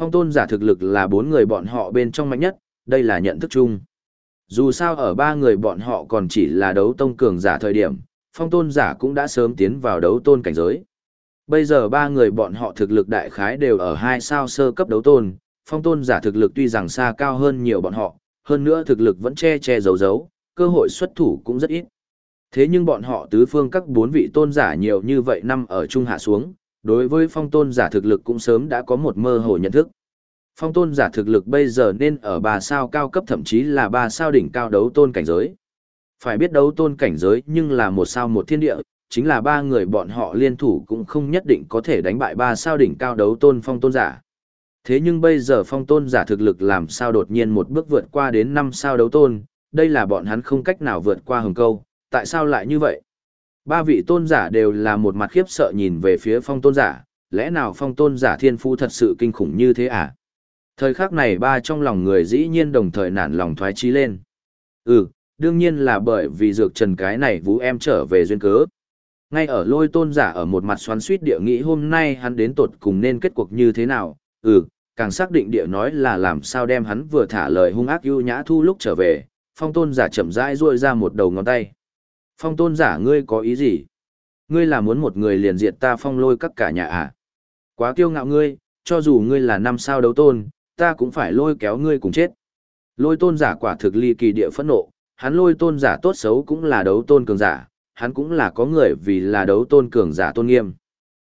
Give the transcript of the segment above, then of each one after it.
Phong tôn giả thực lực là bốn người bọn họ bên trong mạnh nhất, đây là nhận thức chung. Dù sao ở ba người bọn họ còn chỉ là đấu tông cường giả thời điểm, phong tôn giả cũng đã sớm tiến vào đấu tôn cảnh giới. Bây giờ ba người bọn họ thực lực đại khái đều ở hai sao sơ cấp đấu tôn, phong tôn giả thực lực tuy rằng xa cao hơn nhiều bọn họ, hơn nữa thực lực vẫn che che giấu giấu, cơ hội xuất thủ cũng rất ít. Thế nhưng bọn họ tứ phương các bốn vị tôn giả nhiều như vậy năm ở trung hạ xuống, đối với phong tôn giả thực lực cũng sớm đã có một mơ hồ nhận thức. Phong tôn giả thực lực bây giờ nên ở ba sao cao cấp thậm chí là ba sao đỉnh cao đấu tôn cảnh giới. Phải biết đấu tôn cảnh giới nhưng là một sao một thiên địa, chính là ba người bọn họ liên thủ cũng không nhất định có thể đánh bại ba sao đỉnh cao đấu tôn phong tôn giả. Thế nhưng bây giờ phong tôn giả thực lực làm sao đột nhiên một bước vượt qua đến năm sao đấu tôn, đây là bọn hắn không cách nào vượt qua hừng câu, tại sao lại như vậy? Ba vị tôn giả đều là một mặt khiếp sợ nhìn về phía phong tôn giả, lẽ nào phong tôn giả thiên phu thật sự kinh khủng như thế à? Thời khắc này ba trong lòng người dĩ nhiên đồng thời nản lòng thoái trí lên. Ừ, đương nhiên là bởi vì dược trần cái này vũ em trở về duyên cớ. Ngay ở lôi tôn giả ở một mặt xoắn suýt địa nghĩ hôm nay hắn đến tột cùng nên kết cuộc như thế nào, ừ, càng xác định địa nói là làm sao đem hắn vừa thả lời hung ác ưu nhã thu lúc trở về, phong tôn giả chậm rãi ruôi ra một đầu ngón tay. Phong tôn giả ngươi có ý gì? Ngươi là muốn một người liền diệt ta phong lôi các cả nhà à? Quá kiêu ngạo ngươi, cho dù ngươi là năm sao đấu tôn, ta cũng phải lôi kéo ngươi cùng chết. Lôi tôn giả quả thực ly kỳ địa phẫn nộ, hắn lôi tôn giả tốt xấu cũng là đấu tôn cường giả, hắn cũng là có người vì là đấu tôn cường giả tôn nghiêm.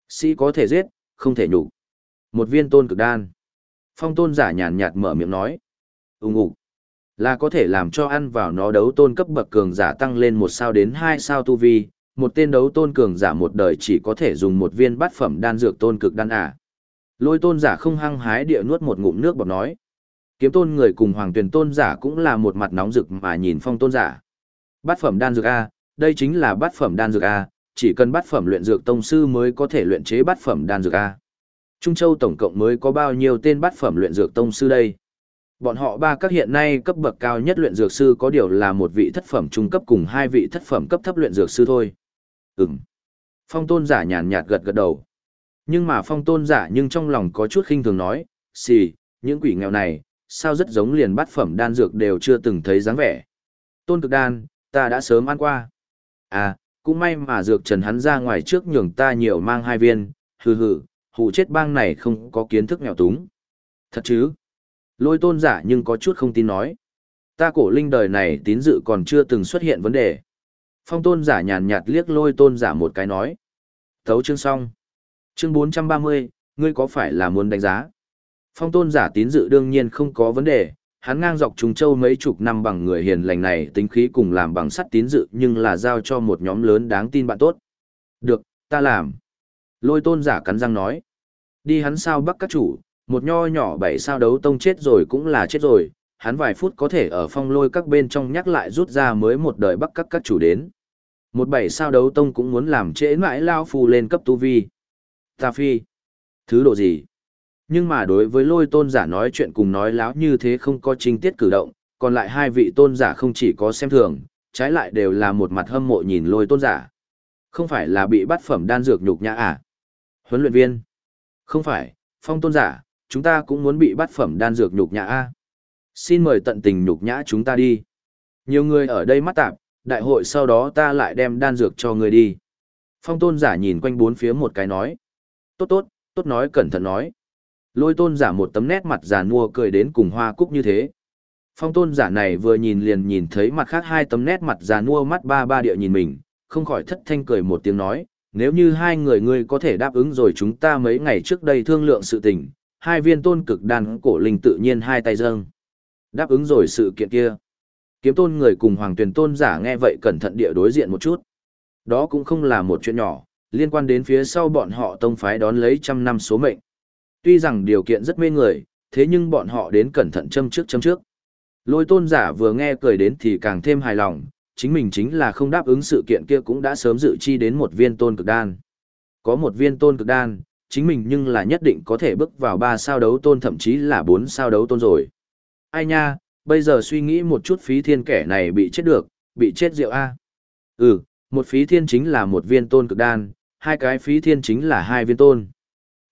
Sĩ có thể giết, không thể nhục. Một viên tôn cực đan. Phong tôn giả nhàn nhạt mở miệng nói. Úng ủ. Là có thể làm cho ăn vào nó đấu tôn cấp bậc cường giả tăng lên một sao đến hai sao tu vi. Một tên đấu tôn cường giả một đời chỉ có thể dùng một viên bát phẩm đan dược tôn cực đan à. Lôi tôn giả không hăng hái địa nuốt một ngụm nước bọt nói. Kiếm tôn người cùng hoàng tuyển tôn giả cũng là một mặt nóng rực mà nhìn phong tôn giả. Bát phẩm đan dược A, đây chính là bát phẩm đan dược A, chỉ cần bát phẩm luyện dược tông sư mới có thể luyện chế bát phẩm đan dược A. Trung Châu tổng cộng mới có bao nhiêu tên bát phẩm luyện dược tông sư đây? Bọn họ ba các hiện nay cấp bậc cao nhất luyện dược sư có điều là một vị thất phẩm trung cấp cùng hai vị thất phẩm cấp thấp luyện dược sư thôi. Ừm. Phong tôn giả nhàn nhạt gật gật đầu. Nhưng mà phong tôn giả nhưng trong lòng có chút khinh thường nói, xì, những quỷ nghèo này, sao rất giống liền bát phẩm đan dược đều chưa từng thấy dáng vẻ. Tôn cực đan, ta đã sớm ăn qua. À, cũng may mà dược trần hắn ra ngoài trước nhường ta nhiều mang hai viên, hừ hừ, hù chết bang này không có kiến thức nghèo túng. Thật chứ? Lôi tôn giả nhưng có chút không tin nói. Ta cổ linh đời này tín dự còn chưa từng xuất hiện vấn đề. Phong tôn giả nhàn nhạt liếc lôi tôn giả một cái nói. Thấu chương xong. Chương 430, ngươi có phải là muốn đánh giá? Phong tôn giả tín dự đương nhiên không có vấn đề, hắn ngang dọc trùng Châu mấy chục năm bằng người hiền lành này tính khí cùng làm bằng sắt tín dự nhưng là giao cho một nhóm lớn đáng tin bạn tốt. Được, ta làm. Lôi tôn giả cắn răng nói. Đi hắn sao bắt các chủ, một nho nhỏ bảy sao đấu tông chết rồi cũng là chết rồi, hắn vài phút có thể ở phong lôi các bên trong nhắc lại rút ra mới một đời bắt các các chủ đến. Một bảy sao đấu tông cũng muốn làm trễ mãi lao phù lên cấp tu vi. Ta phi. Thứ độ gì? Nhưng mà đối với lôi tôn giả nói chuyện cùng nói láo như thế không có trinh tiết cử động, còn lại hai vị tôn giả không chỉ có xem thường, trái lại đều là một mặt hâm mộ nhìn lôi tôn giả. Không phải là bị bắt phẩm đan dược nhục nhã à? Huấn luyện viên. Không phải, phong tôn giả, chúng ta cũng muốn bị bắt phẩm đan dược nhục nhã a. Xin mời tận tình nhục nhã chúng ta đi. Nhiều người ở đây mắt tạp, đại hội sau đó ta lại đem đan dược cho người đi. Phong tôn giả nhìn quanh bốn phía một cái nói. Tốt tốt, tốt nói cẩn thận nói. Lôi tôn giả một tấm nét mặt già nua cười đến cùng hoa cúc như thế. Phong tôn giả này vừa nhìn liền nhìn thấy mặt khác hai tấm nét mặt già nua mắt ba ba địa nhìn mình, không khỏi thất thanh cười một tiếng nói, nếu như hai người ngươi có thể đáp ứng rồi chúng ta mấy ngày trước đây thương lượng sự tình, hai viên tôn cực đan cổ linh tự nhiên hai tay dâng. Đáp ứng rồi sự kiện kia. Kiếm tôn người cùng hoàng tuyển tôn giả nghe vậy cẩn thận địa đối diện một chút. Đó cũng không là một chuyện nhỏ, liên quan đến phía sau bọn họ tông phái đón lấy trăm năm số mệnh. Tuy rằng điều kiện rất mê người, thế nhưng bọn họ đến cẩn thận châm trước châm trước. Lôi tôn giả vừa nghe cười đến thì càng thêm hài lòng, chính mình chính là không đáp ứng sự kiện kia cũng đã sớm dự chi đến một viên tôn cực đan. Có một viên tôn cực đan, chính mình nhưng là nhất định có thể bước vào ba sao đấu tôn thậm chí là bốn sao đấu tôn rồi. Ai nha, bây giờ suy nghĩ một chút phí thiên kẻ này bị chết được, bị chết rượu A. Ừ, một phí thiên chính là một viên tôn cực đan, hai cái phí thiên chính là hai viên tôn.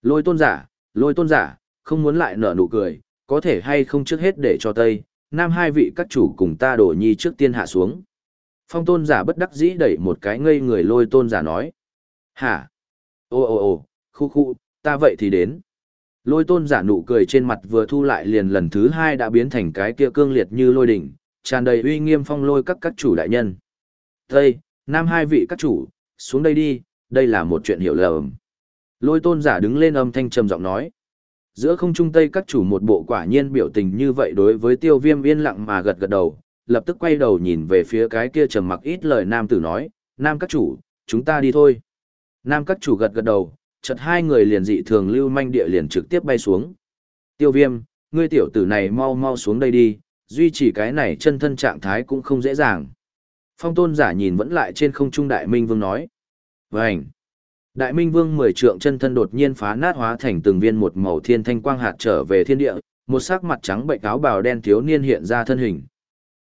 Lôi tôn giả, lôi tôn giả, không muốn lại nở nụ cười, có thể hay không trước hết để cho Tây, Nam hai vị các chủ cùng ta đổ nhi trước tiên hạ xuống. Phong tôn giả bất đắc dĩ đẩy một cái ngây người lôi tôn giả nói. Hả? Ô ô ô, khu khu, ta vậy thì đến. Lôi tôn giả nụ cười trên mặt vừa thu lại liền lần thứ hai đã biến thành cái kia cương liệt như lôi đỉnh, tràn đầy uy nghiêm phong lôi các các chủ đại nhân. Tây, Nam hai vị các chủ, xuống đây đi, đây là một chuyện hiểu lầm. Lôi tôn giả đứng lên âm thanh trầm giọng nói. Giữa không trung tây các chủ một bộ quả nhiên biểu tình như vậy đối với tiêu viêm yên lặng mà gật gật đầu, lập tức quay đầu nhìn về phía cái kia trầm mặc ít lời nam tử nói, nam các chủ, chúng ta đi thôi. Nam các chủ gật gật đầu, chợt hai người liền dị thường lưu manh địa liền trực tiếp bay xuống. Tiêu viêm, ngươi tiểu tử này mau mau xuống đây đi, duy trì cái này chân thân trạng thái cũng không dễ dàng. Phong tôn giả nhìn vẫn lại trên không trung đại minh vương nói. Vânh! Đại minh vương mười trượng chân thân đột nhiên phá nát hóa thành từng viên một màu thiên thanh quang hạt trở về thiên địa, một sắc mặt trắng bệnh áo bào đen thiếu niên hiện ra thân hình.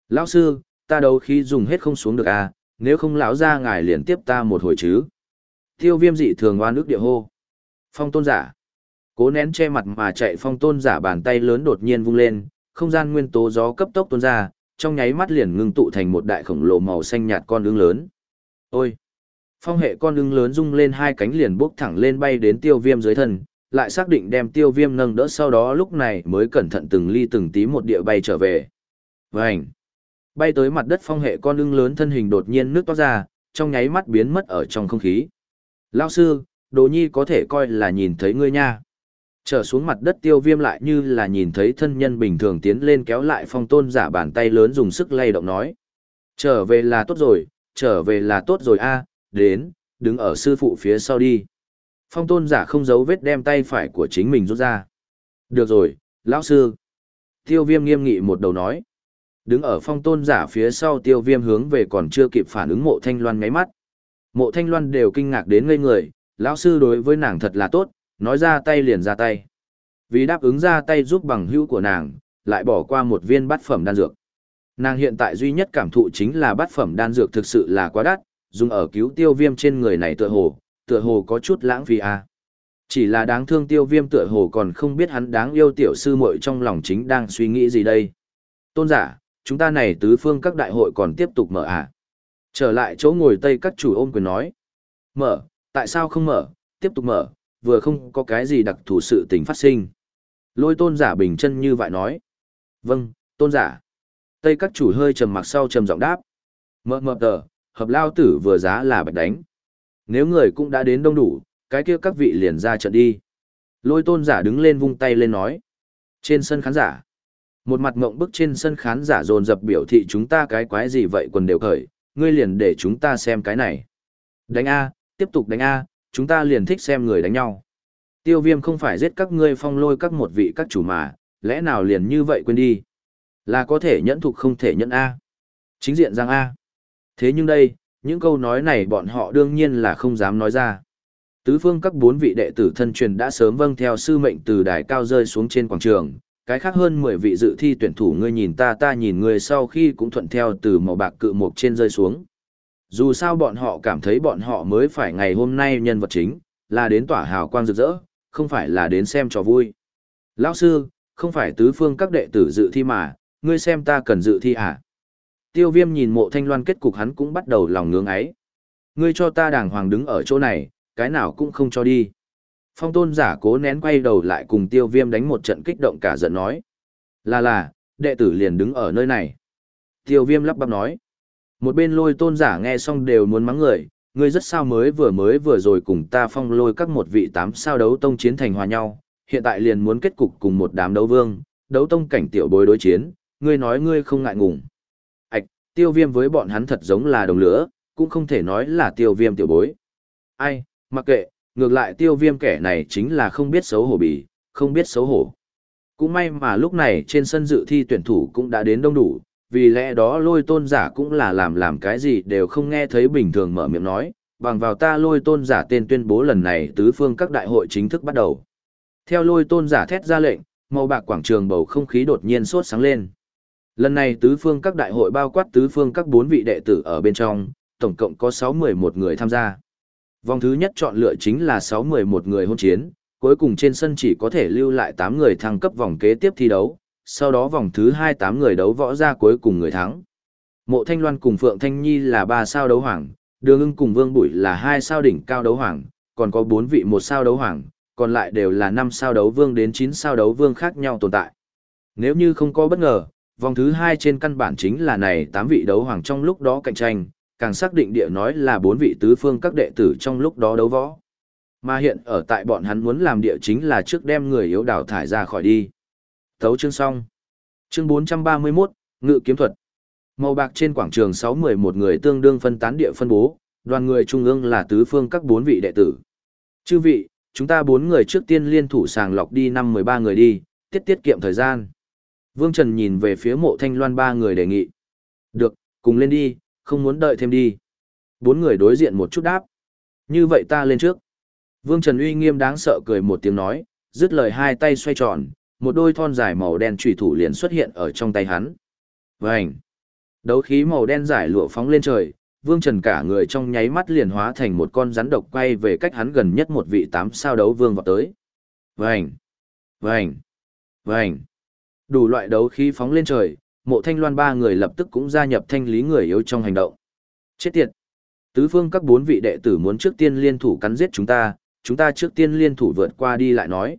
Lão sư, ta đâu khi dùng hết không xuống được à, nếu không lão ra ngài liền tiếp ta một hồi chứ. Tiêu viêm dị thường oan ức địa hô. Phong tôn giả. Cố nén che mặt mà chạy phong tôn giả bàn tay lớn đột nhiên vung lên, không gian nguyên tố gió cấp tốc tuôn ra, trong nháy mắt liền ngưng tụ thành một đại khổng lồ màu xanh nhạt con ưng lớn. Ôi! Phong hệ con ưng lớn rung lên hai cánh liền bốc thẳng lên bay đến tiêu viêm dưới thân, lại xác định đem tiêu viêm nâng đỡ sau đó lúc này mới cẩn thận từng ly từng tí một địa bay trở về. Vành! Bay tới mặt đất phong hệ con ưng lớn thân hình đột nhiên nước toát ra, trong nháy mắt biến mất ở trong không khí. Lao sư, đồ nhi có thể coi là nhìn thấy ngươi nha. Trở xuống mặt đất tiêu viêm lại như là nhìn thấy thân nhân bình thường tiến lên kéo lại phong tôn giả bàn tay lớn dùng sức lay động nói. Trở về là tốt rồi, trở về là tốt rồi a đến, đứng ở sư phụ phía sau đi. Phong tôn giả không giấu vết đem tay phải của chính mình rút ra. Được rồi, lão sư. Tiêu viêm nghiêm nghị một đầu nói. Đứng ở phong tôn giả phía sau tiêu viêm hướng về còn chưa kịp phản ứng mộ thanh loan ngáy mắt. Mộ thanh loan đều kinh ngạc đến ngây người, lão sư đối với nàng thật là tốt, nói ra tay liền ra tay. Vì đáp ứng ra tay giúp bằng hữu của nàng, lại bỏ qua một viên bát phẩm đan dược. Nàng hiện tại duy nhất cảm thụ chính là bát phẩm đan dược thực sự là quá đắt, dùng ở cứu tiêu viêm trên người này tựa hồ, tựa hồ có chút lãng phí à. Chỉ là đáng thương tiêu viêm tựa hồ còn không biết hắn đáng yêu tiểu sư muội trong lòng chính đang suy nghĩ gì đây. Tôn giả, chúng ta này tứ phương các đại hội còn tiếp tục mở à? Trở lại chỗ ngồi tây các chủ ôm quyền nói. Mở, tại sao không mở, tiếp tục mở, vừa không có cái gì đặc thù sự tình phát sinh. Lôi tôn giả bình chân như vậy nói. Vâng, tôn giả. Tây các chủ hơi trầm mặc sau trầm giọng đáp. Mờ mờ tờ, hợp lao tử vừa giá là bạch đánh. Nếu người cũng đã đến đông đủ, cái kia các vị liền ra trận đi. Lôi tôn giả đứng lên vung tay lên nói. Trên sân khán giả. Một mặt mộng bức trên sân khán giả dồn dập biểu thị chúng ta cái quái gì vậy quần đều khởi, ngươi liền để chúng ta xem cái này. Đánh A, tiếp tục đánh A, chúng ta liền thích xem người đánh nhau. Tiêu viêm không phải giết các ngươi phong lôi các một vị các chủ mà, lẽ nào liền như vậy quên đi. Là có thể nhẫn thục không thể nhẫn A. Chính diện rằng A. Thế nhưng đây, những câu nói này bọn họ đương nhiên là không dám nói ra. Tứ phương các bốn vị đệ tử thân truyền đã sớm vâng theo sư mệnh từ đài cao rơi xuống trên quảng trường, cái khác hơn 10 vị dự thi tuyển thủ ngươi nhìn ta ta nhìn ngươi sau khi cũng thuận theo từ màu bạc cự mục trên rơi xuống. Dù sao bọn họ cảm thấy bọn họ mới phải ngày hôm nay nhân vật chính, là đến tỏa hào quang rực rỡ, không phải là đến xem trò vui. Lão sư, không phải tứ phương các đệ tử dự thi mà, ngươi xem ta cần dự thi à? Tiêu viêm nhìn mộ thanh loan kết cục hắn cũng bắt đầu lòng ngưỡng ấy. Ngươi cho ta đàng hoàng đứng ở chỗ này, cái nào cũng không cho đi. Phong tôn giả cố nén quay đầu lại cùng tiêu viêm đánh một trận kích động cả giận nói. Là là, đệ tử liền đứng ở nơi này. Tiêu viêm lắp bắp nói. Một bên lôi tôn giả nghe xong đều muốn mắng người, ngươi rất sao mới vừa mới vừa rồi cùng ta phong lôi các một vị tám sao đấu tông chiến thành hòa nhau, hiện tại liền muốn kết cục cùng một đám đấu vương, đấu tông cảnh tiểu bối đối chiến, ngươi nói ngươi không ngại ngùng. Ảch, tiêu viêm với bọn hắn thật giống là đồng lửa, cũng không thể nói là tiêu viêm tiểu bối. Ai, mặc kệ, ngược lại tiêu viêm kẻ này chính là không biết xấu hổ bỉ, không biết xấu hổ. Cũng may mà lúc này trên sân dự thi tuyển thủ cũng đã đến đông đủ, vì lẽ đó lôi tôn giả cũng là làm làm cái gì đều không nghe thấy bình thường mở miệng nói, bằng vào ta lôi tôn giả tên tuyên bố lần này tứ phương các đại hội chính thức bắt đầu. Theo lôi tôn giả thét ra lệnh, màu bạc quảng trường bầu không khí đột nhiên sốt sáng lên. Lần này tứ phương các đại hội bao quát tứ phương các bốn vị đệ tử ở bên trong, tổng cộng có 611 người tham gia. Vòng thứ nhất chọn lựa chính là 611 người hôn chiến, cuối cùng trên sân chỉ có thể lưu lại 8 người thăng cấp vòng kế tiếp thi đấu, sau đó vòng thứ 2 8 người đấu võ ra cuối cùng người thắng. Mộ Thanh Loan cùng Phượng Thanh Nhi là 3 sao đấu hoàng, Đường ưng cùng Vương Bụi là 2 sao đỉnh cao đấu hoàng, còn có 4 vị 1 sao đấu hoàng, còn lại đều là 5 sao đấu vương đến 9 sao đấu vương khác nhau tồn tại. Nếu như không có bất ngờ, vòng thứ 2 trên căn bản chính là này 8 vị đấu hoàng trong lúc đó cạnh tranh, càng xác định địa nói là 4 vị tứ phương các đệ tử trong lúc đó đấu võ. Mà hiện ở tại bọn hắn muốn làm địa chính là trước đem người yếu đào thải ra khỏi đi. Thấu chương xong. Chương 431, Ngự kiếm thuật. Màu bạc trên quảng trường 611 người tương đương phân tán địa phân bố, đoàn người trung ương là tứ phương các bốn vị đệ tử. Chư vị, chúng ta bốn người trước tiên liên thủ sàng lọc đi năm 13 người đi, tiết tiết kiệm thời gian. Vương Trần nhìn về phía mộ thanh loan ba người đề nghị. Được, cùng lên đi, không muốn đợi thêm đi. Bốn người đối diện một chút đáp. Như vậy ta lên trước. Vương Trần uy nghiêm đáng sợ cười một tiếng nói, dứt lời hai tay xoay tròn, một đôi thon dài màu đen trùy thủ liền xuất hiện ở trong tay hắn. Vành! Đấu khí màu đen giải lụa phóng lên trời, Vương Trần cả người trong nháy mắt liền hóa thành một con rắn độc quay về cách hắn gần nhất một vị tám sao đấu vương vào tới. Vành! Vành! Vành! Đủ loại đấu khí phóng lên trời, mộ thanh loan ba người lập tức cũng gia nhập thanh lý người yếu trong hành động. Chết tiệt! Tứ phương các bốn vị đệ tử muốn trước tiên liên thủ cắn giết chúng ta, chúng ta trước tiên liên thủ vượt qua đi lại nói.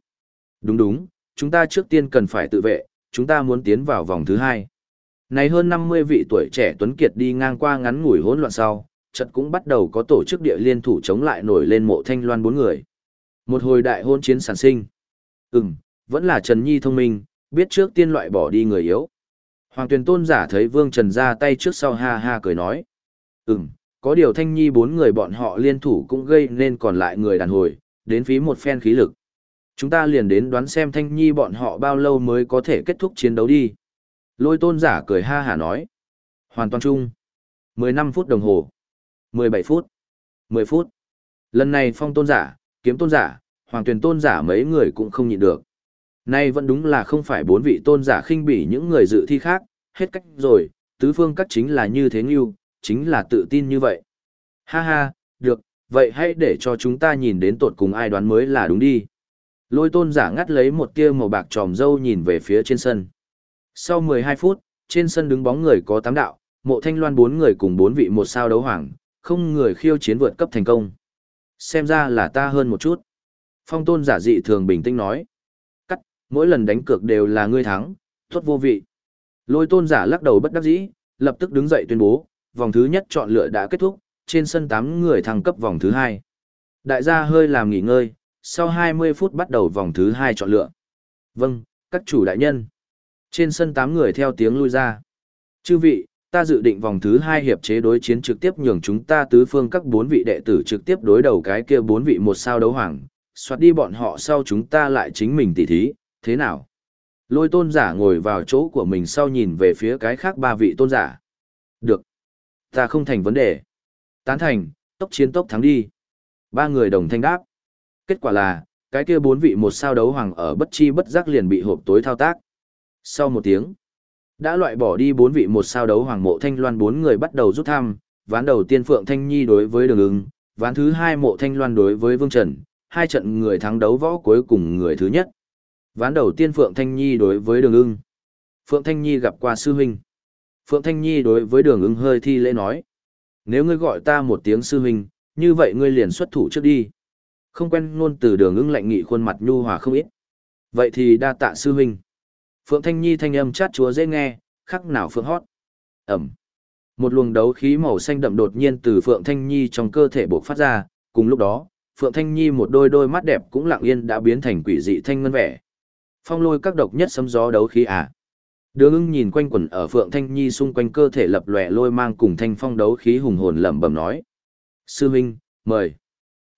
Đúng đúng, chúng ta trước tiên cần phải tự vệ, chúng ta muốn tiến vào vòng thứ hai. Này hơn 50 vị tuổi trẻ tuấn kiệt đi ngang qua ngắn ngủi hỗn loạn sau, trận cũng bắt đầu có tổ chức địa liên thủ chống lại nổi lên mộ thanh loan bốn người. Một hồi đại hôn chiến sản sinh. Ừm, vẫn là Trần Nhi thông minh, biết trước tiên loại bỏ đi người yếu. Hoàng tuyển tôn giả thấy Vương Trần ra tay trước sau ha ha cười nói. Ừm, có điều Thanh Nhi bốn người bọn họ liên thủ cũng gây nên còn lại người đàn hồi, đến phí một phen khí lực. Chúng ta liền đến đoán xem Thanh Nhi bọn họ bao lâu mới có thể kết thúc chiến đấu đi. Lôi tôn giả cười ha hả nói. Hoàn toàn chung. 15 phút đồng hồ. 17 phút. 10 phút. Lần này phong tôn giả, kiếm tôn giả, hoàng tuyển tôn giả mấy người cũng không nhịn được. Nay vẫn đúng là không phải bốn vị tôn giả khinh bỉ những người dự thi khác, hết cách rồi, tứ phương các chính là như thế như, chính là tự tin như vậy. Ha ha, được, vậy hãy để cho chúng ta nhìn đến tột cùng ai đoán mới là đúng đi. Lôi tôn giả ngắt lấy một tia màu bạc tròm dâu nhìn về phía trên sân. Sau 12 phút, trên sân đứng bóng người có 8 đạo, mộ thanh loan 4 người cùng 4 vị một sao đấu hoàng, không người khiêu chiến vượt cấp thành công. Xem ra là ta hơn một chút. Phong tôn giả dị thường bình tĩnh nói. Cắt, mỗi lần đánh cược đều là ngươi thắng, tốt vô vị. Lôi tôn giả lắc đầu bất đắc dĩ, lập tức đứng dậy tuyên bố, vòng thứ nhất chọn lựa đã kết thúc, trên sân 8 người thăng cấp vòng thứ hai. Đại gia hơi làm nghỉ ngơi, sau 20 phút bắt đầu vòng thứ 2 chọn lựa. Vâng, các chủ đại nhân. Trên sân 8 người theo tiếng lui ra. Chư vị, ta dự định vòng thứ 2 hiệp chế đối chiến trực tiếp nhường chúng ta tứ phương các 4 vị đệ tử trực tiếp đối đầu cái kia 4 vị một sao đấu hoàng, soát đi bọn họ sau chúng ta lại chính mình tỉ thí, thế nào? Lôi tôn giả ngồi vào chỗ của mình sau nhìn về phía cái khác ba vị tôn giả. Được. Ta không thành vấn đề. Tán thành, tốc chiến tốc thắng đi. Ba người đồng thanh đáp. Kết quả là, cái kia bốn vị một sao đấu hoàng ở bất chi bất giác liền bị hộp tối thao tác. Sau một tiếng, đã loại bỏ đi bốn vị một sao đấu hoàng mộ thanh loan bốn người bắt đầu rút thăm, ván đầu tiên Phượng Thanh Nhi đối với đường ứng, ván thứ hai mộ thanh loan đối với Vương Trần, hai trận người thắng đấu võ cuối cùng người thứ nhất. Ván đầu tiên Phượng Thanh Nhi đối với đường ưng. Phượng Thanh Nhi gặp qua sư huynh. Phượng Thanh Nhi đối với đường ưng hơi thi lễ nói. Nếu ngươi gọi ta một tiếng sư huynh, như vậy ngươi liền xuất thủ trước đi. Không quen luôn từ đường ưng lạnh nghị khuôn mặt nhu hòa không ít. Vậy thì đa tạ sư huynh. Phượng Thanh Nhi thanh âm chát chúa dễ nghe, khắc nào phượng hót. Ẩm. Một luồng đấu khí màu xanh đậm đột nhiên từ Phượng Thanh Nhi trong cơ thể bộc phát ra, cùng lúc đó, Phượng Thanh Nhi một đôi đôi mắt đẹp cũng lặng yên đã biến thành quỷ dị thanh ngân vẻ. Phong lôi các độc nhất sấm gió đấu khí à. Đường ưng nhìn quanh quẩn ở Phượng Thanh Nhi xung quanh cơ thể lập lòe lôi mang cùng thanh phong đấu khí hùng hồn lẩm bẩm nói. Sư huynh mời.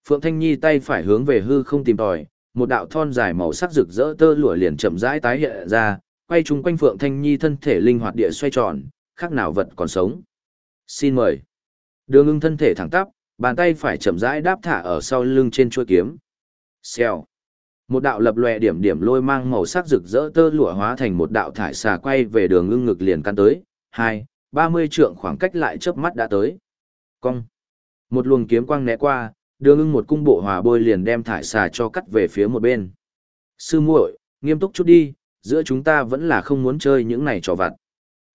Phượng Thanh Nhi tay phải hướng về hư không tìm tòi, một đạo thon dài màu sắc rực rỡ tơ lụa liền chậm rãi tái hiện ra, quay chung quanh Phượng Thanh Nhi thân thể linh hoạt địa xoay tròn, khác nào vật còn sống. Xin mời. Đường ưng thân thể thẳng tắp, bàn tay phải chậm rãi đáp thả ở sau lưng trên chuôi kiếm. Xèo. Một đạo lập lòe điểm điểm lôi mang màu sắc rực rỡ tơ lụa hóa thành một đạo thải xà quay về đường ưng ngực liền căn tới, hai, ba mươi trượng khoảng cách lại chớp mắt đã tới. Cong. Một luồng kiếm quang né qua, đường ưng một cung bộ hòa bôi liền đem thải xà cho cắt về phía một bên. Sư muội, nghiêm túc chút đi, giữa chúng ta vẫn là không muốn chơi những này trò vặt.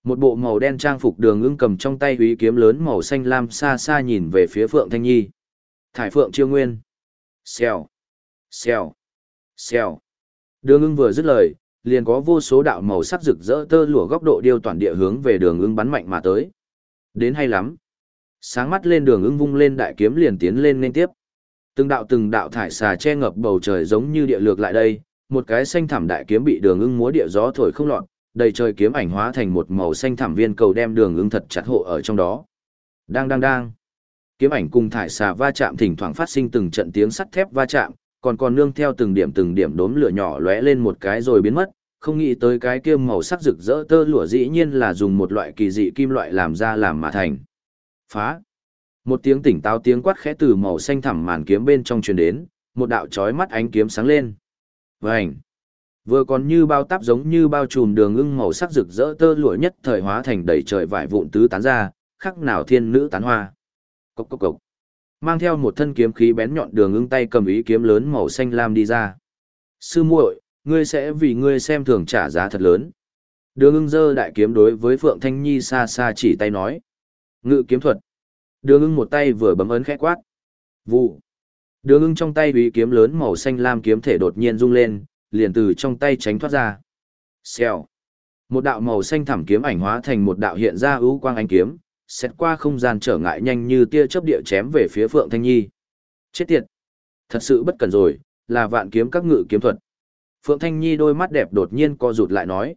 Một bộ màu đen trang phục đường ưng cầm trong tay húy kiếm lớn màu xanh lam xa xa nhìn về phía Phượng Thanh Nhi. Thải Phượng chiêu nguyên. Xèo. Xèo. Xèo. Đường ưng vừa dứt lời, liền có vô số đạo màu sắc rực rỡ tơ lụa góc độ điêu toàn địa hướng về đường ưng bắn mạnh mà tới. Đến hay lắm. Sáng mắt lên đường ưng vung lên đại kiếm liền tiến lên nên tiếp. Từng đạo từng đạo thải xà che ngập bầu trời giống như địa lược lại đây, một cái xanh thảm đại kiếm bị đường ưng múa địa gió thổi không lọt, đầy trời kiếm ảnh hóa thành một màu xanh thảm viên cầu đem đường ưng thật chặt hộ ở trong đó. Đang đang đang. Kiếm ảnh cùng thải xà va chạm thỉnh thoảng phát sinh từng trận tiếng sắt thép va chạm, còn còn nương theo từng điểm từng điểm đốm lửa nhỏ lóe lên một cái rồi biến mất, không nghĩ tới cái kia màu sắc rực rỡ tơ lụa dĩ nhiên là dùng một loại kỳ dị kim loại làm ra làm mà thành. Phá. Một tiếng tỉnh táo tiếng quát khẽ từ màu xanh thẳm màn kiếm bên trong truyền đến, một đạo chói mắt ánh kiếm sáng lên. Vành. Vừa còn như bao táp giống như bao trùm đường ưng màu sắc rực rỡ tơ lụa nhất thời hóa thành đầy trời vải vụn tứ tán ra, khắc nào thiên nữ tán hoa. Cốc cốc cốc. Mang theo một thân kiếm khí bén nhọn đường ưng tay cầm ý kiếm lớn màu xanh lam đi ra. Sư muội, ngươi sẽ vì ngươi xem thường trả giá thật lớn. Đường ưng giơ đại kiếm đối với Phượng Thanh Nhi xa xa chỉ tay nói. Ngự kiếm thuật. Đường ưng một tay vừa bấm ấn khẽ quát. Vụ. Đường ưng trong tay uy kiếm lớn màu xanh lam kiếm thể đột nhiên rung lên, liền từ trong tay tránh thoát ra. Xèo. Một đạo màu xanh thẳm kiếm ảnh hóa thành một đạo hiện ra ưu quang ánh kiếm, xét qua không gian trở ngại nhanh như tia chớp địa chém về phía Phượng Thanh Nhi. Chết tiệt! Thật sự bất cần rồi, là vạn kiếm các ngự kiếm thuật. Phượng Thanh Nhi đôi mắt đẹp đột nhiên co rụt lại nói.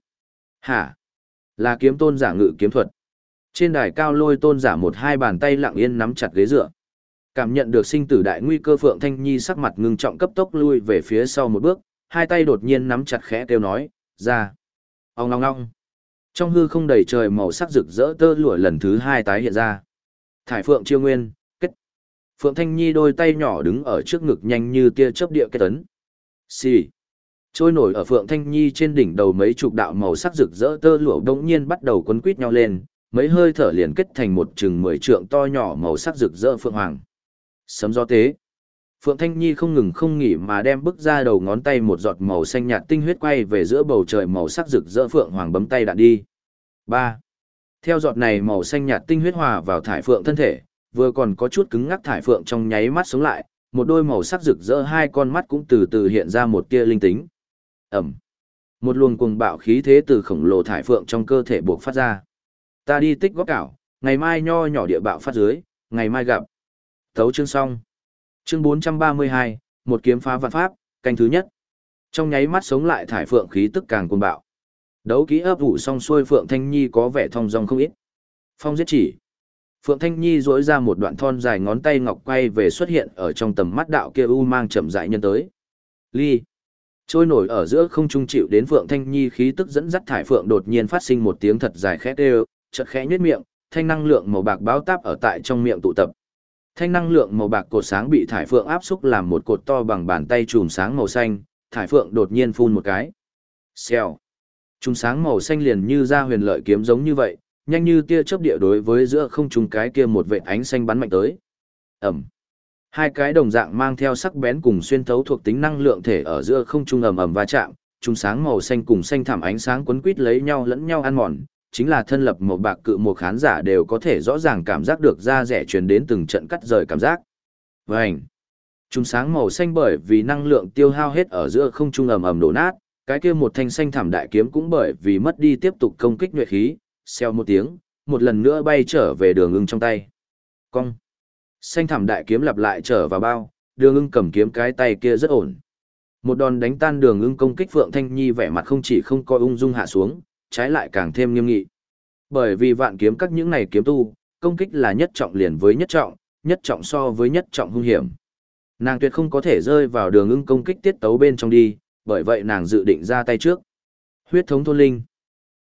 Hả? Là kiếm tôn giả ngự kiếm thuật. Trên đài cao lôi tôn giả một hai bàn tay lặng yên nắm chặt ghế dựa. Cảm nhận được sinh tử đại nguy cơ Phượng Thanh Nhi sắc mặt ngưng trọng cấp tốc lui về phía sau một bước, hai tay đột nhiên nắm chặt khẽ kêu nói, ra. Ông ngong ngong. Trong hư không đầy trời màu sắc rực rỡ tơ lụa lần thứ hai tái hiện ra. Thải Phượng chiêu nguyên, kết. Phượng Thanh Nhi đôi tay nhỏ đứng ở trước ngực nhanh như tia chớp địa kết tấn. Xì. Trôi nổi ở Phượng Thanh Nhi trên đỉnh đầu mấy chục đạo màu sắc rực rỡ tơ lụa đống nhiên bắt đầu quấn quít nhau lên, mấy hơi thở liền kết thành một chừng mười trượng to nhỏ màu sắc rực rỡ phượng hoàng. Sấm gió tế. Phượng Thanh Nhi không ngừng không nghỉ mà đem bức ra đầu ngón tay một giọt màu xanh nhạt tinh huyết quay về giữa bầu trời màu sắc rực rỡ phượng hoàng bấm tay đạn đi. ba. Theo giọt này màu xanh nhạt tinh huyết hòa vào thải phượng thân thể, vừa còn có chút cứng ngắc thải phượng trong nháy mắt sống lại, một đôi màu sắc rực rỡ hai con mắt cũng từ từ hiện ra một tia linh tính. Ẩm. Một luồng cuồng bạo khí thế từ khổng lồ thải phượng trong cơ thể buộc phát ra. Ta đi tích góp cảo, ngày mai nho nhỏ địa bạo phát dưới, ngày mai gặp. Thấu chương xong. Chương 432, một kiếm phá vạn pháp, canh thứ nhất. Trong nháy mắt sống lại thải phượng khí tức càng cuồng bạo. Đấu kỹ ấp ủ xong xuôi Phượng Thanh Nhi có vẻ thong dong không ít. Phong giết chỉ. Phượng Thanh Nhi duỗi ra một đoạn thon dài ngón tay ngọc quay về xuất hiện ở trong tầm mắt đạo kia u mang chậm rãi nhân tới. Ly. Trôi nổi ở giữa không trung chịu đến Phượng Thanh Nhi khí tức dẫn dắt thải phượng đột nhiên phát sinh một tiếng thật dài khét đều, chợt khẽ nhếch miệng, thanh năng lượng màu bạc báo táp ở tại trong miệng tụ tập. Thanh năng lượng màu bạc cột sáng bị thải phượng áp xúc làm một cột to bằng bàn tay chùm sáng màu xanh, thải phượng đột nhiên phun một cái. Xèo. Chùm sáng màu xanh liền như ra huyền lợi kiếm giống như vậy, nhanh như tia chớp địa đối với giữa không trung cái kia một vệt ánh xanh bắn mạnh tới. Ầm. Hai cái đồng dạng mang theo sắc bén cùng xuyên thấu thuộc tính năng lượng thể ở giữa không trung ầm ầm va chạm, chùm sáng màu xanh cùng xanh thảm ánh sáng quấn quít lấy nhau lẫn nhau ăn mòn, chính là thân lập một bạc cự một khán giả đều có thể rõ ràng cảm giác được da rẻ truyền đến từng trận cắt rời cảm giác. Vành. Chùm sáng màu xanh bởi vì năng lượng tiêu hao hết ở giữa không trung ầm ầm đổ nát, cái kia một thanh xanh thảm đại kiếm cũng bởi vì mất đi tiếp tục công kích nhuệ khí, xeo một tiếng, một lần nữa bay trở về đường ưng trong tay. Cong. Xanh thảm đại kiếm lặp lại trở vào bao, đường ưng cầm kiếm cái tay kia rất ổn. Một đòn đánh tan đường ưng công kích Phượng Thanh Nhi vẻ mặt không chỉ không coi ung dung hạ xuống, trái lại càng thêm nghiêm nghị. Bởi vì vạn kiếm các những này kiếm tu, công kích là nhất trọng liền với nhất trọng, nhất trọng so với nhất trọng hung hiểm. Nàng tuyệt không có thể rơi vào đường ưng công kích tiết tấu bên trong đi, bởi vậy nàng dự định ra tay trước. Huyết thống thôn linh.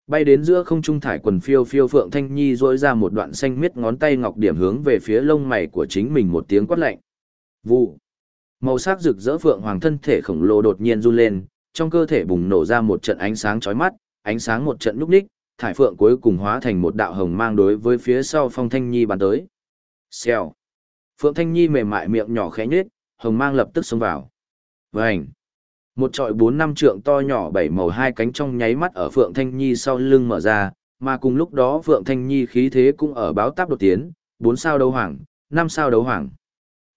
Bay đến giữa không trung thải quần phiêu phiêu Phượng Thanh Nhi rỗi ra một đoạn xanh miết ngón tay ngọc điểm hướng về phía lông mày của chính mình một tiếng quát lạnh. Vụ. Màu sắc rực rỡ Phượng Hoàng thân thể khổng lồ đột nhiên run lên, trong cơ thể bùng nổ ra một trận ánh sáng chói mắt, ánh sáng một trận núp ních, thải phượng cuối cùng hóa thành một đạo hồng mang đối với phía sau Phong Thanh Nhi bắn tới. Xèo. Phượng Thanh Nhi mềm mại miệng nhỏ khẽ nhếch, hồng mang lập tức xông vào. Vành. Một trọi bốn năm trượng to nhỏ bảy màu hai cánh trong nháy mắt ở Phượng Thanh Nhi sau lưng mở ra, mà cùng lúc đó Phượng Thanh Nhi khí thế cũng ở báo táp đột tiến, bốn sao đấu hoàng, năm sao đấu hoàng.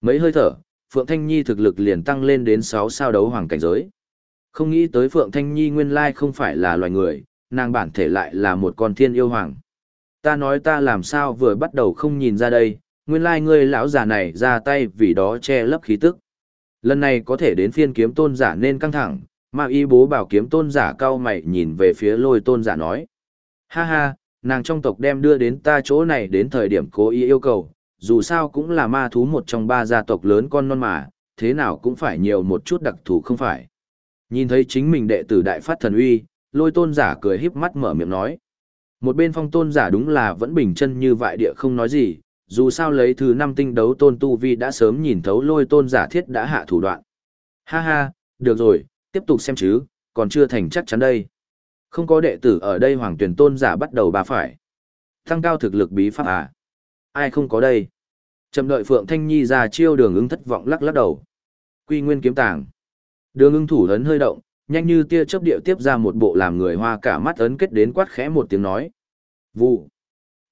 Mấy hơi thở, Phượng Thanh Nhi thực lực liền tăng lên đến sáu sao đấu hoàng cảnh giới. Không nghĩ tới Phượng Thanh Nhi nguyên lai không phải là loài người, nàng bản thể lại là một con thiên yêu hoàng. Ta nói ta làm sao vừa bắt đầu không nhìn ra đây, nguyên lai ngươi lão già này ra tay vì đó che lấp khí tức. Lần này có thể đến phiên kiếm tôn giả nên căng thẳng, mà y bố bảo kiếm tôn giả cao mày nhìn về phía lôi tôn giả nói. Ha ha, nàng trong tộc đem đưa đến ta chỗ này đến thời điểm cố ý yêu cầu, dù sao cũng là ma thú một trong ba gia tộc lớn con non mà, thế nào cũng phải nhiều một chút đặc thù không phải. Nhìn thấy chính mình đệ tử đại phát thần uy, lôi tôn giả cười híp mắt mở miệng nói. Một bên phong tôn giả đúng là vẫn bình chân như vậy địa không nói gì, dù sao lấy thứ năm tinh đấu tôn tu vi đã sớm nhìn thấu lôi tôn giả thiết đã hạ thủ đoạn. Ha ha, được rồi, tiếp tục xem chứ, còn chưa thành chắc chắn đây. Không có đệ tử ở đây hoàng tuyển tôn giả bắt đầu bà phải. Tăng cao thực lực bí pháp à? Ai không có đây? Chậm đợi Phượng Thanh Nhi ra chiêu đường ứng thất vọng lắc lắc đầu. Quy nguyên kiếm tàng. Đường ưng thủ ấn hơi động, nhanh như tia chớp điệu tiếp ra một bộ làm người hoa cả mắt ấn kết đến quát khẽ một tiếng nói. Vụ.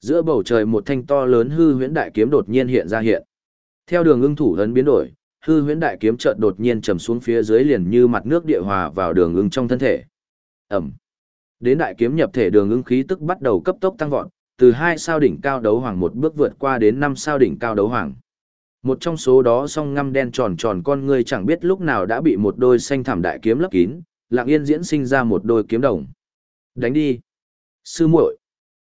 Giữa bầu trời một thanh to lớn hư huyễn đại kiếm đột nhiên hiện ra hiện. Theo đường ưng thủ ấn biến đổi, hư huyễn đại kiếm chợt đột nhiên trầm xuống phía dưới liền như mặt nước địa hòa vào đường ưng trong thân thể. Ẩm. Đến đại kiếm nhập thể đường ưng khí tức bắt đầu cấp tốc tăng vọt, từ hai sao đỉnh cao đấu hoàng một bước vượt qua đến năm sao đỉnh cao đấu hoàng. Một trong số đó song ngăm đen tròn tròn con ngươi chẳng biết lúc nào đã bị một đôi xanh thảm đại kiếm lấp kín, lặng yên diễn sinh ra một đôi kiếm đồng. Đánh đi. Sư muội.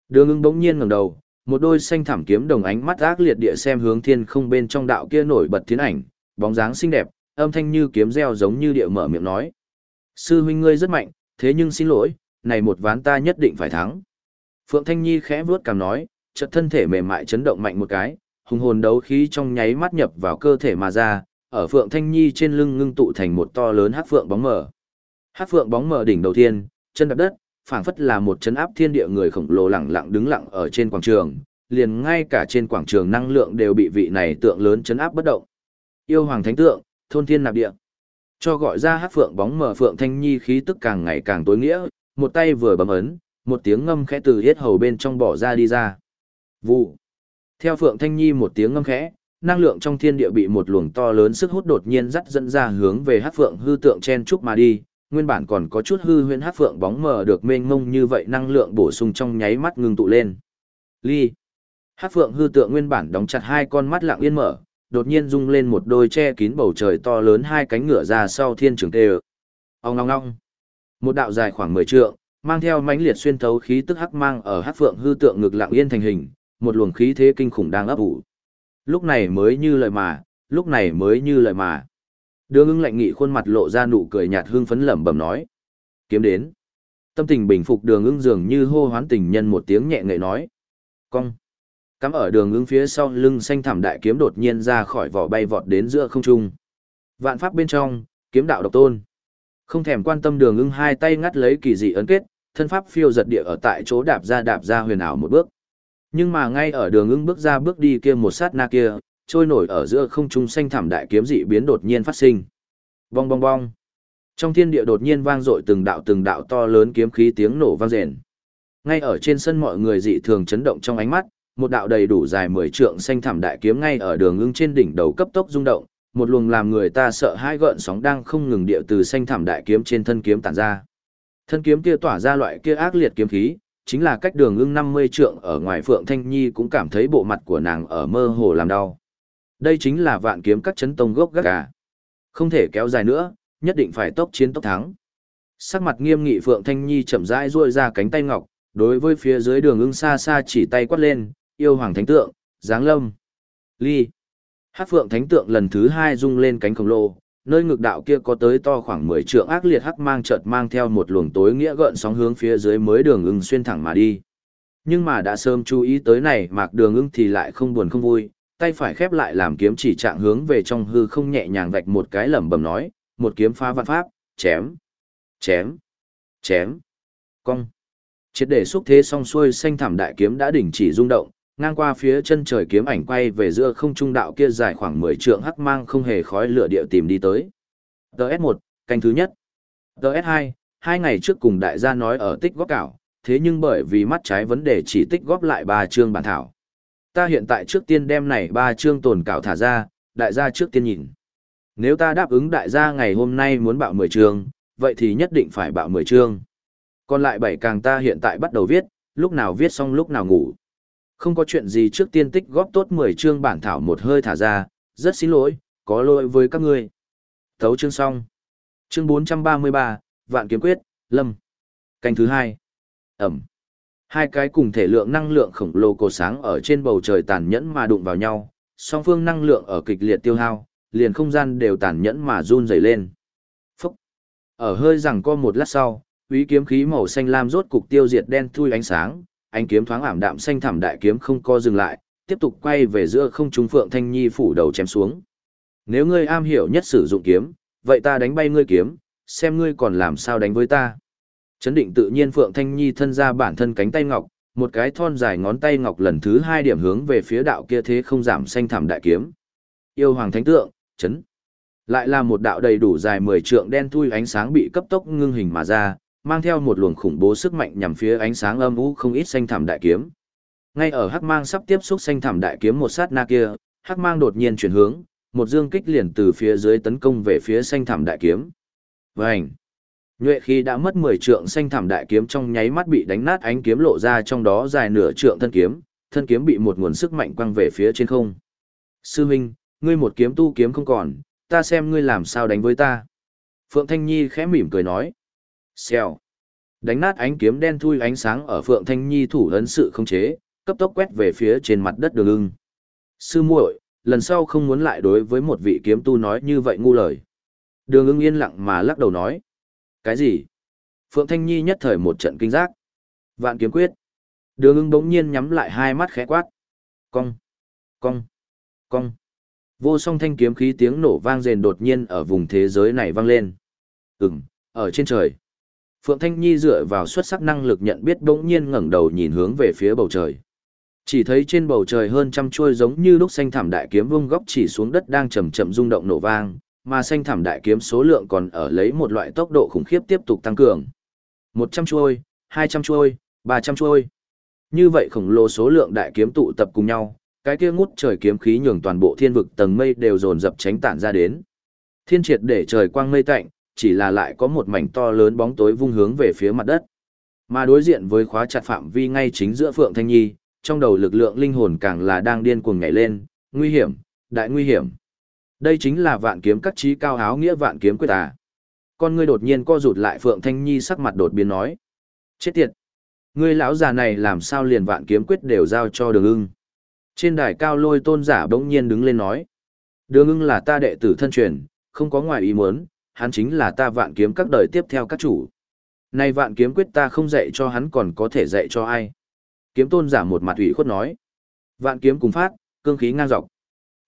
Đường ưng bỗng nhiên ngẩng đầu, một đôi xanh thảm kiếm đồng ánh mắt ác liệt địa xem hướng thiên không bên trong đạo kia nổi bật tiến ảnh, bóng dáng xinh đẹp, âm thanh như kiếm reo giống như địa mở miệng nói. Sư huynh ngươi rất mạnh, thế nhưng xin lỗi, này một ván ta nhất định phải thắng. Phượng Thanh Nhi khẽ vuốt cằm nói, chợt thân thể mềm mại chấn động mạnh một cái, hùng hồn đấu khí trong nháy mắt nhập vào cơ thể mà ra, ở Phượng Thanh Nhi trên lưng ngưng tụ thành một to lớn hắc phượng bóng mờ. Hắc phượng bóng mờ đỉnh đầu tiên, chân đạp đất, phảng phất là một chấn áp thiên địa người khổng lồ lặng lặng đứng lặng ở trên quảng trường, liền ngay cả trên quảng trường năng lượng đều bị vị này tượng lớn chấn áp bất động. Yêu hoàng thánh tượng, thôn thiên nạp địa. Cho gọi ra hắc phượng bóng mờ Phượng Thanh Nhi khí tức càng ngày càng tối nghĩa, một tay vừa bấm ấn, một tiếng ngâm khẽ từ yết hầu bên trong bỏ ra đi ra. Vụ. Theo Phượng Thanh Nhi một tiếng ngâm khẽ, năng lượng trong thiên địa bị một luồng to lớn sức hút đột nhiên dắt dẫn ra hướng về Hắc Phượng hư tượng chen trúc mà đi, nguyên bản còn có chút hư huyễn Hắc Phượng bóng mờ được mênh mông như vậy năng lượng bổ sung trong nháy mắt ngưng tụ lên. Ly. Hắc Phượng hư tượng nguyên bản đóng chặt hai con mắt lặng yên mở, đột nhiên rung lên một đôi che kín bầu trời to lớn hai cánh ngựa ra sau thiên trường tê. Ong ong ong. Một đạo dài khoảng 10 trượng, mang theo mãnh liệt xuyên thấu khí tức hắc mang ở hắc phượng hư tượng ngực lặng yên thành hình, một luồng khí thế kinh khủng đang ấp ủ. Lúc này mới như lời mà, lúc này mới như lời mà. Đường ưng lạnh nghị khuôn mặt lộ ra nụ cười nhạt hương phấn lẩm bẩm nói. Kiếm đến. Tâm tình bình phục đường ưng dường như hô hoán tình nhân một tiếng nhẹ ngậy nói. Cong. Cắm ở đường ưng phía sau lưng xanh thảm đại kiếm đột nhiên ra khỏi vỏ bay vọt đến giữa không trung. Vạn pháp bên trong, kiếm đạo độc tôn. Không thèm quan tâm đường ưng hai tay ngắt lấy kỳ dị ấn kết, thân pháp phiêu giật địa ở tại chỗ đạp ra đạp ra huyền ảo một bước. Nhưng mà ngay ở đường ưng bước ra bước đi kia một sát na kia, trôi nổi ở giữa không trung xanh thảm đại kiếm dị biến đột nhiên phát sinh. Bong bong bong. Trong thiên địa đột nhiên vang dội từng đạo từng đạo to lớn kiếm khí tiếng nổ vang rền. Ngay ở trên sân mọi người dị thường chấn động trong ánh mắt, một đạo đầy đủ dài 10 trượng xanh thảm đại kiếm ngay ở đường ưng trên đỉnh đầu cấp tốc rung động, một luồng làm người ta sợ hãi gợn sóng đang không ngừng điệu từ xanh thảm đại kiếm trên thân kiếm tản ra. Thân kiếm kia tỏa ra loại kia ác liệt kiếm khí, chính là cách đường ưng 50 trượng ở ngoài Phượng Thanh Nhi cũng cảm thấy bộ mặt của nàng ở mơ hồ làm đau. Đây chính là vạn kiếm các chấn tông gốc gác cả. Không thể kéo dài nữa, nhất định phải tốc chiến tốc thắng. Sắc mặt nghiêm nghị Phượng Thanh Nhi chậm rãi duỗi ra cánh tay ngọc, đối với phía dưới đường ưng xa xa chỉ tay quát lên, yêu hoàng thánh tượng, giáng lâm. Ly. Hát Phượng thánh tượng lần thứ hai rung lên cánh khổng lồ, nơi ngực đạo kia có tới to khoảng 10 trượng ác liệt hắc mang chợt mang theo một luồng tối nghĩa gợn sóng hướng phía dưới mới đường ưng xuyên thẳng mà đi. Nhưng mà đã sớm chú ý tới này mạc đường ưng thì lại không buồn không vui, tay phải khép lại làm kiếm chỉ trạng hướng về trong hư không nhẹ nhàng vạch một cái lẩm bẩm nói, một kiếm phá vạn pháp, chém, chém, chém, cong. Triệt để xúc thế song xuôi xanh thảm đại kiếm đã đình chỉ rung động, ngang qua phía chân trời kiếm ảnh quay về giữa không trung đạo kia dài khoảng 10 trượng hắc mang không hề khói lửa địa tìm đi tới. TS1, canh thứ nhất. TS2, hai ngày trước cùng đại gia nói ở tích góp cảo, thế nhưng bởi vì mắt trái vấn đề chỉ tích góp lại ba chương bản thảo. Ta hiện tại trước tiên đem này ba chương tồn cảo thả ra, đại gia trước tiên nhìn. Nếu ta đáp ứng đại gia ngày hôm nay muốn bạo 10 chương, vậy thì nhất định phải bạo 10 chương. Còn lại bảy càng ta hiện tại bắt đầu viết, lúc nào viết xong lúc nào ngủ. Không có chuyện gì trước tiên tích góp tốt 10 chương bản thảo một hơi thả ra, rất xin lỗi, có lỗi với các ngươi. Thấu chương xong. Chương 433, Vạn Kiếm Quyết, Lâm. Canh thứ hai. Ẩm. Hai cái cùng thể lượng năng lượng khổng lồ cổ sáng ở trên bầu trời tàn nhẫn mà đụng vào nhau, song phương năng lượng ở kịch liệt tiêu hao, liền không gian đều tàn nhẫn mà run rẩy lên. Phúc. Ở hơi rằng co một lát sau, úy kiếm khí màu xanh lam rốt cục tiêu diệt đen thui ánh sáng, ánh kiếm thoáng ảm đạm xanh thẳm đại kiếm không co dừng lại, tiếp tục quay về giữa không trung Phượng Thanh Nhi phủ đầu chém xuống. Nếu ngươi am hiểu nhất sử dụng kiếm, vậy ta đánh bay ngươi kiếm, xem ngươi còn làm sao đánh với ta. Chấn định tự nhiên Phượng Thanh Nhi thân ra bản thân cánh tay ngọc, một cái thon dài ngón tay ngọc lần thứ hai điểm hướng về phía đạo kia thế không giảm xanh thẳm đại kiếm. Yêu hoàng thánh tượng, chấn. Lại là một đạo đầy đủ dài 10 trượng đen thui ánh sáng bị cấp tốc ngưng hình mà ra, mang theo một luồng khủng bố sức mạnh nhằm phía ánh sáng âm u không ít xanh thảm đại kiếm. Ngay ở Hắc Mang sắp tiếp xúc xanh thảm đại kiếm một sát na kia, Hắc Mang đột nhiên chuyển hướng, một dương kích liền từ phía dưới tấn công về phía xanh thảm đại kiếm. Vành. Nhuệ khi đã mất 10 trượng xanh thảm đại kiếm trong nháy mắt bị đánh nát ánh kiếm lộ ra trong đó dài nửa trượng thân kiếm, thân kiếm bị một nguồn sức mạnh quăng về phía trên không. Sư huynh, ngươi một kiếm tu kiếm không còn, ta xem ngươi làm sao đánh với ta. Phượng Thanh Nhi khẽ mỉm cười nói. Xèo. Đánh nát ánh kiếm đen thui ánh sáng ở Phượng Thanh Nhi thủ ấn sự không chế, cấp tốc quét về phía trên mặt đất đường ưng. Sư muội, lần sau không muốn lại đối với một vị kiếm tu nói như vậy ngu lời. Đường ưng yên lặng mà lắc đầu nói. Cái gì? Phượng Thanh Nhi nhất thời một trận kinh giác. Vạn kiếm quyết. Đường ưng bỗng nhiên nhắm lại hai mắt khẽ quát. Cong. Cong. Cong. Vô song thanh kiếm khí tiếng nổ vang rền đột nhiên ở vùng thế giới này vang lên. Ừm, ở trên trời. Phượng Thanh Nhi dựa vào xuất sắc năng lực nhận biết bỗng nhiên ngẩng đầu nhìn hướng về phía bầu trời. Chỉ thấy trên bầu trời hơn trăm chuôi giống như lúc xanh thảm đại kiếm vung góc chỉ xuống đất đang chậm chậm rung động nổ vang, mà xanh thảm đại kiếm số lượng còn ở lấy một loại tốc độ khủng khiếp tiếp tục tăng cường. 100 chuôi, 200 chuôi, 300 chuôi. Như vậy khổng lồ số lượng đại kiếm tụ tập cùng nhau, cái kia ngút trời kiếm khí nhường toàn bộ thiên vực tầng mây đều dồn dập tránh tản ra đến. Thiên triệt để trời quang mây tạnh, chỉ là lại có một mảnh to lớn bóng tối vung hướng về phía mặt đất. Mà đối diện với khóa chặt phạm vi ngay chính giữa Phượng Thanh Nhi, trong đầu lực lượng linh hồn càng là đang điên cuồng nhảy lên, nguy hiểm, đại nguy hiểm. Đây chính là vạn kiếm các trí cao áo nghĩa vạn kiếm quyết à. Con ngươi đột nhiên co rụt lại Phượng Thanh Nhi sắc mặt đột biến nói. Chết tiệt! Ngươi lão già này làm sao liền vạn kiếm quyết đều giao cho đường ưng. Trên đài cao lôi tôn giả bỗng nhiên đứng lên nói. Đường ưng là ta đệ tử thân truyền, không có ngoài ý muốn, hắn chính là ta vạn kiếm các đời tiếp theo các chủ. nay vạn kiếm quyết ta không dạy cho hắn còn có thể dạy cho ai. Kiếm tôn giả một mặt ủy khuất nói. Vạn kiếm cùng phát, cương khí ngang dọc.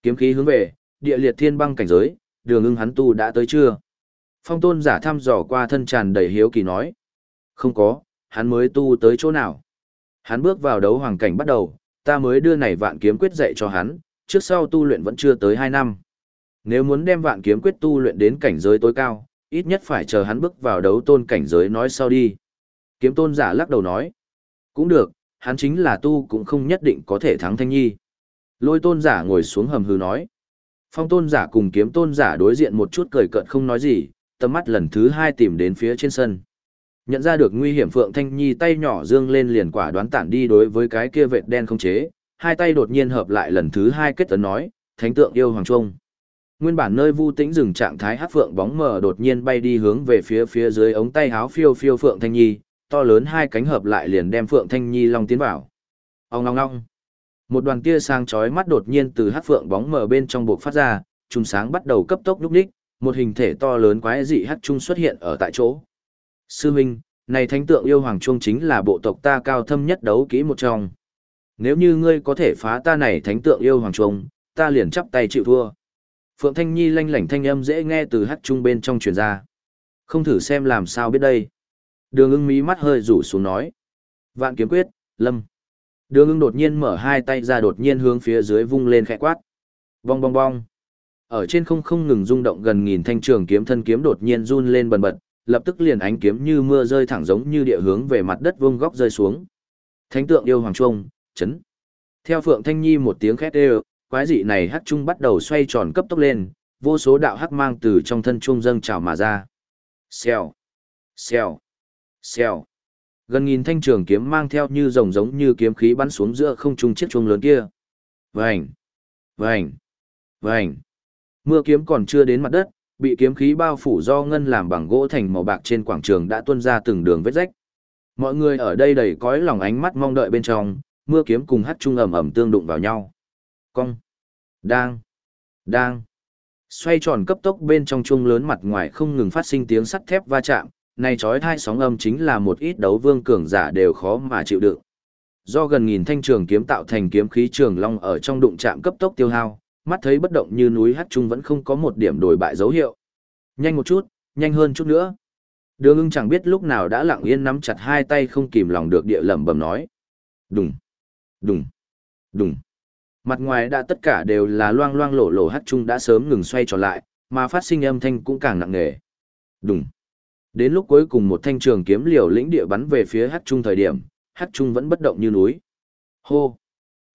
Kiếm khí hướng về, địa liệt thiên băng cảnh giới, đường ưng hắn tu đã tới chưa? Phong tôn giả thăm dò qua thân tràn đầy hiếu kỳ nói. Không có, hắn mới tu tới chỗ nào? Hắn bước vào đấu hoàng cảnh bắt đầu, ta mới đưa này vạn kiếm quyết dạy cho hắn, trước sau tu luyện vẫn chưa tới 2 năm. Nếu muốn đem vạn kiếm quyết tu luyện đến cảnh giới tối cao, ít nhất phải chờ hắn bước vào đấu tôn cảnh giới nói sau đi. Kiếm tôn giả lắc đầu nói. Cũng được, hắn chính là tu cũng không nhất định có thể thắng thanh nhi. Lôi tôn giả ngồi xuống hầm hư nói. Phong tôn giả cùng kiếm tôn giả đối diện một chút cười cợt không nói gì, tầm mắt lần thứ hai tìm đến phía trên sân. Nhận ra được nguy hiểm Phượng Thanh Nhi tay nhỏ dương lên liền quả đoán tản đi đối với cái kia vệt đen không chế, hai tay đột nhiên hợp lại lần thứ hai kết tấn nói, thánh tượng yêu hoàng trung. Nguyên bản nơi vu tĩnh dừng trạng thái hắc phượng bóng mờ đột nhiên bay đi hướng về phía phía dưới ống tay háo phiêu phiêu Phượng Thanh Nhi, to lớn hai cánh hợp lại liền đem Phượng Thanh Nhi long tiến vào. Ong long long. Một đoàn tia sáng chói mắt đột nhiên từ hắc phượng bóng mờ bên trong buộc phát ra, trùng sáng bắt đầu cấp tốc lúc đích, một hình thể to lớn quái dị hắc trung xuất hiện ở tại chỗ. Sư Minh, này thánh tượng yêu hoàng trung chính là bộ tộc ta cao thâm nhất đấu kỹ một trong. Nếu như ngươi có thể phá ta này thánh tượng yêu hoàng trung, ta liền chắp tay chịu thua. Phượng Thanh Nhi lanh lảnh thanh âm dễ nghe từ hát trung bên trong truyền ra. Không thử xem làm sao biết đây. Đường ưng mí mắt hơi rủ xuống nói. Vạn kiếm quyết, lâm. Đường ưng đột nhiên mở hai tay ra đột nhiên hướng phía dưới vung lên khẽ quát. Bong bong bong. Ở trên không không ngừng rung động gần nghìn thanh trường kiếm thân kiếm đột nhiên run lên bần bật, lập tức liền ánh kiếm như mưa rơi thẳng giống như địa hướng về mặt đất vuông góc rơi xuống. Thánh tượng yêu hoàng trung, chấn. Theo Phượng Thanh Nhi một tiếng khét đều, quái dị này hắc trung bắt đầu xoay tròn cấp tốc lên, vô số đạo hắc mang từ trong thân trung dâng trào mà ra. Xèo, xèo, xèo. Gần nghìn thanh trường kiếm mang theo như rồng giống như kiếm khí bắn xuống giữa không trung chiếc chuông lớn kia. Vành, vành, vành. Mưa kiếm còn chưa đến mặt đất, bị kiếm khí bao phủ do ngân làm bằng gỗ thành màu bạc trên quảng trường đã tuôn ra từng đường vết rách. Mọi người ở đây đầy cõi lòng ánh mắt mong đợi bên trong, mưa kiếm cùng hát trung ầm ầm tương đụng vào nhau. Cong, đang, đang. Xoay tròn cấp tốc bên trong chuông lớn mặt ngoài không ngừng phát sinh tiếng sắt thép va chạm, này chói thai sóng âm chính là một ít đấu vương cường giả đều khó mà chịu đựng. Do gần nghìn thanh trường kiếm tạo thành kiếm khí trường long ở trong đụng chạm cấp tốc tiêu hao, mắt thấy bất động như núi hát trung vẫn không có một điểm đổi bại dấu hiệu. Nhanh một chút, nhanh hơn chút nữa. Đường ưng chẳng biết lúc nào đã lặng yên nắm chặt hai tay không kìm lòng được địa lẩm bẩm nói. Đùng, đùng, đùng. Mặt ngoài đã tất cả đều là loang loang lổ lổ hát trung đã sớm ngừng xoay trở lại, mà phát sinh âm thanh cũng càng nặng nề. Đùng. Đến lúc cuối cùng một thanh trường kiếm liều lĩnh địa bắn về phía hát trung thời điểm, hát trung vẫn bất động như núi. Hô.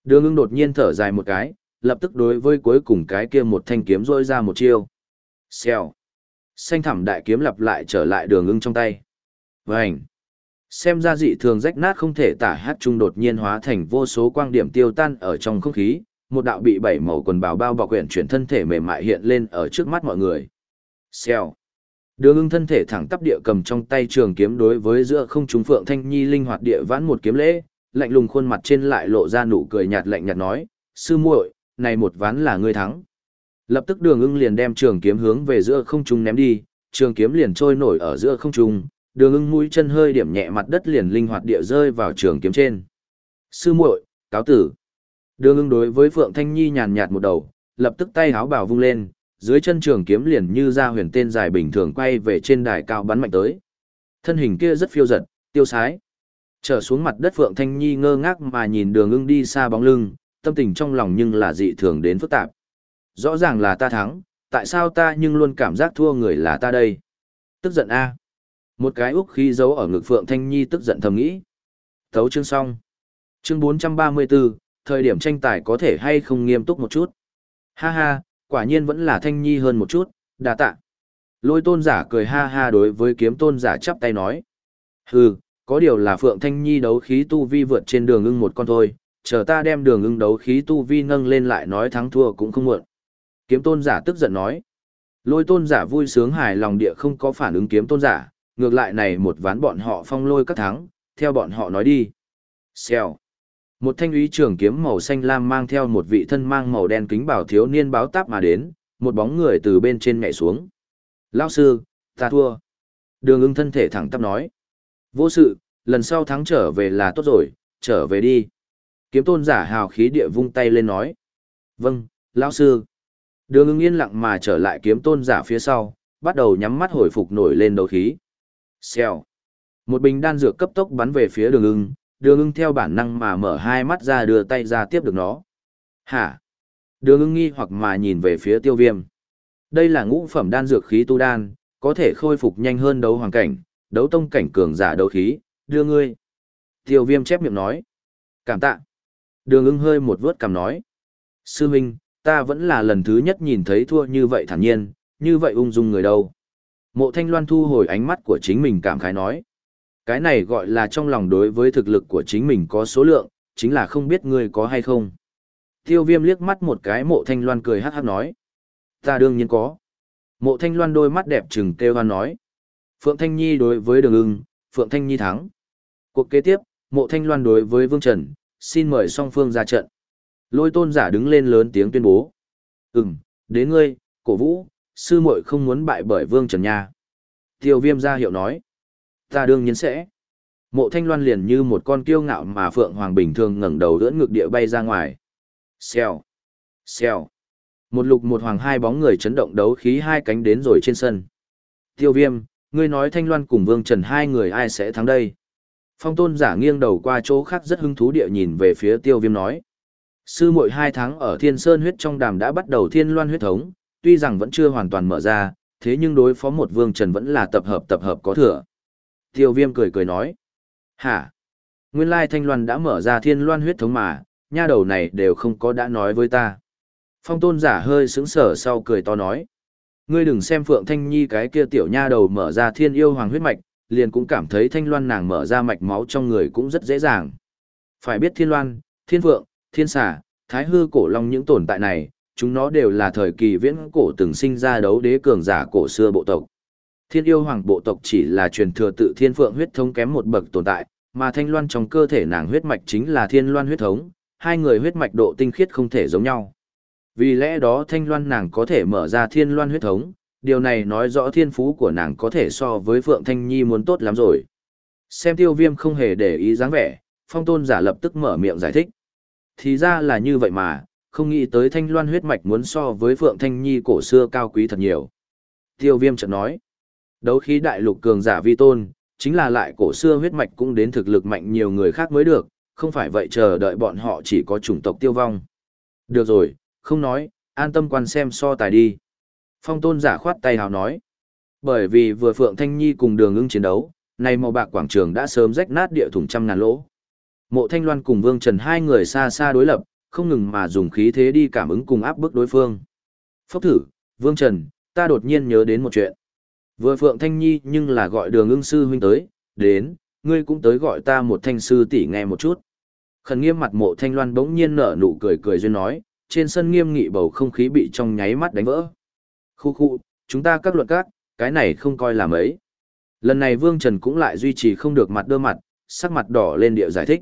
Đường ưng đột nhiên thở dài một cái, lập tức đối với cuối cùng cái kia một thanh kiếm rôi ra một chiêu. Xèo. Xanh thẳm đại kiếm lặp lại trở lại đường ưng trong tay. Vành. Xem ra dị thường rách nát không thể tả hát trung đột nhiên hóa thành vô số quang điểm tiêu tan ở trong không khí, một đạo bị bảy màu quần bào bao bọc quyển chuyển thân thể mềm mại hiện lên ở trước mắt mọi người. Xèo. Đường ưng thân thể thẳng tắp địa cầm trong tay trường kiếm đối với giữa không trung phượng thanh nhi linh hoạt địa vãn một kiếm lễ, lạnh lùng khuôn mặt trên lại lộ ra nụ cười nhạt lạnh nhạt nói, sư muội, này một ván là ngươi thắng. Lập tức đường ưng liền đem trường kiếm hướng về giữa không trung ném đi, trường kiếm liền trôi nổi ở giữa không trung, đường ưng mũi chân hơi điểm nhẹ mặt đất liền linh hoạt địa rơi vào trường kiếm trên. Sư muội, cáo tử. Đường ưng đối với Phượng Thanh Nhi nhàn nhạt một đầu, lập tức tay háo bảo vung lên, dưới chân trường kiếm liền như ra huyền tên dài bình thường quay về trên đài cao bắn mạnh tới. Thân hình kia rất phiêu giật, tiêu sái. Trở xuống mặt đất Phượng Thanh Nhi ngơ ngác mà nhìn đường ưng đi xa bóng lưng, tâm tình trong lòng nhưng là dị thường đến phức tạp. Rõ ràng là ta thắng, tại sao ta nhưng luôn cảm giác thua người là ta đây? Tức giận a. Một cái úc khí giấu ở ngực Phượng Thanh Nhi tức giận thầm nghĩ. Thấu chương xong. Chương 434, thời điểm tranh tài có thể hay không nghiêm túc một chút. Ha ha, quả nhiên vẫn là Thanh Nhi hơn một chút, đa tạ. Lôi tôn giả cười ha ha đối với kiếm tôn giả chắp tay nói. Hừ, có điều là Phượng Thanh Nhi đấu khí tu vi vượt trên đường ưng một con thôi, chờ ta đem đường ưng đấu khí tu vi nâng lên lại nói thắng thua cũng không muộn. Kiếm tôn giả tức giận nói. Lôi tôn giả vui sướng hài lòng địa không có phản ứng kiếm tôn giả, ngược lại này một ván bọn họ phong lôi các thắng, theo bọn họ nói đi. Xèo. Một thanh úy trường kiếm màu xanh lam mang theo một vị thân mang màu đen kính bảo thiếu niên báo táp mà đến, một bóng người từ bên trên nhảy xuống. Lao sư, ta thua. Đường ưng thân thể thẳng tắp nói. Vô sự, lần sau thắng trở về là tốt rồi, trở về đi. Kiếm tôn giả hào khí địa vung tay lên nói. Vâng, lão sư. Đường ưng yên lặng mà trở lại kiếm tôn giả phía sau, bắt đầu nhắm mắt hồi phục nổi lên đấu khí. Xèo. Một bình đan dược cấp tốc bắn về phía đường ưng, đường ưng theo bản năng mà mở hai mắt ra đưa tay ra tiếp được nó. Hả? Đường ưng nghi hoặc mà nhìn về phía tiêu viêm. Đây là ngũ phẩm đan dược khí tu đan, có thể khôi phục nhanh hơn đấu hoàng cảnh, đấu tông cảnh cường giả đấu khí, đưa ngươi. Tiêu viêm chép miệng nói. Cảm tạ. Đường ưng hơi một vớt cằm nói. Sư huynh, ta vẫn là lần thứ nhất nhìn thấy thua như vậy thản nhiên, như vậy ung dung người đâu. Mộ thanh loan thu hồi ánh mắt của chính mình cảm khái nói. Cái này gọi là trong lòng đối với thực lực của chính mình có số lượng, chính là không biết ngươi có hay không. Tiêu viêm liếc mắt một cái mộ thanh loan cười hát hát nói. Ta đương nhiên có. Mộ thanh loan đôi mắt đẹp trừng kêu hoan nói. Phượng Thanh Nhi đối với đường ưng, Phượng Thanh Nhi thắng. Cuộc kế tiếp, mộ thanh loan đối với Vương Trần, xin mời song phương ra trận. Lôi tôn giả đứng lên lớn tiếng tuyên bố. Ừm, đến ngươi, cổ vũ, sư muội không muốn bại bởi Vương Trần Nha. Tiêu viêm ra hiệu nói. Ta đương nhiên sẽ. Mộ thanh loan liền như một con kiêu ngạo mà Phượng Hoàng bình thường ngẩng đầu đỡ ngực địa bay ra ngoài. Xèo. Xèo. Một lục một hoàng hai bóng người chấn động đấu khí hai cánh đến rồi trên sân. Tiêu viêm, ngươi nói thanh loan cùng Vương Trần hai người ai sẽ thắng đây? Phong tôn giả nghiêng đầu qua chỗ khác rất hứng thú địa nhìn về phía tiêu viêm nói. Sư muội hai tháng ở thiên sơn huyết trong đàm đã bắt đầu thiên loan huyết thống, tuy rằng vẫn chưa hoàn toàn mở ra, thế nhưng đối phó một vương trần vẫn là tập hợp tập hợp có thừa. Tiêu viêm cười cười nói. Hả? Nguyên lai thanh loan đã mở ra thiên loan huyết thống mà, nha đầu này đều không có đã nói với ta. Phong tôn giả hơi sững sở sau cười to nói. Ngươi đừng xem Phượng Thanh Nhi cái kia tiểu nha đầu mở ra thiên yêu hoàng huyết mạch, liền cũng cảm thấy thanh loan nàng mở ra mạch máu trong người cũng rất dễ dàng. Phải biết thiên loan, thiên phượng, thiên xà, thái hư cổ long những tồn tại này, chúng nó đều là thời kỳ viễn cổ từng sinh ra đấu đế cường giả cổ xưa bộ tộc. Thiên yêu hoàng bộ tộc chỉ là truyền thừa tự thiên phượng huyết thống kém một bậc tồn tại, mà thanh loan trong cơ thể nàng huyết mạch chính là thiên loan huyết thống, hai người huyết mạch độ tinh khiết không thể giống nhau. Vì lẽ đó thanh loan nàng có thể mở ra thiên loan huyết thống, điều này nói rõ thiên phú của nàng có thể so với Phượng Thanh Nhi muốn tốt lắm rồi. Xem tiêu viêm không hề để ý dáng vẻ, phong tôn giả lập tức mở miệng giải thích. Thì ra là như vậy mà, không nghĩ tới thanh loan huyết mạch muốn so với Phượng Thanh Nhi cổ xưa cao quý thật nhiều. Tiêu viêm chợt nói, đấu khí đại lục cường giả vi tôn, chính là lại cổ xưa huyết mạch cũng đến thực lực mạnh nhiều người khác mới được, không phải vậy chờ đợi bọn họ chỉ có chủng tộc tiêu vong. Được rồi, không nói, an tâm quan xem so tài đi. Phong tôn giả khoát tay hào nói. Bởi vì vừa Phượng Thanh Nhi cùng đường ưng chiến đấu, nay màu bạc quảng trường đã sớm rách nát địa thủng trăm ngàn lỗ. Mộ Thanh Loan cùng Vương Trần hai người xa xa đối lập, không ngừng mà dùng khí thế đi cảm ứng cùng áp bức đối phương. Phốc thử, Vương Trần, ta đột nhiên nhớ đến một chuyện. Vừa Phượng Thanh Nhi nhưng là gọi đường ưng sư huynh tới, đến, ngươi cũng tới gọi ta một thanh sư tỷ nghe một chút. Khẩn nghiêm mặt mộ Thanh Loan bỗng nhiên nở nụ cười cười duyên nói, trên sân nghiêm nghị bầu không khí bị trong nháy mắt đánh vỡ. Khu khu, chúng ta các luận các, cái này không coi là mấy. Lần này Vương Trần cũng lại duy trì không được mặt đơ mặt, sắc mặt đỏ lên điệu giải thích.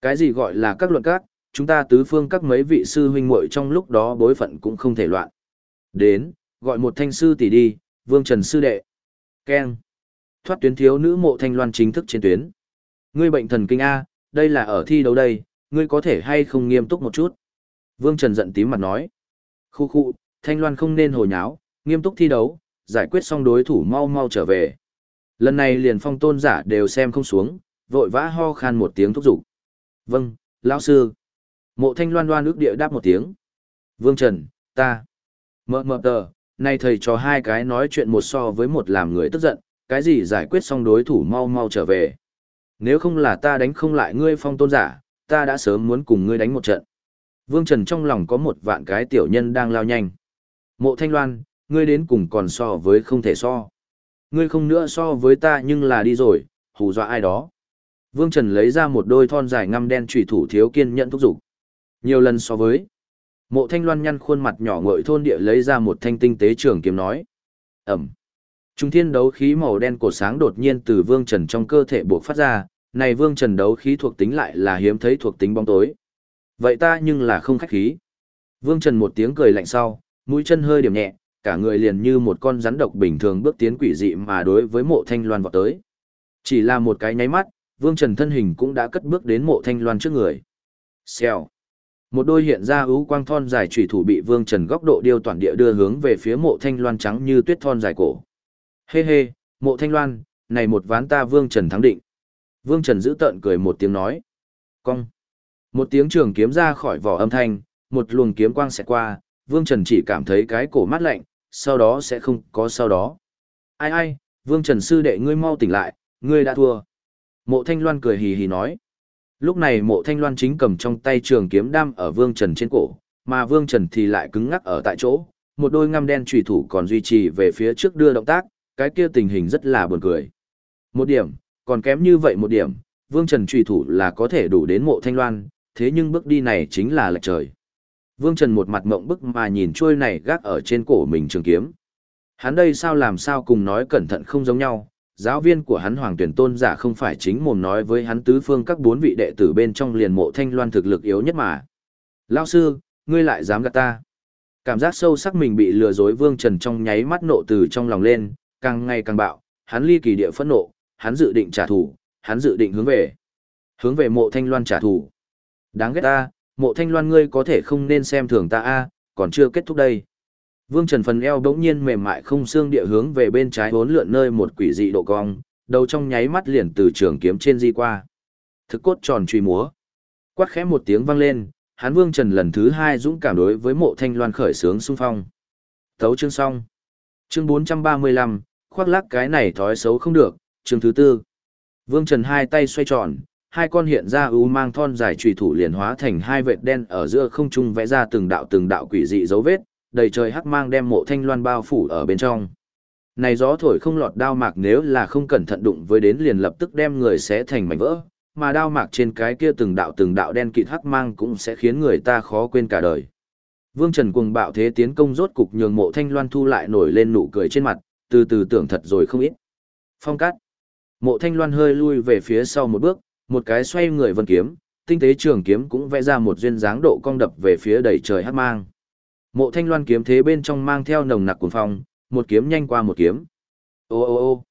Cái gì gọi là các luận các, chúng ta tứ phương các mấy vị sư huynh muội trong lúc đó bối phận cũng không thể loạn. Đến, gọi một thanh sư tỷ đi, Vương Trần sư đệ. Ken. Thoát tuyến thiếu nữ mộ thanh loan chính thức trên tuyến. Ngươi bệnh thần kinh A, đây là ở thi đấu đây, ngươi có thể hay không nghiêm túc một chút. Vương Trần giận tím mặt nói. Khu khu, thanh loan không nên hồ nháo, nghiêm túc thi đấu, giải quyết xong đối thủ mau mau trở về. Lần này liền phong tôn giả đều xem không xuống, vội vã ho khan một tiếng thúc giục. Vâng, lão sư. Mộ thanh loan loan ước địa đáp một tiếng. Vương Trần, ta. Mờ mờ tờ, nay thầy cho hai cái nói chuyện một so với một làm người tức giận, cái gì giải quyết xong đối thủ mau mau trở về. Nếu không là ta đánh không lại ngươi phong tôn giả, ta đã sớm muốn cùng ngươi đánh một trận. Vương Trần trong lòng có một vạn cái tiểu nhân đang lao nhanh. Mộ Thanh Loan, ngươi đến cùng còn so với không thể so. Ngươi không nữa so với ta nhưng là đi rồi, hù dọa ai đó. Vương Trần lấy ra một đôi thon dài ngăm đen trùy thủ thiếu kiên nhẫn thúc giục. Nhiều lần so với. Mộ Thanh Loan nhăn khuôn mặt nhỏ ngội thôn địa lấy ra một thanh tinh tế trường kiếm nói. Ẩm. Trung thiên đấu khí màu đen cổ sáng đột nhiên từ Vương Trần trong cơ thể buộc phát ra, này Vương Trần đấu khí thuộc tính lại là hiếm thấy thuộc tính bóng tối. Vậy ta nhưng là không khách khí. Vương Trần một tiếng cười lạnh sau, mũi chân hơi điểm nhẹ, cả người liền như một con rắn độc bình thường bước tiến quỷ dị mà đối với mộ thanh loan vọt tới. Chỉ là một cái nháy mắt, Vương Trần thân hình cũng đã cất bước đến mộ thanh loan trước người. Xèo. Một đôi hiện ra ưu quang thon dài chủy thủ bị Vương Trần góc độ điêu toàn địa đưa hướng về phía mộ thanh loan trắng như tuyết thon dài cổ. Hê hê, mộ thanh loan, này một ván ta Vương Trần thắng định. Vương Trần giữ tợn cười một tiếng nói. Cong. Một tiếng trường kiếm ra khỏi vỏ âm thanh, một luồng kiếm quang sẽ qua, Vương Trần chỉ cảm thấy cái cổ mát lạnh, sau đó sẽ không có sau đó. Ai ai, Vương Trần sư đệ ngươi mau tỉnh lại, ngươi đã thua. Mộ Thanh Loan cười hì hì nói. Lúc này mộ Thanh Loan chính cầm trong tay trường kiếm đam ở Vương Trần trên cổ, mà Vương Trần thì lại cứng ngắc ở tại chỗ, một đôi ngăm đen trùy thủ còn duy trì về phía trước đưa động tác, cái kia tình hình rất là buồn cười. Một điểm, còn kém như vậy một điểm, Vương Trần trùy thủ là có thể đủ đến mộ Thanh Loan, thế nhưng bước đi này chính là lệch trời. Vương Trần một mặt mộng bức mà nhìn trôi này gác ở trên cổ mình trường kiếm. Hắn đây sao làm sao cùng nói cẩn thận không giống nhau, giáo viên của hắn Hoàng Tuyển Tôn giả không phải chính mồm nói với hắn tứ phương các bốn vị đệ tử bên trong liền mộ thanh loan thực lực yếu nhất mà. Lao sư, ngươi lại dám gạt ta. Cảm giác sâu sắc mình bị lừa dối Vương Trần trong nháy mắt nộ từ trong lòng lên, càng ngày càng bạo, hắn ly kỳ địa phẫn nộ, hắn dự định trả thù, hắn dự định hướng về. Hướng về mộ thanh loan trả thù. Đáng ghét ta, mộ thanh loan ngươi có thể không nên xem thường ta a còn chưa kết thúc đây. Vương Trần phần eo bỗng nhiên mềm mại không xương địa hướng về bên trái vốn lượn nơi một quỷ dị độ cong, đầu trong nháy mắt liền từ trường kiếm trên di qua. Thực cốt tròn truy múa. Quát khẽ một tiếng vang lên, hắn Vương Trần lần thứ hai dũng cảm đối với mộ thanh loan khởi sướng xung phong. Thấu chương xong. Chương 435, khoác lác cái này thói xấu không được, chương thứ tư. Vương Trần hai tay xoay tròn, hai con hiện ra ưu mang thon dài trùy thủ liền hóa thành hai vệt đen ở giữa không trung vẽ ra từng đạo từng đạo quỷ dị dấu vết, đầy trời hắc mang đem mộ thanh loan bao phủ ở bên trong. Này gió thổi không lọt đao mạc nếu là không cẩn thận đụng với đến liền lập tức đem người sẽ thành mảnh vỡ, mà đao mạc trên cái kia từng đạo từng đạo đen kịt hắc mang cũng sẽ khiến người ta khó quên cả đời. Vương Trần cuồng bạo thế tiến công rốt cục nhường mộ thanh loan thu lại nổi lên nụ cười trên mặt, từ từ tưởng thật rồi không ít. Phong cắt. Mộ thanh loan hơi lui về phía sau một bước, một cái xoay người vân kiếm, tinh tế trường kiếm cũng vẽ ra một duyên dáng độ cong đập về phía đầy trời hắc mang. Mộ thanh loan kiếm thế bên trong mang theo nồng nặc cuồng phong, một kiếm nhanh qua một kiếm. Ô ô ô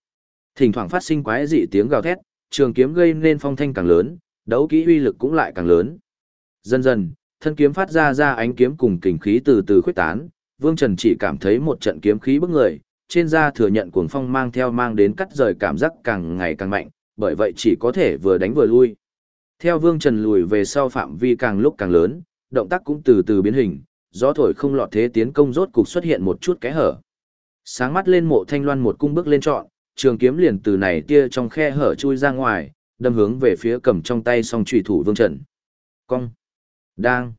thỉnh thoảng phát sinh quái dị tiếng gào thét, trường kiếm gây nên phong thanh càng lớn, đấu kỹ uy lực cũng lại càng lớn. Dần dần, thân kiếm phát ra ra ánh kiếm cùng kình khí từ từ khuếch tán, Vương Trần chỉ cảm thấy một trận kiếm khí bức người, trên da thừa nhận cuồng phong mang theo mang đến cắt rời cảm giác càng ngày càng mạnh, bởi vậy chỉ có thể vừa đánh vừa lui. Theo Vương Trần lùi về sau phạm vi càng lúc càng lớn, động tác cũng từ từ biến hình, gió thổi không lọt thế tiến công rốt cục xuất hiện một chút kẽ hở. Sáng mắt lên mộ thanh loan một cung bước lên trọn, trường kiếm liền từ này tia trong khe hở chui ra ngoài, đâm hướng về phía cầm trong tay song trùy thủ Vương Trần. Cong. Đang.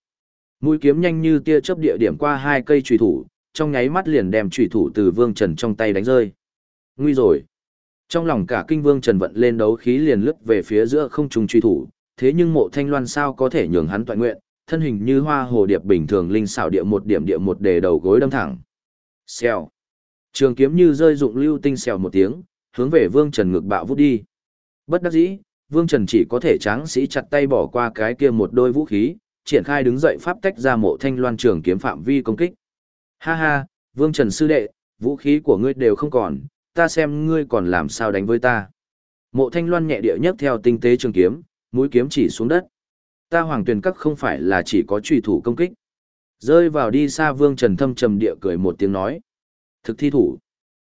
Mũi kiếm nhanh như tia chớp địa điểm qua hai cây trùy thủ, trong nháy mắt liền đem trùy thủ từ Vương Trần trong tay đánh rơi. Nguy rồi. Trong lòng cả kinh Vương Trần vận lên đấu khí liền lướt về phía giữa không trung truy thủ, thế nhưng mộ thanh loan sao có thể nhường hắn toàn nguyện, thân hình như hoa hồ điệp bình thường linh xảo địa một điểm địa một đề đầu gối đâm thẳng. Xèo. Trường kiếm như rơi dụng lưu tinh xèo một tiếng, hướng về Vương Trần ngực bạo vút đi. Bất đắc dĩ, Vương Trần chỉ có thể tráng sĩ chặt tay bỏ qua cái kia một đôi vũ khí, triển khai đứng dậy pháp tách ra mộ thanh loan trường kiếm phạm vi công kích. Ha ha, Vương Trần sư đệ, vũ khí của ngươi đều không còn, ta xem ngươi còn làm sao đánh với ta. Mộ thanh loan nhẹ địa nhất theo tinh tế trường kiếm, mũi kiếm chỉ xuống đất. Ta hoàng Tuyền các không phải là chỉ có trùy thủ công kích. Rơi vào đi xa vương trần thâm trầm địa cười một tiếng nói. Thực thi thủ.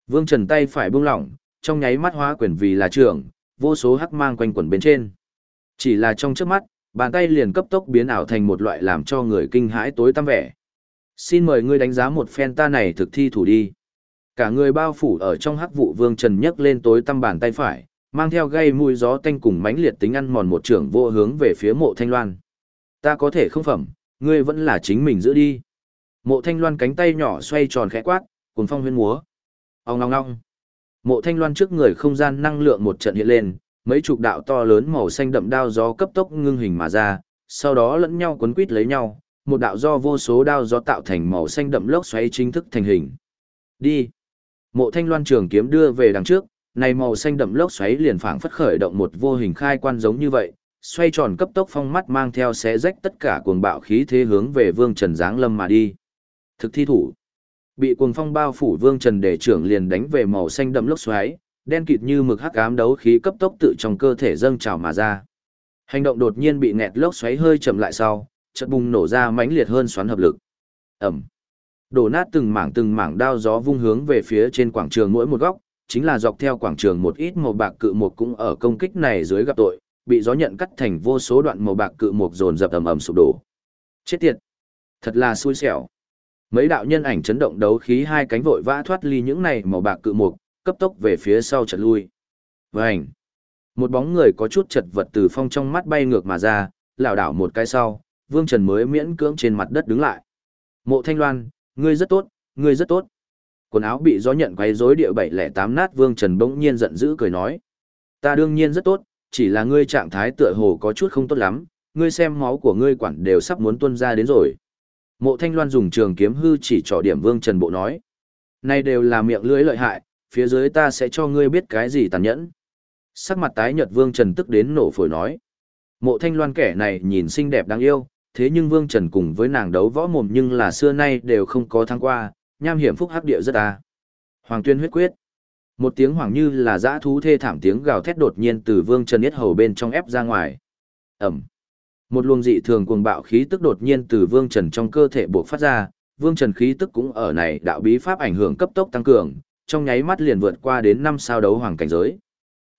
Vương trần tay phải buông lỏng, trong nháy mắt hóa quyền vì là trưởng, vô số hắc mang quanh quẩn bên trên. Chỉ là trong trước mắt, bàn tay liền cấp tốc biến ảo thành một loại làm cho người kinh hãi tối tăm vẻ. Xin mời ngươi đánh giá một phen ta này thực thi thủ đi. Cả người bao phủ ở trong hắc vụ vương trần nhấc lên tối tăm bàn tay phải, mang theo gây mùi gió tanh cùng mãnh liệt tính ăn mòn một trưởng vô hướng về phía mộ thanh loan. Ta có thể không phẩm, ngươi vẫn là chính mình giữ đi. Mộ thanh loan cánh tay nhỏ xoay tròn khẽ quát, cùng phong huyên múa. Ông ngong ngong. Mộ thanh loan trước người không gian năng lượng một trận hiện lên, mấy chục đạo to lớn màu xanh đậm đao gió cấp tốc ngưng hình mà ra, sau đó lẫn nhau quấn quít lấy nhau, một đạo do vô số đao gió tạo thành màu xanh đậm lốc xoáy chính thức thành hình. Đi. Mộ thanh loan trường kiếm đưa về đằng trước, này màu xanh đậm lốc xoáy liền phảng phất khởi động một vô hình khai quan giống như vậy, xoay tròn cấp tốc phong mắt mang theo xé rách tất cả cuồng bạo khí thế hướng về Vương Trần giáng lâm mà đi. Thực thi thủ. Bị cuồng phong bao phủ Vương Trần để trưởng liền đánh về màu xanh đậm lốc xoáy, đen kịt như mực hắc ám đấu khí cấp tốc tự trong cơ thể dâng trào mà ra. Hành động đột nhiên bị nẹt lốc xoáy hơi chậm lại sau, chợt bùng nổ ra mãnh liệt hơn xoắn hợp lực. ầm Đổ nát từng mảng từng mảng đao gió vung hướng về phía trên quảng trường mỗi một góc, chính là dọc theo quảng trường một ít màu bạc cự mục cũng ở công kích này dưới gặp tội, bị gió nhận cắt thành vô số đoạn màu bạc cự mục dồn dập ầm ầm sụp đổ. Chết tiệt! Thật là xui xẻo. Mấy đạo nhân ảnh chấn động đấu khí hai cánh vội vã thoát ly những này màu bạc cự mục, cấp tốc về phía sau chợt lui. Vành! Một bóng người có chút chật vật từ phong trong mắt bay ngược mà ra, lảo đảo một cái sau, Vương Trần mới miễn cưỡng trên mặt đất đứng lại. Mộ Thanh Loan, ngươi rất tốt, ngươi rất tốt. Quần áo bị gió nhận quấy rối địa bảy lẻ tám nát Vương Trần bỗng nhiên giận dữ cười nói. Ta đương nhiên rất tốt, chỉ là ngươi trạng thái tựa hồ có chút không tốt lắm, ngươi xem máu của ngươi quản đều sắp muốn tuôn ra đến rồi. Mộ Thanh Loan dùng trường kiếm hư chỉ trỏ điểm Vương Trần bộ nói. Này đều là miệng lưỡi lợi hại, phía dưới ta sẽ cho ngươi biết cái gì tàn nhẫn. Sắc mặt tái nhợt Vương Trần tức đến nổ phổi nói. Mộ Thanh Loan kẻ này nhìn xinh đẹp đáng yêu, thế nhưng Vương Trần cùng với nàng đấu võ mồm nhưng là xưa nay đều không có thắng qua, nham hiểm phúc hắc địa rất à. Hoàng tuyên huyết quyết. Một tiếng hoàng như là dã thú thê thảm tiếng gào thét đột nhiên từ Vương Trần Yết hầu bên trong ép ra ngoài. Ẩm. Một luồng dị thường cuồng bạo khí tức đột nhiên từ Vương Trần trong cơ thể buộc phát ra, Vương Trần khí tức cũng ở này đạo bí pháp ảnh hưởng cấp tốc tăng cường, trong nháy mắt liền vượt qua đến năm sao đấu hoàng cảnh giới.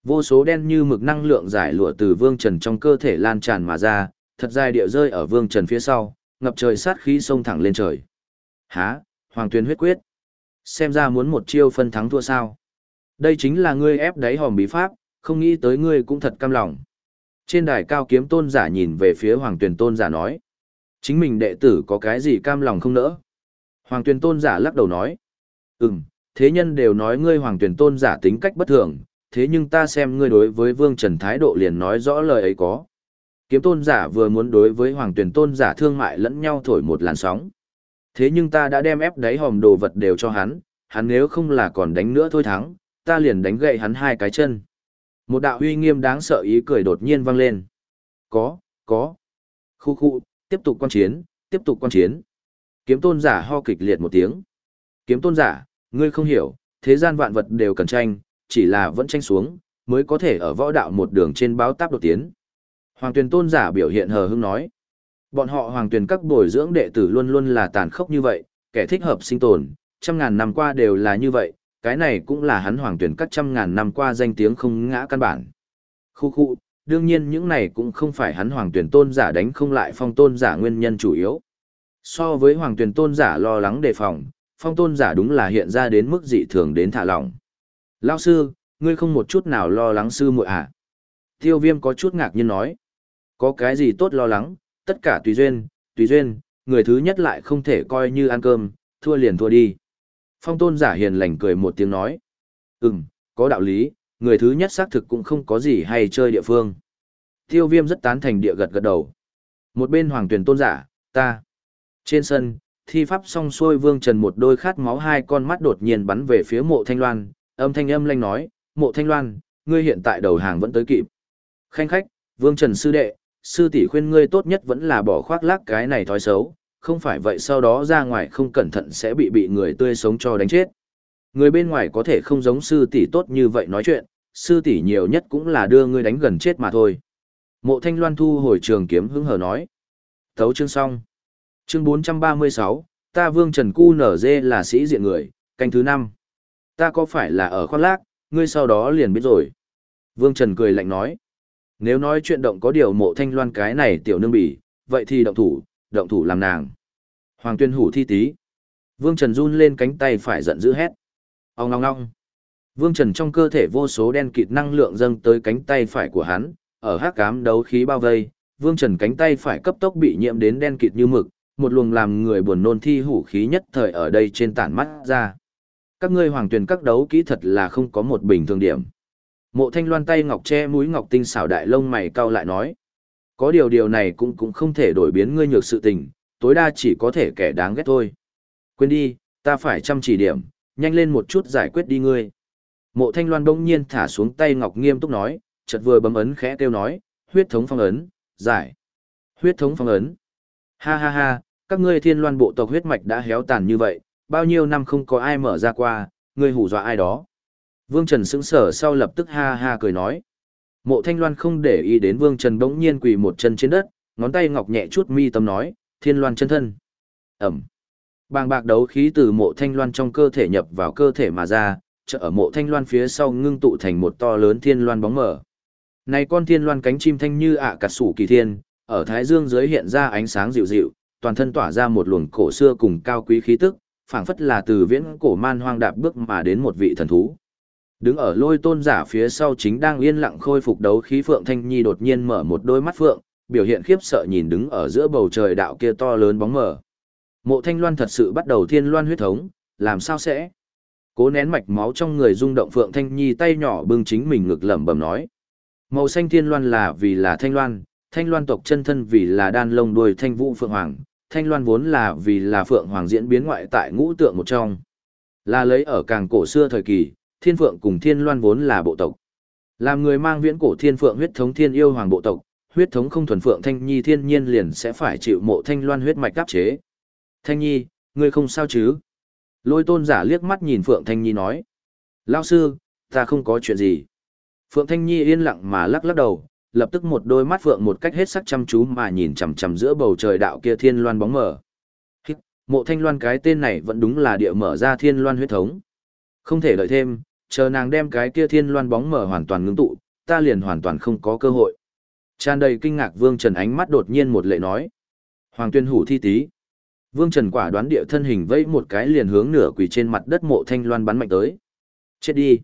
Vô số đen như mực năng lượng giải lụa từ Vương Trần trong cơ thể lan tràn mà ra, thật dài địa rơi ở Vương Trần phía sau, ngập trời sát khí xông thẳng lên trời. Há, Hoàng Tuyền huyết quyết. Xem ra muốn một chiêu phân thắng thua sao. Đây chính là ngươi ép đáy hòm bí pháp, không nghĩ tới ngươi cũng thật cam lòng. Trên đài cao kiếm tôn giả nhìn về phía Hoàng Tuyền tôn giả nói. Chính mình đệ tử có cái gì cam lòng không nỡ. Hoàng Tuyền tôn giả lắc đầu nói. Ừm, thế nhân đều nói ngươi Hoàng Tuyền tôn giả tính cách bất thường, thế nhưng ta xem ngươi đối với Vương Trần thái độ liền nói rõ lời ấy có. Kiếm tôn giả vừa muốn đối với Hoàng Tuyền tôn giả thương mại lẫn nhau thổi một làn sóng. Thế nhưng ta đã đem ép đáy hòm đồ vật đều cho hắn, hắn nếu không là còn đánh nữa thôi thắng, ta liền đánh gậy hắn hai cái chân. Một đạo uy nghiêm đáng sợ ý cười đột nhiên vang lên. Có, có. Khu khu, tiếp tục quan chiến, tiếp tục quan chiến. Kiếm tôn giả ho kịch liệt một tiếng. Kiếm tôn giả, ngươi không hiểu, thế gian vạn vật đều cần tranh, chỉ là vẫn tranh xuống, mới có thể ở võ đạo một đường trên báo táp đột tiến. Hoàng tuyển tôn giả biểu hiện hờ hững nói. Bọn họ hoàng tuyển các bồi dưỡng đệ tử luôn luôn là tàn khốc như vậy, kẻ thích hợp sinh tồn, trăm ngàn năm qua đều là như vậy, cái này cũng là hắn hoàng tuyển các trăm ngàn năm qua danh tiếng không ngã căn bản. Khu khu, đương nhiên những này cũng không phải hắn hoàng tuyển tôn giả đánh không lại phong tôn giả nguyên nhân chủ yếu. So với hoàng tuyển tôn giả lo lắng đề phòng, phong tôn giả đúng là hiện ra đến mức dị thường đến thả lỏng. Lao sư, ngươi không một chút nào lo lắng sư muội à? Tiêu viêm có chút ngạc nhiên nói. Có cái gì tốt lo lắng, tất cả tùy duyên, tùy duyên, người thứ nhất lại không thể coi như ăn cơm, thua liền thua đi. Phong tôn giả hiền lành cười một tiếng nói. Ừm, có đạo lý, người thứ nhất xác thực cũng không có gì hay chơi địa phương. Tiêu viêm rất tán thành địa gật gật đầu. Một bên hoàng tuyển tôn giả, ta. Trên sân, thi pháp xong xuôi vương trần một đôi khát máu hai con mắt đột nhiên bắn về phía mộ thanh loan, âm thanh âm lanh nói, mộ thanh loan, ngươi hiện tại đầu hàng vẫn tới kịp. Khanh khách, vương trần sư đệ, sư tỷ khuyên ngươi tốt nhất vẫn là bỏ khoác lác cái này thói xấu, không phải vậy sau đó ra ngoài không cẩn thận sẽ bị bị người tươi sống cho đánh chết. Người bên ngoài có thể không giống sư tỷ tốt như vậy nói chuyện, sư tỷ nhiều nhất cũng là đưa ngươi đánh gần chết mà thôi. Mộ Thanh Loan thu hồi trường kiếm hứng hờ nói. Thấu chương xong. Chương 436, ta Vương Trần Cu nở dê là sĩ diện người, canh thứ năm Ta có phải là ở khoác lác, ngươi sau đó liền biết rồi. Vương Trần cười lạnh nói. Nếu nói chuyện động có điều mộ thanh loan cái này tiểu nương bỉ, vậy thì động thủ, động thủ làm nàng. Hoàng tuyên hủ thi tí. Vương Trần run lên cánh tay phải giận dữ hét. Ông ngong ngong. Vương Trần trong cơ thể vô số đen kịt năng lượng dâng tới cánh tay phải của hắn, ở hắc cám đấu khí bao vây, Vương Trần cánh tay phải cấp tốc bị nhiễm đến đen kịt như mực, một luồng làm người buồn nôn thi hủ khí nhất thời ở đây trên tản mắt ra. Các ngươi hoàng tuyển các đấu kỹ thật là không có một bình thường điểm. Mộ thanh loan tay ngọc che mũi ngọc tinh xảo đại lông mày cau lại nói. Có điều điều này cũng cũng không thể đổi biến ngươi nhược sự tình, tối đa chỉ có thể kẻ đáng ghét thôi. Quên đi, ta phải chăm chỉ điểm, nhanh lên một chút giải quyết đi ngươi. Mộ thanh loan bỗng nhiên thả xuống tay ngọc nghiêm túc nói, chợt vừa bấm ấn khẽ kêu nói, huyết thống phong ấn, giải. Huyết thống phong ấn. Ha ha ha, các ngươi thiên loan bộ tộc huyết mạch đã héo tàn như vậy, bao nhiêu năm không có ai mở ra qua, ngươi hù dọa ai đó. Vương Trần sững sở sau lập tức ha ha cười nói. Mộ Thanh Loan không để ý đến Vương Trần bỗng nhiên quỳ một chân trên đất, ngón tay ngọc nhẹ chút mi tâm nói, thiên loan chân thân. Ẩm. Bàng bạc đấu khí từ mộ Thanh Loan trong cơ thể nhập vào cơ thể mà ra, chợ ở mộ Thanh Loan phía sau ngưng tụ thành một to lớn thiên loan bóng mở. Này con thiên loan cánh chim thanh như ạ à cặt sủ kỳ thiên, ở thái dương dưới hiện ra ánh sáng dịu dịu, toàn thân tỏa ra một luồng cổ xưa cùng cao quý khí tức, phảng phất là từ viễn cổ man hoang đạp bước mà đến một vị thần thú. Đứng ở lôi tôn giả phía sau chính đang yên lặng khôi phục đấu khí Phượng Thanh Nhi đột nhiên mở một đôi mắt Phượng, biểu hiện khiếp sợ nhìn đứng ở giữa bầu trời đạo kia to lớn bóng mở. Mộ Thanh Loan thật sự bắt đầu thiên loan huyết thống, làm sao sẽ? Cố nén mạch máu trong người rung động Phượng Thanh Nhi tay nhỏ bưng chính mình ngực lẩm bẩm nói. Màu xanh thiên loan là vì là thanh loan, thanh loan tộc chân thân vì là đan lông đuôi thanh vũ phượng hoàng, thanh loan vốn là vì là phượng hoàng diễn biến ngoại tại ngũ tượng một trong. Là lấy ở càng cổ xưa thời kỳ, thiên phượng cùng thiên loan vốn là bộ tộc. Làm người mang viễn cổ thiên phượng huyết thống thiên yêu hoàng bộ tộc, huyết thống không thuần phượng thanh nhi thiên nhiên liền sẽ phải chịu mộ thanh loan huyết mạch áp chế. Thanh nhi, ngươi không sao chứ? Lôi tôn giả liếc mắt nhìn phượng thanh nhi nói. Lao sư, ta không có chuyện gì. Phượng thanh nhi yên lặng mà lắc lắc đầu, lập tức một đôi mắt phượng một cách hết sắc chăm chú mà nhìn chằm chằm giữa bầu trời đạo kia thiên loan bóng mở. Mộ thanh loan cái tên này vẫn đúng là địa mở ra thiên loan huyết thống. Không thể đợi thêm, chờ nàng đem cái kia thiên loan bóng mở hoàn toàn ngưng tụ, ta liền hoàn toàn không có cơ hội. Tràn đầy kinh ngạc Vương Trần ánh mắt đột nhiên một lệ nói. Hoàng tuyên hủ thi tí. Vương Trần quả đoán địa thân hình vẫy một cái liền hướng nửa quỳ trên mặt đất mộ thanh loan bắn mạnh tới. Chết đi.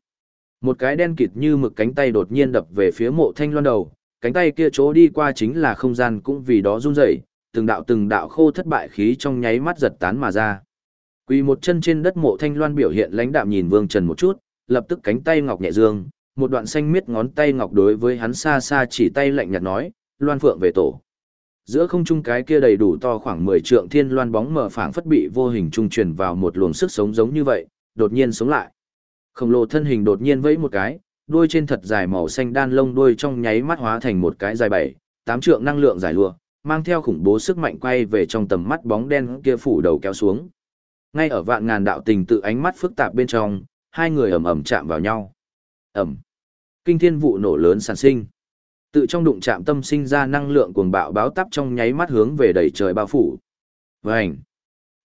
Một cái đen kịt như mực cánh tay đột nhiên đập về phía mộ thanh loan đầu, cánh tay kia chỗ đi qua chính là không gian cũng vì đó run rẩy, từng đạo từng đạo khô thất bại khí trong nháy mắt giật tán mà ra. Quỳ một chân trên đất mộ thanh loan biểu hiện lãnh đạm nhìn Vương Trần một chút, lập tức cánh tay ngọc nhẹ dương, một đoạn xanh miết ngón tay ngọc đối với hắn xa xa chỉ tay lạnh nhạt nói, loan phượng về tổ. Giữa không trung cái kia đầy đủ to khoảng 10 trượng thiên loan bóng mờ phảng phất bị vô hình trung truyền vào một luồng sức sống giống như vậy, đột nhiên sống lại. Khổng lồ thân hình đột nhiên vẫy một cái, đuôi trên thật dài màu xanh đan lông đuôi trong nháy mắt hóa thành một cái dài bảy, tám trượng năng lượng giải lụa, mang theo khủng bố sức mạnh quay về trong tầm mắt bóng đen kia phủ đầu kéo xuống. Ngay ở vạn ngàn đạo tình tự ánh mắt phức tạp bên trong, hai người ầm ầm chạm vào nhau. Ầm. Kinh thiên vụ nổ lớn sản sinh. Tự trong đụng chạm tâm sinh ra năng lượng cuồng bạo báo táp trong nháy mắt hướng về đầy trời bao phủ. Vành.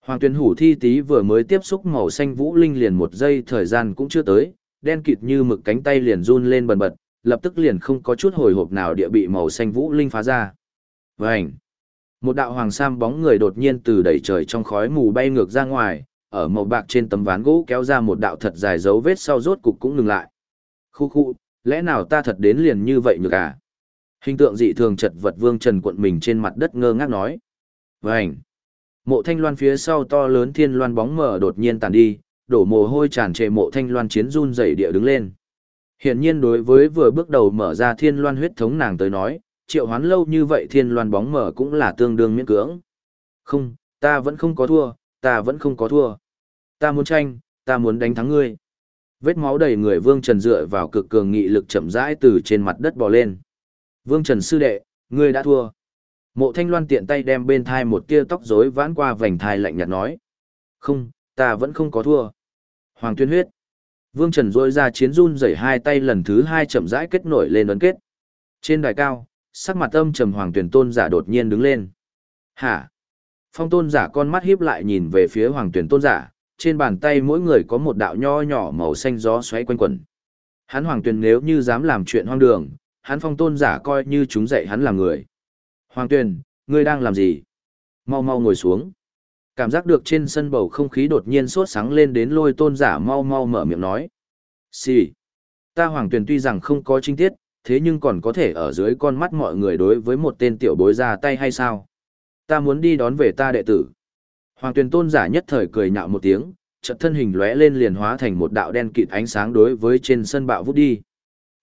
Hoàng Tuyên hủ thi tí vừa mới tiếp xúc màu xanh vũ linh liền một giây thời gian cũng chưa tới, đen kịt như mực cánh tay liền run lên bần bật, lập tức liền không có chút hồi hộp nào địa bị màu xanh vũ linh phá ra. Vành. Một đạo hoàng sam bóng người đột nhiên từ đầy trời trong khói mù bay ngược ra ngoài, ở màu bạc trên tấm ván gỗ kéo ra một đạo thật dài dấu vết sau rốt cục cũng ngừng lại. Khu khu, lẽ nào ta thật đến liền như vậy nhược à? Hình tượng dị thường chật vật vương trần cuộn mình trên mặt đất ngơ ngác nói. Vành. Mộ thanh loan phía sau to lớn thiên loan bóng mở đột nhiên tàn đi, đổ mồ hôi tràn trề mộ thanh loan chiến run dày địa đứng lên. Hiển nhiên đối với vừa bước đầu mở ra thiên loan huyết thống nàng tới nói, triệu hoán lâu như vậy thiên loan bóng mở cũng là tương đương miễn cưỡng. Không, ta vẫn không có thua, ta vẫn không có thua. Ta muốn tranh, ta muốn đánh thắng ngươi. Vết máu đầy người Vương Trần dựa vào cực cường nghị lực chậm rãi từ trên mặt đất bò lên. Vương Trần sư đệ, ngươi đã thua. Mộ Thanh Loan tiện tay đem bên thai một tia tóc rối vãn qua vành thai lạnh nhạt nói. Không, ta vẫn không có thua. Hoàng tuyên huyết. Vương Trần rôi ra chiến run rẩy hai tay lần thứ hai chậm rãi kết nổi lên ấn kết. Trên đài cao, sắc mặt âm trầm hoàng tuyển tôn giả đột nhiên đứng lên. Hả? Phong tôn giả con mắt híp lại nhìn về phía hoàng tuyển tôn giả, trên bàn tay mỗi người có một đạo nho nhỏ màu xanh gió xoáy quanh quẩn. Hắn hoàng tuyển nếu như dám làm chuyện hoang đường, hắn phong tôn giả coi như chúng dạy hắn làm người. Hoàng tuyển, ngươi đang làm gì? Mau mau ngồi xuống. Cảm giác được trên sân bầu không khí đột nhiên sốt sáng lên đến lôi tôn giả mau mau mở miệng nói. Xì. Ta hoàng tuyển tuy rằng không có trinh tiết, thế nhưng còn có thể ở dưới con mắt mọi người đối với một tên tiểu bối ra tay hay sao? Ta muốn đi đón về ta đệ tử. Hoàng tuyển tôn giả nhất thời cười nhạo một tiếng, chợt thân hình lóe lên liền hóa thành một đạo đen kịt ánh sáng đối với trên sân bạo vút đi.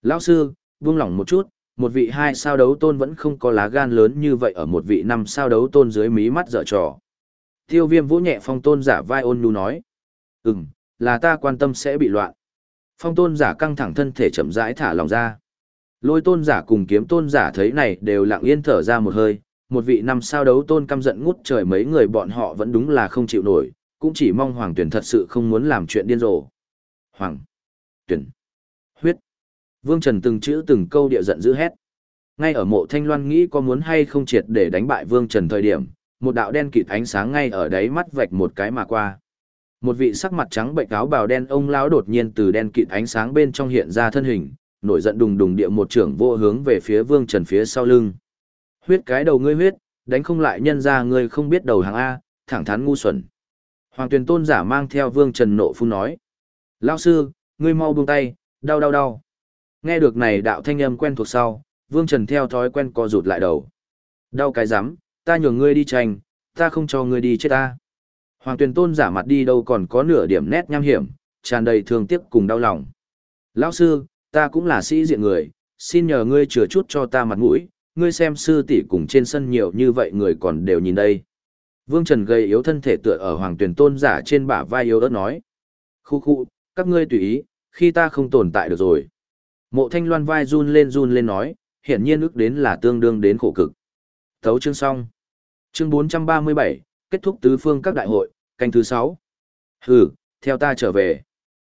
Lão sư, buông lỏng một chút, một vị hai sao đấu tôn vẫn không có lá gan lớn như vậy ở một vị năm sao đấu tôn dưới mí mắt dở trò. Tiêu viêm vũ nhẹ phong tôn giả vai ôn nhu nói. Ừm, là ta quan tâm sẽ bị loạn. Phong tôn giả căng thẳng thân thể chậm rãi thả lòng ra. Lôi tôn giả cùng kiếm tôn giả thấy này đều lặng yên thở ra một hơi, một vị năm sao đấu tôn căm giận ngút trời mấy người bọn họ vẫn đúng là không chịu nổi, cũng chỉ mong hoàng tuyển thật sự không muốn làm chuyện điên rồ. Hoàng tuyển huyết Vương Trần từng chữ từng câu địa giận dữ hét. Ngay ở mộ thanh loan nghĩ có muốn hay không triệt để đánh bại Vương Trần thời điểm, một đạo đen kịt ánh sáng ngay ở đấy mắt vạch một cái mà qua. Một vị sắc mặt trắng bệnh áo bào đen ông lão đột nhiên từ đen kịt ánh sáng bên trong hiện ra thân hình, nổi giận đùng đùng địa một trưởng vô hướng về phía Vương Trần phía sau lưng. Huyết cái đầu ngươi huyết, đánh không lại nhân ra ngươi không biết đầu hàng A, thẳng thắn ngu xuẩn. Hoàng tuyển tôn giả mang theo Vương Trần nộ phun nói. Lao sư, ngươi mau buông tay, đau đau đau. Nghe được này đạo thanh âm quen thuộc sau, Vương Trần theo thói quen co rụt lại đầu. Đau cái rắm ta nhường ngươi đi tranh, ta không cho ngươi đi chết ta. Hoàng tuyển tôn giả mặt đi đâu còn có nửa điểm nét nham hiểm, tràn đầy thương tiếc cùng đau lòng. Lão sư, ta cũng là sĩ diện người, xin nhờ ngươi chừa chút cho ta mặt mũi, ngươi xem sư tỷ cùng trên sân nhiều như vậy người còn đều nhìn đây. Vương Trần gây yếu thân thể tựa ở hoàng tuyển tôn giả trên bả vai yếu ớt nói. Khu khu, các ngươi tùy ý, khi ta không tồn tại được rồi. Mộ thanh loan vai run lên run lên nói, hiển nhiên ước đến là tương đương đến khổ cực. Thấu chương xong. Chương 437, kết thúc tứ phương các đại hội, canh thứ 6. Hừ, theo ta trở về.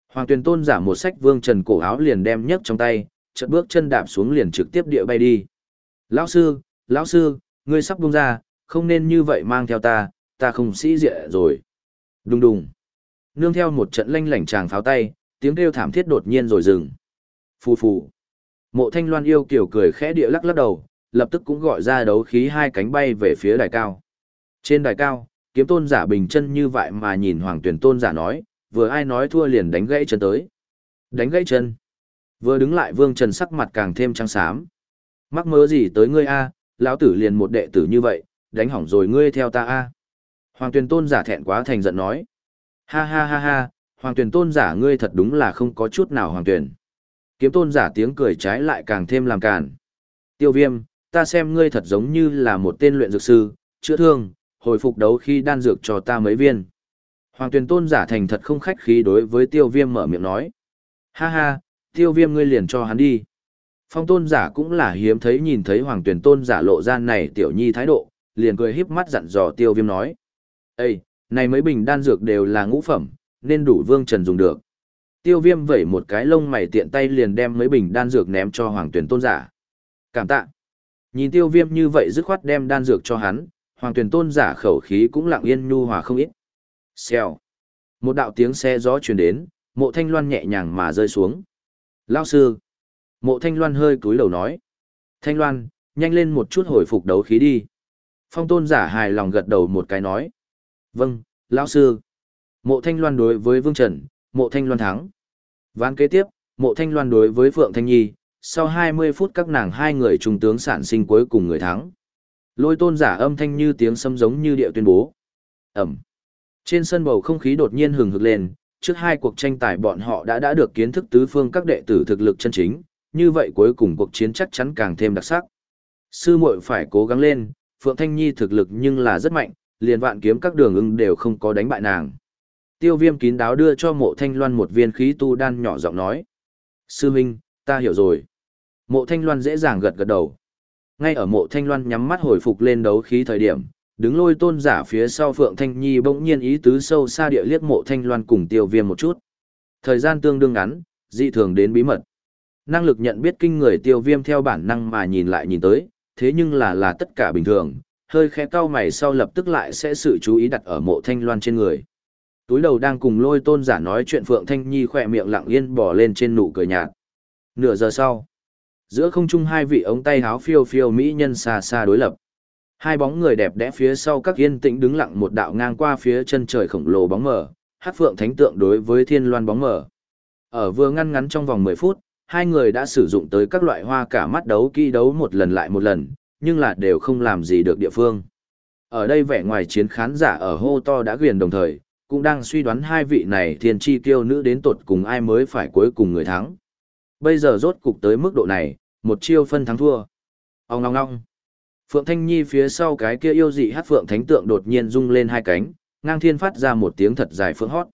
Hoàng tuyển tôn giả một sách vương trần cổ áo liền đem nhấc trong tay, chợt bước chân đạp xuống liền trực tiếp địa bay đi. Lão sư, lão sư, ngươi sắp buông ra, không nên như vậy mang theo ta, ta không sĩ diện rồi. Đùng đùng. Nương theo một trận lanh lảnh tràng pháo tay, tiếng kêu thảm thiết đột nhiên rồi dừng. Phù phù. Mộ thanh loan yêu kiểu cười khẽ địa lắc lắc đầu, lập tức cũng gọi ra đấu khí hai cánh bay về phía đài cao. Trên đài cao, kiếm tôn giả bình chân như vậy mà nhìn hoàng tuyển tôn giả nói, vừa ai nói thua liền đánh gãy chân tới. Đánh gãy chân. Vừa đứng lại vương trần sắc mặt càng thêm trắng xám. Mắc mớ gì tới ngươi a lão tử liền một đệ tử như vậy, đánh hỏng rồi ngươi theo ta a Hoàng Tuyền tôn giả thẹn quá thành giận nói. Ha ha ha ha, hoàng Tuyền tôn giả ngươi thật đúng là không có chút nào hoàng Tuyền. Kiếm tôn giả tiếng cười trái lại càng thêm làm cản. Tiêu viêm, ta xem ngươi thật giống như là một tên luyện dược sư, chữa thương, hồi phục đấu khi đan dược cho ta mấy viên. Hoàng Tuyền tôn giả thành thật không khách khí đối với tiêu viêm mở miệng nói. Ha ha, tiêu viêm ngươi liền cho hắn đi. Phong tôn giả cũng là hiếm thấy nhìn thấy hoàng tuyển tôn giả lộ gian này tiểu nhi thái độ, liền cười híp mắt dặn dò tiêu viêm nói. Ê, này mấy bình đan dược đều là ngũ phẩm, nên đủ vương trần dùng được. Tiêu viêm vẩy một cái lông mày tiện tay liền đem mấy bình đan dược ném cho hoàng tuyển tôn giả. Cảm tạ. Nhìn tiêu viêm như vậy dứt khoát đem đan dược cho hắn, hoàng tuyển tôn giả khẩu khí cũng lặng yên nhu hòa không ít. Xèo. Một đạo tiếng xe gió truyền đến, mộ thanh loan nhẹ nhàng mà rơi xuống. Lao sư. Mộ thanh loan hơi cúi đầu nói. Thanh loan, nhanh lên một chút hồi phục đấu khí đi. Phong tôn giả hài lòng gật đầu một cái nói. Vâng, lão sư. Mộ thanh loan đối với Vương Trần, mộ thanh loan thắng. Ván kế tiếp, mộ thanh loan đối với Phượng Thanh Nhi, sau 20 phút các nàng hai người trung tướng sản sinh cuối cùng người thắng. Lôi tôn giả âm thanh như tiếng sấm giống như điệu tuyên bố. Ẩm. Trên sân bầu không khí đột nhiên hừng hực lên, trước hai cuộc tranh tài bọn họ đã đã được kiến thức tứ phương các đệ tử thực lực chân chính, như vậy cuối cùng cuộc chiến chắc chắn càng thêm đặc sắc. Sư muội phải cố gắng lên, Phượng Thanh Nhi thực lực nhưng là rất mạnh, liền vạn kiếm các đường ưng đều không có đánh bại nàng. Tiêu viêm kín đáo đưa cho mộ thanh loan một viên khí tu đan nhỏ giọng nói. Sư Minh, ta hiểu rồi. Mộ thanh loan dễ dàng gật gật đầu. Ngay ở mộ thanh loan nhắm mắt hồi phục lên đấu khí thời điểm, đứng lôi tôn giả phía sau Phượng Thanh Nhi bỗng nhiên ý tứ sâu xa địa liếc mộ thanh loan cùng tiêu viêm một chút. Thời gian tương đương ngắn, dị thường đến bí mật. Năng lực nhận biết kinh người tiêu viêm theo bản năng mà nhìn lại nhìn tới, thế nhưng là là tất cả bình thường, hơi khẽ cau mày sau lập tức lại sẽ sự chú ý đặt ở mộ thanh loan trên người. Túi đầu đang cùng lôi tôn giả nói chuyện Phượng Thanh Nhi khỏe miệng lặng yên bỏ lên trên nụ cười nhạt. Nửa giờ sau, giữa không trung hai vị ống tay háo phiêu phiêu mỹ nhân xa xa đối lập. Hai bóng người đẹp đẽ phía sau các yên tĩnh đứng lặng một đạo ngang qua phía chân trời khổng lồ bóng mờ, hát phượng thánh tượng đối với thiên loan bóng mờ. Ở vừa ngăn ngắn trong vòng 10 phút, hai người đã sử dụng tới các loại hoa cả mắt đấu kỹ đấu một lần lại một lần, nhưng là đều không làm gì được địa phương. Ở đây vẻ ngoài chiến khán giả ở hô to đã ghiền đồng thời, cũng đang suy đoán hai vị này thiên chi kiêu nữ đến tột cùng ai mới phải cuối cùng người thắng. Bây giờ rốt cục tới mức độ này, một chiêu phân thắng thua. Ông ngong ngong. Phượng Thanh Nhi phía sau cái kia yêu dị hát phượng thánh tượng đột nhiên rung lên hai cánh, ngang thiên phát ra một tiếng thật dài phượng hót.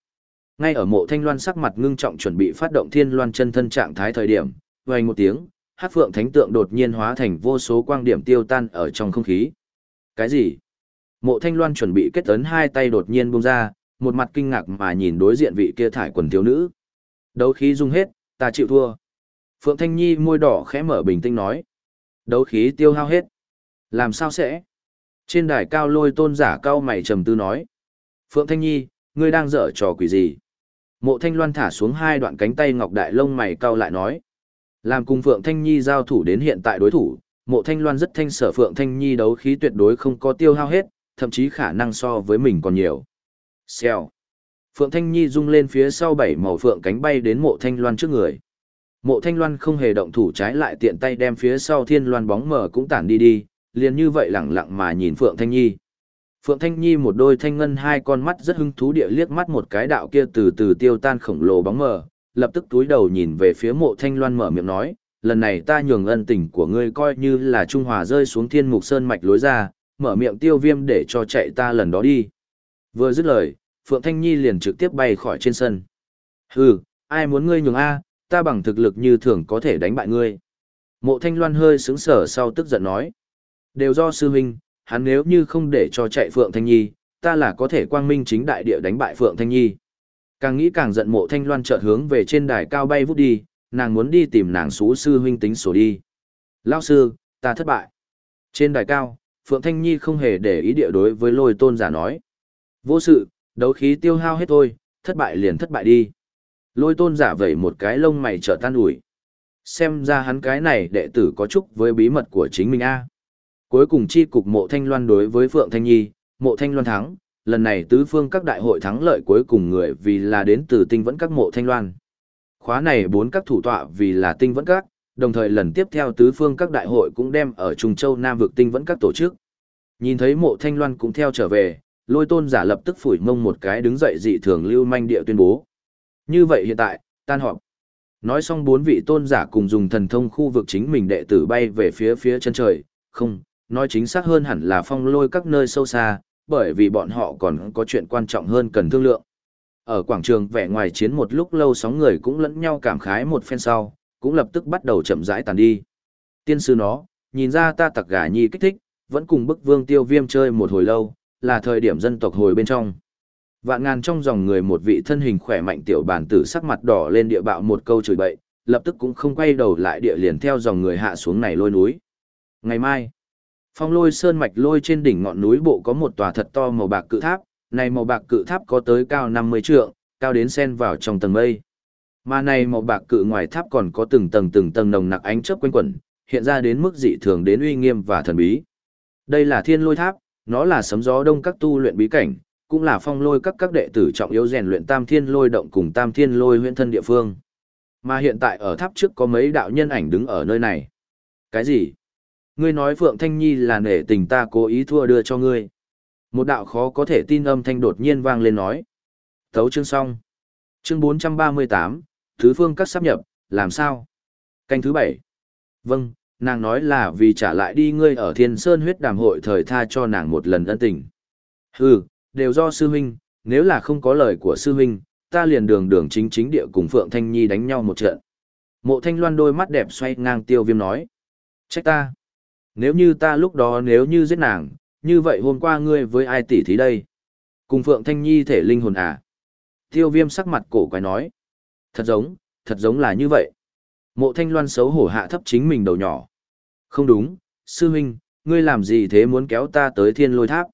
Ngay ở mộ thanh loan sắc mặt ngưng trọng chuẩn bị phát động thiên loan chân thân trạng thái thời điểm, vang một tiếng, hát phượng thánh tượng đột nhiên hóa thành vô số quang điểm tiêu tan ở trong không khí. Cái gì? Mộ thanh loan chuẩn bị kết ấn hai tay đột nhiên bung ra, một mặt kinh ngạc mà nhìn đối diện vị kia thải quần thiếu nữ. Đấu khí dung hết, ta chịu thua. Phượng Thanh Nhi môi đỏ khẽ mở bình tĩnh nói. Đấu khí tiêu hao hết. Làm sao sẽ? Trên đài cao lôi tôn giả cao mày trầm tư nói. Phượng Thanh Nhi, ngươi đang dở trò quỷ gì? Mộ Thanh Loan thả xuống hai đoạn cánh tay ngọc đại lông mày cau lại nói. Làm cùng Phượng Thanh Nhi giao thủ đến hiện tại đối thủ, mộ Thanh Loan rất thanh sở Phượng Thanh Nhi đấu khí tuyệt đối không có tiêu hao hết, thậm chí khả năng so với mình còn nhiều. Xèo. Phượng Thanh Nhi rung lên phía sau bảy màu phượng cánh bay đến mộ Thanh Loan trước người. Mộ Thanh Loan không hề động thủ trái lại tiện tay đem phía sau thiên loan bóng mờ cũng tản đi đi, liền như vậy lẳng lặng mà nhìn Phượng Thanh Nhi. Phượng Thanh Nhi một đôi thanh ngân hai con mắt rất hứng thú địa liếc mắt một cái đạo kia từ từ tiêu tan khổng lồ bóng mờ, lập tức túi đầu nhìn về phía mộ Thanh Loan mở miệng nói, lần này ta nhường ân tình của ngươi coi như là Trung Hòa rơi xuống thiên mục sơn mạch lối ra, mở miệng tiêu viêm để cho chạy ta lần đó đi. Vừa dứt lời, Phượng Thanh Nhi liền trực tiếp bay khỏi trên sân. Hừ, ai muốn ngươi nhường A, ta bằng thực lực như thường có thể đánh bại ngươi. Mộ Thanh Loan hơi sướng sở sau tức giận nói. Đều do sư huynh, hắn nếu như không để cho chạy Phượng Thanh Nhi, ta là có thể quang minh chính đại địa đánh bại Phượng Thanh Nhi. Càng nghĩ càng giận mộ Thanh Loan chợt hướng về trên đài cao bay vút đi, nàng muốn đi tìm nàng xú sư huynh tính sổ đi. Lao sư, ta thất bại. Trên đài cao, Phượng Thanh Nhi không hề để ý địa đối với lôi tôn giả nói. Vô sự, đấu khí tiêu hao hết thôi, thất bại liền thất bại đi. Lôi tôn giả vẩy một cái lông mày trở tan ủi. Xem ra hắn cái này đệ tử có chúc với bí mật của chính mình a. Cuối cùng chi cục mộ thanh loan đối với Phượng Thanh Nhi, mộ thanh loan thắng, lần này tứ phương các đại hội thắng lợi cuối cùng người vì là đến từ tinh vẫn các mộ thanh loan. Khóa này bốn các thủ tọa vì là tinh vẫn các, đồng thời lần tiếp theo tứ phương các đại hội cũng đem ở Trung Châu Nam vực tinh vẫn các tổ chức. Nhìn thấy mộ thanh loan cũng theo trở về, lôi tôn giả lập tức phủi mông một cái đứng dậy dị thường lưu manh địa tuyên bố. Như vậy hiện tại, tan họp. Nói xong bốn vị tôn giả cùng dùng thần thông khu vực chính mình đệ tử bay về phía phía chân trời, không, nói chính xác hơn hẳn là phong lôi các nơi sâu xa, bởi vì bọn họ còn có chuyện quan trọng hơn cần thương lượng. Ở quảng trường vẻ ngoài chiến một lúc lâu sóng người cũng lẫn nhau cảm khái một phen sau, cũng lập tức bắt đầu chậm rãi tàn đi. Tiên sư nó, nhìn ra ta tặc gà nhi kích thích, vẫn cùng bức vương tiêu viêm chơi một hồi lâu, là thời điểm dân tộc hồi bên trong. Vạn ngàn trong dòng người một vị thân hình khỏe mạnh tiểu bản tử sắc mặt đỏ lên địa bạo một câu chửi bậy, lập tức cũng không quay đầu lại địa liền theo dòng người hạ xuống này lôi núi. Ngày mai, phong lôi sơn mạch lôi trên đỉnh ngọn núi bộ có một tòa thật to màu bạc cự tháp, này màu bạc cự tháp có tới cao 50 trượng, cao đến sen vào trong tầng mây. Mà này màu bạc cự ngoài tháp còn có từng tầng từng tầng nồng nặc ánh chớp quanh quẩn, hiện ra đến mức dị thường đến uy nghiêm và thần bí. Đây là thiên lôi tháp, nó là sấm gió đông các tu luyện bí cảnh, cũng là phong lôi các các đệ tử trọng yếu rèn luyện tam thiên lôi động cùng tam thiên lôi huyện thân địa phương. Mà hiện tại ở tháp trước có mấy đạo nhân ảnh đứng ở nơi này. Cái gì? Ngươi nói Phượng Thanh Nhi là nể tình ta cố ý thua đưa cho ngươi. Một đạo khó có thể tin âm thanh đột nhiên vang lên nói. Thấu chương xong. Chương 438, Thứ phương các sắp nhập, làm sao? Canh thứ bảy. Vâng, nàng nói là vì trả lại đi ngươi ở thiên sơn huyết đàm hội thời tha cho nàng một lần ân tình. Hừ, đều do sư huynh, nếu là không có lời của sư huynh, ta liền đường đường chính chính địa cùng Phượng Thanh Nhi đánh nhau một trận. Mộ Thanh Loan đôi mắt đẹp xoay ngang tiêu viêm nói. Trách ta. Nếu như ta lúc đó nếu như giết nàng, như vậy hôm qua ngươi với ai tỉ thí đây? Cùng Phượng Thanh Nhi thể linh hồn à? Tiêu viêm sắc mặt cổ quái nói. Thật giống, thật giống là như vậy. Mộ Thanh Loan xấu hổ hạ thấp chính mình đầu nhỏ. Không đúng, sư huynh, ngươi làm gì thế muốn kéo ta tới thiên lôi tháp?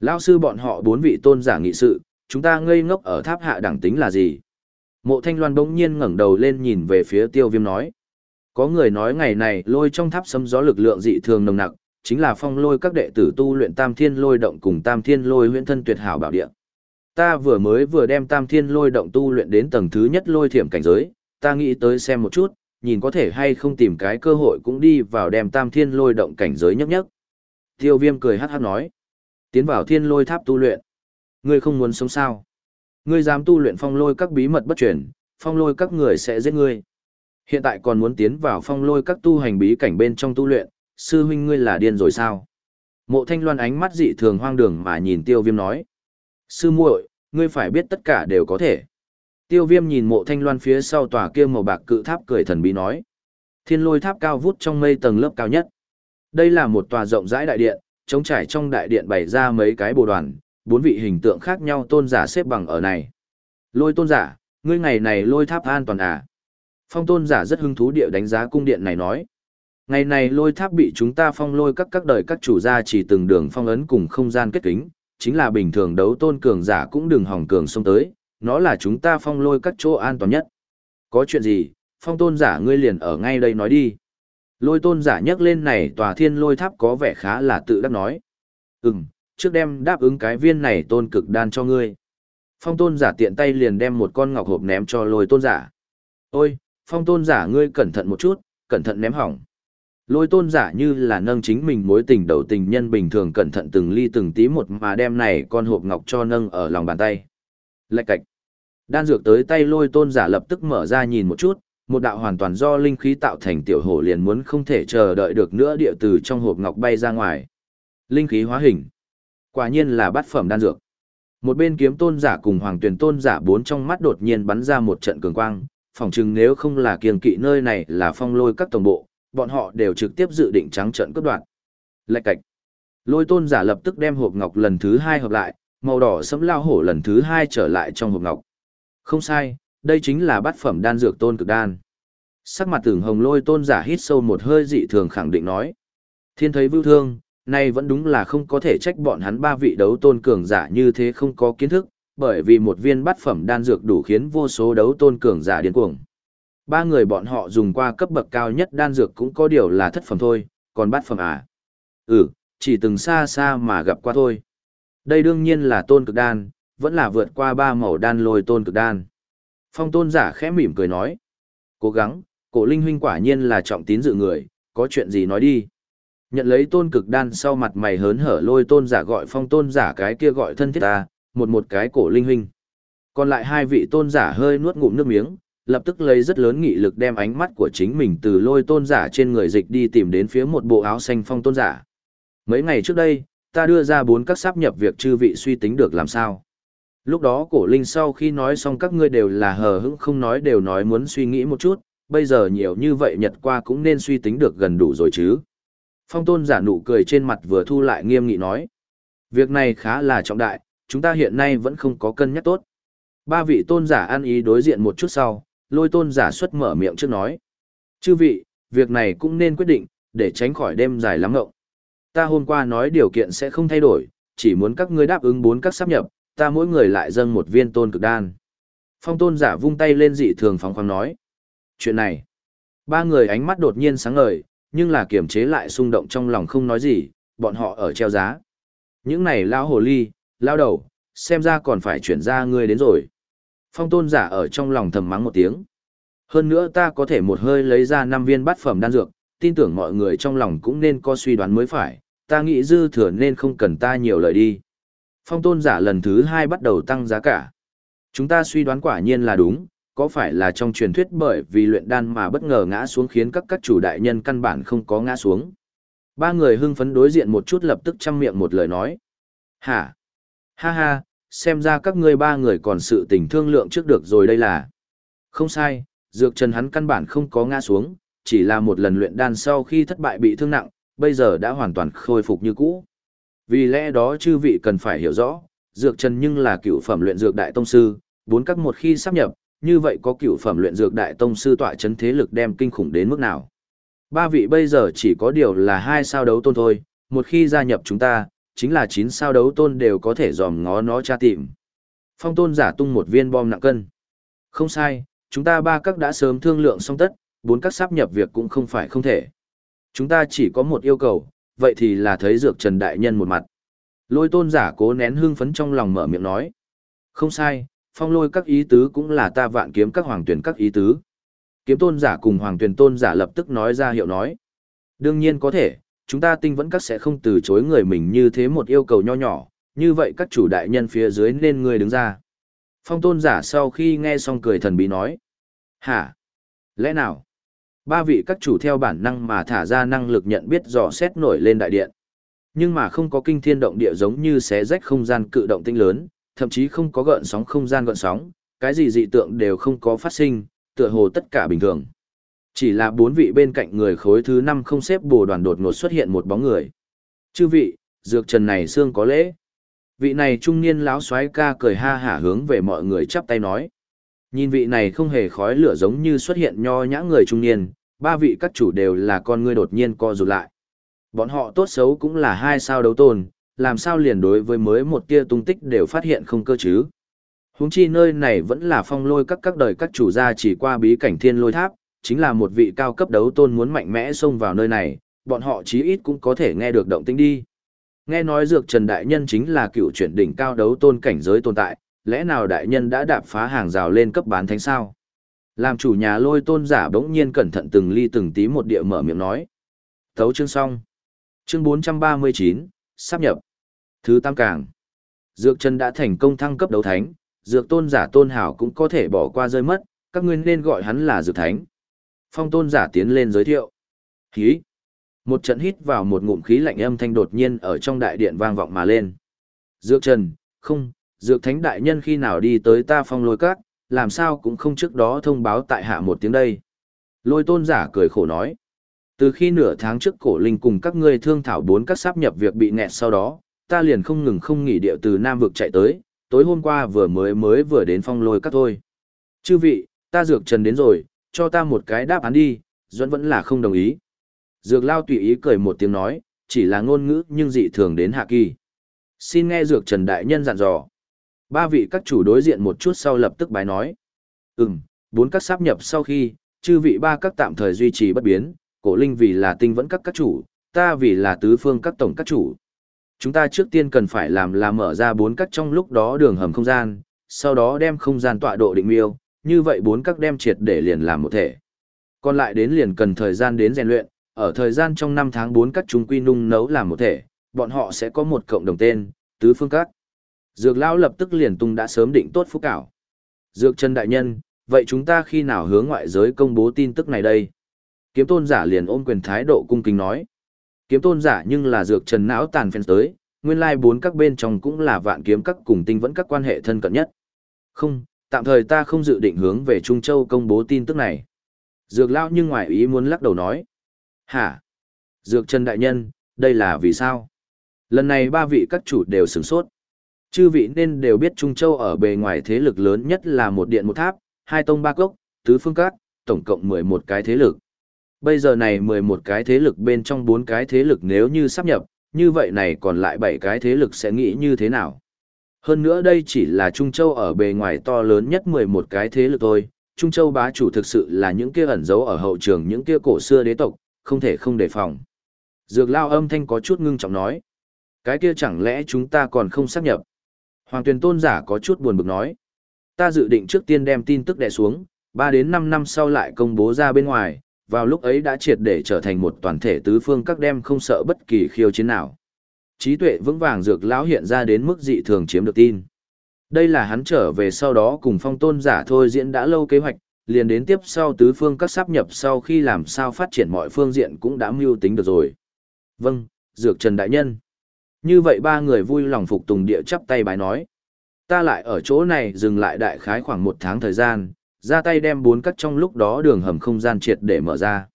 Lão sư bọn họ bốn vị tôn giả nghị sự, chúng ta ngây ngốc ở tháp hạ đẳng tính là gì? Mộ Thanh Loan bỗng nhiên ngẩng đầu lên nhìn về phía tiêu viêm nói. Có người nói ngày này lôi trong tháp sấm gió lực lượng dị thường nồng nặc, chính là phong lôi các đệ tử tu luyện tam thiên lôi động cùng tam thiên lôi huyễn thân tuyệt hảo bảo địa. Ta vừa mới vừa đem tam thiên lôi động tu luyện đến tầng thứ nhất lôi thiểm cảnh giới, ta nghĩ tới xem một chút, nhìn có thể hay không tìm cái cơ hội cũng đi vào đem tam thiên lôi động cảnh giới nhấp nhấp. Tiêu viêm cười hát hát nói. Tiến vào thiên lôi tháp tu luyện. Ngươi không muốn sống sao? Ngươi dám tu luyện phong lôi các bí mật bất truyền, phong lôi các người sẽ giết ngươi. Hiện tại còn muốn tiến vào phong lôi các tu hành bí cảnh bên trong tu luyện, sư huynh ngươi là điên rồi sao? Mộ thanh loan ánh mắt dị thường hoang đường mà nhìn tiêu viêm nói. Sư muội, ngươi phải biết tất cả đều có thể. Tiêu viêm nhìn mộ thanh loan phía sau tòa kia màu bạc cự tháp cười thần bí nói. Thiên lôi tháp cao vút trong mây tầng lớp cao nhất. Đây là một tòa rộng rãi đại điện, trống trải trong đại điện bày ra mấy cái bồ đoàn, bốn vị hình tượng khác nhau tôn giả xếp bằng ở này. Lôi tôn giả, ngươi ngày này lôi tháp an toàn à? Phong tôn giả rất hứng thú địa đánh giá cung điện này nói. Ngày này lôi tháp bị chúng ta phong lôi các các đời các chủ gia chỉ từng đường phong ấn cùng không gian kết kính, chính là bình thường đấu tôn cường giả cũng đừng hỏng cường xông tới, nó là chúng ta phong lôi các chỗ an toàn nhất. Có chuyện gì, phong tôn giả ngươi liền ở ngay đây nói đi. Lôi tôn giả nhắc lên này tòa thiên lôi tháp có vẻ khá là tự đắc nói. Ừm, trước đem đáp ứng cái viên này tôn cực đan cho ngươi. Phong tôn giả tiện tay liền đem một con ngọc hộp ném cho lôi tôn giả. Ôi, phong tôn giả ngươi cẩn thận một chút, cẩn thận ném hỏng. Lôi tôn giả như là nâng chính mình mối tình đầu tình nhân bình thường cẩn thận từng ly từng tí một mà đem này con hộp ngọc cho nâng ở lòng bàn tay. Lạch cạch. Đan dược tới tay lôi tôn giả lập tức mở ra nhìn một chút, một đạo hoàn toàn do linh khí tạo thành tiểu hổ liền muốn không thể chờ đợi được nữa địa từ trong hộp ngọc bay ra ngoài. Linh khí hóa hình. Quả nhiên là bát phẩm đan dược. Một bên kiếm tôn giả cùng hoàng tuyền tôn giả bốn trong mắt đột nhiên bắn ra một trận cường quang, phỏng chừng nếu không là kiêng kỵ nơi này là phong lôi các tổng bộ, bọn họ đều trực tiếp dự định trắng trận cướp đoạt. Lạch cạch. Lôi tôn giả lập tức đem hộp ngọc lần thứ hai hợp lại, màu đỏ sẫm lao hổ lần thứ hai trở lại trong hộp ngọc. Không sai, đây chính là bát phẩm đan dược tôn cực đan. Sắc mặt tưởng hồng lôi tôn giả hít sâu một hơi dị thường khẳng định nói. Thiên thấy vưu thương, nay vẫn đúng là không có thể trách bọn hắn ba vị đấu tôn cường giả như thế không có kiến thức, bởi vì một viên bát phẩm đan dược đủ khiến vô số đấu tôn cường giả điên cuồng. Ba người bọn họ dùng qua cấp bậc cao nhất đan dược cũng có điều là thất phẩm thôi, còn bát phẩm à? Ừ, chỉ từng xa xa mà gặp qua thôi. Đây đương nhiên là tôn cực đan, vẫn là vượt qua ba màu đan lôi tôn cực đan. Phong tôn giả khẽ mỉm cười nói. Cố gắng, cổ linh huynh quả nhiên là trọng tín dự người, có chuyện gì nói đi. Nhận lấy tôn cực đan sau mặt mày hớn hở lôi tôn giả gọi phong tôn giả cái kia gọi thân thiết ta, một một cái cổ linh huynh. Còn lại hai vị tôn giả hơi nuốt ngụm nước miếng, lập tức lấy rất lớn nghị lực đem ánh mắt của chính mình từ lôi tôn giả trên người dịch đi tìm đến phía một bộ áo xanh phong tôn giả. Mấy ngày trước đây, ta đưa ra bốn các sáp nhập việc chư vị suy tính được làm sao. Lúc đó cổ linh sau khi nói xong các ngươi đều là hờ hững không nói đều nói muốn suy nghĩ một chút, bây giờ nhiều như vậy nhật qua cũng nên suy tính được gần đủ rồi chứ. Phong tôn giả nụ cười trên mặt vừa thu lại nghiêm nghị nói. Việc này khá là trọng đại, chúng ta hiện nay vẫn không có cân nhắc tốt. Ba vị tôn giả ăn ý đối diện một chút sau, lôi tôn giả xuất mở miệng trước nói. Chư vị, việc này cũng nên quyết định, để tránh khỏi đêm dài lắm ngộng. Ta hôm qua nói điều kiện sẽ không thay đổi, chỉ muốn các ngươi đáp ứng bốn các sắp nhập, ta mỗi người lại dâng một viên tôn cực đan. Phong tôn giả vung tay lên dị thường phóng khoáng nói. Chuyện này, ba người ánh mắt đột nhiên sáng ngời, nhưng là kiềm chế lại xung động trong lòng không nói gì, bọn họ ở treo giá. Những này lao hồ ly, lao đầu, xem ra còn phải chuyển ra ngươi đến rồi. Phong tôn giả ở trong lòng thầm mắng một tiếng. Hơn nữa ta có thể một hơi lấy ra năm viên bát phẩm đan dược, tin tưởng mọi người trong lòng cũng nên có suy đoán mới phải, ta nghĩ dư thừa nên không cần ta nhiều lời đi. Phong tôn giả lần thứ hai bắt đầu tăng giá cả. Chúng ta suy đoán quả nhiên là đúng, có phải là trong truyền thuyết bởi vì luyện đan mà bất ngờ ngã xuống khiến các các chủ đại nhân căn bản không có ngã xuống. Ba người hưng phấn đối diện một chút lập tức chăm miệng một lời nói. Hả? Ha ha, xem ra các ngươi ba người còn sự tình thương lượng trước được rồi đây là. Không sai, dược trần hắn căn bản không có ngã xuống, chỉ là một lần luyện đan sau khi thất bại bị thương nặng, bây giờ đã hoàn toàn khôi phục như cũ. Vì lẽ đó chư vị cần phải hiểu rõ, dược trần nhưng là cựu phẩm luyện dược đại tông sư, bốn các một khi sắp nhập, như vậy có cựu phẩm luyện dược đại tông sư tọa chấn thế lực đem kinh khủng đến mức nào. Ba vị bây giờ chỉ có điều là hai sao đấu tôn thôi, một khi gia nhập chúng ta, chính là chín sao đấu tôn đều có thể dòm ngó nó tra tìm. Phong tôn giả tung một viên bom nặng cân. Không sai, chúng ta ba các đã sớm thương lượng xong tất, bốn các sắp nhập việc cũng không phải không thể. Chúng ta chỉ có một yêu cầu, vậy thì là thấy dược trần đại nhân một mặt. Lôi tôn giả cố nén hương phấn trong lòng mở miệng nói. Không sai, phong lôi các ý tứ cũng là ta vạn kiếm các hoàng tuyển các ý tứ. Kiếm tôn giả cùng hoàng tuyển tôn giả lập tức nói ra hiệu nói. Đương nhiên có thể, chúng ta tinh vẫn các sẽ không từ chối người mình như thế một yêu cầu nho nhỏ, như vậy các chủ đại nhân phía dưới nên người đứng ra. Phong tôn giả sau khi nghe xong cười thần bí nói. Hả? Lẽ nào? Ba vị các chủ theo bản năng mà thả ra năng lực nhận biết dò xét nổi lên đại điện. Nhưng mà không có kinh thiên động địa giống như xé rách không gian cự động tinh lớn, thậm chí không có gợn sóng không gian gợn sóng, cái gì dị tượng đều không có phát sinh, tựa hồ tất cả bình thường. Chỉ là bốn vị bên cạnh người khối thứ năm không xếp bồ đoàn đột ngột xuất hiện một bóng người. Chư vị, dược trần này xương có lễ. Vị này trung niên lão xoái ca cười ha hả hướng về mọi người chắp tay nói. Nhìn vị này không hề khói lửa giống như xuất hiện nho nhã người trung niên, ba vị các chủ đều là con ngươi đột nhiên co rụt lại. Bọn họ tốt xấu cũng là hai sao đấu tôn, làm sao liền đối với mới một tia tung tích đều phát hiện không cơ chứ. Huống chi nơi này vẫn là phong lôi các các đời các chủ gia chỉ qua bí cảnh thiên lôi tháp, chính là một vị cao cấp đấu tôn muốn mạnh mẽ xông vào nơi này, bọn họ chí ít cũng có thể nghe được động tĩnh đi. Nghe nói dược Trần Đại Nhân chính là cựu chuyển đỉnh cao đấu tôn cảnh giới tồn tại, lẽ nào Đại Nhân đã đạp phá hàng rào lên cấp bán thánh sao? Làm chủ nhà lôi tôn giả bỗng nhiên cẩn thận từng ly từng tí một địa mở miệng nói. Thấu chương xong. Chương 439, sắp nhập. Thứ tam càng. Dược Trần đã thành công thăng cấp đấu thánh, dược tôn giả tôn hảo cũng có thể bỏ qua rơi mất, các ngươi nên gọi hắn là dược thánh. Phong tôn giả tiến lên giới thiệu. Hí. Một trận hít vào một ngụm khí lạnh âm thanh đột nhiên ở trong đại điện vang vọng mà lên. Dược Trần, không, Dược Thánh Đại Nhân khi nào đi tới ta phong lôi các, làm sao cũng không trước đó thông báo tại hạ một tiếng đây. Lôi tôn giả cười khổ nói. Từ khi nửa tháng trước cổ linh cùng các ngươi thương thảo bốn các sáp nhập việc bị nghẹt sau đó, ta liền không ngừng không nghỉ điệu từ Nam vực chạy tới, tối hôm qua vừa mới mới vừa đến phong lôi các thôi. Chư vị, ta dược trần đến rồi, cho ta một cái đáp án đi, Duẫn vẫn là không đồng ý. Dược lao tùy ý cười một tiếng nói, chỉ là ngôn ngữ nhưng dị thường đến hạ kỳ. Xin nghe dược trần đại nhân dặn dò. Ba vị các chủ đối diện một chút sau lập tức bái nói. Ừm, bốn các sáp nhập sau khi, chư vị ba các tạm thời duy trì bất biến, cổ linh vì là tinh vẫn các các chủ, ta vì là tứ phương các tổng các chủ. Chúng ta trước tiên cần phải làm là mở ra bốn các trong lúc đó đường hầm không gian, sau đó đem không gian tọa độ định miêu, như vậy bốn các đem triệt để liền làm một thể. Còn lại đến liền cần thời gian đến rèn luyện, ở thời gian trong năm tháng bốn các chúng quy nung nấu làm một thể, bọn họ sẽ có một cộng đồng tên, tứ phương các. Dược lão lập tức liền tung đã sớm định tốt phúc cảo. Dược chân đại nhân, vậy chúng ta khi nào hướng ngoại giới công bố tin tức này đây? Kiếm tôn giả liền ôm quyền thái độ cung kính nói. Kiếm tôn giả nhưng là dược trần não tàn phèn tới, nguyên lai bốn các bên trong cũng là vạn kiếm các cùng tinh vẫn các quan hệ thân cận nhất. Không, tạm thời ta không dự định hướng về Trung Châu công bố tin tức này. Dược lão nhưng ngoài ý muốn lắc đầu nói. Hả? Dược trần đại nhân, đây là vì sao? Lần này ba vị các chủ đều sửng sốt. Chư vị nên đều biết Trung Châu ở bề ngoài thế lực lớn nhất là một điện một tháp, hai tông ba cốc, tứ phương các, tổng cộng 11 cái thế lực. Bây giờ này 11 cái thế lực bên trong 4 cái thế lực nếu như sắp nhập, như vậy này còn lại 7 cái thế lực sẽ nghĩ như thế nào? Hơn nữa đây chỉ là Trung Châu ở bề ngoài to lớn nhất 11 cái thế lực thôi, Trung Châu bá chủ thực sự là những kia ẩn giấu ở hậu trường những kia cổ xưa đế tộc, không thể không đề phòng. Dược lao âm thanh có chút ngưng trọng nói. Cái kia chẳng lẽ chúng ta còn không sắp nhập? Hoàng tuyển tôn giả có chút buồn bực nói. Ta dự định trước tiên đem tin tức đè xuống, 3 đến 5 năm sau lại công bố ra bên ngoài, vào lúc ấy đã triệt để trở thành một toàn thể tứ phương các đem không sợ bất kỳ khiêu chiến nào. Trí tuệ vững vàng dược lão hiện ra đến mức dị thường chiếm được tin. Đây là hắn trở về sau đó cùng phong tôn giả thôi diễn đã lâu kế hoạch, liền đến tiếp sau tứ phương các sắp nhập sau khi làm sao phát triển mọi phương diện cũng đã mưu tính được rồi. Vâng, dược trần đại nhân. Như vậy ba người vui lòng phục tùng địa chắp tay bái nói. Ta lại ở chỗ này dừng lại đại khái khoảng một tháng thời gian, ra tay đem bốn cắt trong lúc đó đường hầm không gian triệt để mở ra.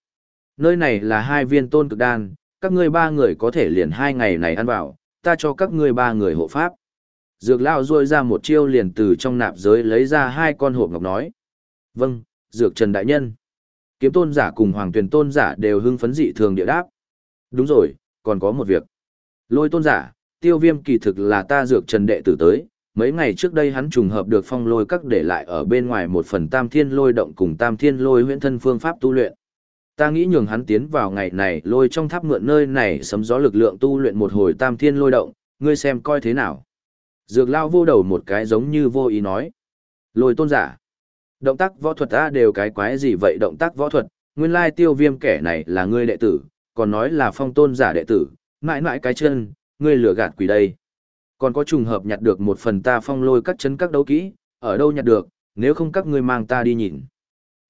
Nơi này là hai viên tôn cực đan, các ngươi ba người có thể liền hai ngày này ăn vào, ta cho các ngươi ba người hộ pháp. Dược lao ruôi ra một chiêu liền từ trong nạp giới lấy ra hai con hộp ngọc nói. Vâng, Dược Trần Đại Nhân. Kiếm tôn giả cùng hoàng tuyển tôn giả đều hưng phấn dị thường địa đáp. Đúng rồi, còn có một việc. Lôi tôn giả, tiêu viêm kỳ thực là ta Dược Trần đệ tử tới, mấy ngày trước đây hắn trùng hợp được phong lôi các để lại ở bên ngoài một phần tam thiên lôi động cùng tam thiên lôi huyễn thân phương pháp tu luyện. Ta nghĩ nhường hắn tiến vào ngày này lôi trong tháp mượn nơi này sấm gió lực lượng tu luyện một hồi tam thiên lôi động, ngươi xem coi thế nào. Dược lao vô đầu một cái giống như vô ý nói. Lôi tôn giả. Động tác võ thuật ta đều cái quái gì vậy động tác võ thuật, nguyên lai tiêu viêm kẻ này là ngươi đệ tử, còn nói là phong tôn giả đệ tử, mãi mãi cái chân, ngươi lừa gạt quỷ đây. Còn có trùng hợp nhặt được một phần ta phong lôi các chấn các đấu kỹ, ở đâu nhặt được, nếu không các ngươi mang ta đi nhìn.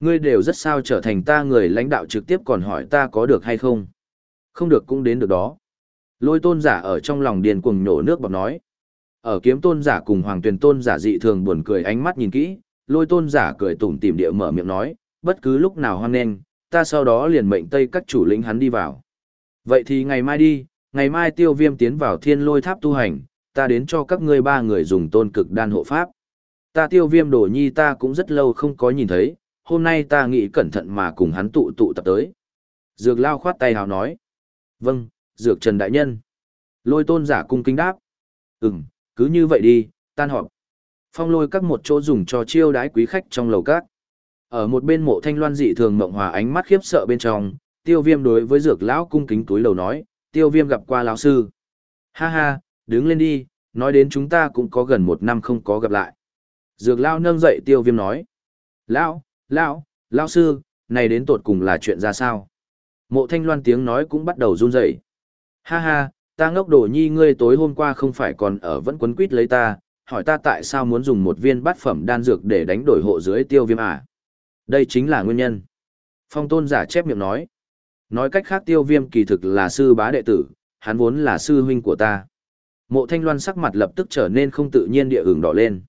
Ngươi đều rất sao trở thành ta người lãnh đạo trực tiếp còn hỏi ta có được hay không. Không được cũng đến được đó. Lôi tôn giả ở trong lòng điền cuồng nhổ nước bọc nói. Ở kiếm tôn giả cùng hoàng tuyền tôn giả dị thường buồn cười ánh mắt nhìn kỹ, lôi tôn giả cười tủm tỉm địa mở miệng nói, bất cứ lúc nào hoan nghênh, ta sau đó liền mệnh tây các chủ lĩnh hắn đi vào. Vậy thì ngày mai đi, ngày mai tiêu viêm tiến vào thiên lôi tháp tu hành, ta đến cho các ngươi ba người dùng tôn cực đan hộ pháp. Ta tiêu viêm đồ nhi ta cũng rất lâu không có nhìn thấy, hôm nay ta nghĩ cẩn thận mà cùng hắn tụ tụ tập tới. Dược lao khoát tay hào nói. Vâng, dược trần đại nhân. Lôi tôn giả cung kính đáp. Ừm, cứ như vậy đi, tan họp. Phong lôi các một chỗ dùng cho chiêu đái quý khách trong lầu các. Ở một bên mộ thanh loan dị thường mộng hòa ánh mắt khiếp sợ bên trong, tiêu viêm đối với dược lão cung kính túi lầu nói, tiêu viêm gặp qua lão sư. Ha ha, đứng lên đi, nói đến chúng ta cũng có gần một năm không có gặp lại. Dược Lão nâng dậy tiêu viêm nói. Lão, lão, lão sư, này đến tột cùng là chuyện ra sao? Mộ thanh loan tiếng nói cũng bắt đầu run rẩy Ha ha, ta ngốc đồ nhi ngươi tối hôm qua không phải còn ở vẫn quấn quýt lấy ta, hỏi ta tại sao muốn dùng một viên bát phẩm đan dược để đánh đổi hộ dưới tiêu viêm à? Đây chính là nguyên nhân. Phong tôn giả chép miệng nói. Nói cách khác tiêu viêm kỳ thực là sư bá đệ tử, hắn vốn là sư huynh của ta. Mộ thanh loan sắc mặt lập tức trở nên không tự nhiên địa ửng đỏ lên.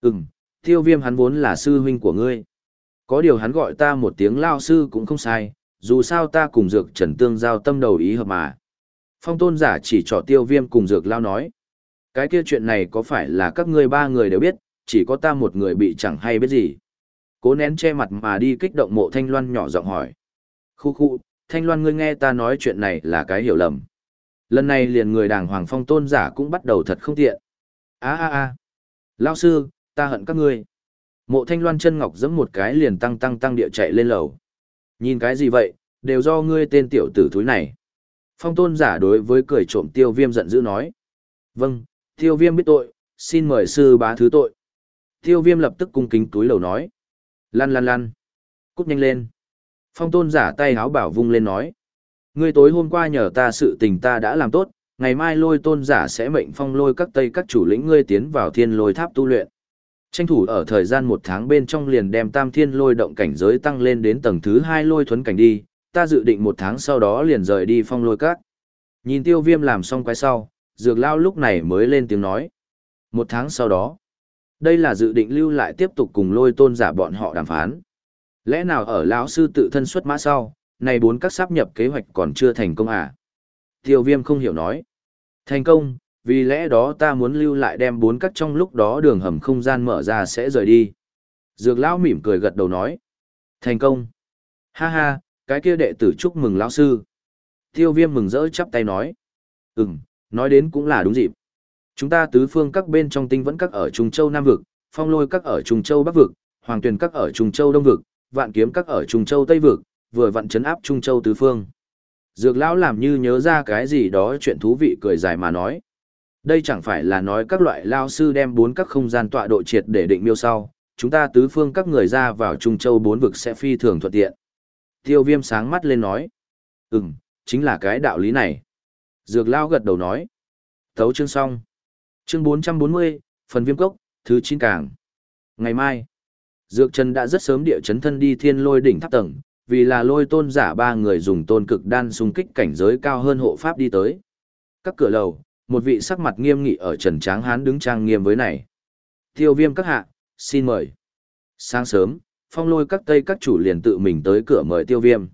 Ừm, tiêu viêm hắn vốn là sư huynh của ngươi. Có điều hắn gọi ta một tiếng lao sư cũng không sai, dù sao ta cùng dược trần tương giao tâm đầu ý hợp mà. Phong tôn giả chỉ trỏ tiêu viêm cùng dược lao nói. Cái kia chuyện này có phải là các ngươi ba người đều biết, chỉ có ta một người bị chẳng hay biết gì. Cố nén che mặt mà đi kích động mộ thanh loan nhỏ giọng hỏi. Khu khu, thanh loan ngươi nghe ta nói chuyện này là cái hiểu lầm. Lần này liền người đàng hoàng phong tôn giả cũng bắt đầu thật không tiện. a a a Lao sư, ta hận các ngươi. Mộ thanh loan chân ngọc giẫm một cái liền tăng tăng tăng địa chạy lên lầu. Nhìn cái gì vậy, đều do ngươi tên tiểu tử thúi này. Phong tôn giả đối với cười trộm tiêu viêm giận dữ nói. Vâng, tiêu viêm biết tội, xin mời sư bá thứ tội. Tiêu viêm lập tức cung kính túi lầu nói. Lăn lăn lăn. Cút nhanh lên. Phong tôn giả tay háo bảo vung lên nói. Ngươi tối hôm qua nhờ ta sự tình ta đã làm tốt, ngày mai lôi tôn giả sẽ mệnh phong lôi các tây các chủ lĩnh ngươi tiến vào thiên lôi tháp tu luyện. Tranh thủ ở thời gian một tháng bên trong liền đem tam thiên lôi động cảnh giới tăng lên đến tầng thứ hai lôi thuấn cảnh đi, ta dự định một tháng sau đó liền rời đi phong lôi cát. Nhìn tiêu viêm làm xong quay sau, dược lao lúc này mới lên tiếng nói. Một tháng sau đó, đây là dự định lưu lại tiếp tục cùng lôi tôn giả bọn họ đàm phán. Lẽ nào ở lão sư tự thân xuất mã sau, này bốn các sắp nhập kế hoạch còn chưa thành công à? Tiêu viêm không hiểu nói. Thành công, vì lẽ đó ta muốn lưu lại đem bốn cắt trong lúc đó đường hầm không gian mở ra sẽ rời đi. Dược lão mỉm cười gật đầu nói. Thành công. Ha ha, cái kia đệ tử chúc mừng lão sư. Tiêu viêm mừng rỡ chắp tay nói. Ừm, nói đến cũng là đúng dịp. Chúng ta tứ phương các bên trong tinh vẫn các ở Trung Châu Nam Vực, phong lôi các ở Trung Châu Bắc Vực, hoàng tuyền các ở Trung Châu Đông Vực, vạn kiếm các ở Trung Châu Tây Vực, vừa vặn chấn áp Trung Châu tứ phương. Dược lão làm như nhớ ra cái gì đó chuyện thú vị cười dài mà nói. Đây chẳng phải là nói các loại lao sư đem bốn các không gian tọa độ triệt để định miêu sau, chúng ta tứ phương các người ra vào Trung Châu bốn vực sẽ phi thường thuận tiện. Tiêu viêm sáng mắt lên nói. Ừm, chính là cái đạo lý này. Dược lao gật đầu nói. Thấu chương xong. Chương 440, phần viêm cốc, thứ 9 càng. Ngày mai, Dược Trần đã rất sớm địa chấn thân đi thiên lôi đỉnh tháp tầng, vì là lôi tôn giả ba người dùng tôn cực đan xung kích cảnh giới cao hơn hộ pháp đi tới. Các cửa lầu, một vị sắc mặt nghiêm nghị ở trần tráng hán đứng trang nghiêm với này. Tiêu viêm các hạ, xin mời. Sáng sớm, phong lôi các tây các chủ liền tự mình tới cửa mời tiêu viêm.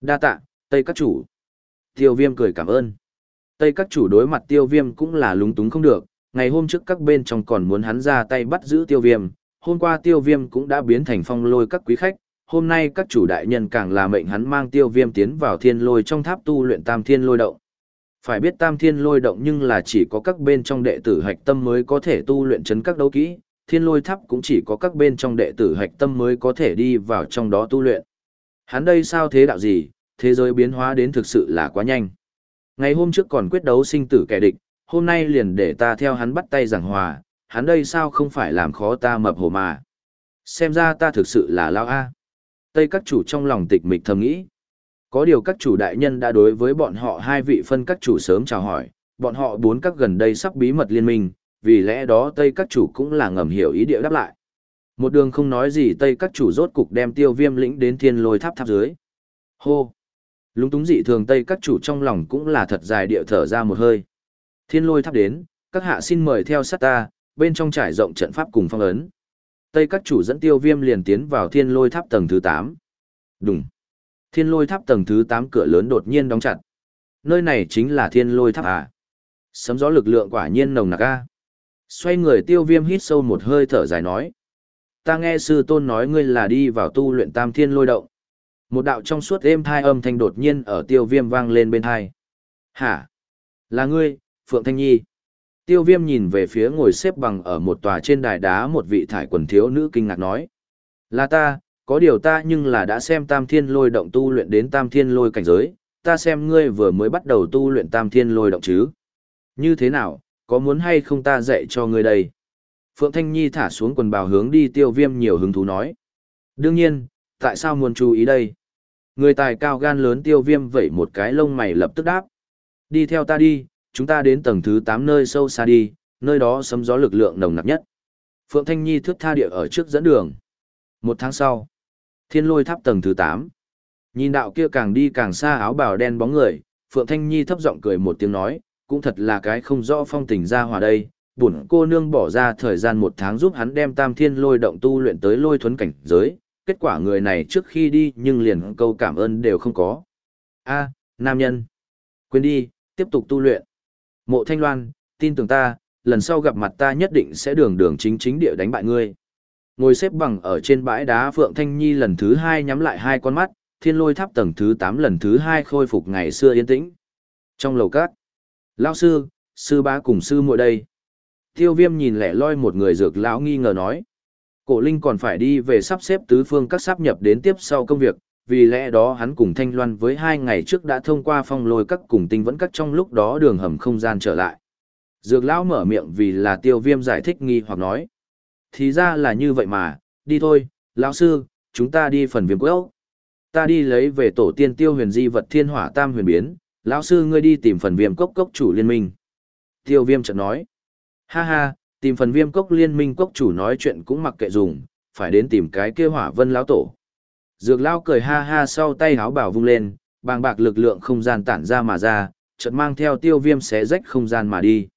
Đa tạ, tây các chủ. Tiêu viêm cười cảm ơn. Tây các chủ đối mặt tiêu viêm cũng là lúng túng không được, ngày hôm trước các bên trong còn muốn hắn ra tay bắt giữ tiêu viêm, hôm qua tiêu viêm cũng đã biến thành phong lôi các quý khách, hôm nay các chủ đại nhân càng là mệnh hắn mang tiêu viêm tiến vào thiên lôi trong tháp tu luyện tam thiên lôi động. Phải biết tam thiên lôi động nhưng là chỉ có các bên trong đệ tử hạch tâm mới có thể tu luyện chấn các đấu kỹ, thiên lôi tháp cũng chỉ có các bên trong đệ tử hạch tâm mới có thể đi vào trong đó tu luyện. Hắn đây sao thế đạo gì, thế giới biến hóa đến thực sự là quá nhanh. Ngày hôm trước còn quyết đấu sinh tử kẻ địch, hôm nay liền để ta theo hắn bắt tay giảng hòa, hắn đây sao không phải làm khó ta mập hồ mà. Xem ra ta thực sự là lao a. Tây các chủ trong lòng tịch mịch thầm nghĩ. Có điều các chủ đại nhân đã đối với bọn họ hai vị phân các chủ sớm chào hỏi, bọn họ bốn các gần đây sắp bí mật liên minh, vì lẽ đó Tây các chủ cũng là ngầm hiểu ý địa đáp lại. Một đường không nói gì Tây các chủ rốt cục đem tiêu viêm lĩnh đến thiên lôi tháp tháp dưới. Hô! Lúng túng dị thường Tây các chủ trong lòng cũng là thật dài địa thở ra một hơi. Thiên lôi tháp đến, các hạ xin mời theo sát ta, bên trong trải rộng trận pháp cùng phong ấn. Tây các chủ dẫn tiêu viêm liền tiến vào thiên lôi tháp tầng thứ 8. Đúng. Thiên lôi tháp tầng thứ 8 cửa lớn đột nhiên đóng chặt. Nơi này chính là thiên lôi tháp à. Sấm gió lực lượng quả nhiên nồng nặc a. Xoay người tiêu viêm hít sâu một hơi thở dài nói. Ta nghe sư tôn nói ngươi là đi vào tu luyện tam thiên lôi động. Một đạo trong suốt êm thai âm thanh đột nhiên ở tiêu viêm vang lên bên thai. Hả? Là ngươi, Phượng Thanh Nhi. Tiêu viêm nhìn về phía ngồi xếp bằng ở một tòa trên đài đá một vị thải quần thiếu nữ kinh ngạc nói. Là ta, có điều ta nhưng là đã xem tam thiên lôi động tu luyện đến tam thiên lôi cảnh giới, ta xem ngươi vừa mới bắt đầu tu luyện tam thiên lôi động chứ. Như thế nào, có muốn hay không ta dạy cho ngươi đây? Phượng Thanh Nhi thả xuống quần bào hướng đi tiêu viêm nhiều hứng thú nói. Đương nhiên, tại sao muốn chú ý đây? Người tài cao gan lớn tiêu viêm vẩy một cái lông mày lập tức đáp. Đi theo ta đi, chúng ta đến tầng thứ 8 nơi sâu xa đi, nơi đó sấm gió lực lượng nồng nặc nhất. Phượng Thanh Nhi thước tha địa ở trước dẫn đường. Một tháng sau, thiên lôi tháp tầng thứ 8. Nhìn đạo kia càng đi càng xa áo bào đen bóng người, Phượng Thanh Nhi thấp giọng cười một tiếng nói, cũng thật là cái không rõ phong tình ra hòa đây. Bổn cô nương bỏ ra thời gian một tháng giúp hắn đem tam thiên lôi động tu luyện tới lôi thuấn cảnh giới, kết quả người này trước khi đi nhưng liền câu cảm ơn đều không có. a nam nhân. Quên đi, tiếp tục tu luyện. Mộ Thanh Loan, tin tưởng ta, lần sau gặp mặt ta nhất định sẽ đường đường chính chính địa đánh bại ngươi. Ngồi xếp bằng ở trên bãi đá Phượng Thanh Nhi lần thứ hai nhắm lại hai con mắt, thiên lôi tháp tầng thứ 8 lần thứ hai khôi phục ngày xưa yên tĩnh. Trong lầu cát, lão sư, sư bá cùng sư muội đây. Tiêu viêm nhìn lẻ loi một người dược lão nghi ngờ nói. Cổ Linh còn phải đi về sắp xếp tứ phương các sắp nhập đến tiếp sau công việc, vì lẽ đó hắn cùng Thanh Loan với hai ngày trước đã thông qua phong lôi các cùng tinh vẫn các trong lúc đó đường hầm không gian trở lại. Dược lão mở miệng vì là tiêu viêm giải thích nghi hoặc nói. Thì ra là như vậy mà, đi thôi, lão sư, chúng ta đi phần viêm quốc. Ta đi lấy về tổ tiên tiêu huyền di vật thiên hỏa tam huyền biến, lão sư ngươi đi tìm phần viêm cốc cốc chủ liên minh. Tiêu viêm chợt nói. Ha ha, tìm phần viêm cốc liên minh cốc chủ nói chuyện cũng mặc kệ dùng, phải đến tìm cái kia hỏa vân lão tổ. Dược lão cười ha ha sau tay háo bảo vung lên, bàng bạc lực lượng không gian tản ra mà ra, chợt mang theo tiêu viêm xé rách không gian mà đi.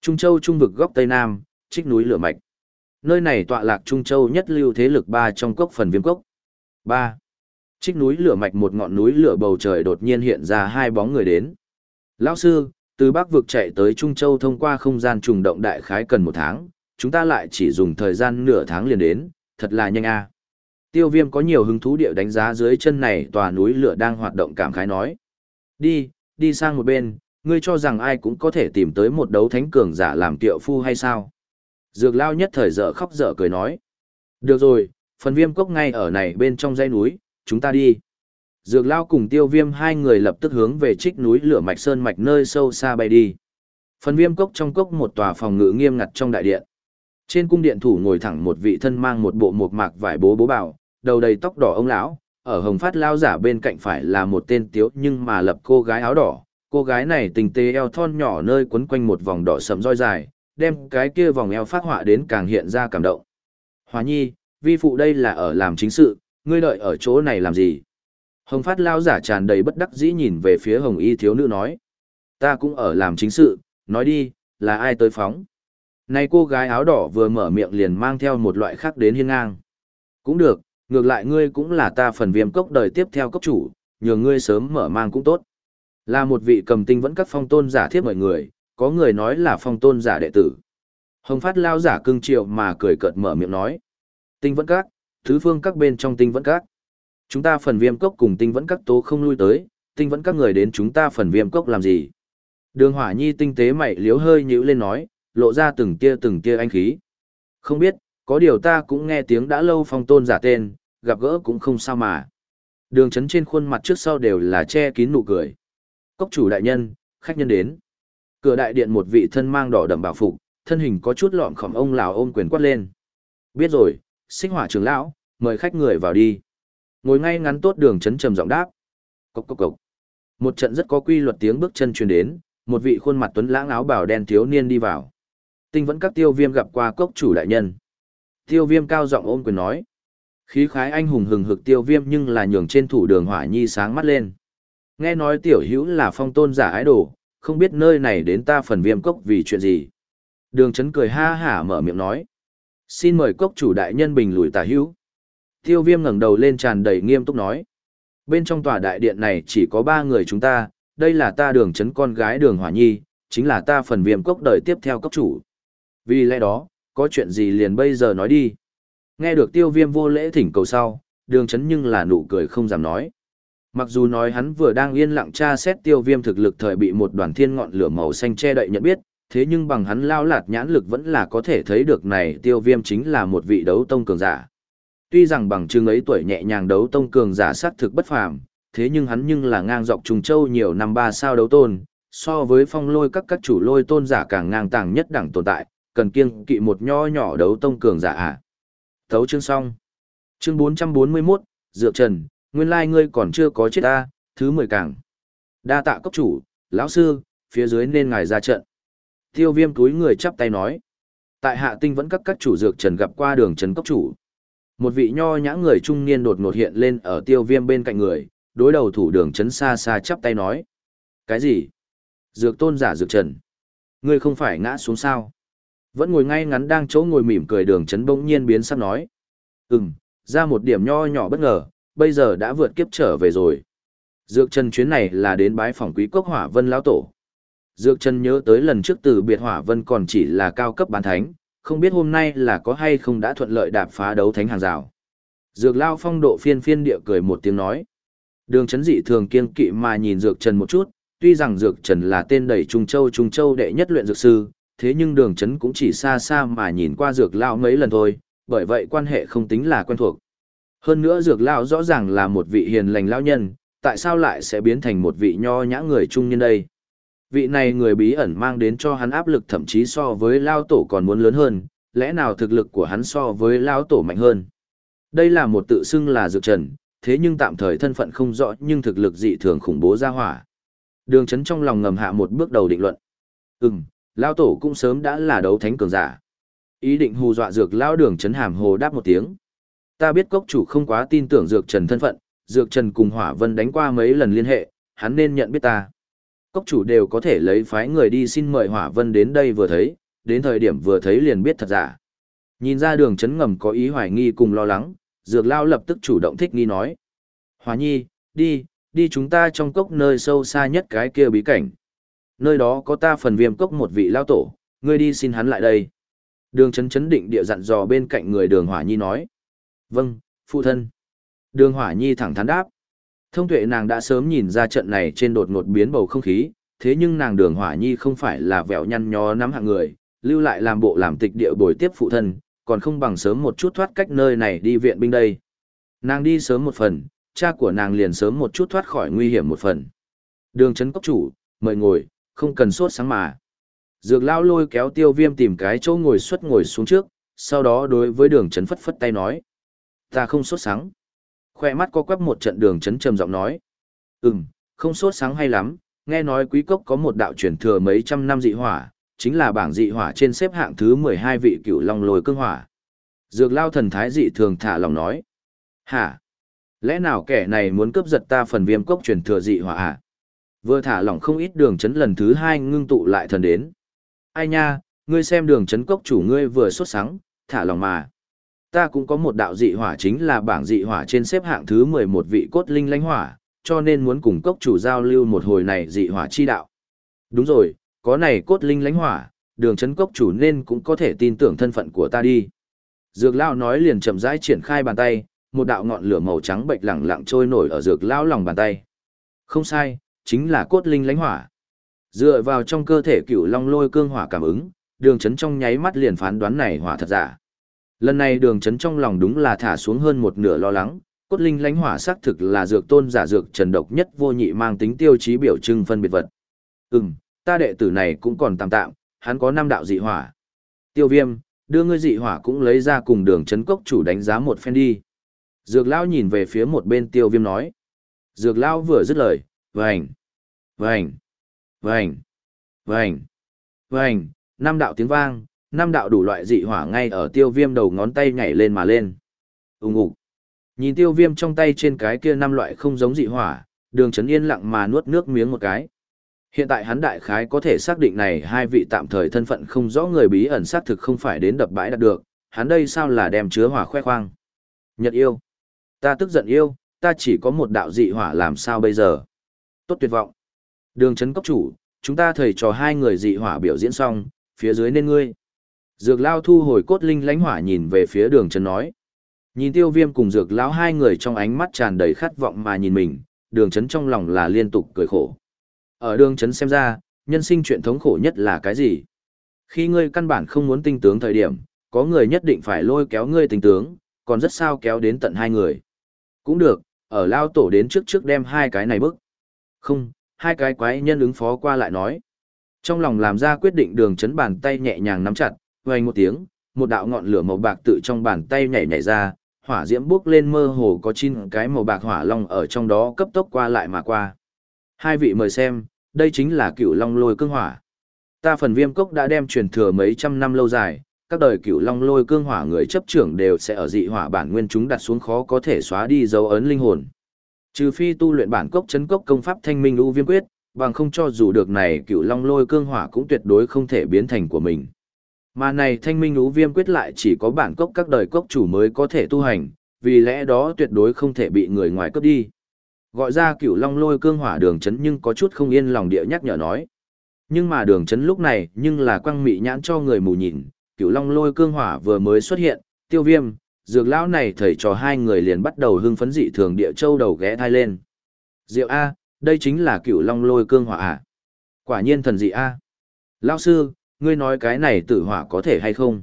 Trung Châu trung vực góc Tây Nam, trích núi lửa mạch. Nơi này tọa lạc Trung Châu nhất lưu thế lực ba trong cốc phần viêm cốc. ba Trích núi lửa mạch một ngọn núi lửa bầu trời đột nhiên hiện ra hai bóng người đến. Lão sư, từ Bắc vực chạy tới Trung Châu thông qua không gian trùng động đại khái cần một tháng, chúng ta lại chỉ dùng thời gian nửa tháng liền đến, thật là nhanh a. Tiêu viêm có nhiều hứng thú địa đánh giá dưới chân này tòa núi lửa đang hoạt động cảm khái nói. Đi, đi sang một bên, ngươi cho rằng ai cũng có thể tìm tới một đấu thánh cường giả làm tiệu phu hay sao? Dược lao nhất thời dở khóc dở cười nói. Được rồi, phần viêm cốc ngay ở này bên trong dãy núi, chúng ta đi. Dược lao cùng tiêu viêm hai người lập tức hướng về trích núi lửa mạch sơn mạch nơi sâu xa bay đi. Phần viêm cốc trong cốc một tòa phòng ngự nghiêm ngặt trong đại điện. Trên cung điện thủ ngồi thẳng một vị thân mang một bộ mộc mạc vải bố bố bảo, đầu đầy tóc đỏ ông lão, ở hồng phát lao giả bên cạnh phải là một tên tiếu nhưng mà lập cô gái áo đỏ. Cô gái này tình tế eo thon nhỏ nơi quấn quanh một vòng đỏ sầm roi dài, đem cái kia vòng eo phát họa đến càng hiện ra cảm động. Hòa nhi, vi phụ đây là ở làm chính sự, ngươi đợi ở chỗ này làm gì? Hồng phát lao giả tràn đầy bất đắc dĩ nhìn về phía hồng y thiếu nữ nói. Ta cũng ở làm chính sự, nói đi, là ai tới phóng? Này cô gái áo đỏ vừa mở miệng liền mang theo một loại khác đến hiên ngang. Cũng được, ngược lại ngươi cũng là ta phần viêm cốc đời tiếp theo cốc chủ, nhường ngươi sớm mở mang cũng tốt. Là một vị cầm tinh vẫn các phong tôn giả thiếp mọi người, có người nói là phong tôn giả đệ tử. Hồng phát lao giả cưng triệu mà cười cợt mở miệng nói. Tinh vẫn các, thứ phương các bên trong tinh vẫn các. Chúng ta phần viêm cốc cùng tinh vẫn các tố không lui tới, tinh vẫn các người đến chúng ta phần viêm cốc làm gì. Đường hỏa nhi tinh tế mày liếu hơi nhữ lên nói, lộ ra từng tia từng tia anh khí. Không biết, có điều ta cũng nghe tiếng đã lâu phong tôn giả tên, gặp gỡ cũng không sao mà. Đường chấn trên khuôn mặt trước sau đều là che kín nụ cười. Cốc chủ đại nhân, khách nhân đến. Cửa đại điện một vị thân mang đỏ đậm bảo phục, thân hình có chút lọm khỏm ông lào ôm quyền quát lên. Biết rồi, sinh hỏa trưởng lão, mời khách người vào đi. Ngồi ngay ngắn tốt đường chấn trầm giọng đáp. Cốc cốc cốc. Một trận rất có quy luật tiếng bước chân truyền đến, một vị khuôn mặt tuấn lãng áo bào đen thiếu niên đi vào. Tinh vẫn các tiêu viêm gặp qua cốc chủ đại nhân. Tiêu viêm cao giọng ôm quyền nói. Khí khái anh hùng hừng hực tiêu viêm nhưng là nhường trên thủ đường hỏa nhi sáng mắt lên. Nghe nói tiểu hữu là phong tôn giả ái đồ, không biết nơi này đến ta phần viêm cốc vì chuyện gì. Đường chấn cười ha hả mở miệng nói. Xin mời cốc chủ đại nhân bình lùi tả hữu. Tiêu viêm ngẩng đầu lên tràn đầy nghiêm túc nói. Bên trong tòa đại điện này chỉ có ba người chúng ta, đây là ta đường chấn con gái đường hỏa nhi, chính là ta phần viêm cốc đời tiếp theo cốc chủ. Vì lẽ đó, có chuyện gì liền bây giờ nói đi. Nghe được tiêu viêm vô lễ thỉnh cầu sau, đường chấn nhưng là nụ cười không dám nói. Mặc dù nói hắn vừa đang yên lặng tra xét tiêu viêm thực lực thời bị một đoàn thiên ngọn lửa màu xanh che đậy nhận biết, thế nhưng bằng hắn lao lạt nhãn lực vẫn là có thể thấy được này tiêu viêm chính là một vị đấu tông cường giả. Tuy rằng bằng chứng ấy tuổi nhẹ nhàng đấu tông cường giả sát thực bất phàm, thế nhưng hắn nhưng là ngang dọc trùng châu nhiều năm ba sao đấu tôn, so với phong lôi các các chủ lôi tôn giả càng ngang tàng nhất đẳng tồn tại, cần kiêng kỵ một nho nhỏ đấu tông cường giả à. Thấu chương xong. Chương 441, Dược Trần, nguyên lai ngươi còn chưa có chết ta, thứ 10 càng. Đa tạ cốc chủ, lão sư, phía dưới nên ngài ra trận. Tiêu viêm túi người chắp tay nói. Tại hạ tinh vẫn các các chủ dược trần gặp qua đường trần cốc chủ. Một vị nho nhã người trung niên đột ngột hiện lên ở tiêu viêm bên cạnh người, đối đầu thủ đường trấn xa xa chắp tay nói. Cái gì? Dược tôn giả dược trần. Ngươi không phải ngã xuống sao? Vẫn ngồi ngay ngắn đang chỗ ngồi mỉm cười đường trấn bỗng nhiên biến sắc nói. Ừm, ra một điểm nho nhỏ bất ngờ, bây giờ đã vượt kiếp trở về rồi. Dược Trần chuyến này là đến bái phòng quý quốc hỏa vân lão tổ. Dược Trần nhớ tới lần trước từ biệt hỏa vân còn chỉ là cao cấp bán thánh, không biết hôm nay là có hay không đã thuận lợi đạp phá đấu thánh hàng rào. Dược Lao phong độ phiên phiên địa cười một tiếng nói. Đường chấn dị thường kiên kỵ mà nhìn Dược Trần một chút, tuy rằng Dược Trần là tên đầy Trung Châu Trung Châu đệ nhất luyện dược sư, thế nhưng đường chấn cũng chỉ xa xa mà nhìn qua dược lão mấy lần thôi, bởi vậy quan hệ không tính là quen thuộc. Hơn nữa dược lão rõ ràng là một vị hiền lành lão nhân, tại sao lại sẽ biến thành một vị nho nhã người trung nhân đây? Vị này người bí ẩn mang đến cho hắn áp lực thậm chí so với lao tổ còn muốn lớn hơn, lẽ nào thực lực của hắn so với lao tổ mạnh hơn? Đây là một tự xưng là dược trần, thế nhưng tạm thời thân phận không rõ nhưng thực lực dị thường khủng bố ra hỏa. Đường chấn trong lòng ngầm hạ một bước đầu định luận. Ừm, lao tổ cũng sớm đã là đấu thánh cường giả. Ý định hù dọa dược lao đường chấn hàm hồ đáp một tiếng. Ta biết cốc chủ không quá tin tưởng dược trần thân phận, dược trần cùng hỏa vân đánh qua mấy lần liên hệ, hắn nên nhận biết ta. Cốc chủ đều có thể lấy phái người đi xin mời hỏa vân đến đây vừa thấy, đến thời điểm vừa thấy liền biết thật giả. Nhìn ra đường chấn ngầm có ý hoài nghi cùng lo lắng, dược lao lập tức chủ động thích nghi nói. Hòa nhi, đi, đi chúng ta trong cốc nơi sâu xa nhất cái kia bí cảnh. Nơi đó có ta phần viêm cốc một vị lao tổ, ngươi đi xin hắn lại đây. Đường chấn chấn định địa dặn dò bên cạnh người đường hỏa nhi nói. Vâng, phụ thân. Đường hỏa nhi thẳng thắn đáp. Thông tuệ nàng đã sớm nhìn ra trận này trên đột ngột biến bầu không khí, thế nhưng nàng đường hỏa nhi không phải là vẹo nhăn nhó nắm hạng người, lưu lại làm bộ làm tịch địa bồi tiếp phụ thân, còn không bằng sớm một chút thoát cách nơi này đi viện binh đây. Nàng đi sớm một phần, cha của nàng liền sớm một chút thoát khỏi nguy hiểm một phần. Đường chấn cốc chủ, mời ngồi, không cần sốt sáng mà. Dược lao lôi kéo tiêu viêm tìm cái chỗ ngồi xuất ngồi xuống trước, sau đó đối với đường chấn phất phất tay nói. Ta không sốt sáng. Khoe mắt có quắp một trận đường chấn trầm giọng nói. Ừm, không sốt sáng hay lắm, nghe nói quý cốc có một đạo truyền thừa mấy trăm năm dị hỏa, chính là bảng dị hỏa trên xếp hạng thứ 12 vị cựu long lồi cương hỏa. Dược lao thần thái dị thường thả lòng nói. Hả? Lẽ nào kẻ này muốn cướp giật ta phần viêm cốc truyền thừa dị hỏa à? Vừa thả lỏng không ít đường chấn lần thứ hai ngưng tụ lại thần đến. Ai nha, ngươi xem đường chấn cốc chủ ngươi vừa xuất sáng, thả lòng mà. Ta cũng có một đạo dị hỏa chính là bảng dị hỏa trên xếp hạng thứ 11 vị cốt linh lãnh hỏa, cho nên muốn cùng cốc chủ giao lưu một hồi này dị hỏa chi đạo. Đúng rồi, có này cốt linh lãnh hỏa, đường chấn cốc chủ nên cũng có thể tin tưởng thân phận của ta đi. Dược lao nói liền chậm rãi triển khai bàn tay, một đạo ngọn lửa màu trắng bệnh lẳng lặng trôi nổi ở dược lao lòng bàn tay. Không sai, chính là cốt linh lãnh hỏa. Dựa vào trong cơ thể cựu long lôi cương hỏa cảm ứng, đường chấn trong nháy mắt liền phán đoán này hỏa thật giả. Lần này đường chấn trong lòng đúng là thả xuống hơn một nửa lo lắng, cốt linh lãnh hỏa xác thực là dược tôn giả dược trần độc nhất vô nhị mang tính tiêu chí biểu trưng phân biệt vật. Ừm, ta đệ tử này cũng còn tạm tạm, hắn có năm đạo dị hỏa. Tiêu viêm, đưa ngươi dị hỏa cũng lấy ra cùng đường chấn cốc chủ đánh giá một phen đi. Dược lão nhìn về phía một bên tiêu viêm nói. Dược lão vừa dứt lời, vành, vành, vành, vành, vành, năm đạo tiếng vang, năm đạo đủ loại dị hỏa ngay ở tiêu viêm đầu ngón tay nhảy lên mà lên. Úng ục. Nhìn tiêu viêm trong tay trên cái kia năm loại không giống dị hỏa, đường chấn yên lặng mà nuốt nước miếng một cái. Hiện tại hắn đại khái có thể xác định này hai vị tạm thời thân phận không rõ người bí ẩn xác thực không phải đến đập bãi đạt được, hắn đây sao là đem chứa hỏa khoe khoang. Nhật yêu. Ta tức giận yêu, ta chỉ có một đạo dị hỏa làm sao bây giờ. Tốt tuyệt vọng. Đường chấn cốc chủ, chúng ta thầy trò hai người dị hỏa biểu diễn xong, phía dưới nên ngươi. Dược lao thu hồi cốt linh lánh hỏa nhìn về phía đường chân nói. Nhìn tiêu viêm cùng dược lão hai người trong ánh mắt tràn đầy khát vọng mà nhìn mình, đường chấn trong lòng là liên tục cười khổ. Ở đường chấn xem ra, nhân sinh chuyện thống khổ nhất là cái gì? Khi ngươi căn bản không muốn tinh tướng thời điểm, có người nhất định phải lôi kéo ngươi tinh tướng, còn rất sao kéo đến tận hai người. Cũng được, ở lao tổ đến trước trước đem hai cái này bức. Không, hai cái quái nhân ứng phó qua lại nói. Trong lòng làm ra quyết định đường chấn bàn tay nhẹ nhàng nắm chặt, vang một tiếng, một đạo ngọn lửa màu bạc tự trong bàn tay nhảy nhảy ra, hỏa diễm bốc lên mơ hồ có chín cái màu bạc hỏa long ở trong đó cấp tốc qua lại mà qua. Hai vị mời xem, đây chính là cựu long lôi cương hỏa. Ta phần viêm cốc đã đem truyền thừa mấy trăm năm lâu dài, các đời cựu long lôi cương hỏa người chấp trưởng đều sẽ ở dị hỏa bản nguyên chúng đặt xuống khó có thể xóa đi dấu ấn linh hồn. Trừ phi tu luyện bản cốc chấn cốc công pháp thanh minh u viêm quyết, bằng không cho dù được này cựu long lôi cương hỏa cũng tuyệt đối không thể biến thành của mình. Mà này thanh minh ú viêm quyết lại chỉ có bản cốc các đời cốc chủ mới có thể tu hành, vì lẽ đó tuyệt đối không thể bị người ngoài cướp đi. Gọi ra cửu long lôi cương hỏa đường chấn nhưng có chút không yên lòng địa nhắc nhở nói. Nhưng mà đường chấn lúc này nhưng là quăng mị nhãn cho người mù nhìn, cửu long lôi cương hỏa vừa mới xuất hiện, tiêu viêm, dược lão này thầy trò hai người liền bắt đầu hưng phấn dị thường địa châu đầu ghé thai lên. Diệu A, đây chính là cửu long lôi cương hỏa à? Quả nhiên thần dị A. Lão sư, ngươi nói cái này tử hỏa có thể hay không?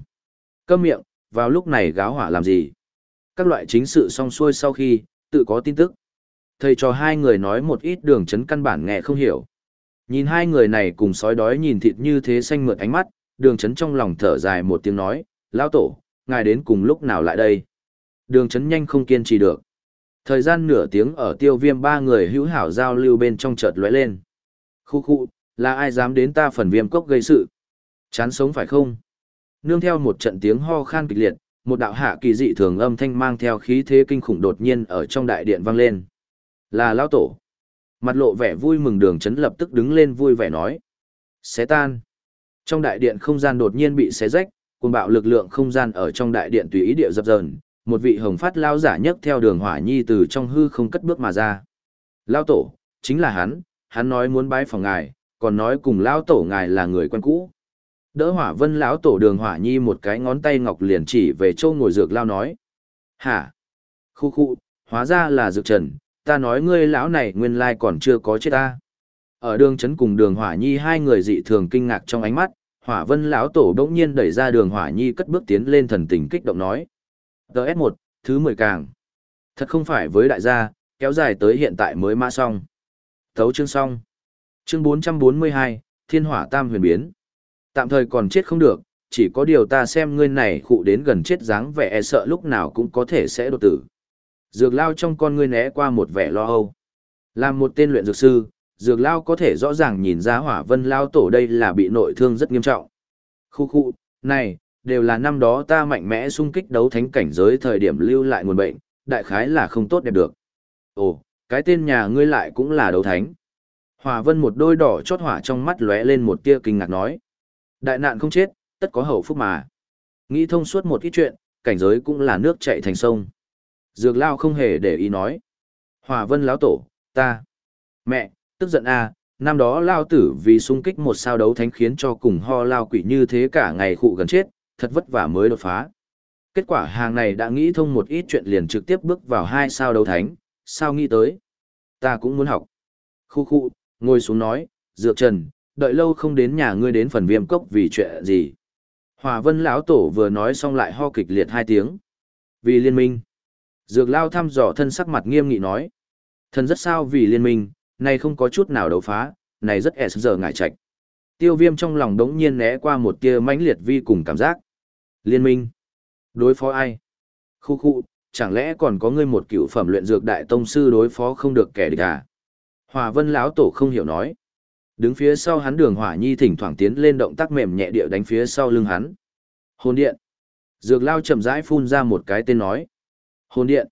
Câm miệng, vào lúc này gáo hỏa làm gì? Các loại chính sự xong xuôi sau khi, tự có tin tức. Thầy cho hai người nói một ít đường chấn căn bản nghe không hiểu. Nhìn hai người này cùng sói đói nhìn thịt như thế xanh mượt ánh mắt, đường chấn trong lòng thở dài một tiếng nói, lão tổ, ngài đến cùng lúc nào lại đây? Đường chấn nhanh không kiên trì được. Thời gian nửa tiếng ở tiêu viêm ba người hữu hảo giao lưu bên trong chợt lóe lên. Khu khu, là ai dám đến ta phần viêm cốc gây sự? Chán sống phải không? Nương theo một trận tiếng ho khan kịch liệt, một đạo hạ kỳ dị thường âm thanh mang theo khí thế kinh khủng đột nhiên ở trong đại điện vang lên. Là lão tổ. Mặt lộ vẻ vui mừng đường chấn lập tức đứng lên vui vẻ nói. Xé tan. Trong đại điện không gian đột nhiên bị xé rách, cùng bạo lực lượng không gian ở trong đại điện tùy ý địa dập dờn, một vị hồng phát lao giả nhấc theo đường hỏa nhi từ trong hư không cất bước mà ra. Lao tổ, chính là hắn, hắn nói muốn bái phòng ngài, còn nói cùng lao tổ ngài là người quen cũ. Đỡ hỏa vân lão tổ đường hỏa nhi một cái ngón tay ngọc liền chỉ về châu ngồi dược lao nói. Hả? Khu khu, hóa ra là dược trần, ta nói ngươi lão này nguyên lai còn chưa có chết ta. Ở đường chấn cùng đường hỏa nhi hai người dị thường kinh ngạc trong ánh mắt, hỏa vân lão tổ bỗng nhiên đẩy ra đường hỏa nhi cất bước tiến lên thần tình kích động nói. ts một thứ 10 càng. Thật không phải với đại gia, kéo dài tới hiện tại mới mã xong. Thấu chương xong. Chương 442, Thiên hỏa tam huyền biến. Tạm thời còn chết không được, chỉ có điều ta xem ngươi này khụ đến gần chết dáng vẻ e sợ lúc nào cũng có thể sẽ đột tử. Dược lao trong con ngươi né qua một vẻ lo âu. Làm một tên luyện dược sư, dược lao có thể rõ ràng nhìn ra hỏa vân lao tổ đây là bị nội thương rất nghiêm trọng. Khu khu, này, đều là năm đó ta mạnh mẽ xung kích đấu thánh cảnh giới thời điểm lưu lại nguồn bệnh, đại khái là không tốt đẹp được. Ồ, cái tên nhà ngươi lại cũng là đấu thánh. Hỏa vân một đôi đỏ chót hỏa trong mắt lóe lên một tia kinh ngạc nói. Đại nạn không chết, tất có hậu phúc mà. Nghĩ thông suốt một ít chuyện, cảnh giới cũng là nước chảy thành sông. Dược lao không hề để ý nói. Hỏa vân lão tổ, ta. Mẹ, tức giận a năm đó lao tử vì xung kích một sao đấu thánh khiến cho cùng ho lao quỷ như thế cả ngày khụ gần chết, thật vất vả mới đột phá. Kết quả hàng này đã nghĩ thông một ít chuyện liền trực tiếp bước vào hai sao đấu thánh, sao nghĩ tới. Ta cũng muốn học. Khu khu, ngồi xuống nói, dược trần, đợi lâu không đến nhà ngươi đến phần viêm cốc vì chuyện gì. Hòa vân lão tổ vừa nói xong lại ho kịch liệt hai tiếng. Vì liên minh. Dược lao thăm dò thân sắc mặt nghiêm nghị nói. Thần rất sao vì liên minh, này không có chút nào đấu phá, này rất e ẻ giờ ngại trạch. Tiêu viêm trong lòng đống nhiên né qua một tia mãnh liệt vi cùng cảm giác. Liên minh. Đối phó ai? Khu khu, chẳng lẽ còn có ngươi một cựu phẩm luyện dược đại tông sư đối phó không được kẻ địch à? Hòa vân lão tổ không hiểu nói. Đứng phía sau hắn đường hỏa nhi thỉnh thoảng tiến lên động tác mềm nhẹ địa đánh phía sau lưng hắn. Hồn điện. Dược lao chậm rãi phun ra một cái tên nói. Hồn điện.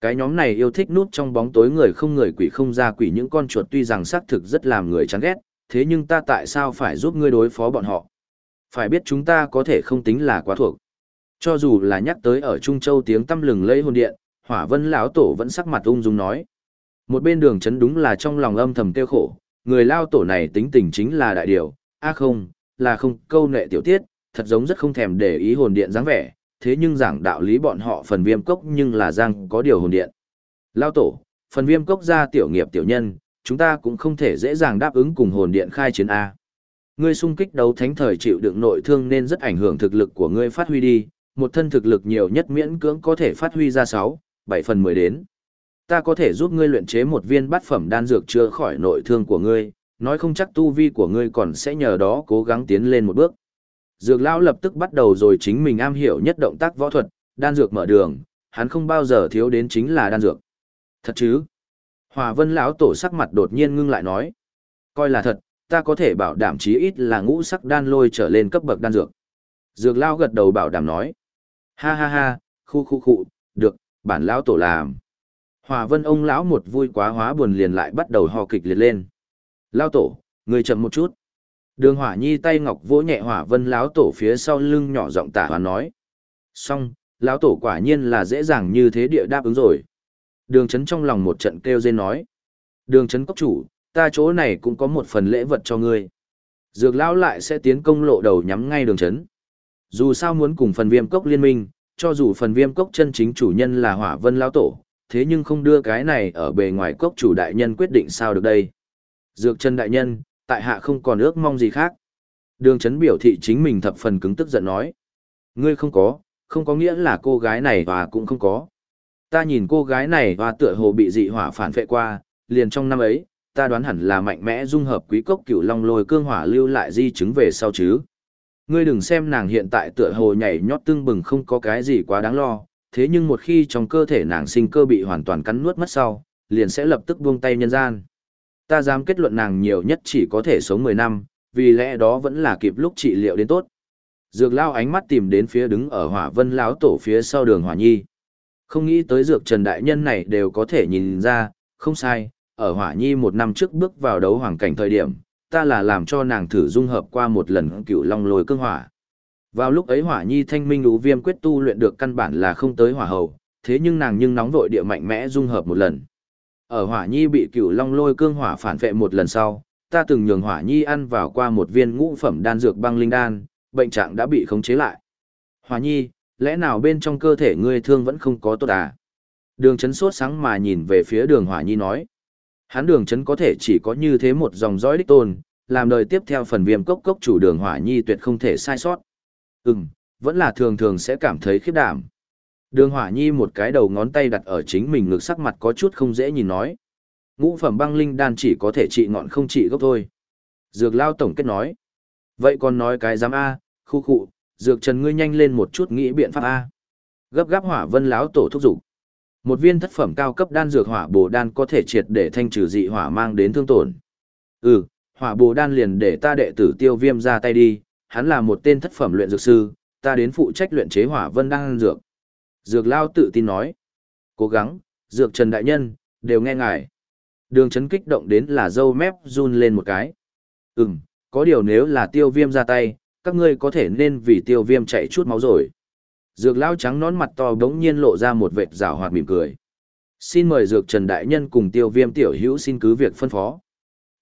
Cái nhóm này yêu thích nút trong bóng tối người không người quỷ không ra quỷ những con chuột tuy rằng xác thực rất làm người chán ghét, thế nhưng ta tại sao phải giúp ngươi đối phó bọn họ? Phải biết chúng ta có thể không tính là quá thuộc. Cho dù là nhắc tới ở Trung Châu tiếng tâm lừng lẫy hồn điện, Hỏa Vân lão tổ vẫn sắc mặt ung dung nói. Một bên đường chấn đúng là trong lòng âm thầm tiêu khổ, người lao tổ này tính tình chính là đại điều, a không, là không câu nệ tiểu tiết, thật giống rất không thèm để ý hồn điện dáng vẻ, thế nhưng giảng đạo lý bọn họ phần viêm cốc nhưng là giang có điều hồn điện. Lao tổ, phần viêm cốc ra tiểu nghiệp tiểu nhân, chúng ta cũng không thể dễ dàng đáp ứng cùng hồn điện khai chiến A. Ngươi sung kích đấu thánh thời chịu đựng nội thương nên rất ảnh hưởng thực lực của ngươi phát huy đi, một thân thực lực nhiều nhất miễn cưỡng có thể phát huy ra 6, 7 phần 10 đến. Ta có thể giúp ngươi luyện chế một viên bát phẩm đan dược chữa khỏi nội thương của ngươi, nói không chắc tu vi của ngươi còn sẽ nhờ đó cố gắng tiến lên một bước. Dược lão lập tức bắt đầu rồi chính mình am hiểu nhất động tác võ thuật, đan dược mở đường, hắn không bao giờ thiếu đến chính là đan dược. Thật chứ? Hòa Vân lão tổ sắc mặt đột nhiên ngưng lại nói, coi là thật, ta có thể bảo đảm chí ít là ngũ sắc đan lôi trở lên cấp bậc đan dược. Dược lão gật đầu bảo đảm nói, ha ha ha, khu khu khu, được, bản lão tổ làm. Hòa Vân ông lão một vui quá hóa buồn liền lại bắt đầu ho kịch liệt lên. Lão tổ, người chậm một chút. Đường hỏa nhi tay ngọc vỗ nhẹ hỏa vân lão tổ phía sau lưng nhỏ giọng tả hoàn nói. Xong, lão tổ quả nhiên là dễ dàng như thế địa đáp ứng rồi. Đường chấn trong lòng một trận kêu rên nói. Đường chấn cốc chủ, ta chỗ này cũng có một phần lễ vật cho ngươi. Dược lão lại sẽ tiến công lộ đầu nhắm ngay đường chấn. Dù sao muốn cùng phần viêm cốc liên minh, cho dù phần viêm cốc chân chính chủ nhân là hỏa vân lão tổ, thế nhưng không đưa cái này ở bề ngoài cốc chủ đại nhân quyết định sao được đây. Dược chân đại nhân, tại hạ không còn ước mong gì khác. Đường chấn biểu thị chính mình thập phần cứng tức giận nói. Ngươi không có, không có nghĩa là cô gái này và cũng không có. Ta nhìn cô gái này và tựa hồ bị dị hỏa phản vệ qua, liền trong năm ấy, ta đoán hẳn là mạnh mẽ dung hợp quý cốc cửu long lôi cương hỏa lưu lại di chứng về sau chứ. Ngươi đừng xem nàng hiện tại tựa hồ nhảy nhót tưng bừng không có cái gì quá đáng lo, thế nhưng một khi trong cơ thể nàng sinh cơ bị hoàn toàn cắn nuốt mất sau, liền sẽ lập tức buông tay nhân gian. Ta dám kết luận nàng nhiều nhất chỉ có thể sống 10 năm, vì lẽ đó vẫn là kịp lúc trị liệu đến tốt. Dược lao ánh mắt tìm đến phía đứng ở hỏa vân lão tổ phía sau đường hỏa nhi. Không nghĩ tới dược trần đại nhân này đều có thể nhìn ra, không sai, ở hỏa nhi một năm trước bước vào đấu hoàng cảnh thời điểm, ta là làm cho nàng thử dung hợp qua một lần cựu long lôi cương hỏa. Vào lúc ấy hỏa nhi thanh minh lũ viêm quyết tu luyện được căn bản là không tới hỏa hầu, thế nhưng nàng nhưng nóng vội địa mạnh mẽ dung hợp một lần. Ở hỏa nhi bị cửu long lôi cương hỏa phản vệ một lần sau, ta từng nhường hỏa nhi ăn vào qua một viên ngũ phẩm đan dược băng linh đan, bệnh trạng đã bị khống chế lại. Hỏa nhi, lẽ nào bên trong cơ thể ngươi thương vẫn không có tốt à? Đường chấn sốt sáng mà nhìn về phía đường hỏa nhi nói. Hắn đường chấn có thể chỉ có như thế một dòng dõi đích tôn, làm đời tiếp theo phần viêm cốc cốc chủ đường hỏa nhi tuyệt không thể sai sót. Ừm, vẫn là thường thường sẽ cảm thấy khiếp đảm. Đường hỏa nhi một cái đầu ngón tay đặt ở chính mình ngực sắc mặt có chút không dễ nhìn nói. Ngũ phẩm băng linh đan chỉ có thể trị ngọn không trị gốc thôi. Dược lao tổng kết nói. Vậy còn nói cái giám A, khu khụ, dược trần ngươi nhanh lên một chút nghĩ biện pháp A. Gấp gáp hỏa vân láo tổ thúc giục. Một viên thất phẩm cao cấp đan dược hỏa bồ đan có thể triệt để thanh trừ dị hỏa mang đến thương tổn. Ừ, hỏa bồ đan liền để ta đệ tử tiêu viêm ra tay đi, hắn là một tên thất phẩm luyện dược sư, ta đến phụ trách luyện chế hỏa vân đan dược. Dược lao tự tin nói. Cố gắng, dược trần đại nhân, đều nghe ngài. Đường chấn kích động đến là dâu mép run lên một cái. Ừm, có điều nếu là tiêu viêm ra tay, các ngươi có thể nên vì tiêu viêm chạy chút máu rồi. Dược lao trắng nón mặt to đống nhiên lộ ra một vệt rào hoạt mỉm cười. Xin mời dược trần đại nhân cùng tiêu viêm tiểu hữu xin cứ việc phân phó.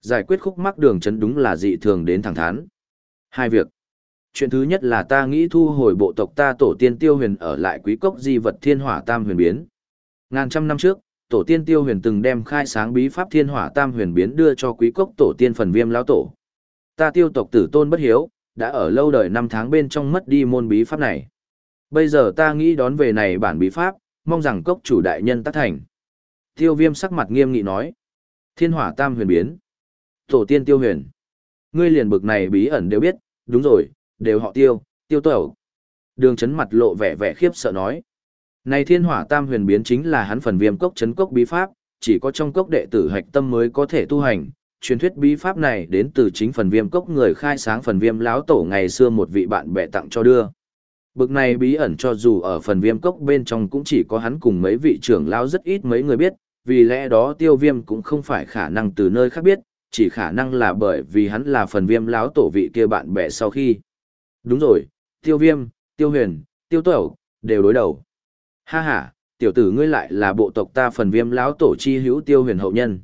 Giải quyết khúc mắc đường chấn đúng là dị thường đến thẳng thắn. Hai việc. Chuyện thứ nhất là ta nghĩ thu hồi bộ tộc ta tổ tiên tiêu huyền ở lại quý cốc di vật thiên hỏa tam huyền biến. Ngàn trăm năm trước, tổ tiên tiêu huyền từng đem khai sáng bí pháp thiên hỏa tam huyền biến đưa cho quý cốc tổ tiên phần viêm lão tổ. Ta tiêu tộc tử tôn bất hiếu, đã ở lâu đời năm tháng bên trong mất đi môn bí pháp này. Bây giờ ta nghĩ đón về này bản bí pháp, mong rằng cốc chủ đại nhân tác thành. Tiêu viêm sắc mặt nghiêm nghị nói. Thiên hỏa tam huyền biến. Tổ tiên tiêu huyền. Ngươi liền bực này bí ẩn đều biết, đúng rồi, đều họ tiêu, tiêu tẩu. Đường chấn mặt lộ vẻ vẻ khiếp sợ nói. Này thiên hỏa tam huyền biến chính là hắn phần viêm cốc chấn cốc bí pháp, chỉ có trong cốc đệ tử hạch tâm mới có thể tu hành. Truyền thuyết bí pháp này đến từ chính phần viêm cốc người khai sáng phần viêm láo tổ ngày xưa một vị bạn bè tặng cho đưa. Bực này bí ẩn cho dù ở phần viêm cốc bên trong cũng chỉ có hắn cùng mấy vị trưởng lão rất ít mấy người biết, vì lẽ đó tiêu viêm cũng không phải khả năng từ nơi khác biết, chỉ khả năng là bởi vì hắn là phần viêm lão tổ vị kia bạn bè sau khi. Đúng rồi, tiêu viêm, tiêu huyền, tiêu tẩu, đều đối đầu. Ha ha, tiểu tử ngươi lại là bộ tộc ta phần viêm lão tổ chi hữu tiêu huyền hậu nhân.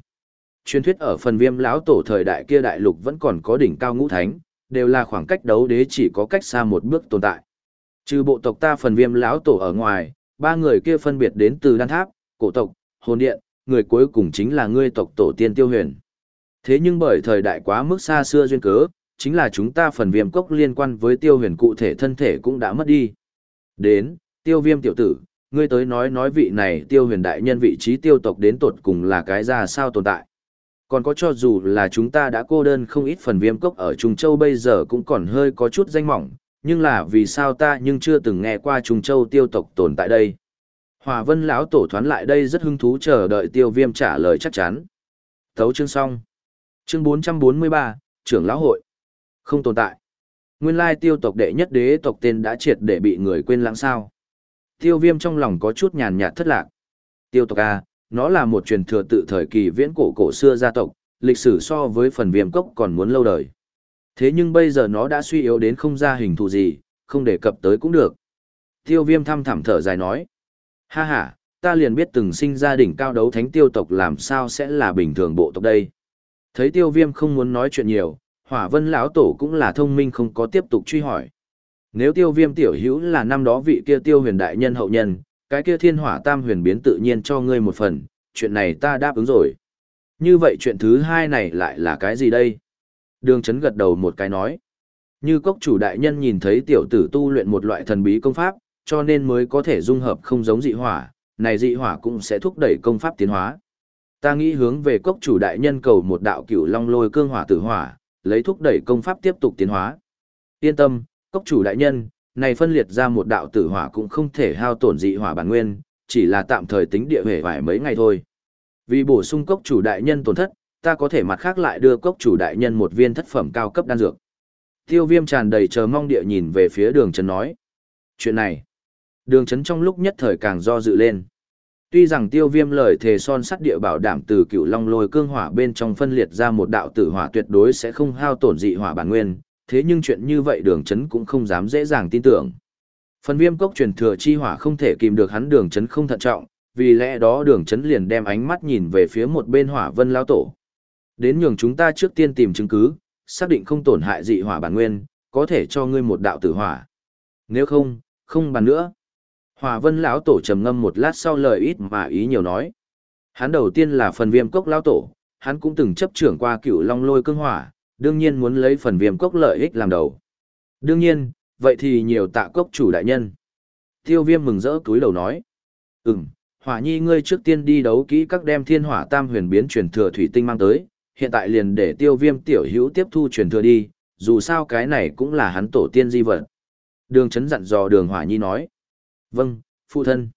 Truyền thuyết ở phần viêm lão tổ thời đại kia đại lục vẫn còn có đỉnh cao ngũ thánh, đều là khoảng cách đấu đế chỉ có cách xa một bước tồn tại. Trừ bộ tộc ta phần viêm lão tổ ở ngoài, ba người kia phân biệt đến từ đan tháp, cổ tộc, hồn điện, người cuối cùng chính là ngươi tộc tổ tiên tiêu huyền. Thế nhưng bởi thời đại quá mức xa xưa duyên cớ, chính là chúng ta phần viêm cốc liên quan với tiêu huyền cụ thể thân thể cũng đã mất đi. Đến, tiêu viêm tiểu tử, ngươi tới nói nói vị này tiêu huyền đại nhân vị trí tiêu tộc đến tột cùng là cái ra sao tồn tại. Còn có cho dù là chúng ta đã cô đơn không ít phần viêm cốc ở Trung Châu bây giờ cũng còn hơi có chút danh mỏng, nhưng là vì sao ta nhưng chưa từng nghe qua Trung Châu tiêu tộc tồn tại đây. Hòa vân lão tổ thoán lại đây rất hứng thú chờ đợi tiêu viêm trả lời chắc chắn. Thấu chương xong. Chương 443, trưởng lão hội. Không tồn tại. Nguyên lai tiêu tộc đệ nhất đế tộc tên đã triệt để bị người quên lãng sao. Tiêu viêm trong lòng có chút nhàn nhạt thất lạc. Tiêu tộc A, nó là một truyền thừa tự thời kỳ viễn cổ cổ xưa gia tộc, lịch sử so với phần viêm cốc còn muốn lâu đời. Thế nhưng bây giờ nó đã suy yếu đến không ra hình thù gì, không đề cập tới cũng được. Tiêu viêm thăm thẳm thở dài nói. Ha ha, ta liền biết từng sinh gia đình cao đấu thánh tiêu tộc làm sao sẽ là bình thường bộ tộc đây. Thấy tiêu viêm không muốn nói chuyện nhiều, hỏa vân lão tổ cũng là thông minh không có tiếp tục truy hỏi. Nếu tiêu viêm tiểu hữu là năm đó vị kia tiêu huyền đại nhân hậu nhân, cái kia thiên hỏa tam huyền biến tự nhiên cho ngươi một phần, chuyện này ta đáp ứng rồi. Như vậy chuyện thứ hai này lại là cái gì đây? Đường chấn gật đầu một cái nói. Như cốc chủ đại nhân nhìn thấy tiểu tử tu luyện một loại thần bí công pháp, cho nên mới có thể dung hợp không giống dị hỏa, này dị hỏa cũng sẽ thúc đẩy công pháp tiến hóa. Ta nghĩ hướng về cốc chủ đại nhân cầu một đạo cửu long lôi cương hỏa tử hỏa, lấy thúc đẩy công pháp tiếp tục tiến hóa. Yên tâm, cốc chủ đại nhân, này phân liệt ra một đạo tử hỏa cũng không thể hao tổn dị hỏa bản nguyên, chỉ là tạm thời tính địa hề vài mấy ngày thôi. Vì bổ sung cốc chủ đại nhân tổn thất, ta có thể mặt khác lại đưa cốc chủ đại nhân một viên thất phẩm cao cấp đan dược. Tiêu viêm tràn đầy chờ mong địa nhìn về phía đường trấn nói. Chuyện này, đường trấn trong lúc nhất thời càng do dự lên. Tuy rằng tiêu viêm lời thề son sắt địa bảo đảm từ cựu long lôi cương hỏa bên trong phân liệt ra một đạo tử hỏa tuyệt đối sẽ không hao tổn dị hỏa bản nguyên, thế nhưng chuyện như vậy đường chấn cũng không dám dễ dàng tin tưởng. Phần viêm cốc truyền thừa chi hỏa không thể kìm được hắn đường chấn không thận trọng, vì lẽ đó đường chấn liền đem ánh mắt nhìn về phía một bên hỏa vân lao tổ. Đến nhường chúng ta trước tiên tìm chứng cứ, xác định không tổn hại dị hỏa bản nguyên, có thể cho ngươi một đạo tử hỏa. Nếu không, không bàn nữa. Hòa vân lão tổ trầm ngâm một lát sau lời ít mà ý nhiều nói. Hắn đầu tiên là phần viêm cốc lão tổ, hắn cũng từng chấp trưởng qua cựu long lôi cương hỏa, đương nhiên muốn lấy phần viêm cốc lợi ích làm đầu. Đương nhiên, vậy thì nhiều tạ cốc chủ đại nhân. Tiêu viêm mừng rỡ túi đầu nói. Ừm, hỏa nhi ngươi trước tiên đi đấu kỹ các đem thiên hỏa tam huyền biến truyền thừa thủy tinh mang tới, hiện tại liền để tiêu viêm tiểu hữu tiếp thu truyền thừa đi, dù sao cái này cũng là hắn tổ tiên di vật. Đường chấn dặn dò đường hỏa nhi nói. Vâng, phụ thân.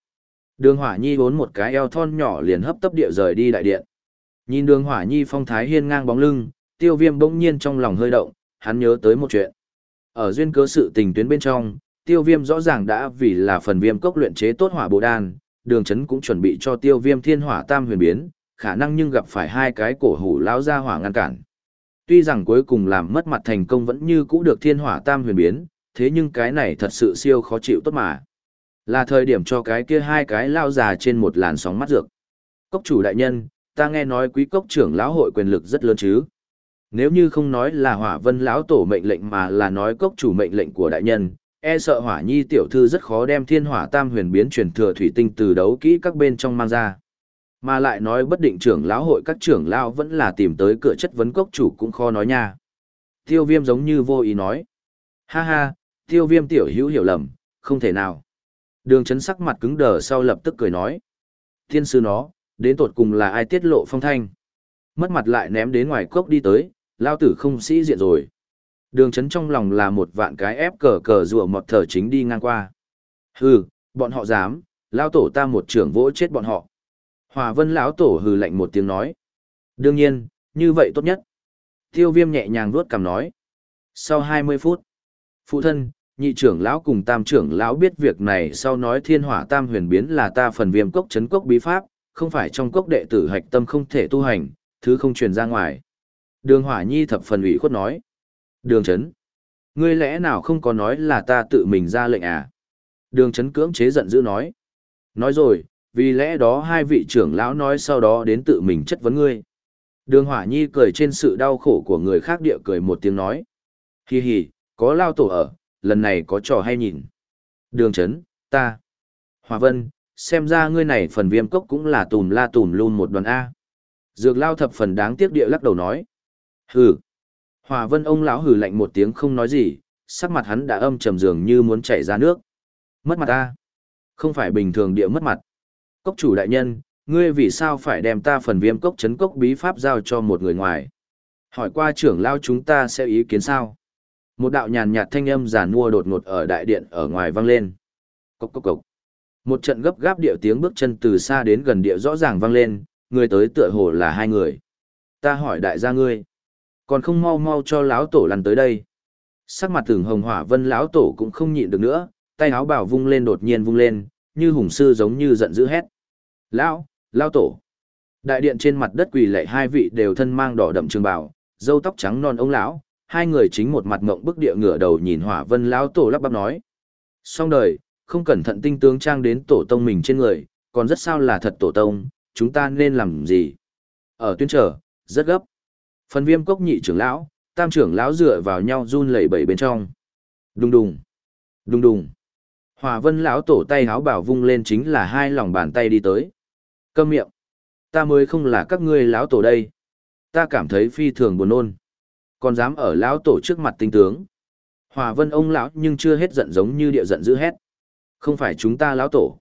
Đường hỏa nhi vốn một cái eo thon nhỏ liền hấp tấp địa rời đi đại điện. Nhìn đường hỏa nhi phong thái hiên ngang bóng lưng, tiêu viêm bỗng nhiên trong lòng hơi động, hắn nhớ tới một chuyện. Ở duyên cớ sự tình tuyến bên trong, tiêu viêm rõ ràng đã vì là phần viêm cốc luyện chế tốt hỏa bồ đan, đường chấn cũng chuẩn bị cho tiêu viêm thiên hỏa tam huyền biến, khả năng nhưng gặp phải hai cái cổ hủ lão ra hỏa ngăn cản. Tuy rằng cuối cùng làm mất mặt thành công vẫn như cũ được thiên hỏa tam huyền biến, thế nhưng cái này thật sự siêu khó chịu tốt mà. Là thời điểm cho cái kia hai cái lao già trên một làn sóng mắt dược. Cốc chủ đại nhân, ta nghe nói quý cốc trưởng lão hội quyền lực rất lớn chứ. Nếu như không nói là hỏa vân lão tổ mệnh lệnh mà là nói cốc chủ mệnh lệnh của đại nhân, e sợ hỏa nhi tiểu thư rất khó đem thiên hỏa tam huyền biến truyền thừa thủy tinh từ đấu kỹ các bên trong mang ra. Mà lại nói bất định trưởng lão hội các trưởng lão vẫn là tìm tới cửa chất vấn cốc chủ cũng khó nói nha. Tiêu viêm giống như vô ý nói. Ha ha, tiêu viêm tiểu hữu hiểu lầm, không thể nào. Đường chấn sắc mặt cứng đờ sau lập tức cười nói. Thiên sư nó, đến tột cùng là ai tiết lộ phong thanh. Mất mặt lại ném đến ngoài cốc đi tới, lao tử không sĩ diện rồi. Đường chấn trong lòng là một vạn cái ép cờ cờ rùa mọt thở chính đi ngang qua. Hừ, bọn họ dám, lao tổ ta một trưởng vỗ chết bọn họ. Hòa vân lão tổ hừ lạnh một tiếng nói. Đương nhiên, như vậy tốt nhất. Tiêu viêm nhẹ nhàng vuốt cằm nói. Sau 20 phút, phụ thân, nhị trưởng lão cùng tam trưởng lão biết việc này sau nói thiên hỏa tam huyền biến là ta phần viêm cốc chấn cốc bí pháp, không phải trong cốc đệ tử hạch tâm không thể tu hành, thứ không truyền ra ngoài. Đường hỏa nhi thập phần ủy khuất nói. Đường chấn. Ngươi lẽ nào không có nói là ta tự mình ra lệnh à? Đường chấn cưỡng chế giận dữ nói. Nói rồi, vì lẽ đó hai vị trưởng lão nói sau đó đến tự mình chất vấn ngươi. Đường hỏa nhi cười trên sự đau khổ của người khác địa cười một tiếng nói. Hi hi, có lao tổ ở, lần này có trò hay nhìn. Đường chấn, ta. Hòa vân, xem ra ngươi này phần viêm cốc cũng là tùm la tùm luôn một đoàn A. Dược lao thập phần đáng tiếc địa lắc đầu nói. Hừ. Hòa vân ông lão hừ lạnh một tiếng không nói gì, sắc mặt hắn đã âm trầm dường như muốn chảy ra nước. Mất mặt ta. Không phải bình thường địa mất mặt. Cốc chủ đại nhân, ngươi vì sao phải đem ta phần viêm cốc chấn cốc bí pháp giao cho một người ngoài? Hỏi qua trưởng lao chúng ta sẽ ý kiến sao? Một đạo nhàn nhạt thanh âm giản mua đột ngột ở đại điện ở ngoài vang lên. Cốc cốc cốc. Một trận gấp gáp điệu tiếng bước chân từ xa đến gần địa rõ ràng vang lên, người tới tựa hồ là hai người. Ta hỏi đại gia ngươi, còn không mau mau cho lão tổ lăn tới đây. Sắc mặt tưởng hồng hỏa vân lão tổ cũng không nhịn được nữa, tay áo bảo vung lên đột nhiên vung lên, như hùng sư giống như giận dữ hét. Lão, lão tổ. Đại điện trên mặt đất quỳ lệ hai vị đều thân mang đỏ đậm trường bào, râu tóc trắng non ông lão, hai người chính một mặt ngộng bức địa ngửa đầu nhìn hỏa vân lão tổ lắp bắp nói. Xong đời, không cẩn thận tinh tướng trang đến tổ tông mình trên người, còn rất sao là thật tổ tông, chúng ta nên làm gì? Ở tuyên trở, rất gấp. Phần viêm cốc nhị trưởng lão, tam trưởng lão dựa vào nhau run lẩy bẩy bên trong. Đùng đùng, đùng đùng. Hòa vân lão tổ tay háo bảo vung lên chính là hai lòng bàn tay đi tới. Câm miệng. Ta mới không là các ngươi lão tổ đây. Ta cảm thấy phi thường buồn nôn. Còn dám ở lão tổ trước mặt tinh tướng. Hòa vân ông lão nhưng chưa hết giận giống như địa giận dữ hét. Không phải chúng ta lão tổ.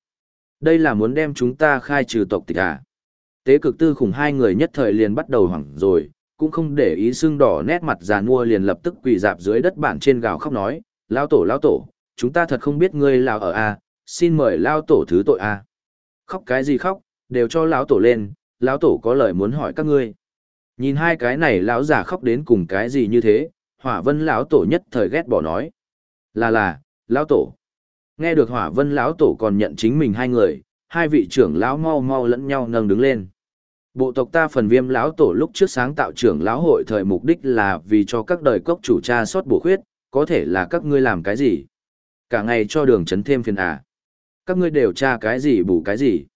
Đây là muốn đem chúng ta khai trừ tộc tịch à. Tế cực tư khủng hai người nhất thời liền bắt đầu hoảng rồi, cũng không để ý xương đỏ nét mặt già nua liền lập tức quỳ dạp dưới đất bản trên gào khóc nói, lão tổ lão tổ, chúng ta thật không biết ngươi lão ở a, à, xin mời lão tổ thứ tội a. À. Khóc cái gì khóc, đều cho lão tổ lên, lão tổ có lời muốn hỏi các ngươi. Nhìn hai cái này lão già khóc đến cùng cái gì như thế, Hỏa Vân lão tổ nhất thời ghét bỏ nói, là là, lão tổ. Nghe được Hỏa Vân lão tổ còn nhận chính mình hai người, hai vị trưởng lão mau mau lẫn nhau nâng đứng lên. Bộ tộc ta phần viêm lão tổ lúc trước sáng tạo trưởng lão hội thời mục đích là vì cho các đời cốc chủ cha sót bổ khuyết, có thể là các ngươi làm cái gì? Cả ngày cho đường chấn thêm phiền à? Các ngươi đều tra cái gì bù cái gì?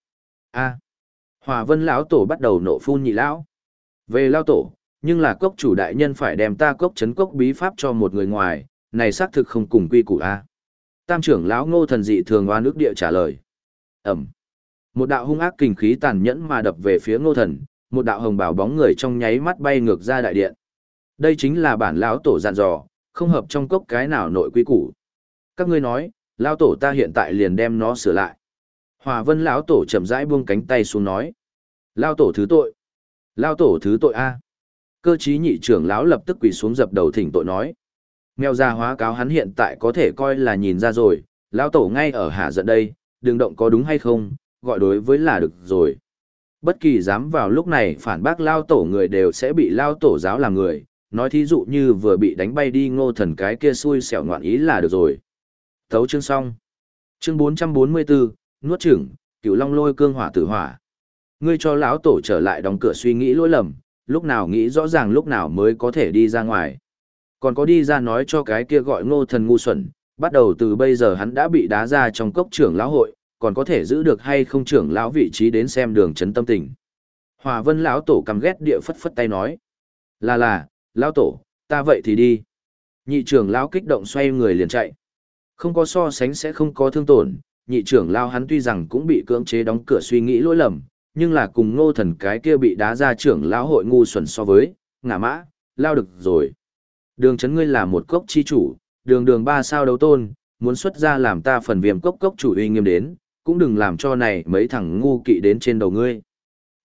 A. Hòa Vân lão tổ bắt đầu nộ phun nhị lão. Về lao tổ, nhưng là cốc chủ đại nhân phải đem ta cốc chấn cốc bí pháp cho một người ngoài, này xác thực không cùng quy củ a. Tam trưởng lão Ngô thần dị thường oan ước địa trả lời. ầm Một đạo hung ác kinh khí tàn nhẫn mà đập về phía Ngô thần, một đạo hồng bảo bóng người trong nháy mắt bay ngược ra đại điện. Đây chính là bản lão tổ dặn dò, không hợp trong cốc cái nào nội quy củ. Các ngươi nói, lão tổ ta hiện tại liền đem nó sửa lại. Hòa Vân lão tổ chậm rãi buông cánh tay xuống nói: "Lão tổ thứ tội." "Lão tổ thứ tội a." Cơ trí nhị trưởng lão lập tức quỳ xuống dập đầu thỉnh tội nói: Mèo già hóa cáo hắn hiện tại có thể coi là nhìn ra rồi, lão tổ ngay ở hạ giận đây, đừng động có đúng hay không, gọi đối với là được rồi. Bất kỳ dám vào lúc này phản bác lao tổ người đều sẽ bị lao tổ giáo làm người, nói thí dụ như vừa bị đánh bay đi ngô thần cái kia xui xẻo ngoạn ý là được rồi. Thấu chương xong. Chương 444, nuốt trưởng, cửu long lôi cương hỏa tử hỏa. Ngươi cho lão tổ trở lại đóng cửa suy nghĩ lỗi lầm, lúc nào nghĩ rõ ràng lúc nào mới có thể đi ra ngoài. Còn có đi ra nói cho cái kia gọi ngô thần ngu xuẩn, bắt đầu từ bây giờ hắn đã bị đá ra trong cốc trưởng lão hội, còn có thể giữ được hay không trưởng lão vị trí đến xem đường chấn tâm tình. Hòa vân lão tổ căm ghét địa phất phất tay nói. Là là, lão tổ, ta vậy thì đi. Nhị trưởng lão kích động xoay người liền chạy. Không có so sánh sẽ không có thương tổn, nhị trưởng lão hắn tuy rằng cũng bị cưỡng chế đóng cửa suy nghĩ lỗi lầm, nhưng là cùng ngô thần cái kia bị đá ra trưởng lão hội ngu xuẩn so với, ngả mã, lao được rồi. Đường chấn ngươi là một cốc chi chủ, đường đường ba sao đấu tôn, muốn xuất ra làm ta phần viêm cốc cốc chủ uy nghiêm đến, cũng đừng làm cho này mấy thằng ngu kỵ đến trên đầu ngươi.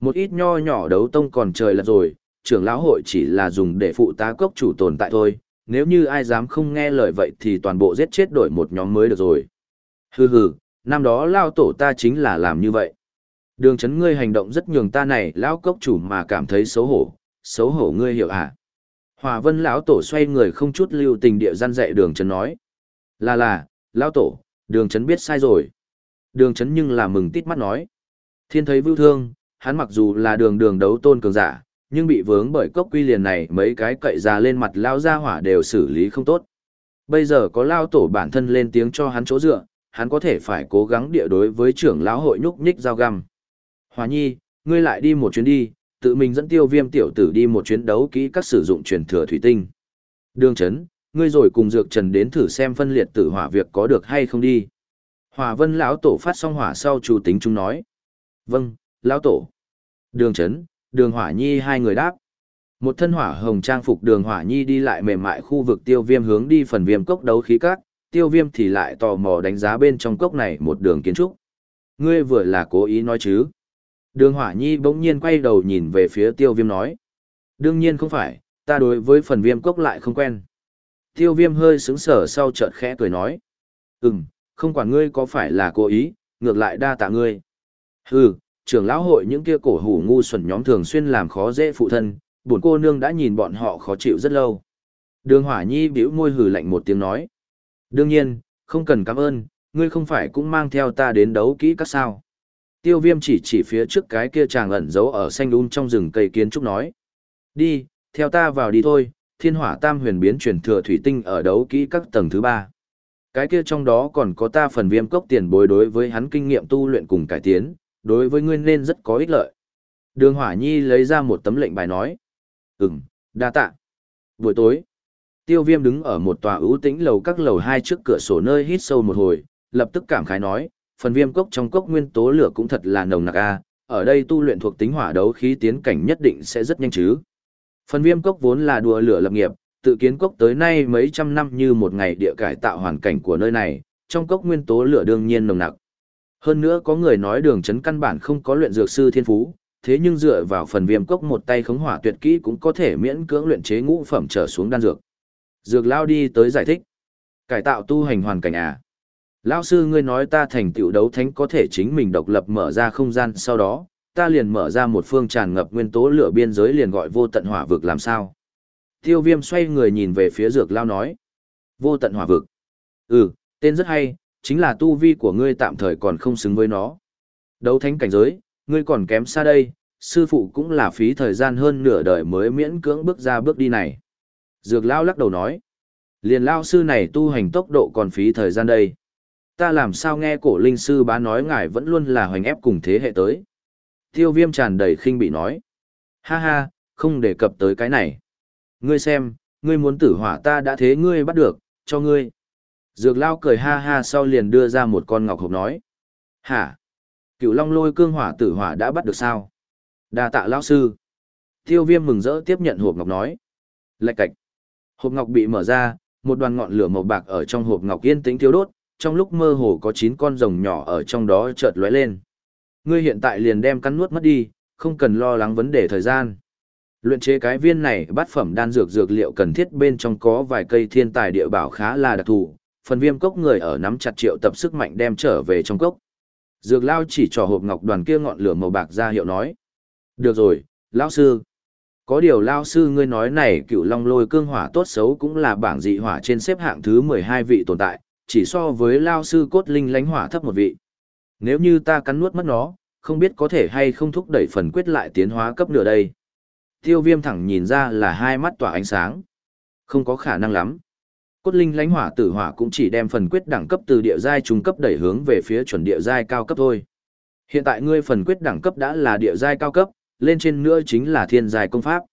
Một ít nho nhỏ đấu tông còn trời lật rồi, trưởng lão hội chỉ là dùng để phụ tá cốc chủ tồn tại thôi, nếu như ai dám không nghe lời vậy thì toàn bộ giết chết đổi một nhóm mới được rồi. Hừ hừ, năm đó lao tổ ta chính là làm như vậy. Đường chấn ngươi hành động rất nhường ta này lão cốc chủ mà cảm thấy xấu hổ, xấu hổ ngươi hiểu à? Hòa vân lão tổ xoay người không chút lưu tình địa gian dạy đường chấn nói. Là là, lão tổ, đường chấn biết sai rồi. Đường chấn nhưng là mừng tít mắt nói. Thiên thấy vưu thương, hắn mặc dù là đường đường đấu tôn cường giả, nhưng bị vướng bởi cốc quy liền này mấy cái cậy ra lên mặt lao ra hỏa đều xử lý không tốt. Bây giờ có lao tổ bản thân lên tiếng cho hắn chỗ dựa, hắn có thể phải cố gắng địa đối với trưởng lão hội nhúc nhích giao găm. Hòa nhi, ngươi lại đi một chuyến đi, tự mình dẫn tiêu viêm tiểu tử đi một chuyến đấu kỹ các sử dụng truyền thừa thủy tinh. Đường chấn, ngươi rồi cùng dược trần đến thử xem phân liệt tử hỏa việc có được hay không đi. Hòa vân lão tổ phát xong hỏa sau chủ tính chúng nói. Vâng, lão tổ. Đường chấn, đường hỏa nhi hai người đáp. Một thân hỏa hồng trang phục đường hỏa nhi đi lại mềm mại khu vực tiêu viêm hướng đi phần viêm cốc đấu khí các, tiêu viêm thì lại tò mò đánh giá bên trong cốc này một đường kiến trúc. Ngươi vừa là cố ý nói chứ. Đường hỏa nhi bỗng nhiên quay đầu nhìn về phía tiêu viêm nói. Đương nhiên không phải, ta đối với phần viêm cốc lại không quen. Tiêu viêm hơi sững sở sau chợt khẽ cười nói. Ừm, không quản ngươi có phải là cố ý, ngược lại đa tạ ngươi. Hừ, trưởng lão hội những kia cổ hủ ngu xuẩn nhóm thường xuyên làm khó dễ phụ thân, buồn cô nương đã nhìn bọn họ khó chịu rất lâu. Đường hỏa nhi bĩu môi hừ lạnh một tiếng nói. Đương nhiên, không cần cảm ơn, ngươi không phải cũng mang theo ta đến đấu kỹ các sao. Tiêu viêm chỉ chỉ phía trước cái kia chàng ẩn giấu ở xanh đun trong rừng cây kiến trúc nói. Đi, theo ta vào đi thôi, thiên hỏa tam huyền biến chuyển thừa thủy tinh ở đấu kỹ các tầng thứ ba. Cái kia trong đó còn có ta phần viêm cốc tiền bối đối với hắn kinh nghiệm tu luyện cùng cải tiến, đối với ngươi nên rất có ích lợi. Đường Hỏa Nhi lấy ra một tấm lệnh bài nói. Ừm, đa tạ. Buổi tối, tiêu viêm đứng ở một tòa ưu tĩnh lầu các lầu hai trước cửa sổ nơi hít sâu một hồi, lập tức cảm khái nói, phần viêm cốc trong cốc nguyên tố lửa cũng thật là nồng nặc a ở đây tu luyện thuộc tính hỏa đấu khí tiến cảnh nhất định sẽ rất nhanh chứ. Phần viêm cốc vốn là đùa lửa lập nghiệp, tự kiến cốc tới nay mấy trăm năm như một ngày địa cải tạo hoàn cảnh của nơi này, trong cốc nguyên tố lửa đương nhiên nồng nặc. Hơn nữa có người nói đường chấn căn bản không có luyện dược sư thiên phú, thế nhưng dựa vào phần viêm cốc một tay khống hỏa tuyệt kỹ cũng có thể miễn cưỡng luyện chế ngũ phẩm trở xuống đan dược. Dược lao đi tới giải thích. Cải tạo tu hành hoàn cảnh à? Lão sư ngươi nói ta thành tựu đấu thánh có thể chính mình độc lập mở ra không gian sau đó, ta liền mở ra một phương tràn ngập nguyên tố lửa biên giới liền gọi vô tận hỏa vực làm sao? Tiêu viêm xoay người nhìn về phía dược lao nói. Vô tận hỏa vực. Ừ, tên rất hay, chính là tu vi của ngươi tạm thời còn không xứng với nó. Đấu thánh cảnh giới, ngươi còn kém xa đây, sư phụ cũng là phí thời gian hơn nửa đời mới miễn cưỡng bước ra bước đi này. Dược lao lắc đầu nói. Liền lao sư này tu hành tốc độ còn phí thời gian đây. Ta làm sao nghe cổ linh sư bá nói ngài vẫn luôn là hoành ép cùng thế hệ tới. Tiêu viêm tràn đầy khinh bị nói. Ha ha, không đề cập tới cái này. Ngươi xem, ngươi muốn tử hỏa ta đã thế ngươi bắt được, cho ngươi. Dược lao cười ha ha sau liền đưa ra một con ngọc hộp nói. Hả? Cựu long lôi cương hỏa tử hỏa đã bắt được sao? đa tạ lao sư. Tiêu viêm mừng rỡ tiếp nhận hộp ngọc nói. Lạch cạch. Hộp ngọc bị mở ra, một đoàn ngọn lửa màu bạc ở trong hộp ngọc yên tĩnh thiếu đốt, trong lúc mơ hồ có 9 con rồng nhỏ ở trong đó chợt lóe lên. Ngươi hiện tại liền đem cắn nuốt mất đi, không cần lo lắng vấn đề thời gian. Luyện chế cái viên này bát phẩm đan dược dược liệu cần thiết bên trong có vài cây thiên tài địa bảo khá là đặc thù, phần viêm cốc người ở nắm chặt triệu tập sức mạnh đem trở về trong cốc. Dược lao chỉ trò hộp ngọc đoàn kia ngọn lửa màu bạc ra hiệu nói. Được rồi, lão sư. Có điều lao sư ngươi nói này cựu long lôi cương hỏa tốt xấu cũng là bảng dị hỏa trên xếp hạng thứ 12 vị tồn tại, chỉ so với lao sư cốt linh lánh hỏa thấp một vị. Nếu như ta cắn nuốt mất nó, không biết có thể hay không thúc đẩy phần quyết lại tiến hóa cấp nửa đây. Tiêu viêm thẳng nhìn ra là hai mắt tỏa ánh sáng. Không có khả năng lắm. Cốt linh lánh hỏa tử hỏa cũng chỉ đem phần quyết đẳng cấp từ địa giai trung cấp đẩy hướng về phía chuẩn địa giai cao cấp thôi. Hiện tại ngươi phần quyết đẳng cấp đã là địa giai cao cấp, lên trên nữa chính là thiên giai công pháp.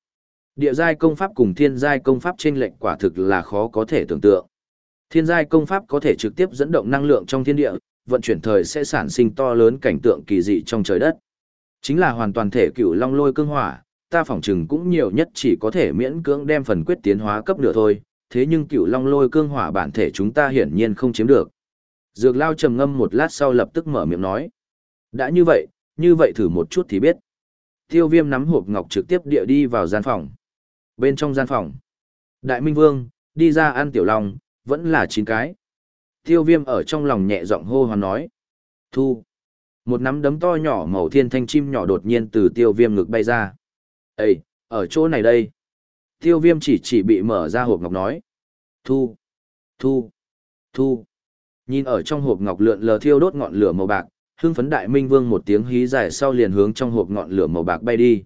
Địa giai công pháp cùng thiên giai công pháp trên lệnh quả thực là khó có thể tưởng tượng. Thiên giai công pháp có thể trực tiếp dẫn động năng lượng trong thiên địa, vận chuyển thời sẽ sản sinh to lớn cảnh tượng kỳ dị trong trời đất. Chính là hoàn toàn thể cựu long lôi cương hỏa, ta phỏng chừng cũng nhiều nhất chỉ có thể miễn cưỡng đem phần quyết tiến hóa cấp nửa thôi, thế nhưng cựu long lôi cương hỏa bản thể chúng ta hiển nhiên không chiếm được. Dược lao trầm ngâm một lát sau lập tức mở miệng nói. Đã như vậy, như vậy thử một chút thì biết. Tiêu viêm nắm hộp ngọc trực tiếp địa đi vào gian phòng. Bên trong gian phòng, Đại Minh Vương, đi ra ăn tiểu long, vẫn là chín cái. Tiêu viêm ở trong lòng nhẹ giọng hô hoán nói. Thu. Một nắm đấm to nhỏ màu thiên thanh chim nhỏ đột nhiên từ tiêu viêm ngực bay ra. Ê, ở chỗ này đây. Tiêu viêm chỉ chỉ bị mở ra hộp ngọc nói. Thu. Thu. Thu. Nhìn ở trong hộp ngọc lượn lờ thiêu đốt ngọn lửa màu bạc, hưng phấn đại minh vương một tiếng hí dài sau liền hướng trong hộp ngọn lửa màu bạc bay đi.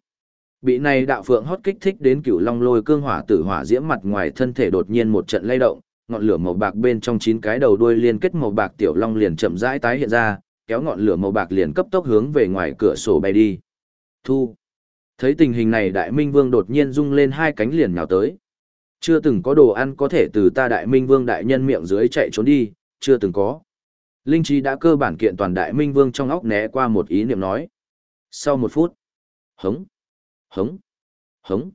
Bị này đạo phượng hót kích thích đến cửu long lôi cương hỏa tử hỏa diễm mặt ngoài thân thể đột nhiên một trận lay động, ngọn lửa màu bạc bên trong chín cái đầu đuôi liên kết màu bạc tiểu long liền chậm rãi tái hiện ra, kéo ngọn lửa màu bạc liền cấp tốc hướng về ngoài cửa sổ bay đi. Thu. Thấy tình hình này Đại Minh Vương đột nhiên rung lên hai cánh liền nhào tới. Chưa từng có đồ ăn có thể từ ta Đại Minh Vương đại nhân miệng dưới chạy trốn đi, chưa từng có. Linh trí đã cơ bản kiện toàn Đại Minh Vương trong óc né qua một ý niệm nói. Sau một phút. Hống. Hống. Hống.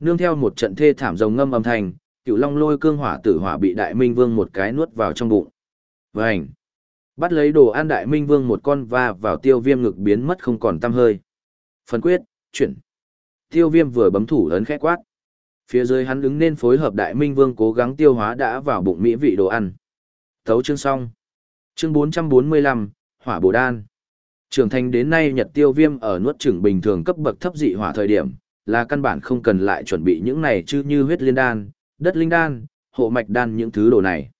Nương theo một trận thê thảm rồng ngâm âm thanh, cựu long lôi cương hỏa tử hỏa bị đại minh vương một cái nuốt vào trong bụng. vảnh Bắt lấy đồ ăn đại minh vương một con và vào tiêu viêm ngực biến mất không còn tăm hơi. Phần quyết, chuyển. Tiêu viêm vừa bấm thủ ấn khẽ quát. Phía dưới hắn đứng nên phối hợp đại minh vương cố gắng tiêu hóa đã vào bụng mỹ vị đồ ăn. Thấu chương xong. Chương 445, Hỏa Bồ Đan. Trưởng thành đến nay Nhật Tiêu Viêm ở nuốt chửng bình thường cấp bậc thấp dị hỏa thời điểm, là căn bản không cần lại chuẩn bị những này chứ như huyết liên đan, đất linh đan, hộ mạch đan những thứ đồ này.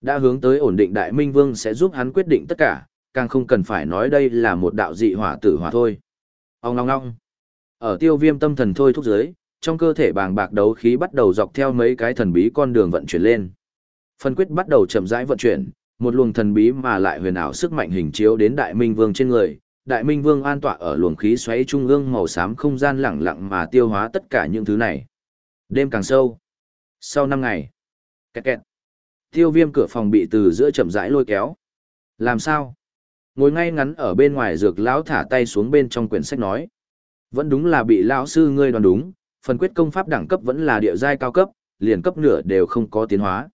Đã hướng tới ổn định Đại Minh Vương sẽ giúp hắn quyết định tất cả, càng không cần phải nói đây là một đạo dị hỏa tử hỏa thôi. Ông ngong ngong. Ở tiêu viêm tâm thần thôi thúc giới, trong cơ thể bàng bạc đấu khí bắt đầu dọc theo mấy cái thần bí con đường vận chuyển lên. Phân quyết bắt đầu chậm rãi vận chuyển, một luồng thần bí mà lại huyền ảo sức mạnh hình chiếu đến Đại Minh Vương trên người. Đại Minh Vương an tọa ở luồng khí xoáy trung ương màu xám không gian lặng lặng mà tiêu hóa tất cả những thứ này. Đêm càng sâu, sau năm ngày, kẹt kẹt, tiêu viêm cửa phòng bị từ giữa chậm rãi lôi kéo. Làm sao? Ngồi ngay ngắn ở bên ngoài dược lão thả tay xuống bên trong quyển sách nói. Vẫn đúng là bị lão sư ngươi đoán đúng, phần quyết công pháp đẳng cấp vẫn là địa giai cao cấp, liền cấp nửa đều không có tiến hóa.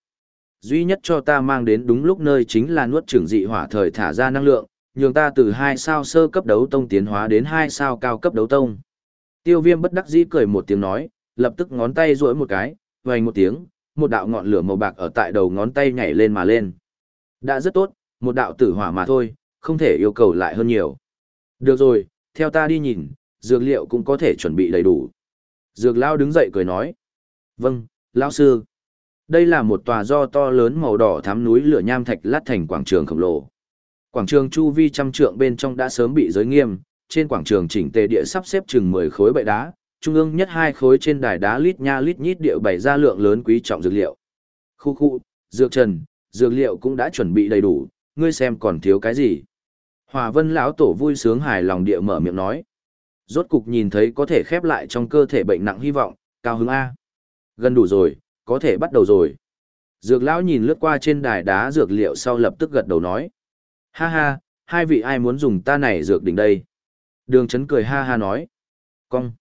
Duy nhất cho ta mang đến đúng lúc nơi chính là nuốt trưởng dị hỏa thời thả ra năng lượng, nhường ta từ hai sao sơ cấp đấu tông tiến hóa đến hai sao cao cấp đấu tông. Tiêu viêm bất đắc dĩ cười một tiếng nói, lập tức ngón tay duỗi một cái, vành một tiếng, một đạo ngọn lửa màu bạc ở tại đầu ngón tay nhảy lên mà lên. Đã rất tốt, một đạo tử hỏa mà thôi, không thể yêu cầu lại hơn nhiều. Được rồi, theo ta đi nhìn, dược liệu cũng có thể chuẩn bị đầy đủ. Dược lao đứng dậy cười nói. Vâng, lão sư. Đây là một tòa do to lớn màu đỏ thắm núi lửa nham thạch lát thành quảng trường khổng lồ. Quảng trường chu vi trăm trượng bên trong đã sớm bị giới nghiêm, trên quảng trường chỉnh tề địa sắp xếp chừng 10 khối bệ đá, trung ương nhất hai khối trên đài đá lít nha lít nhít điệu bày ra lượng lớn quý trọng dược liệu. Khu khu, dược trần, dược liệu cũng đã chuẩn bị đầy đủ, ngươi xem còn thiếu cái gì. Hòa vân lão tổ vui sướng hài lòng địa mở miệng nói. Rốt cục nhìn thấy có thể khép lại trong cơ thể bệnh nặng hy vọng, cao hứng A. Gần đủ rồi, có thể bắt đầu rồi. Dược lão nhìn lướt qua trên đài đá dược liệu sau lập tức gật đầu nói. Ha ha, hai vị ai muốn dùng ta này dược đỉnh đây? Đường chấn cười ha ha nói. Cong.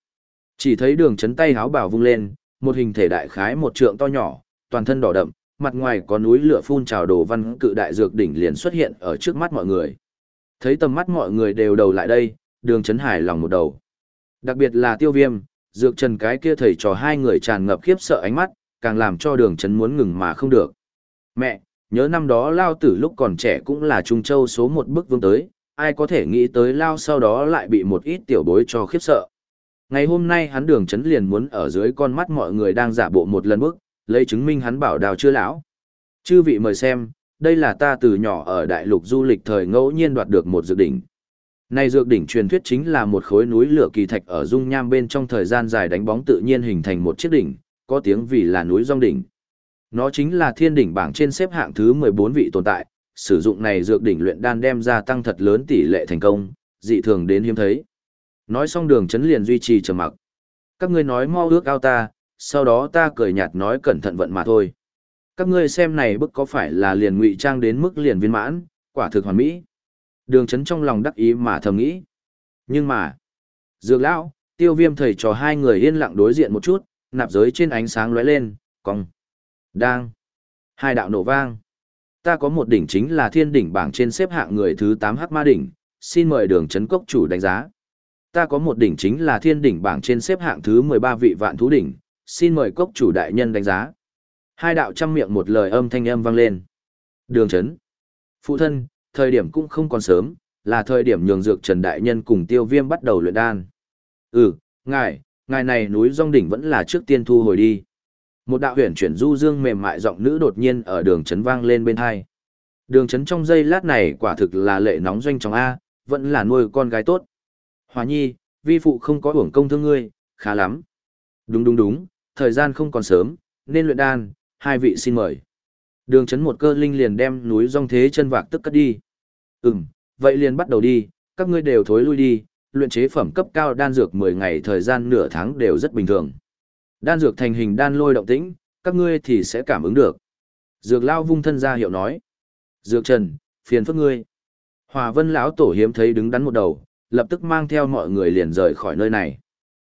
Chỉ thấy đường chấn tay háo bảo vung lên, một hình thể đại khái một trượng to nhỏ, toàn thân đỏ đậm, mặt ngoài có núi lửa phun trào đồ văn cự đại dược đỉnh liền xuất hiện ở trước mắt mọi người. Thấy tầm mắt mọi người đều đầu lại đây, đường chấn hài lòng một đầu. Đặc biệt là tiêu viêm, dược trần cái kia thầy trò hai người tràn ngập khiếp sợ ánh mắt, càng làm cho đường chấn muốn ngừng mà không được. Mẹ, nhớ năm đó Lao tử lúc còn trẻ cũng là Trung Châu số một bức vương tới, ai có thể nghĩ tới Lao sau đó lại bị một ít tiểu bối cho khiếp sợ. Ngày hôm nay hắn đường chấn liền muốn ở dưới con mắt mọi người đang giả bộ một lần bước, lấy chứng minh hắn bảo đào chưa lão. Chư vị mời xem, đây là ta từ nhỏ ở đại lục du lịch thời ngẫu nhiên đoạt được một dược đỉnh. Này dược đỉnh truyền thuyết chính là một khối núi lửa kỳ thạch ở dung nham bên trong thời gian dài đánh bóng tự nhiên hình thành một chiếc đỉnh, có tiếng vì là núi rong đỉnh. Nó chính là thiên đỉnh bảng trên xếp hạng thứ 14 vị tồn tại, sử dụng này dược đỉnh luyện đan đem ra tăng thật lớn tỷ lệ thành công, dị thường đến hiếm thấy. Nói xong đường chấn liền duy trì trầm mặc. Các ngươi nói mau ước ao ta, sau đó ta cười nhạt nói cẩn thận vận mà thôi. Các ngươi xem này bức có phải là liền ngụy trang đến mức liền viên mãn, quả thực hoàn mỹ. Đường chấn trong lòng đắc ý mà thầm nghĩ. Nhưng mà, dược lão, tiêu viêm thầy trò hai người yên lặng đối diện một chút, nạp giới trên ánh sáng lóe lên, cong, đang, hai đạo nổ vang. Ta có một đỉnh chính là thiên đỉnh bảng trên xếp hạng người thứ 8 hắc ma đỉnh, xin mời đường chấn cốc chủ đánh giá. Ta có một đỉnh chính là thiên đỉnh bảng trên xếp hạng thứ 13 vị vạn thú đỉnh, xin mời cốc chủ đại nhân đánh giá. Hai đạo trăm miệng một lời âm thanh âm vang lên. Đường chấn. Phụ thân, thời điểm cũng không còn sớm, là thời điểm nhường dược Trần Đại Nhân cùng tiêu viêm bắt đầu luyện đan. Ừ, ngài, ngài này núi rong đỉnh vẫn là trước tiên thu hồi đi. Một đạo huyền chuyển du dương mềm mại giọng nữ đột nhiên ở đường chấn vang lên bên hai. Đường chấn trong giây lát này quả thực là lệ nóng doanh trong A, vẫn là nuôi con gái tốt. Hòa nhi, vi phụ không có uổng công thương ngươi, khá lắm. Đúng đúng đúng, thời gian không còn sớm, nên luyện đan, hai vị xin mời. Đường chấn một cơ linh liền đem núi rong thế chân vạc tức cất đi. Ừm, vậy liền bắt đầu đi, các ngươi đều thối lui đi, luyện chế phẩm cấp cao đan dược 10 ngày thời gian nửa tháng đều rất bình thường. Đan dược thành hình đan lôi động tĩnh, các ngươi thì sẽ cảm ứng được. Dược lao vung thân ra hiệu nói. Dược trần, phiền phức ngươi. Hòa vân lão tổ hiếm thấy đứng đắn một đầu, lập tức mang theo mọi người liền rời khỏi nơi này.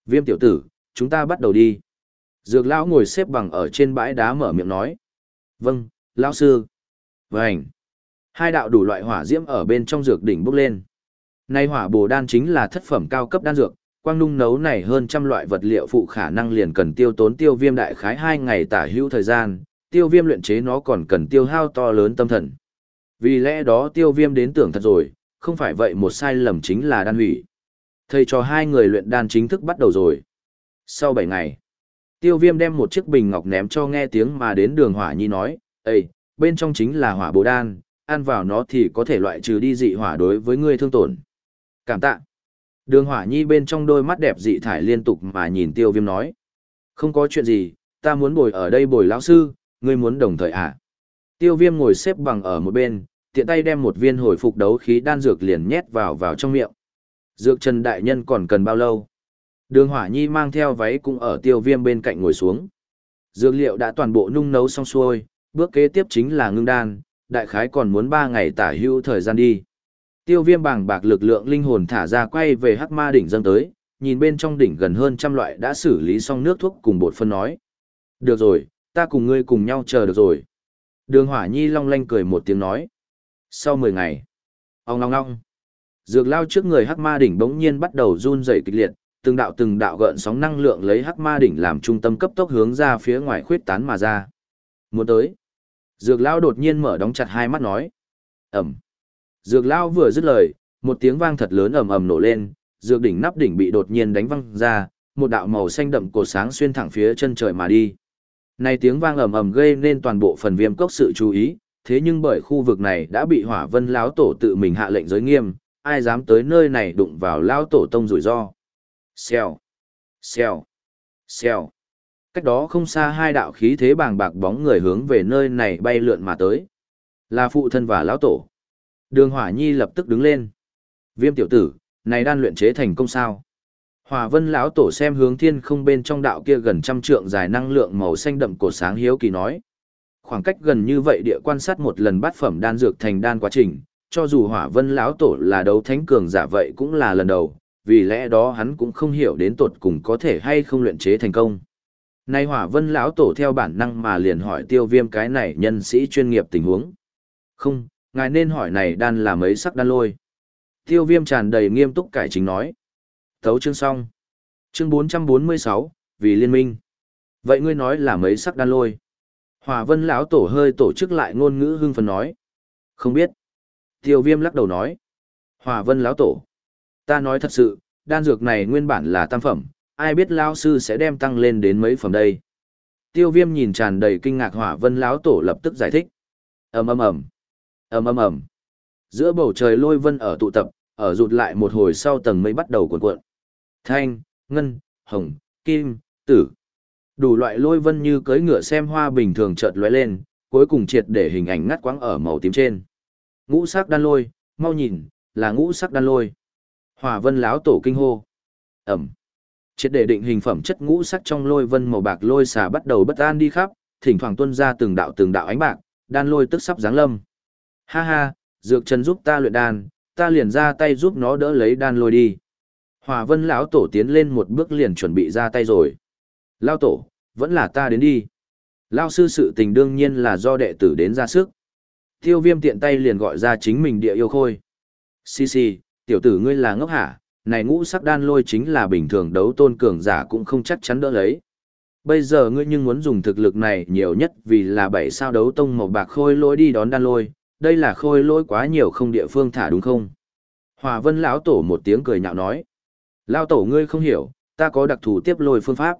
Viêm tiểu tử, chúng ta bắt đầu đi. Dược lão ngồi xếp bằng ở trên bãi đá mở miệng nói. Vâng, lão sư. Vânh. Hai đạo đủ loại hỏa diễm ở bên trong dược đỉnh bốc lên. Nay hỏa bồ đan chính là thất phẩm cao cấp đan dược, quang nung nấu này hơn trăm loại vật liệu phụ khả năng liền cần tiêu tốn tiêu viêm đại khái hai ngày tả hữu thời gian, tiêu viêm luyện chế nó còn cần tiêu hao to lớn tâm thần. Vì lẽ đó tiêu viêm đến tưởng thật rồi, không phải vậy một sai lầm chính là đan hủy. Thầy cho hai người luyện đan chính thức bắt đầu rồi. Sau bảy ngày, tiêu viêm đem một chiếc bình ngọc ném cho nghe tiếng mà đến đường hỏa nhi nói, Ê, bên trong chính là hỏa bồ đan, ăn vào nó thì có thể loại trừ đi dị hỏa đối với ngươi thương tổn. Cảm tạ. Đường hỏa nhi bên trong đôi mắt đẹp dị thải liên tục mà nhìn tiêu viêm nói. Không có chuyện gì, ta muốn bồi ở đây bồi lão sư, ngươi muốn đồng thời à? Tiêu viêm ngồi xếp bằng ở một bên, tiện tay đem một viên hồi phục đấu khí đan dược liền nhét vào vào trong miệng. Dược trần đại nhân còn cần bao lâu? Đường hỏa nhi mang theo váy cũng ở tiêu viêm bên cạnh ngồi xuống. Dược liệu đã toàn bộ nung nấu xong xuôi, bước kế tiếp chính là ngưng đan, đại khái còn muốn 3 ngày tả hữu thời gian đi. Tiêu viêm bảng bạc lực lượng linh hồn thả ra quay về hắc ma đỉnh dâng tới, nhìn bên trong đỉnh gần hơn trăm loại đã xử lý xong nước thuốc cùng bột phân nói. Được rồi, ta cùng ngươi cùng nhau chờ được rồi. Đường hỏa nhi long lanh cười một tiếng nói. Sau 10 ngày, ông long long, dược lao trước người hắc ma đỉnh bỗng nhiên bắt đầu run rẩy kịch liệt, từng đạo từng đạo gợn sóng năng lượng lấy hắc ma đỉnh làm trung tâm cấp tốc hướng ra phía ngoài khuyết tán mà ra. Muốn tới. Dược lao đột nhiên mở đóng chặt hai mắt nói. Ẩm. Dược lao vừa dứt lời, một tiếng vang thật lớn ầm ầm nổ lên, dược đỉnh nắp đỉnh bị đột nhiên đánh văng ra, một đạo màu xanh đậm cổ sáng xuyên thẳng phía chân trời mà đi. Này tiếng vang ầm ầm gây nên toàn bộ phần viêm cốc sự chú ý, thế nhưng bởi khu vực này đã bị hỏa vân lão tổ tự mình hạ lệnh giới nghiêm, ai dám tới nơi này đụng vào lão tổ tông rủi ro. Xèo, xèo, xèo. Cách đó không xa hai đạo khí thế bàng bạc bóng người hướng về nơi này bay lượn mà tới. Là phụ thân và lão tổ. Đường Hỏa Nhi lập tức đứng lên. Viêm tiểu tử, này đan luyện chế thành công sao? Hỏa Vân lão tổ xem hướng thiên không bên trong đạo kia gần trăm trượng dài năng lượng màu xanh đậm cổ sáng hiếu kỳ nói. Khoảng cách gần như vậy địa quan sát một lần bát phẩm đan dược thành đan quá trình, cho dù Hỏa Vân lão tổ là đấu thánh cường giả vậy cũng là lần đầu, vì lẽ đó hắn cũng không hiểu đến tột cùng có thể hay không luyện chế thành công. Nay Hỏa Vân lão tổ theo bản năng mà liền hỏi Tiêu Viêm cái này nhân sĩ chuyên nghiệp tình huống. Không, ngài nên hỏi này đan là mấy sắc đan lôi. Tiêu Viêm tràn đầy nghiêm túc cải chính nói. Thấu chương xong. Chương 446, vì liên minh. Vậy ngươi nói là mấy sắc đan lôi? Hòa Vân lão tổ hơi tổ chức lại ngôn ngữ hưng phấn nói. Không biết. Tiêu Viêm lắc đầu nói. Hòa Vân lão tổ. Ta nói thật sự, đan dược này nguyên bản là tam phẩm, ai biết lão sư sẽ đem tăng lên đến mấy phẩm đây. Tiêu Viêm nhìn tràn đầy kinh ngạc Hỏa Vân lão tổ lập tức giải thích. Ầm ầm ầm. Ầm ầm ầm. Giữa bầu trời lôi vân ở tụ tập, ở rụt lại một hồi sau tầng mây bắt đầu cuộn cuộn. Thanh, ngân, hồng, kim, tử. Đủ loại lôi vân như cưỡi ngựa xem hoa bình thường chợt lóe lên, cuối cùng triệt để hình ảnh ngắt quãng ở màu tím trên. Ngũ sắc đan lôi, mau nhìn, là ngũ sắc đan lôi. Hỏa vân lão tổ kinh hô. Ẩm. Triệt để định hình phẩm chất ngũ sắc trong lôi vân màu bạc lôi xà bắt đầu bất an đi khắp, thỉnh thoảng tuôn ra từng đạo từng đạo ánh bạc, đan lôi tức sắp giáng lâm. Ha ha, dược trần giúp ta luyện đan, ta liền ra tay giúp nó đỡ lấy đan lôi đi. Hòa vân lão tổ tiến lên một bước liền chuẩn bị ra tay rồi. Lão tổ, vẫn là ta đến đi. Lao sư sự tình đương nhiên là do đệ tử đến ra sức. Tiêu viêm tiện tay liền gọi ra chính mình địa yêu khôi. Xì xì, tiểu tử ngươi là ngốc hả, này ngũ sắc đan lôi chính là bình thường đấu tôn cường giả cũng không chắc chắn đỡ lấy. Bây giờ ngươi nhưng muốn dùng thực lực này nhiều nhất vì là bảy sao đấu tông màu bạc khôi lôi đi đón đan lôi, đây là khôi lôi quá nhiều không địa phương thả đúng không? Hòa vân lão tổ một tiếng cười nhạo nói. Lao tổ ngươi không hiểu, ta có đặc thù tiếp lôi phương pháp.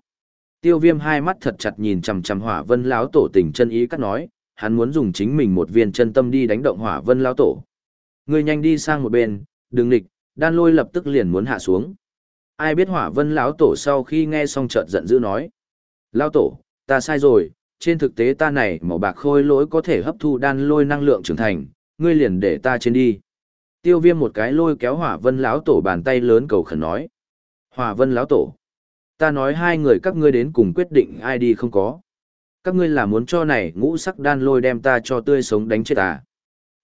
Tiêu viêm hai mắt thật chặt nhìn chằm chằm hỏa vân lão tổ tình chân ý cắt nói, hắn muốn dùng chính mình một viên chân tâm đi đánh động hỏa vân lão tổ. Ngươi nhanh đi sang một bên, đừng nghịch, đan lôi lập tức liền muốn hạ xuống. Ai biết hỏa vân lão tổ sau khi nghe xong chợt giận dữ nói. Lão tổ, ta sai rồi, trên thực tế ta này màu bạc khôi lỗi có thể hấp thu đan lôi năng lượng trưởng thành, ngươi liền để ta trên đi. Tiêu viêm một cái lôi kéo hỏa vân lão tổ bàn tay lớn cầu khẩn nói. Hỏa vân lão tổ. Ta nói hai người các ngươi đến cùng quyết định ai đi không có. Các ngươi là muốn cho này ngũ sắc đan lôi đem ta cho tươi sống đánh chết à.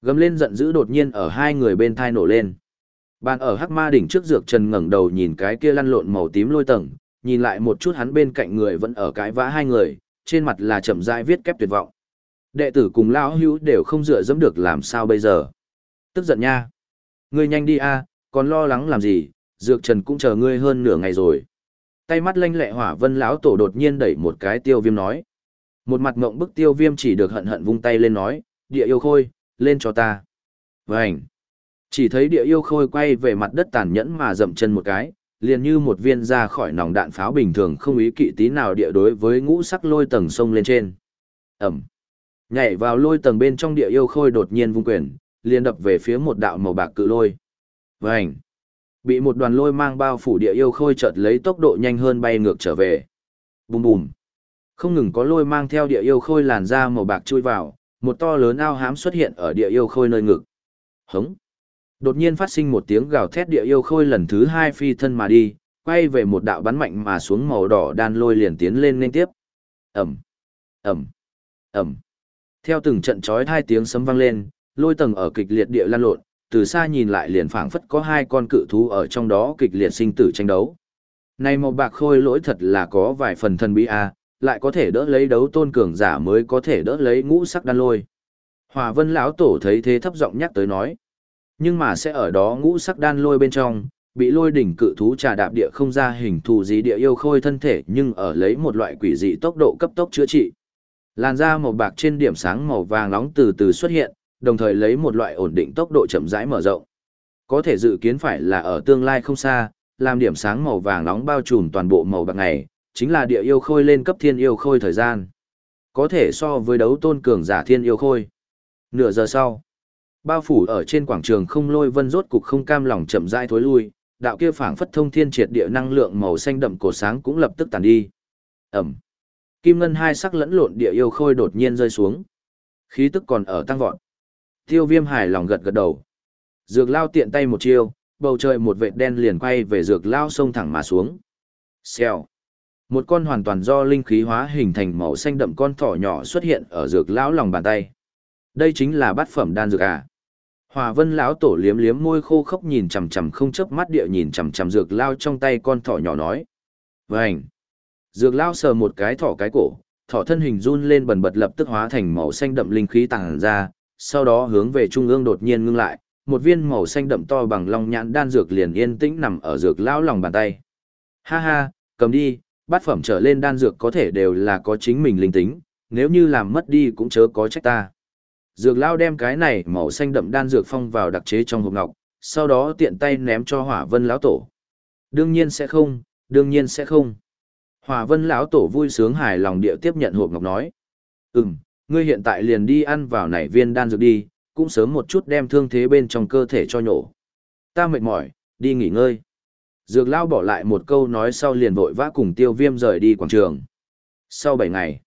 Gầm lên giận dữ đột nhiên ở hai người bên thai nổ lên. Bàn ở hắc ma đỉnh trước dược trần ngẩng đầu nhìn cái kia lăn lộn màu tím lôi tầng, nhìn lại một chút hắn bên cạnh người vẫn ở cái vã hai người, trên mặt là chậm rãi viết kép tuyệt vọng. Đệ tử cùng lão hữu đều không dựa dẫm được làm sao bây giờ. Tức giận nha. Ngươi nhanh đi a, còn lo lắng làm gì, dược trần cũng chờ ngươi hơn nửa ngày rồi. Tay mắt lanh lẹ hỏa vân lão tổ đột nhiên đẩy một cái tiêu viêm nói. Một mặt mộng bức tiêu viêm chỉ được hận hận vung tay lên nói, địa yêu khôi, lên cho ta. vảnh Chỉ thấy địa yêu khôi quay về mặt đất tàn nhẫn mà dậm chân một cái, liền như một viên ra khỏi nòng đạn pháo bình thường không ý kỵ tí nào địa đối với ngũ sắc lôi tầng sông lên trên. Ẩm. Nhảy vào lôi tầng bên trong địa yêu khôi đột nhiên vung quyền, liền đập về phía một đạo màu bạc cự lôi. vảnh Bị một đoàn lôi mang bao phủ địa yêu khôi chợt lấy tốc độ nhanh hơn bay ngược trở về. Bùm bùm. Không ngừng có lôi mang theo địa yêu khôi làn da màu bạc chui vào, một to lớn ao hám xuất hiện ở địa yêu khôi nơi ngực. Hống. Đột nhiên phát sinh một tiếng gào thét địa yêu khôi lần thứ hai phi thân mà đi, quay về một đạo bắn mạnh mà xuống màu đỏ đan lôi liền tiến lên liên tiếp. Ẩm, Ẩm, Ẩm. Theo từng trận chói hai tiếng sấm vang lên, lôi tầng ở kịch liệt địa lan lộn, từ xa nhìn lại liền phảng phất có hai con cự thú ở trong đó kịch liệt sinh tử tranh đấu. Này màu bạc khôi lỗi thật là có vài phần thần bí a, lại có thể đỡ lấy đấu tôn cường giả mới có thể đỡ lấy ngũ sắc đan lôi. Hỏa vân lão tổ thấy thế thấp giọng nhắc tới nói. Nhưng mà sẽ ở đó ngũ sắc đan lôi bên trong, bị lôi đỉnh cự thú trà đạp địa không ra hình thù gì địa yêu khôi thân thể nhưng ở lấy một loại quỷ dị tốc độ cấp tốc chữa trị. Làn da màu bạc trên điểm sáng màu vàng nóng từ từ xuất hiện, đồng thời lấy một loại ổn định tốc độ chậm rãi mở rộng. Có thể dự kiến phải là ở tương lai không xa, làm điểm sáng màu vàng nóng bao trùm toàn bộ màu bạc này, chính là địa yêu khôi lên cấp thiên yêu khôi thời gian. Có thể so với đấu tôn cường giả thiên yêu khôi. Nửa giờ sau, bao phủ ở trên quảng trường không lôi vân rốt cục không cam lòng chậm rãi thối lui, đạo kia phảng phất thông thiên triệt địa năng lượng màu xanh đậm cổ sáng cũng lập tức tàn đi. Ẩm. Kim ngân hai sắc lẫn lộn địa yêu khôi đột nhiên rơi xuống. Khí tức còn ở tăng vọt. Tiêu Viêm hài lòng gật gật đầu. Dược lao tiện tay một chiêu, bầu trời một vệt đen liền quay về dược lao sông thẳng mà xuống. Xèo. Một con hoàn toàn do linh khí hóa hình thành màu xanh đậm con thỏ nhỏ xuất hiện ở dược lão lòng bàn tay. Đây chính là bát phẩm đan dược à? Hòa Vân lão tổ liếm liếm môi khô khốc nhìn chằm chằm không chớp mắt địa nhìn chằm chằm dược lao trong tay con thỏ nhỏ nói. Vành. Dược lao sờ một cái thỏ cái cổ, thỏ thân hình run lên bần bật lập tức hóa thành màu xanh đậm linh khí tàng ra, sau đó hướng về trung ương đột nhiên ngưng lại, một viên màu xanh đậm to bằng long nhãn đan dược liền yên tĩnh nằm ở dược lão lòng bàn tay. Ha ha, cầm đi, bát phẩm trở lên đan dược có thể đều là có chính mình linh tính, nếu như làm mất đi cũng chớ có trách ta. Dược lão đem cái này màu xanh đậm đan dược phong vào đặc chế trong hộp ngọc, sau đó tiện tay ném cho hỏa vân lão tổ. Đương nhiên sẽ không, đương nhiên sẽ không. Hỏa vân lão tổ vui sướng hài lòng địa tiếp nhận hộp ngọc nói. Ừm, ngươi hiện tại liền đi ăn vào nảy viên đan dược đi, cũng sớm một chút đem thương thế bên trong cơ thể cho nhổ. Ta mệt mỏi, đi nghỉ ngơi. Dược lao bỏ lại một câu nói sau liền vội vã cùng tiêu viêm rời đi quảng trường. Sau 7 ngày,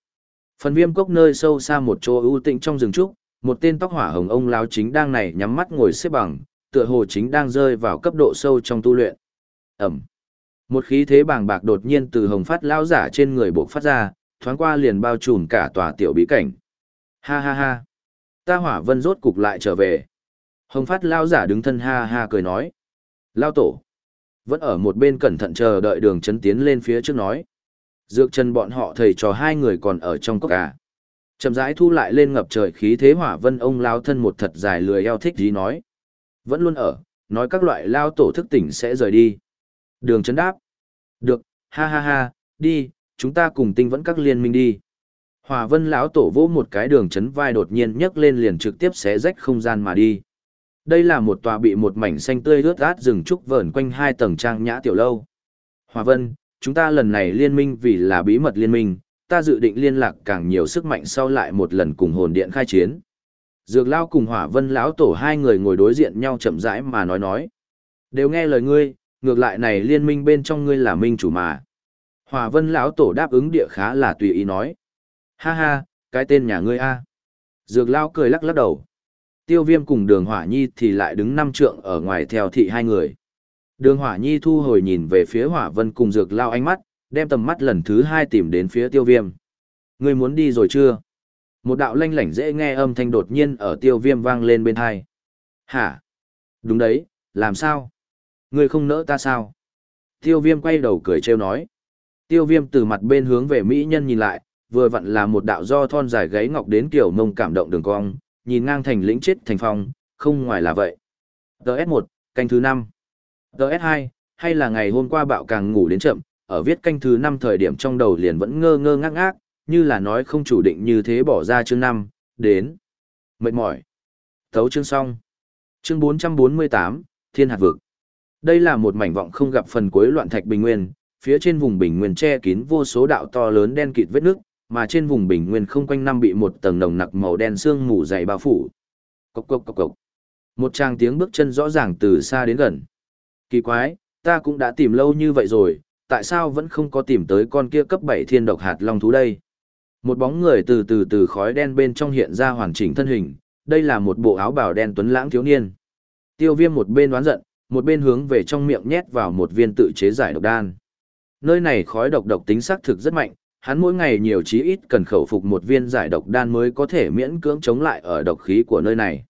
phần viêm cốc nơi sâu xa một chỗ ưu tĩnh trong rừng trúc, một tên tóc hỏa hồng ông lao chính đang này nhắm mắt ngồi xếp bằng, tựa hồ chính đang rơi vào cấp độ sâu trong tu luyện. Ẩm. Một khí thế bàng bạc đột nhiên từ hồng phát lao giả trên người buộc phát ra, thoáng qua liền bao trùm cả tòa tiểu bí cảnh. Ha ha ha. Ta hỏa vân rốt cục lại trở về. Hồng phát lao giả đứng thân ha ha cười nói. Lao tổ. Vẫn ở một bên cẩn thận chờ đợi đường chấn tiến lên phía trước nói. Dược chân bọn họ thầy trò hai người còn ở trong cốc à chậm rãi thu lại lên ngập trời khí thế hỏa vân ông lao thân một thật dài lười eo thích gì nói vẫn luôn ở, nói các loại lao tổ thức tỉnh sẽ rời đi đường chấn đáp được, ha ha ha, đi, chúng ta cùng tinh vẫn các liên minh đi Hòa vân lão tổ vỗ một cái đường chấn vai đột nhiên nhấc lên liền trực tiếp xé rách không gian mà đi đây là một tòa bị một mảnh xanh tươi rớt át rừng trúc vờn quanh hai tầng trang nhã tiểu lâu hòa vân chúng ta lần này liên minh vì là bí mật liên minh ta dự định liên lạc càng nhiều sức mạnh sau lại một lần cùng hồn điện khai chiến. Dược Lao cùng Hỏa Vân lão tổ hai người ngồi đối diện nhau chậm rãi mà nói nói. Đều nghe lời ngươi, ngược lại này liên minh bên trong ngươi là minh chủ mà. Hỏa Vân lão tổ đáp ứng địa khá là tùy ý nói. Ha ha, cái tên nhà ngươi a. Dược Lao cười lắc lắc đầu. Tiêu Viêm cùng Đường Hỏa Nhi thì lại đứng năm trượng ở ngoài theo thị hai người. Đường Hỏa Nhi thu hồi nhìn về phía Hỏa Vân cùng Dược Lao ánh mắt, đem tầm mắt lần thứ hai tìm đến phía tiêu viêm. Ngươi muốn đi rồi chưa? Một đạo lanh lảnh dễ nghe âm thanh đột nhiên ở tiêu viêm vang lên bên hai. Hả? Đúng đấy, làm sao? Ngươi không nỡ ta sao? Tiêu viêm quay đầu cười trêu nói. Tiêu viêm từ mặt bên hướng về Mỹ nhân nhìn lại, vừa vặn là một đạo do thon dài gáy ngọc đến kiểu mông cảm động đường cong, nhìn ngang thành lĩnh chết thành phong, không ngoài là vậy. TS1, canh thứ 5. TS2, hay là ngày hôm qua bạo càng ngủ đến chậm, ở viết canh thứ năm thời điểm trong đầu liền vẫn ngơ ngơ ngác ngác, như là nói không chủ định như thế bỏ ra chương năm đến. Mệt mỏi. Thấu chương xong. Chương 448, Thiên hạt vực. Đây là một mảnh vọng không gặp phần cuối loạn thạch bình nguyên, phía trên vùng bình nguyên che kín vô số đạo to lớn đen kịt vết nước, mà trên vùng bình nguyên không quanh năm bị một tầng nồng nặc màu đen sương mù dày bao phủ. Cốc cốc cốc cốc. Một tràng tiếng bước chân rõ ràng từ xa đến gần. Kỳ quái, ta cũng đã tìm lâu như vậy rồi, tại sao vẫn không có tìm tới con kia cấp 7 thiên độc hạt long thú đây? Một bóng người từ từ từ khói đen bên trong hiện ra hoàn chỉnh thân hình, đây là một bộ áo bào đen tuấn lãng thiếu niên. Tiêu viêm một bên đoán giận, một bên hướng về trong miệng nhét vào một viên tự chế giải độc đan. Nơi này khói độc độc tính xác thực rất mạnh, hắn mỗi ngày nhiều chí ít cần khẩu phục một viên giải độc đan mới có thể miễn cưỡng chống lại ở độc khí của nơi này.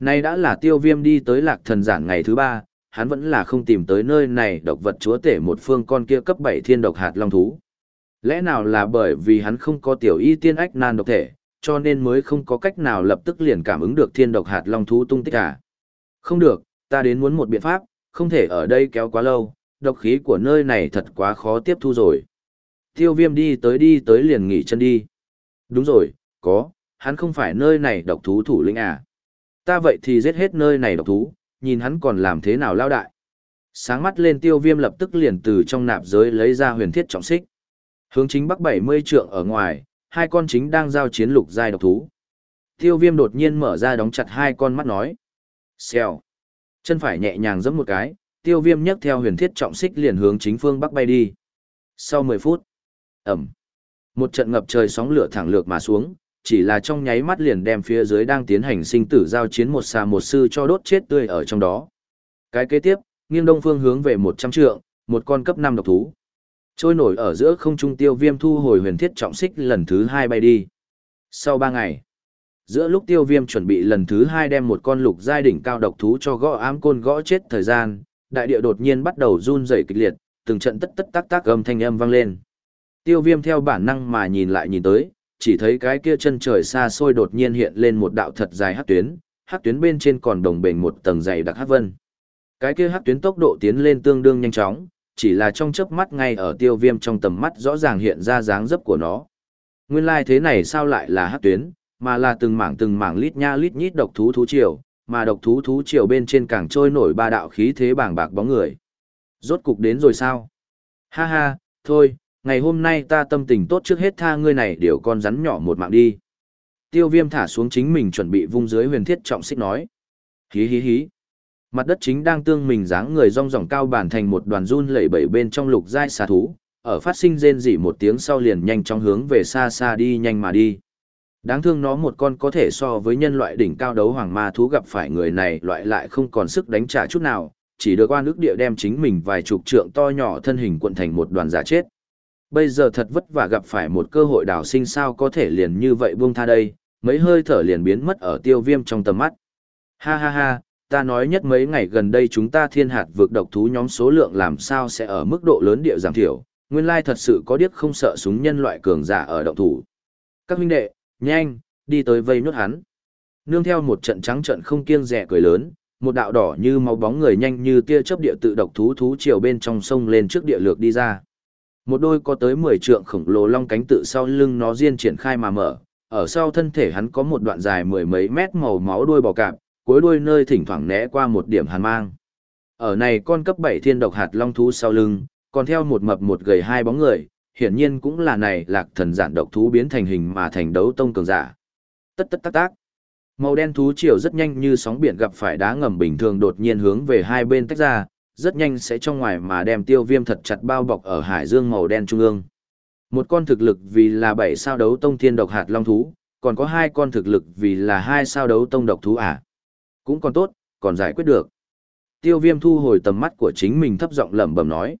Nay đã là tiêu viêm đi tới lạc thần giản ngày thứ ba, hắn vẫn là không tìm tới nơi này độc vật chúa tể một phương con kia cấp 7 thiên độc hạt long thú. Lẽ nào là bởi vì hắn không có tiểu y tiên ách nan độc thể, cho nên mới không có cách nào lập tức liền cảm ứng được thiên độc hạt long thú tung tích à? Không được, ta đến muốn một biện pháp, không thể ở đây kéo quá lâu, độc khí của nơi này thật quá khó tiếp thu rồi. Tiêu viêm đi tới đi tới liền nghỉ chân đi. Đúng rồi, có, hắn không phải nơi này độc thú thủ lĩnh à. Ta vậy thì giết hết nơi này độc thú, nhìn hắn còn làm thế nào lao đại. Sáng mắt lên tiêu viêm lập tức liền từ trong nạp giới lấy ra huyền thiết trọng xích. Hướng chính bắc 70 trượng ở ngoài, hai con chính đang giao chiến lục giai độc thú. Tiêu viêm đột nhiên mở ra đóng chặt hai con mắt nói. Xèo. Chân phải nhẹ nhàng giẫm một cái, tiêu viêm nhấc theo huyền thiết trọng xích liền hướng chính phương bắc bay đi. Sau 10 phút. Ẩm. Một trận ngập trời sóng lửa thẳng lược mà xuống, chỉ là trong nháy mắt liền đem phía dưới đang tiến hành sinh tử giao chiến một xà một sư cho đốt chết tươi ở trong đó. Cái kế tiếp, nghiêng đông phương hướng về 100 trượng, một con cấp năm độc thú. Trôi nổi ở giữa không trung tiêu viêm thu hồi huyền thiết trọng xích lần thứ hai bay đi. Sau ba ngày, giữa lúc tiêu viêm chuẩn bị lần thứ hai đem một con lục giai đỉnh cao độc thú cho gõ ám côn gõ chết thời gian, đại địa đột nhiên bắt đầu run rẩy kịch liệt, từng trận tất tất tác tác âm thanh âm vang lên. Tiêu viêm theo bản năng mà nhìn lại nhìn tới, chỉ thấy cái kia chân trời xa xôi đột nhiên hiện lên một đạo thật dài hát tuyến, hát tuyến bên trên còn đồng bền một tầng dày đặc hát vân. Cái kia hát tuyến tốc độ tiến lên tương đương nhanh chóng, chỉ là trong chớp mắt ngay ở tiêu viêm trong tầm mắt rõ ràng hiện ra dáng dấp của nó. Nguyên lai like thế này sao lại là hát tuyến, mà là từng mảng từng mảng lít nha lít nhít độc thú thú triều, mà độc thú thú triều bên trên càng trôi nổi ba đạo khí thế bàng bạc bóng người. Rốt cục đến rồi sao? Ha ha, thôi, ngày hôm nay ta tâm tình tốt trước hết tha ngươi này điều con rắn nhỏ một mạng đi. Tiêu viêm thả xuống chính mình chuẩn bị vung dưới huyền thiết trọng xích nói. Hí hí hí. Mặt đất chính đang tương mình dáng người rong ròng cao bản thành một đoàn run lẩy bẩy bên trong lục giai xà thú, ở phát sinh rên rỉ một tiếng sau liền nhanh chóng hướng về xa xa đi nhanh mà đi. Đáng thương nó một con có thể so với nhân loại đỉnh cao đấu hoàng ma thú gặp phải người này loại lại không còn sức đánh trả chút nào, chỉ được oan ức địa đem chính mình vài chục trượng to nhỏ thân hình cuộn thành một đoàn giả chết. Bây giờ thật vất vả gặp phải một cơ hội đào sinh sao có thể liền như vậy buông tha đây, mấy hơi thở liền biến mất ở tiêu viêm trong tầm mắt. Ha ha ha, ta nói nhất mấy ngày gần đây chúng ta thiên hạt vượt độc thú nhóm số lượng làm sao sẽ ở mức độ lớn địa giảm thiểu, nguyên lai thật sự có điếc không sợ súng nhân loại cường giả ở động thủ. Các huynh đệ, nhanh, đi tới vây nốt hắn. Nương theo một trận trắng trận không kiêng rẻ cười lớn, một đạo đỏ như máu bóng người nhanh như tia chớp địa tự độc thú thú chiều bên trong sông lên trước địa lược đi ra. Một đôi có tới 10 trượng khổng lồ long cánh tự sau lưng nó riêng triển khai mà mở, ở sau thân thể hắn có một đoạn dài mười mấy mét màu máu đuôi bò cạp, cuối đuôi nơi thỉnh thoảng né qua một điểm hàn mang. Ở này con cấp 7 thiên độc hạt long thú sau lưng, còn theo một mập một gầy hai bóng người, hiển nhiên cũng là này lạc thần giản độc thú biến thành hình mà thành đấu tông cường giả. Tất tất tác tác. Màu đen thú chiều rất nhanh như sóng biển gặp phải đá ngầm bình thường đột nhiên hướng về hai bên tách ra, rất nhanh sẽ trong ngoài mà đem tiêu viêm thật chặt bao bọc ở hải dương màu đen trung ương. Một con thực lực vì là bảy sao đấu tông thiên độc hạt long thú, còn có hai con thực lực vì là hai sao đấu tông độc thú à. Cũng còn tốt, còn giải quyết được. Tiêu viêm thu hồi tầm mắt của chính mình thấp giọng lẩm bẩm nói.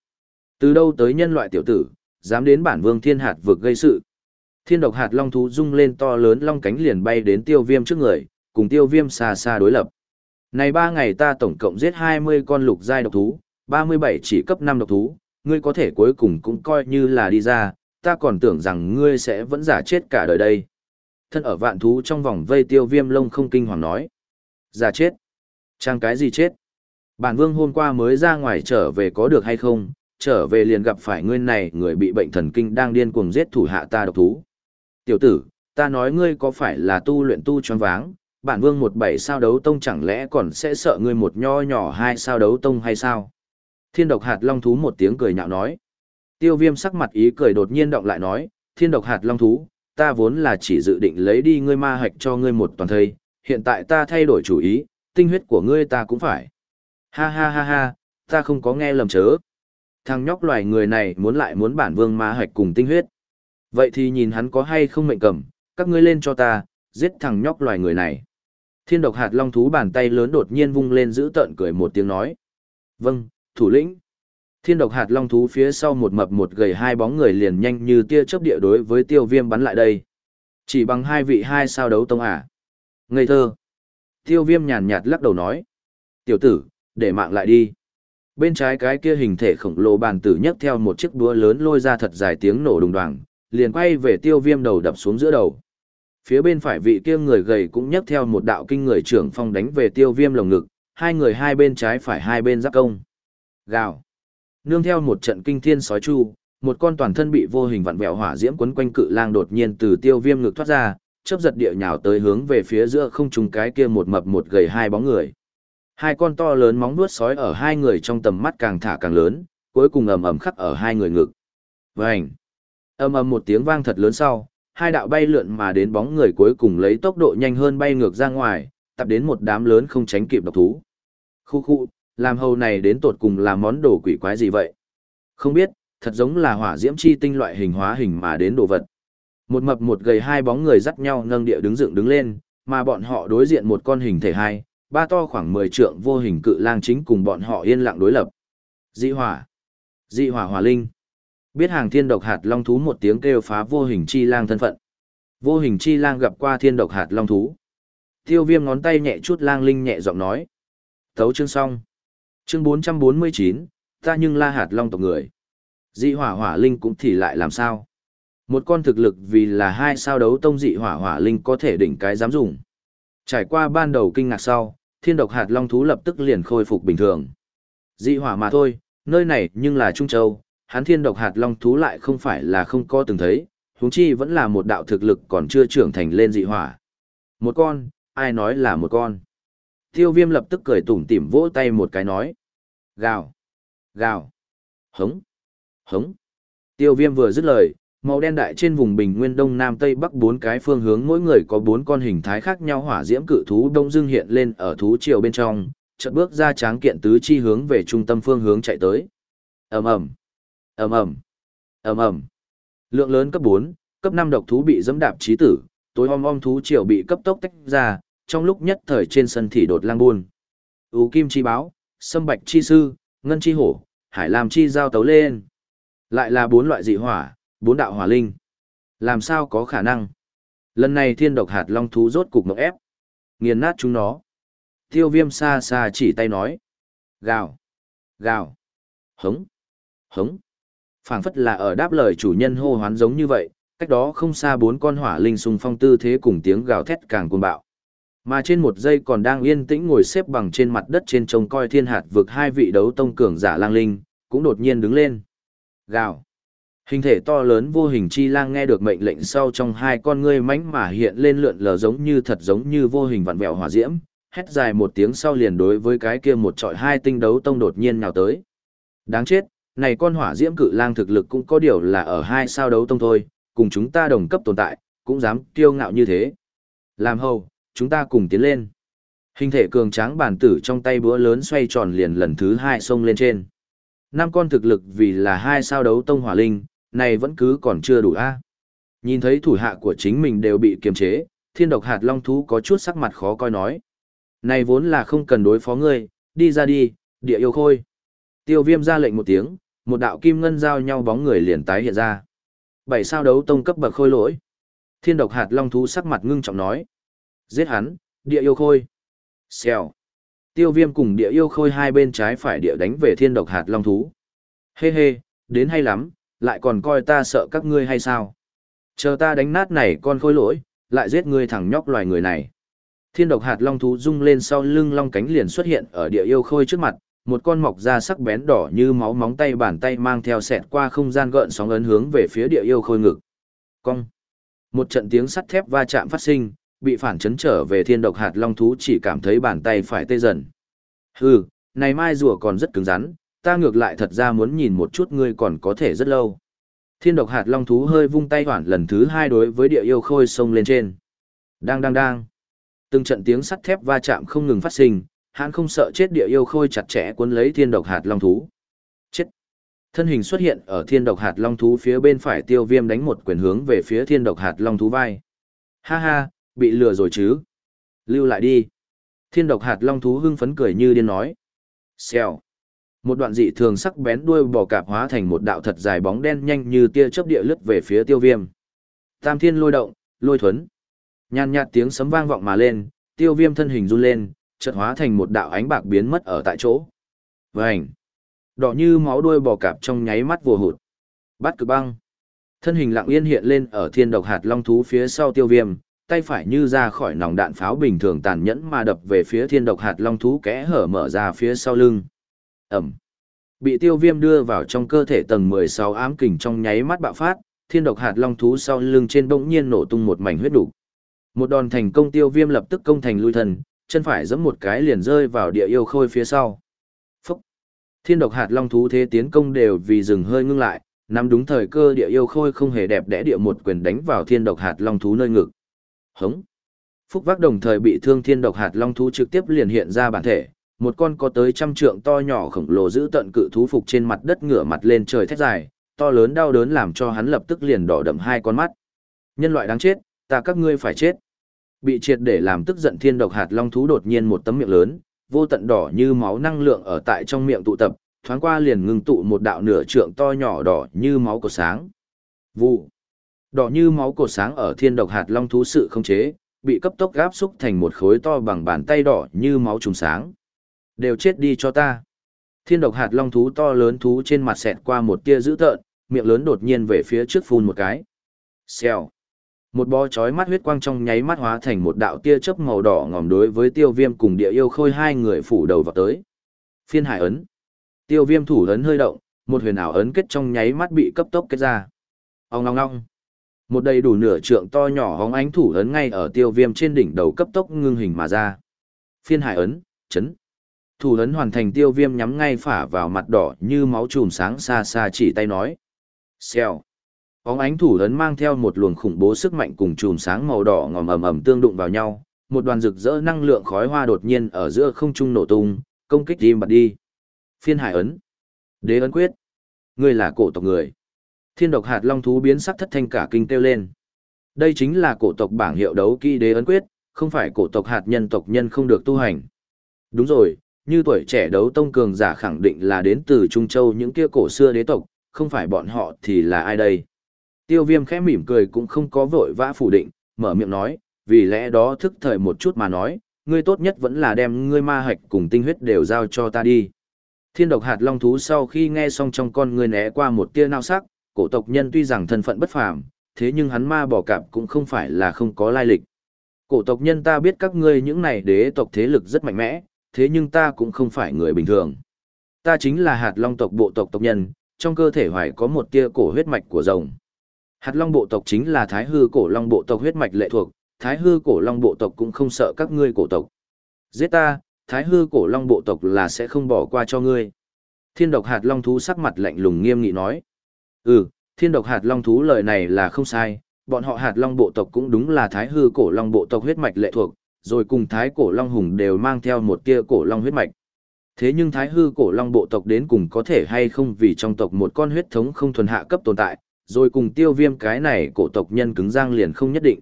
Từ đâu tới nhân loại tiểu tử, dám đến bản vương thiên hạt vực gây sự. Thiên độc hạt long thú rung lên to lớn long cánh liền bay đến tiêu viêm trước người, cùng tiêu viêm xa xa đối lập. Này ba ngày ta tổng cộng giết 20 con lục giai độc thú, 37 chỉ cấp 5 độc thú, ngươi có thể cuối cùng cũng coi như là đi ra, ta còn tưởng rằng ngươi sẽ vẫn giả chết cả đời đây. Thân ở vạn thú trong vòng vây tiêu viêm lông không kinh hoàng nói. Giả chết? Trang cái gì chết? Bản vương hôm qua mới ra ngoài trở về có được hay không, trở về liền gặp phải ngươi này người bị bệnh thần kinh đang điên cuồng giết thủ hạ ta độc thú. Tiểu tử, ta nói ngươi có phải là tu luyện tu choáng váng, bản vương một bảy sao đấu tông chẳng lẽ còn sẽ sợ ngươi một nho nhỏ hai sao đấu tông hay sao? Thiên độc hạt long thú một tiếng cười nhạo nói. Tiêu viêm sắc mặt ý cười đột nhiên động lại nói, thiên độc hạt long thú, ta vốn là chỉ dự định lấy đi ngươi ma hạch cho ngươi một toàn thây, hiện tại ta thay đổi chủ ý, tinh huyết của ngươi ta cũng phải. Ha ha ha ha, ta không có nghe lầm chớ. Thằng nhóc loài người này muốn lại muốn bản vương ma hạch cùng tinh huyết. Vậy thì nhìn hắn có hay không mệnh cầm, các ngươi lên cho ta, giết thằng nhóc loài người này. Thiên độc hạt long thú bàn tay lớn đột nhiên vung lên giữ tợn cười một tiếng nói. Vâng, thủ lĩnh. Thiên độc hạt long thú phía sau một mập một gầy hai bóng người liền nhanh như tia chớp địa đối với tiêu viêm bắn lại đây. Chỉ bằng hai vị hai sao đấu tông à. Ngây thơ. Tiêu viêm nhàn nhạt lắc đầu nói. Tiểu tử, để mạng lại đi. Bên trái cái kia hình thể khổng lồ bàn tử nhấc theo một chiếc búa lớn lôi ra thật dài tiếng nổ đùng đoàng, liền quay về tiêu viêm đầu đập xuống giữa đầu. Phía bên phải vị kia người gầy cũng nhấc theo một đạo kinh người trưởng phong đánh về tiêu viêm lồng ngực, hai người hai bên trái phải hai bên giáp công. Gào. Nương theo một trận kinh thiên sói chu, một con toàn thân bị vô hình vặn vẹo hỏa diễm quấn quanh cự lang đột nhiên từ tiêu viêm ngực thoát ra, chớp giật địa nhào tới hướng về phía giữa không trung cái kia một mập một gầy hai bóng người. Hai con to lớn móng vuốt sói ở hai người trong tầm mắt càng thả càng lớn, cuối cùng ầm ầm khắc ở hai người ngực. Vành. Ầm ầm một tiếng vang thật lớn sau, hai đạo bay lượn mà đến bóng người cuối cùng lấy tốc độ nhanh hơn bay ngược ra ngoài, tập đến một đám lớn không tránh kịp độc thú. Khu khu, làm hầu này đến tột cùng là món đồ quỷ quái gì vậy? Không biết, thật giống là hỏa diễm chi tinh loại hình hóa hình mà đến đồ vật. Một mập một gầy hai bóng người dắt nhau nâng địa đứng dựng đứng lên, mà bọn họ đối diện một con hình thể hai, ba to khoảng 10 trượng vô hình cự lang chính cùng bọn họ yên lặng đối lập. Dị hỏa, dị hỏa hỏa linh. Biết hàng thiên độc hạt long thú một tiếng kêu phá vô hình chi lang thân phận. Vô hình chi lang gặp qua thiên độc hạt long thú. Tiêu viêm ngón tay nhẹ chút lang linh nhẹ giọng nói. Thấu chương xong. Chương 449, ta nhưng la hạt long tộc người. Dị hỏa hỏa linh cũng thì lại làm sao? Một con thực lực vì là hai sao đấu tông dị hỏa hỏa linh có thể đỉnh cái dám dùng. Trải qua ban đầu kinh ngạc sau, thiên độc hạt long thú lập tức liền khôi phục bình thường. Dị hỏa mà thôi, nơi này nhưng là Trung Châu, hắn thiên độc hạt long thú lại không phải là không có từng thấy, huống chi vẫn là một đạo thực lực còn chưa trưởng thành lên dị hỏa. Một con, ai nói là một con. Tiêu viêm lập tức cười tủm tỉm vỗ tay một cái nói. Gào, gào, hống, hống. Tiêu viêm vừa dứt lời, màu đen đại trên vùng bình nguyên đông nam tây bắc bốn cái phương hướng mỗi người có bốn con hình thái khác nhau hỏa diễm cự thú đông dương hiện lên ở thú triều bên trong chợt bước ra tráng kiện tứ chi hướng về trung tâm phương hướng chạy tới ầm ầm ầm ầm ầm ầm lượng lớn cấp bốn, cấp năm độc thú bị dẫm đạp trí tử, tối om om thú triều bị cấp tốc tách ra, trong lúc nhất thời trên sân thị đột lang buôn ưu kim chi báo, sâm bạch chi sư, ngân chi hổ, hải làm chi giao tấu lên lại là bốn loại dị hỏa, bốn đạo hỏa linh. Làm sao có khả năng? Lần này thiên độc hạt long thú rốt cục mộng ép. Nghiền nát chúng nó. Tiêu viêm xa xa chỉ tay nói. Gào. Gào. Hống. Hống phảng phất là ở đáp lời chủ nhân hô hoán giống như vậy, cách đó không xa bốn con hỏa linh xung phong tư thế cùng tiếng gào thét càng cuồng bạo. Mà trên một giây còn đang yên tĩnh ngồi xếp bằng trên mặt đất trên trông coi thiên hạt vực hai vị đấu tông cường giả lang linh, cũng đột nhiên đứng lên. Gào. Hình thể to lớn vô hình chi lang nghe được mệnh lệnh sau trong hai con ngươi mánh mà hiện lên lượn lờ giống như thật giống như vô hình vặn vẹo hỏa diễm, hét dài một tiếng sau liền đối với cái kia một trọi hai tinh đấu tông đột nhiên nhào tới. Đáng chết, này con hỏa diễm cự lang thực lực cũng có điều là ở hai sao đấu tông thôi, cùng chúng ta đồng cấp tồn tại, cũng dám kiêu ngạo như thế. Làm hầu, chúng ta cùng tiến lên. Hình thể cường tráng bản tử trong tay búa lớn xoay tròn liền lần thứ hai xông lên trên. Năm con thực lực vì là hai sao đấu tông hỏa linh, này vẫn cứ còn chưa đủ a. Nhìn thấy thủ hạ của chính mình đều bị kiềm chế, thiên độc hạt long thú có chút sắc mặt khó coi nói. Này vốn là không cần đối phó ngươi, đi ra đi, địa yêu khôi. Tiêu viêm ra lệnh một tiếng, một đạo kim ngân giao nhau bóng người liền tái hiện ra. Bảy sao đấu tông cấp bậc khôi lỗi. Thiên độc hạt long thú sắc mặt ngưng trọng nói. Giết hắn, địa yêu khôi. Xèo. Tiêu viêm cùng địa yêu khôi hai bên trái phải địa đánh về thiên độc hạt long thú. Hê hê, đến hay lắm, lại còn coi ta sợ các ngươi hay sao? Chờ ta đánh nát này con khôi lỗi, lại giết ngươi thằng nhóc loài người này. Thiên độc hạt long thú rung lên sau lưng long cánh liền xuất hiện ở địa yêu khôi trước mặt, một con mọc da sắc bén đỏ như máu móng tay bàn tay mang theo sẹt qua không gian gợn sóng ấn hướng về phía địa yêu khôi ngực. Cong. Một trận tiếng sắt thép va chạm phát sinh, bị phản chấn trở về thiên độc hạt long thú chỉ cảm thấy bàn tay phải tê dần. Hừ, này mai rùa còn rất cứng rắn, ta ngược lại thật ra muốn nhìn một chút ngươi còn có thể rất lâu. Thiên độc hạt long thú hơi vung tay hoản lần thứ hai đối với địa yêu khôi sông lên trên. Đang đang đang. Từng trận tiếng sắt thép va chạm không ngừng phát sinh, hắn không sợ chết địa yêu khôi chặt chẽ cuốn lấy thiên độc hạt long thú. Chết. Thân hình xuất hiện ở thiên độc hạt long thú phía bên phải tiêu viêm đánh một quyền hướng về phía thiên độc hạt long thú vai. Ha ha, bị lừa rồi chứ. Lưu lại đi. Thiên độc hạt long thú hưng phấn cười như điên nói. Xèo. Một đoạn dị thường sắc bén đuôi bò cạp hóa thành một đạo thật dài bóng đen nhanh như tia chớp địa lướt về phía tiêu viêm. Tam thiên lôi động, lôi thuấn. Nhàn nhạt tiếng sấm vang vọng mà lên, tiêu viêm thân hình run lên, chợt hóa thành một đạo ánh bạc biến mất ở tại chỗ. Vành. Đỏ như máu đuôi bò cạp trong nháy mắt vồ hụt. Bắt cực băng. Thân hình lặng yên hiện lên ở thiên độc hạt long thú phía sau tiêu viêm, tay phải như ra khỏi nòng đạn pháo bình thường tàn nhẫn mà đập về phía thiên độc hạt long thú kẽ hở mở ra phía sau lưng. Ẩm. Bị tiêu viêm đưa vào trong cơ thể tầng 16 ám kình trong nháy mắt bạo phát, thiên độc hạt long thú sau lưng trên bỗng nhiên nổ tung một mảnh huyết đủ. Một đòn thành công tiêu viêm lập tức công thành lui thần, chân phải giẫm một cái liền rơi vào địa yêu khôi phía sau. Phúc! Thiên độc hạt long thú thế tiến công đều vì dừng hơi ngưng lại, nắm đúng thời cơ địa yêu khôi không hề đẹp đẽ địa một quyền đánh vào thiên độc hạt long thú nơi ngực. Hống! Phúc vác đồng thời bị thương thiên độc hạt long thú trực tiếp liền hiện ra bản thể, một con có tới trăm trượng to nhỏ khổng lồ giữ tận cự thú phục trên mặt đất ngửa mặt lên trời thét dài, to lớn đau đớn làm cho hắn lập tức liền đỏ đậm hai con mắt. Nhân loại đáng chết, ta các ngươi phải chết. Bị triệt để làm tức giận thiên độc hạt long thú đột nhiên một tấm miệng lớn, vô tận đỏ như máu năng lượng ở tại trong miệng tụ tập, thoáng qua liền ngưng tụ một đạo nửa trượng to nhỏ đỏ như máu cột sáng. Vụ. Đỏ như máu cột sáng ở thiên độc hạt long thú sự không chế, bị cấp tốc gáp xúc thành một khối to bằng bàn tay đỏ như máu trùng sáng. Đều chết đi cho ta. Thiên độc hạt long thú to lớn thú trên mặt xẹt qua một tia dữ tợn, miệng lớn đột nhiên về phía trước phun một cái. Xèo. Một bó chói mắt huyết quang trong nháy mắt hóa thành một đạo tia chớp màu đỏ ngòm đối với tiêu viêm cùng địa yêu khôi hai người phủ đầu vào tới. Phiên hải ấn. Tiêu viêm thủ ấn hơi động, một huyền ảo ấn kết trong nháy mắt bị cấp tốc kết ra. Ông long long Một đầy đủ nửa trượng to nhỏ hóng ánh thủ ấn ngay ở tiêu viêm trên đỉnh đầu cấp tốc ngưng hình mà ra. Phiên hải ấn, chấn. Thủ ấn hoàn thành tiêu viêm nhắm ngay phả vào mặt đỏ như máu chùm sáng xa xa chỉ tay nói. Xèo. Bóng ánh thủ ấn mang theo một luồng khủng bố sức mạnh cùng chùm sáng màu đỏ ngòm ầm ầm tương đụng vào nhau, một đoàn rực rỡ năng lượng khói hoa đột nhiên ở giữa không trung nổ tung, công kích im bật đi. Phiên hải ấn. Đế ấn quyết. Ngươi là cổ tộc người. Thiên độc hạt long thú biến sắc thất thanh cả kinh kêu lên. Đây chính là cổ tộc bảng hiệu đấu kỹ đế ấn quyết, không phải cổ tộc hạt nhân tộc nhân không được tu hành. Đúng rồi, như tuổi trẻ đấu tông cường giả khẳng định là đến từ Trung Châu những kia cổ xưa đế tộc, không phải bọn họ thì là ai đây? Tiêu viêm khẽ mỉm cười cũng không có vội vã phủ định, mở miệng nói, vì lẽ đó thức thời một chút mà nói, ngươi tốt nhất vẫn là đem ngươi ma hạch cùng tinh huyết đều giao cho ta đi. Thiên độc hạt long thú sau khi nghe xong trong con ngươi né qua một tia nao sắc, cổ tộc nhân tuy rằng thân phận bất phàm, thế nhưng hắn ma bỏ cạp cũng không phải là không có lai lịch. Cổ tộc nhân ta biết các ngươi những này đế tộc thế lực rất mạnh mẽ, thế nhưng ta cũng không phải người bình thường. Ta chính là hạt long tộc bộ tộc tộc nhân, trong cơ thể hoài có một tia cổ huyết mạch của rồng. Hạt long bộ tộc chính là thái hư cổ long bộ tộc huyết mạch lệ thuộc, thái hư cổ long bộ tộc cũng không sợ các ngươi cổ tộc. Giết ta, thái hư cổ long bộ tộc là sẽ không bỏ qua cho ngươi. Thiên độc hạt long thú sắc mặt lạnh lùng nghiêm nghị nói. Ừ, thiên độc hạt long thú lời này là không sai, bọn họ hạt long bộ tộc cũng đúng là thái hư cổ long bộ tộc huyết mạch lệ thuộc, rồi cùng thái cổ long hùng đều mang theo một tia cổ long huyết mạch. Thế nhưng thái hư cổ long bộ tộc đến cùng có thể hay không vì trong tộc một con huyết thống không thuần hạ cấp tồn tại, rồi cùng tiêu viêm cái này cổ tộc nhân cứng giang liền không nhất định.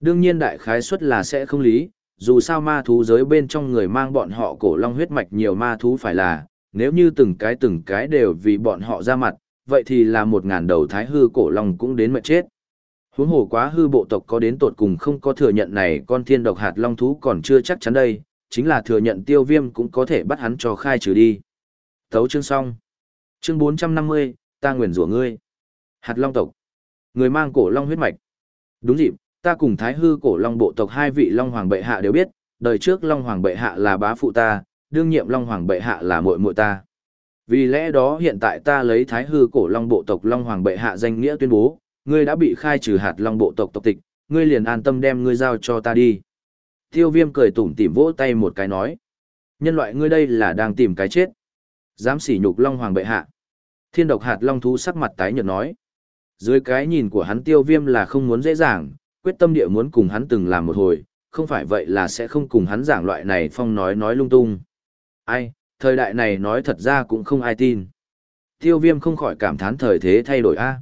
Đương nhiên đại khái suất là sẽ không lý, dù sao ma thú giới bên trong người mang bọn họ cổ long huyết mạch nhiều ma thú phải là, nếu như từng cái từng cái đều vì bọn họ ra mặt, vậy thì là một ngàn đầu thái hư cổ long cũng đến mệt chết. Huống hồ quá hư bộ tộc có đến tột cùng không có thừa nhận này con thiên độc hạt long thú còn chưa chắc chắn đây, chính là thừa nhận tiêu viêm cũng có thể bắt hắn cho khai trừ đi. Thấu chương xong. Chương 450, ta nguyền rủa ngươi. Hạt long tộc. Người mang cổ long huyết mạch. Đúng dịp, ta cùng thái hư cổ long bộ tộc hai vị long hoàng bệ hạ đều biết, đời trước long hoàng bệ hạ là bá phụ ta, đương nhiệm long hoàng bệ hạ là muội muội ta. Vì lẽ đó hiện tại ta lấy thái hư cổ long bộ tộc long hoàng bệ hạ danh nghĩa tuyên bố, ngươi đã bị khai trừ hạt long bộ tộc tộc tịch, ngươi liền an tâm đem ngươi giao cho ta đi. Tiêu viêm cười tủm tỉm vỗ tay một cái nói. Nhân loại ngươi đây là đang tìm cái chết. Dám sỉ nhục long hoàng bệ hạ. Thiên độc hạt long thú sắc mặt tái nhợt nói. Dưới cái nhìn của hắn tiêu viêm là không muốn dễ dàng, quyết tâm địa muốn cùng hắn từng làm một hồi, không phải vậy là sẽ không cùng hắn giảng loại này phong nói nói lung tung. Ai, thời đại này nói thật ra cũng không ai tin. Tiêu viêm không khỏi cảm thán thời thế thay đổi a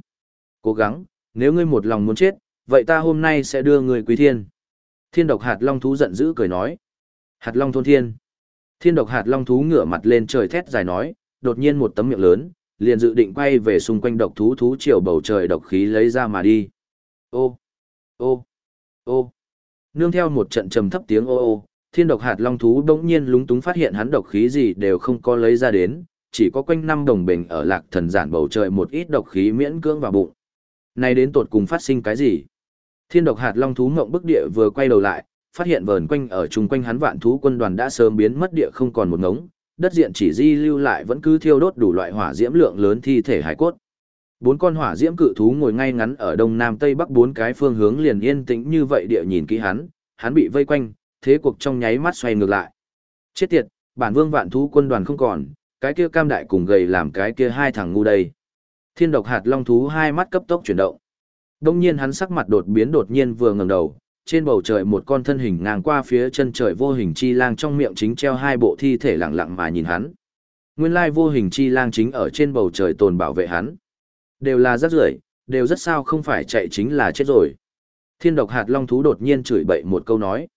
Cố gắng, nếu ngươi một lòng muốn chết, vậy ta hôm nay sẽ đưa ngươi quý thiên. Thiên độc hạt long thú giận dữ cười nói. Hạt long thôn thiên. Thiên độc hạt long thú ngửa mặt lên trời thét dài nói, đột nhiên một tấm miệng lớn, liền dự định quay về xung quanh độc thú thú triều bầu trời độc khí lấy ra mà đi. Ô, ô, ô. Nương theo một trận trầm thấp tiếng ô ô, thiên độc hạt long thú đống nhiên lúng túng phát hiện hắn độc khí gì đều không có lấy ra đến, chỉ có quanh năm đồng bình ở lạc thần giản bầu trời một ít độc khí miễn cưỡng vào bụng. Này đến tột cùng phát sinh cái gì? Thiên độc hạt long thú ngộng bức địa vừa quay đầu lại, phát hiện vờn quanh ở chung quanh hắn vạn thú quân đoàn đã sớm biến mất địa không còn một ngống, đất diện chỉ di lưu lại vẫn cứ thiêu đốt đủ loại hỏa diễm lượng lớn thi thể hải cốt. Bốn con hỏa diễm cự thú ngồi ngay ngắn ở đông nam tây bắc bốn cái phương hướng liền yên tĩnh như vậy địa nhìn kỹ hắn, hắn bị vây quanh, thế cuộc trong nháy mắt xoay ngược lại. Chết tiệt, bản vương vạn thú quân đoàn không còn, cái kia cam đại cùng gầy làm cái kia hai thằng ngu đây. Thiên độc hạt long thú hai mắt cấp tốc chuyển động. Đông nhiên hắn sắc mặt đột biến đột nhiên vừa ngẩng đầu, trên bầu trời một con thân hình ngang qua phía chân trời vô hình chi lang trong miệng chính treo hai bộ thi thể lặng lặng mà nhìn hắn. Nguyên lai vô hình chi lang chính ở trên bầu trời tồn bảo vệ hắn. Đều là rất rưởi, đều rất sao không phải chạy chính là chết rồi. Thiên độc hạt long thú đột nhiên chửi bậy một câu nói.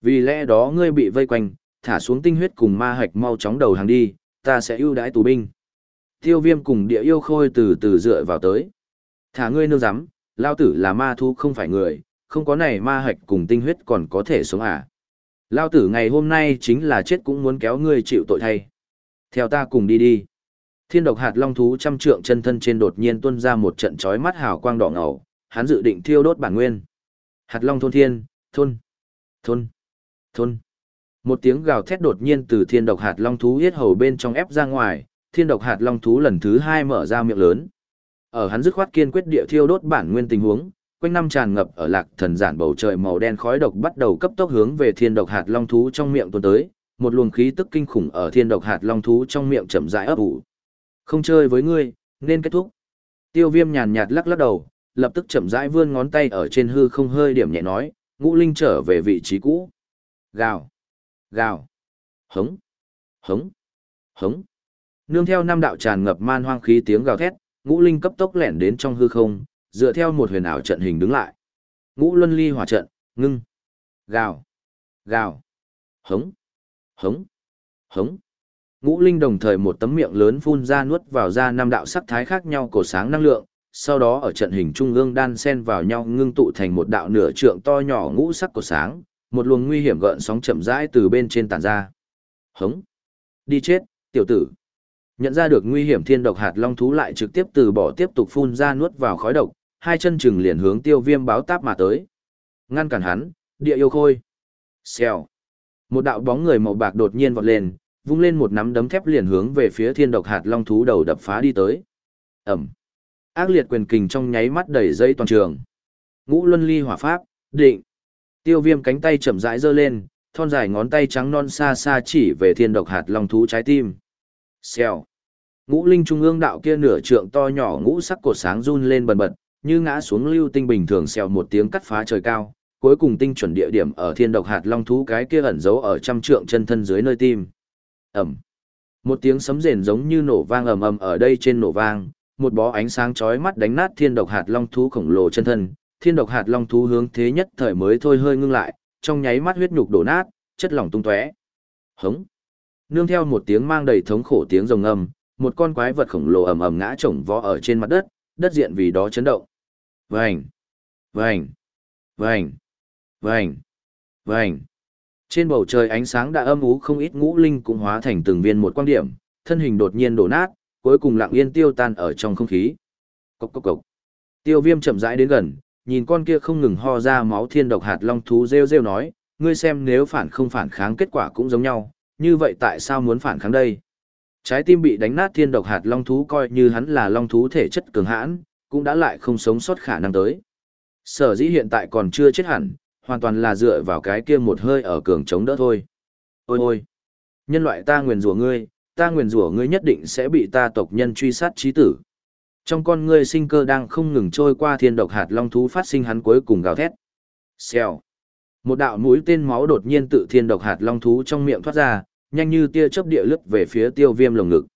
Vì lẽ đó ngươi bị vây quanh, thả xuống tinh huyết cùng ma hạch mau chóng đầu hàng đi, ta sẽ ưu đãi tù binh. Tiêu viêm cùng địa yêu khôi từ từ dựa vào tới. Thả ngươi nương rắm lao tử là ma thú không phải người, không có này ma hạch cùng tinh huyết còn có thể sống à. Lao tử ngày hôm nay chính là chết cũng muốn kéo ngươi chịu tội thay. Theo ta cùng đi đi. Thiên độc hạt long thú trăm trượng chân thân trên đột nhiên tuôn ra một trận chói mắt hào quang đỏ ngầu, hắn dự định thiêu đốt bản nguyên. Hạt long thôn thiên, thôn, thôn, thôn. Một tiếng gào thét đột nhiên từ thiên độc hạt long thú yết hầu bên trong ép ra ngoài, thiên độc hạt long thú lần thứ hai mở ra miệng lớn. Ở hắn dứt khoát kiên quyết địa thiêu đốt bản nguyên tình huống, quanh năm tràn ngập ở lạc thần giản bầu trời màu đen khói độc bắt đầu cấp tốc hướng về thiên độc hạt long thú trong miệng tuôn tới, một luồng khí tức kinh khủng ở thiên độc hạt long thú trong miệng chậm rãi ấp ủ. Không chơi với ngươi, nên kết thúc. Tiêu viêm nhàn nhạt lắc lắc đầu, lập tức chậm rãi vươn ngón tay ở trên hư không hơi điểm nhẹ nói, ngũ linh trở về vị trí cũ. Gào, gào, hống, hống, hống. Nương theo năm đạo tràn ngập man hoang khí tiếng gào thét, ngũ linh cấp tốc lẻn đến trong hư không, dựa theo một huyền ảo trận hình đứng lại. Ngũ luân ly hỏa trận, ngưng, gào, gào, hống, hống, hống. Ngũ linh đồng thời một tấm miệng lớn phun ra nuốt vào ra năm đạo sắc thái khác nhau cổ sáng năng lượng, sau đó ở trận hình trung ương đan xen vào nhau ngưng tụ thành một đạo nửa trượng to nhỏ ngũ sắc cổ sáng, một luồng nguy hiểm gợn sóng chậm rãi từ bên trên tản ra. Hống! Đi chết, tiểu tử! Nhận ra được nguy hiểm thiên độc hạt long thú lại trực tiếp từ bỏ tiếp tục phun ra nuốt vào khói độc, hai chân chừng liền hướng tiêu viêm báo táp mà tới. Ngăn cản hắn, địa yêu khôi. Xèo. Một đạo bóng người màu bạc đột nhiên vọt lên, vung lên một nắm đấm thép liền hướng về phía thiên độc hạt long thú đầu đập phá đi tới. Ẩm. Ác liệt quyền kình trong nháy mắt đẩy dây toàn trường. Ngũ luân ly hỏa pháp, định. Tiêu viêm cánh tay chậm rãi giơ lên, thon dài ngón tay trắng non xa xa chỉ về thiên độc hạt long thú trái tim. Xèo. Ngũ linh trung ương đạo kia nửa trượng to nhỏ ngũ sắc cột sáng run lên bần bật, như ngã xuống lưu tinh bình thường xèo một tiếng cắt phá trời cao, cuối cùng tinh chuẩn địa điểm ở thiên độc hạt long thú cái kia ẩn giấu ở trăm trượng chân thân dưới nơi tim. Ẩm. Một tiếng sấm rền giống như nổ vang ầm ầm ở đây trên nổ vang, một bó ánh sáng chói mắt đánh nát thiên độc hạt long thú khổng lồ chân thân, thiên độc hạt long thú hướng thế nhất thời mới thôi hơi ngưng lại, trong nháy mắt huyết nhục đổ nát, chất lỏng tung tóe. Hống. Nương theo một tiếng mang đầy thống khổ tiếng rồng ngâm, một con quái vật khổng lồ ầm ầm ngã chồng vó ở trên mặt đất, đất diện vì đó chấn động. Vành, vành, vành, vành, vành. Trên bầu trời ánh sáng đã âm ú không ít ngũ linh cũng hóa thành từng viên một quan điểm, thân hình đột nhiên đổ nát, cuối cùng lặng yên tiêu tan ở trong không khí. Cốc cốc cốc. Tiêu viêm chậm rãi đến gần, nhìn con kia không ngừng ho ra máu thiên độc hạt long thú rêu rêu nói, ngươi xem nếu phản không phản kháng kết quả cũng giống nhau, như vậy tại sao muốn phản kháng đây? Trái tim bị đánh nát thiên độc hạt long thú coi như hắn là long thú thể chất cường hãn, cũng đã lại không sống sót khả năng tới. Sở dĩ hiện tại còn chưa chết hẳn, hoàn toàn là dựa vào cái kia một hơi ở cường chống đỡ thôi. Ôi ôi! Nhân loại ta nguyền rủa ngươi, ta nguyền rủa ngươi nhất định sẽ bị ta tộc nhân truy sát trí tử. Trong con ngươi sinh cơ đang không ngừng trôi qua thiên độc hạt long thú phát sinh hắn cuối cùng gào thét. Xèo! Một đạo mũi tên máu đột nhiên tự thiên độc hạt long thú trong miệng thoát ra, nhanh như tia chớp địa lướt về phía tiêu viêm lồng ngực.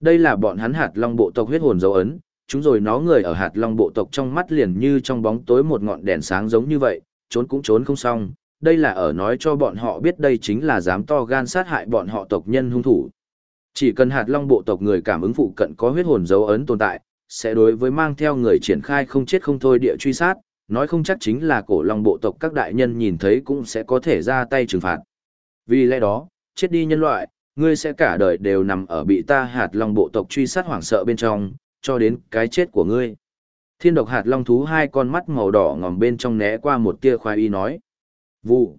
Đây là bọn hắn hạt long bộ tộc huyết hồn dấu ấn, chúng rồi nó người ở hạt long bộ tộc trong mắt liền như trong bóng tối một ngọn đèn sáng giống như vậy, trốn cũng trốn không xong. Đây là ở nói cho bọn họ biết đây chính là dám to gan sát hại bọn họ tộc nhân hung thủ. Chỉ cần hạt long bộ tộc người cảm ứng phụ cận có huyết hồn dấu ấn tồn tại, sẽ đối với mang theo người triển khai không chết không thôi địa truy sát, nói không chắc chính là cổ long bộ tộc các đại nhân nhìn thấy cũng sẽ có thể ra tay trừng phạt. Vì lẽ đó, chết đi nhân loại, ngươi sẽ cả đời đều nằm ở bị ta hạt long bộ tộc truy sát hoảng sợ bên trong, cho đến cái chết của ngươi. Thiên độc hạt long thú hai con mắt màu đỏ ngòm bên trong né qua một tia khoái y nói. Vụ.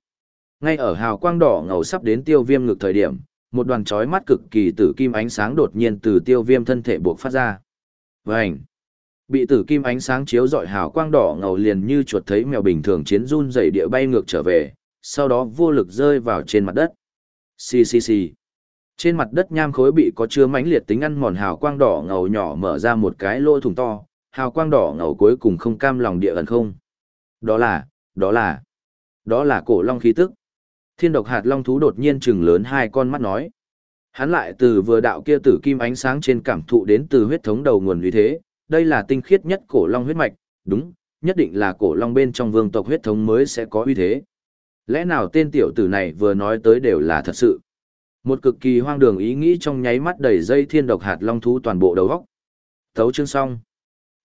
Ngay ở hào quang đỏ ngầu sắp đến tiêu viêm ngực thời điểm, một đoàn chói mắt cực kỳ tử kim ánh sáng đột nhiên từ tiêu viêm thân thể buộc phát ra. Vành. Bị tử kim ánh sáng chiếu dọi hào quang đỏ ngầu liền như chuột thấy mèo bình thường chiến run dày địa bay ngược trở về, sau đó vô lực rơi vào trên mặt đất. Xì xì xì. Trên mặt đất nham khối bị có chứa mãnh liệt tính ăn mòn hào quang đỏ ngầu nhỏ mở ra một cái lỗ thủng to, hào quang đỏ ngầu cuối cùng không cam lòng địa ẩn không. Đó là, đó là, đó là cổ long khí tức. Thiên độc hạt long thú đột nhiên trừng lớn hai con mắt nói. Hắn lại từ vừa đạo kia tử kim ánh sáng trên cảm thụ đến từ huyết thống đầu nguồn uy thế, đây là tinh khiết nhất cổ long huyết mạch, đúng, nhất định là cổ long bên trong vương tộc huyết thống mới sẽ có uy thế. Lẽ nào tên tiểu tử này vừa nói tới đều là thật sự? Một cực kỳ hoang đường ý nghĩ trong nháy mắt đầy dây thiên độc hạt long thú toàn bộ đầu góc. Thấu chương xong.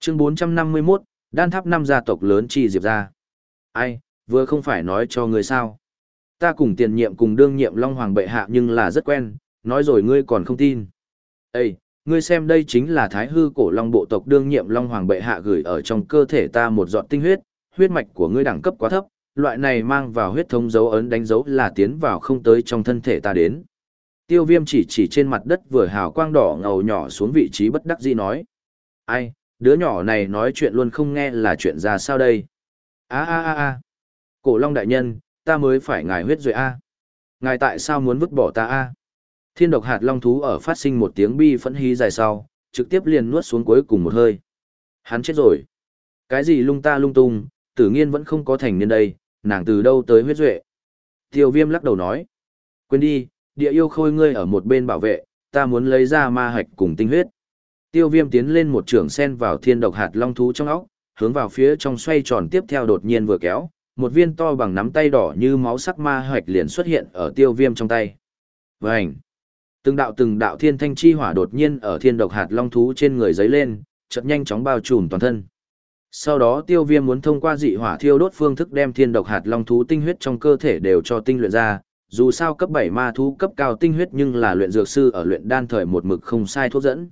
Chương 451, đan tháp năm gia tộc lớn chi diệp ra. Ai, vừa không phải nói cho ngươi sao. Ta cùng tiền nhiệm cùng đương nhiệm Long Hoàng bệ hạ nhưng là rất quen, nói rồi ngươi còn không tin. Ê, ngươi xem đây chính là thái hư cổ long bộ tộc đương nhiệm Long Hoàng bệ hạ gửi ở trong cơ thể ta một giọt tinh huyết, huyết mạch của ngươi đẳng cấp quá thấp, loại này mang vào huyết thống dấu ấn đánh dấu là tiến vào không tới trong thân thể ta đến. Tiêu viêm chỉ chỉ trên mặt đất vừa hào quang đỏ ngầu nhỏ xuống vị trí bất đắc dĩ nói. Ai, đứa nhỏ này nói chuyện luôn không nghe là chuyện ra sao đây? a a a a Cổ Long đại nhân, ta mới phải ngài huyết rồi a. Ngài tại sao muốn vứt bỏ ta a? Thiên độc hạt long thú ở phát sinh một tiếng bi phẫn hí dài sau, trực tiếp liền nuốt xuống cuối cùng một hơi. Hắn chết rồi. Cái gì lung ta lung tung, tử nghiên vẫn không có thành niên đây, nàng từ đâu tới huyết duệ. Tiêu viêm lắc đầu nói. Quên đi, địa yêu khôi ngươi ở một bên bảo vệ, ta muốn lấy ra ma hạch cùng tinh huyết. Tiêu viêm tiến lên một trường sen vào thiên độc hạt long thú trong óc, hướng vào phía trong xoay tròn tiếp theo đột nhiên vừa kéo, một viên to bằng nắm tay đỏ như máu sắc ma hạch liền xuất hiện ở tiêu viêm trong tay. Vành! Từng đạo từng đạo thiên thanh chi hỏa đột nhiên ở thiên độc hạt long thú trên người giấy lên, chợt nhanh chóng bao trùm toàn thân. Sau đó tiêu viêm muốn thông qua dị hỏa thiêu đốt phương thức đem thiên độc hạt long thú tinh huyết trong cơ thể đều cho tinh luyện ra, dù sao cấp 7 ma thú cấp cao tinh huyết nhưng là luyện dược sư ở luyện đan thời một mực không sai thuốc dẫn.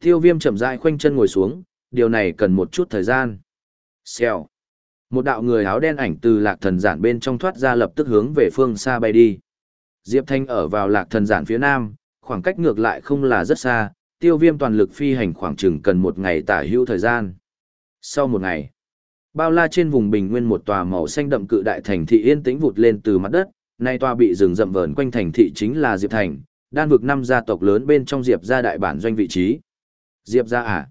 Tiêu viêm chậm rãi khoanh chân ngồi xuống, điều này cần một chút thời gian. Xèo. Một đạo người áo đen ảnh từ lạc thần giản bên trong thoát ra lập tức hướng về phương xa bay đi. Diệp Thanh ở vào lạc thần giản phía nam, khoảng cách ngược lại không là rất xa, tiêu viêm toàn lực phi hành khoảng chừng cần một ngày tả hữu thời gian. Sau một ngày, bao la trên vùng bình nguyên một tòa màu xanh đậm cự đại thành thị yên tĩnh vụt lên từ mặt đất, nay tòa bị rừng rậm vờn quanh thành thị chính là Diệp Thành, đan vực năm gia tộc lớn bên trong Diệp gia đại bản doanh vị trí. Diệp gia à?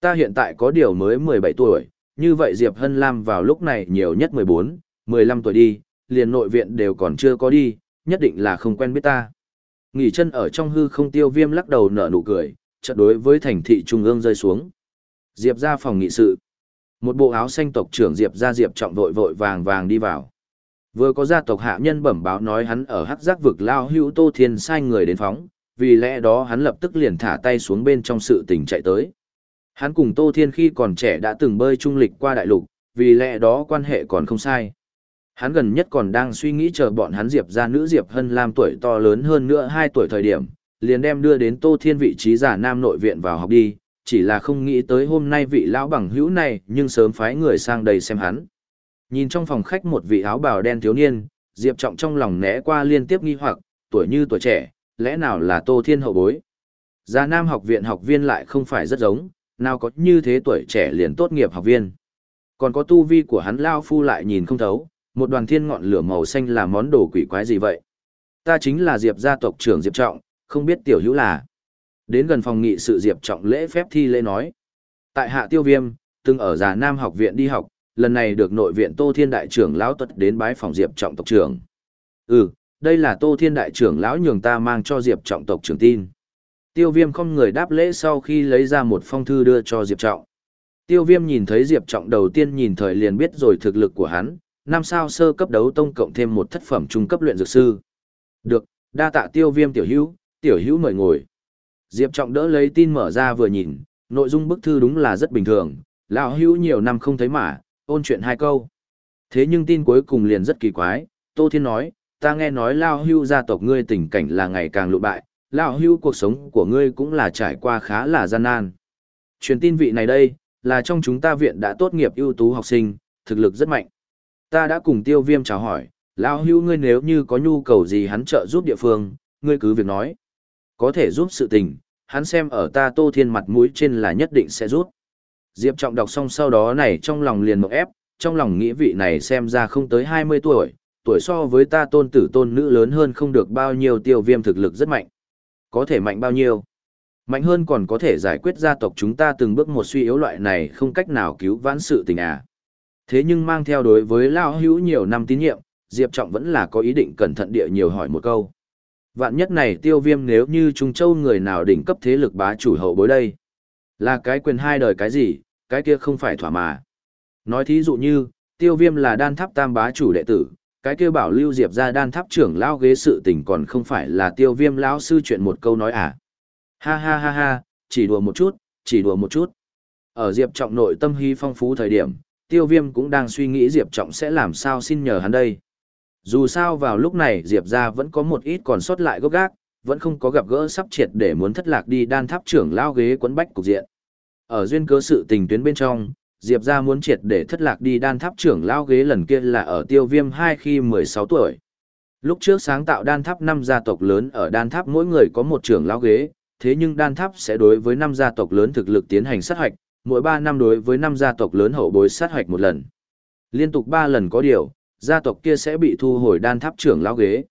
Ta hiện tại có điều mới 17 tuổi, như vậy Diệp Hân Lam vào lúc này nhiều nhất 14, 15 tuổi đi, liền nội viện đều còn chưa có đi, nhất định là không quen biết ta. Nghỉ chân ở trong hư không tiêu viêm lắc đầu nở nụ cười, chợt đối với thành thị trung ương rơi xuống. Diệp ra phòng nghị sự. Một bộ áo xanh tộc trưởng Diệp ra Diệp trọng vội vội vàng vàng đi vào. Vừa có gia tộc hạ nhân bẩm báo nói hắn ở hắc giác vực lao hữu Tô Thiên sai người đến phóng, vì lẽ đó hắn lập tức liền thả tay xuống bên trong sự tình chạy tới. Hắn cùng Tô Thiên khi còn trẻ đã từng bơi trung lịch qua đại lục, vì lẽ đó quan hệ còn không sai. Hắn gần nhất còn đang suy nghĩ chờ bọn hắn Diệp ra nữ Diệp Hân Lam tuổi to lớn hơn nữa 2 tuổi thời điểm, liền đem đưa đến Tô Thiên vị trí giả nam nội viện vào học đi, chỉ là không nghĩ tới hôm nay vị lão bằng hữu này nhưng sớm phái người sang đây xem hắn. Nhìn trong phòng khách một vị áo bào đen thiếu niên, Diệp Trọng trong lòng né qua liên tiếp nghi hoặc, tuổi như tuổi trẻ, lẽ nào là Tô Thiên hậu bối. Già Nam học viện học viên lại không phải rất giống, nào có như thế tuổi trẻ liền tốt nghiệp học viên. Còn có tu vi của hắn Lao Phu lại nhìn không thấu, một đoàn thiên ngọn lửa màu xanh là món đồ quỷ quái gì vậy? Ta chính là Diệp gia tộc trưởng Diệp Trọng, không biết tiểu hữu là. Đến gần phòng nghị sự Diệp Trọng lễ phép thi lễ nói. Tại hạ tiêu viêm, từng ở già Nam học viện đi học, lần này được nội viện Tô Thiên Đại trưởng lão tuất đến bái phòng Diệp Trọng tộc trưởng. Ừ, đây là Tô Thiên Đại trưởng lão nhường ta mang cho Diệp Trọng tộc trưởng tin. Tiêu viêm không người đáp lễ sau khi lấy ra một phong thư đưa cho Diệp Trọng. Tiêu viêm nhìn thấy Diệp Trọng đầu tiên nhìn thời liền biết rồi thực lực của hắn, năm sao sơ cấp đấu tông cộng thêm một thất phẩm trung cấp luyện dược sư. Được, đa tạ tiêu viêm tiểu hữu, tiểu hữu mời ngồi. Diệp Trọng đỡ lấy tin mở ra vừa nhìn, nội dung bức thư đúng là rất bình thường, lão hữu nhiều năm không thấy mà, ôn chuyện hai câu. Thế nhưng tin cuối cùng liền rất kỳ quái, Tô Thiên nói, ta nghe nói lao hưu gia tộc ngươi tình cảnh là ngày càng lụ bại, lao hưu cuộc sống của ngươi cũng là trải qua khá là gian nan. Truyền tin vị này đây, là trong chúng ta viện đã tốt nghiệp ưu tú học sinh, thực lực rất mạnh. Ta đã cùng tiêu viêm chào hỏi, lao hưu ngươi nếu như có nhu cầu gì hắn trợ giúp địa phương, ngươi cứ việc nói. Có thể giúp sự tình, hắn xem ở ta tô thiên mặt mũi trên là nhất định sẽ giúp. Diệp Trọng đọc xong sau đó này trong lòng liền một ép, trong lòng nghĩ vị này xem ra không tới 20 tuổi, tuổi so với ta tôn tử tôn nữ lớn hơn không được bao nhiêu tiêu viêm thực lực rất mạnh. Có thể mạnh bao nhiêu? Mạnh hơn còn có thể giải quyết gia tộc chúng ta từng bước một suy yếu loại này không cách nào cứu vãn sự tình à. Thế nhưng mang theo đối với Lao Hữu nhiều năm tín nhiệm, Diệp Trọng vẫn là có ý định cẩn thận địa nhiều hỏi một câu. Vạn nhất này tiêu viêm nếu như Trung Châu người nào đỉnh cấp thế lực bá chủ hậu bối đây. Là cái quyền hai đời cái gì, cái kia không phải thỏa mà. Nói thí dụ như, tiêu viêm là đan tháp tam bá chủ đệ tử, cái kia bảo lưu diệp ra đan tháp trưởng lao ghế sự tình còn không phải là tiêu viêm lão sư chuyện một câu nói à. Ha ha ha ha, chỉ đùa một chút, chỉ đùa một chút. Ở diệp trọng nội tâm hy phong phú thời điểm, tiêu viêm cũng đang suy nghĩ diệp trọng sẽ làm sao xin nhờ hắn đây. Dù sao vào lúc này diệp ra vẫn có một ít còn sót lại gốc gác, vẫn không có gặp gỡ sắp triệt để muốn thất lạc đi đan tháp trưởng lao ghế quấn bách cục diện. Ở duyên cớ sự tình tuyến bên trong, Diệp ra muốn triệt để thất lạc đi đan tháp trưởng lao ghế lần kia là ở tiêu viêm hai khi 16 tuổi. Lúc trước sáng tạo đan tháp năm gia tộc lớn ở đan tháp mỗi người có một trưởng lao ghế, thế nhưng đan tháp sẽ đối với năm gia tộc lớn thực lực tiến hành sát hoạch, mỗi 3 năm đối với năm gia tộc lớn hậu bối sát hoạch một lần. Liên tục 3 lần có điều, gia tộc kia sẽ bị thu hồi đan tháp trưởng lao ghế.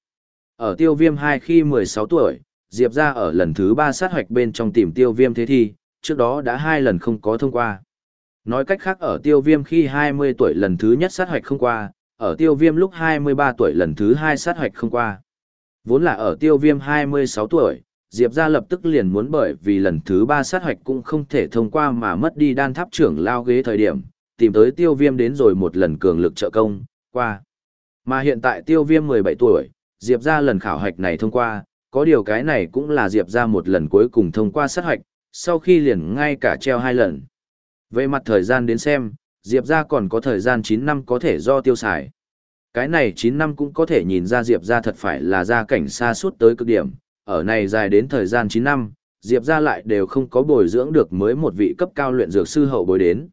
Ở tiêu viêm hai khi 16 tuổi, Diệp ra ở lần thứ 3 sát hoạch bên trong tìm tiêu viêm thế thi, trước đó đã hai lần không có thông qua. Nói cách khác ở tiêu viêm khi 20 tuổi lần thứ nhất sát hoạch không qua, ở tiêu viêm lúc 23 tuổi lần thứ hai sát hoạch không qua. Vốn là ở tiêu viêm 26 tuổi, Diệp ra lập tức liền muốn bởi vì lần thứ ba sát hoạch cũng không thể thông qua mà mất đi đan tháp trưởng lao ghế thời điểm, tìm tới tiêu viêm đến rồi một lần cường lực trợ công, qua. Mà hiện tại tiêu viêm 17 tuổi, Diệp ra lần khảo hạch này thông qua, có điều cái này cũng là Diệp ra một lần cuối cùng thông qua sát hoạch, sau khi liền ngay cả treo hai lần. Về mặt thời gian đến xem, Diệp ra còn có thời gian 9 năm có thể do tiêu xài. Cái này 9 năm cũng có thể nhìn ra Diệp ra thật phải là gia cảnh xa suốt tới cực điểm, ở này dài đến thời gian 9 năm, Diệp ra lại đều không có bồi dưỡng được mới một vị cấp cao luyện dược sư hậu bồi đến.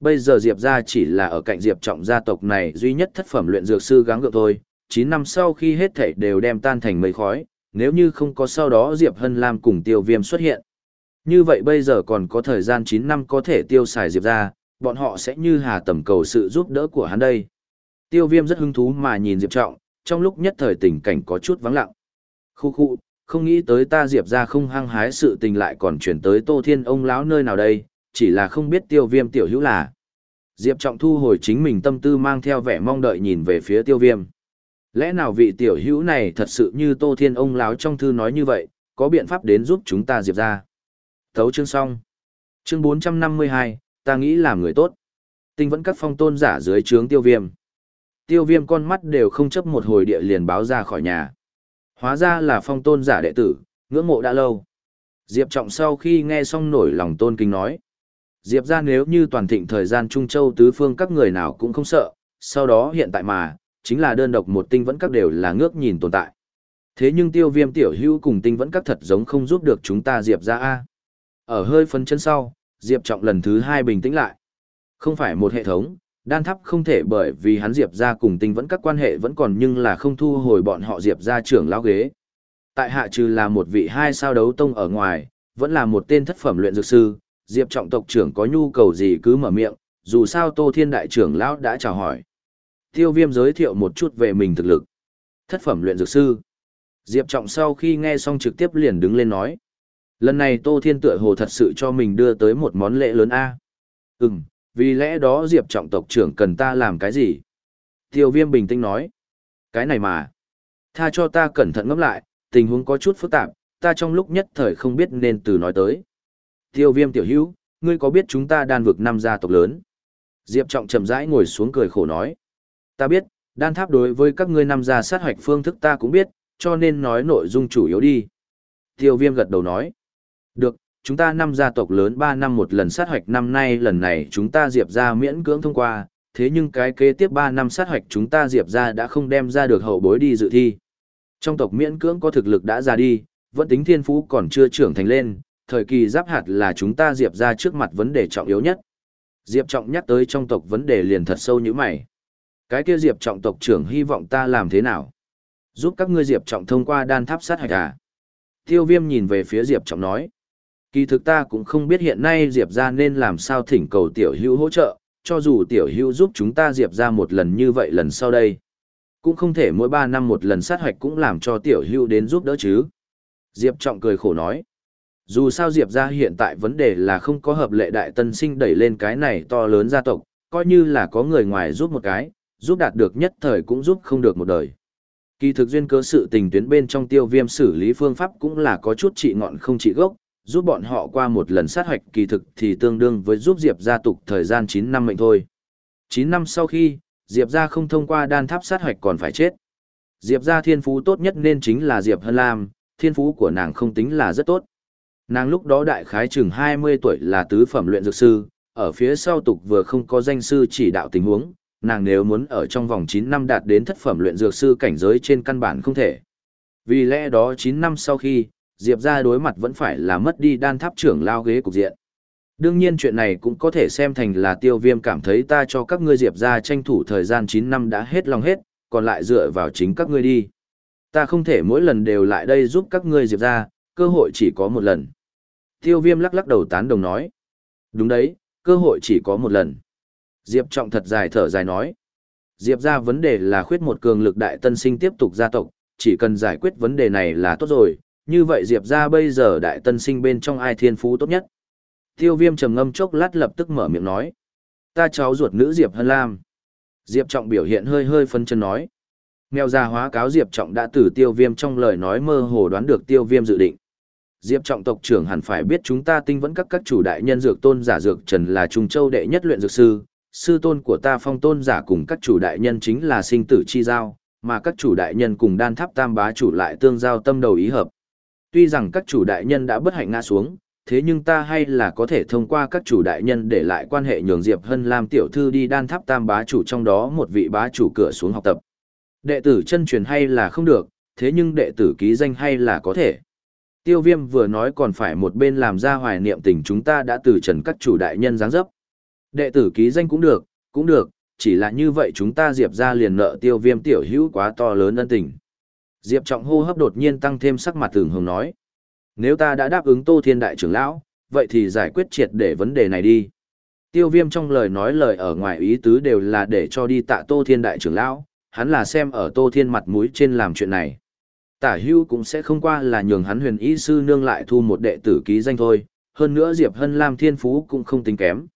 Bây giờ Diệp ra chỉ là ở cạnh Diệp trọng gia tộc này duy nhất thất phẩm luyện dược sư gắng gượng thôi, 9 năm sau khi hết thảy đều đem tan thành mây khói, nếu như không có sau đó Diệp Hân Lam cùng tiêu viêm xuất hiện. Như vậy bây giờ còn có thời gian 9 năm có thể tiêu xài Diệp ra, bọn họ sẽ như hà tầm cầu sự giúp đỡ của hắn đây. Tiêu viêm rất hứng thú mà nhìn Diệp Trọng, trong lúc nhất thời tình cảnh có chút vắng lặng. Khu khu, không nghĩ tới ta Diệp ra không hăng hái sự tình lại còn chuyển tới Tô Thiên ông lão nơi nào đây, chỉ là không biết tiêu viêm tiểu hữu là. Diệp Trọng thu hồi chính mình tâm tư mang theo vẻ mong đợi nhìn về phía tiêu viêm. Lẽ nào vị tiểu hữu này thật sự như Tô Thiên ông lão trong thư nói như vậy, có biện pháp đến giúp chúng ta Diệp ra. Thấu chương xong. Chương 452, ta nghĩ làm người tốt. Tinh vẫn các phong tôn giả dưới trướng tiêu viêm. Tiêu viêm con mắt đều không chấp một hồi địa liền báo ra khỏi nhà. Hóa ra là phong tôn giả đệ tử, ngưỡng mộ đã lâu. Diệp Trọng sau khi nghe xong nổi lòng tôn kính nói. Diệp ra nếu như toàn thịnh thời gian Trung Châu tứ phương các người nào cũng không sợ, sau đó hiện tại mà, chính là đơn độc một tinh vẫn các đều là ngước nhìn tồn tại. Thế nhưng tiêu viêm tiểu hữu cùng tinh vẫn các thật giống không giúp được chúng ta Diệp ra a ở hơi phấn chân sau, Diệp Trọng lần thứ hai bình tĩnh lại. Không phải một hệ thống, đan tháp không thể bởi vì hắn Diệp ra cùng tinh vẫn các quan hệ vẫn còn nhưng là không thu hồi bọn họ Diệp ra trưởng lao ghế. Tại hạ trừ là một vị hai sao đấu tông ở ngoài, vẫn là một tên thất phẩm luyện dược sư, Diệp Trọng tộc trưởng có nhu cầu gì cứ mở miệng, dù sao Tô Thiên đại trưởng lão đã chào hỏi. Tiêu Viêm giới thiệu một chút về mình thực lực. Thất phẩm luyện dược sư. Diệp Trọng sau khi nghe xong trực tiếp liền đứng lên nói. Lần này Tô Thiên tựa hồ thật sự cho mình đưa tới một món lễ lớn A. Ừm, vì lẽ đó Diệp trọng tộc trưởng cần ta làm cái gì? Tiêu viêm bình tĩnh nói. Cái này mà. Tha cho ta cẩn thận ngẫm lại, tình huống có chút phức tạp, ta trong lúc nhất thời không biết nên từ nói tới. Tiêu viêm tiểu hữu, ngươi có biết chúng ta đan vực năm gia tộc lớn? Diệp trọng chậm rãi ngồi xuống cười khổ nói. Ta biết, đan tháp đối với các ngươi năm gia sát hoạch phương thức ta cũng biết, cho nên nói nội dung chủ yếu đi. Tiêu viêm gật đầu nói. Được, chúng ta năm gia tộc lớn 3 năm một lần sát hoạch năm nay lần này chúng ta diệp ra miễn cưỡng thông qua, thế nhưng cái kế tiếp 3 năm sát hoạch chúng ta Diệp ra đã không đem ra được hậu bối đi dự thi. Trong tộc miễn cưỡng có thực lực đã ra đi, vẫn tính thiên phú còn chưa trưởng thành lên, thời kỳ giáp hạt là chúng ta Diệp ra trước mặt vấn đề trọng yếu nhất. Diệp Trọng nhắc tới trong tộc vấn đề liền thật sâu như mày. Cái kia Diệp Trọng tộc trưởng hy vọng ta làm thế nào? Giúp các ngươi Diệp Trọng thông qua đan tháp sát hạch à? Tiêu viêm nhìn về phía Diệp Trọng nói. Kỳ thực ta cũng không biết hiện nay Diệp ra nên làm sao thỉnh cầu tiểu hữu hỗ trợ, cho dù tiểu hữu giúp chúng ta Diệp ra một lần như vậy lần sau đây. Cũng không thể mỗi ba năm một lần sát hoạch cũng làm cho tiểu hữu đến giúp đỡ chứ. Diệp Trọng cười khổ nói. Dù sao Diệp ra hiện tại vấn đề là không có hợp lệ đại tân sinh đẩy lên cái này to lớn gia tộc, coi như là có người ngoài giúp một cái, giúp đạt được nhất thời cũng giúp không được một đời. Kỳ thực duyên cơ sự tình tuyến bên trong tiêu viêm xử lý phương pháp cũng là có chút trị ngọn không trị gốc, giúp bọn họ qua một lần sát hoạch kỳ thực thì tương đương với giúp Diệp gia tục thời gian 9 năm mệnh thôi. 9 năm sau khi, Diệp gia không thông qua đan tháp sát hoạch còn phải chết. Diệp gia thiên phú tốt nhất nên chính là Diệp Hân Lam, thiên phú của nàng không tính là rất tốt. Nàng lúc đó đại khái chừng 20 tuổi là tứ phẩm luyện dược sư, ở phía sau tục vừa không có danh sư chỉ đạo tình huống, nàng nếu muốn ở trong vòng 9 năm đạt đến thất phẩm luyện dược sư cảnh giới trên căn bản không thể. Vì lẽ đó 9 năm sau khi, Diệp ra đối mặt vẫn phải là mất đi đan tháp trưởng lao ghế cục diện. Đương nhiên chuyện này cũng có thể xem thành là tiêu viêm cảm thấy ta cho các ngươi Diệp ra tranh thủ thời gian 9 năm đã hết lòng hết, còn lại dựa vào chính các ngươi đi. Ta không thể mỗi lần đều lại đây giúp các ngươi Diệp ra, cơ hội chỉ có một lần. Tiêu viêm lắc lắc đầu tán đồng nói. Đúng đấy, cơ hội chỉ có một lần. Diệp Trọng thật dài thở dài nói. Diệp ra vấn đề là khuyết một cường lực đại tân sinh tiếp tục gia tộc, chỉ cần giải quyết vấn đề này là tốt rồi, như vậy Diệp ra bây giờ đại tân sinh bên trong ai thiên phú tốt nhất. Tiêu viêm trầm ngâm chốc lát lập tức mở miệng nói. Ta cháu ruột nữ Diệp Hân Lam. Diệp Trọng biểu hiện hơi hơi phân chân nói. Mèo già hóa cáo Diệp Trọng đã từ tiêu viêm trong lời nói mơ hồ đoán được tiêu viêm dự định. Diệp trọng tộc trưởng hẳn phải biết chúng ta tinh vẫn các các chủ đại nhân dược tôn giả dược trần là trung châu đệ nhất luyện dược sư, sư tôn của ta phong tôn giả cùng các chủ đại nhân chính là sinh tử chi giao, mà các chủ đại nhân cùng đan tháp tam bá chủ lại tương giao tâm đầu ý hợp. Tuy rằng các chủ đại nhân đã bất hạnh ngã xuống, thế nhưng ta hay là có thể thông qua các chủ đại nhân để lại quan hệ nhường Diệp Hân Lam tiểu thư đi đan tháp tam bá chủ trong đó một vị bá chủ cửa xuống học tập. Đệ tử chân truyền hay là không được, thế nhưng đệ tử ký danh hay là có thể. Tiêu viêm vừa nói còn phải một bên làm ra hoài niệm tình chúng ta đã từ trần các chủ đại nhân giáng dấp. Đệ tử ký danh cũng được, cũng được, chỉ là như vậy chúng ta diệp ra liền nợ tiêu viêm tiểu hữu quá to lớn ân tình. Diệp trọng hô hấp đột nhiên tăng thêm sắc mặt tưởng hồng nói. Nếu ta đã đáp ứng tô thiên đại trưởng lão, vậy thì giải quyết triệt để vấn đề này đi. Tiêu viêm trong lời nói lời ở ngoài ý tứ đều là để cho đi tạ tô thiên đại trưởng lão, hắn là xem ở tô thiên mặt mũi trên làm chuyện này tả hưu cũng sẽ không qua là nhường hắn huyền y sư nương lại thu một đệ tử ký danh thôi, hơn nữa Diệp Hân Lam thiên phú cũng không tính kém.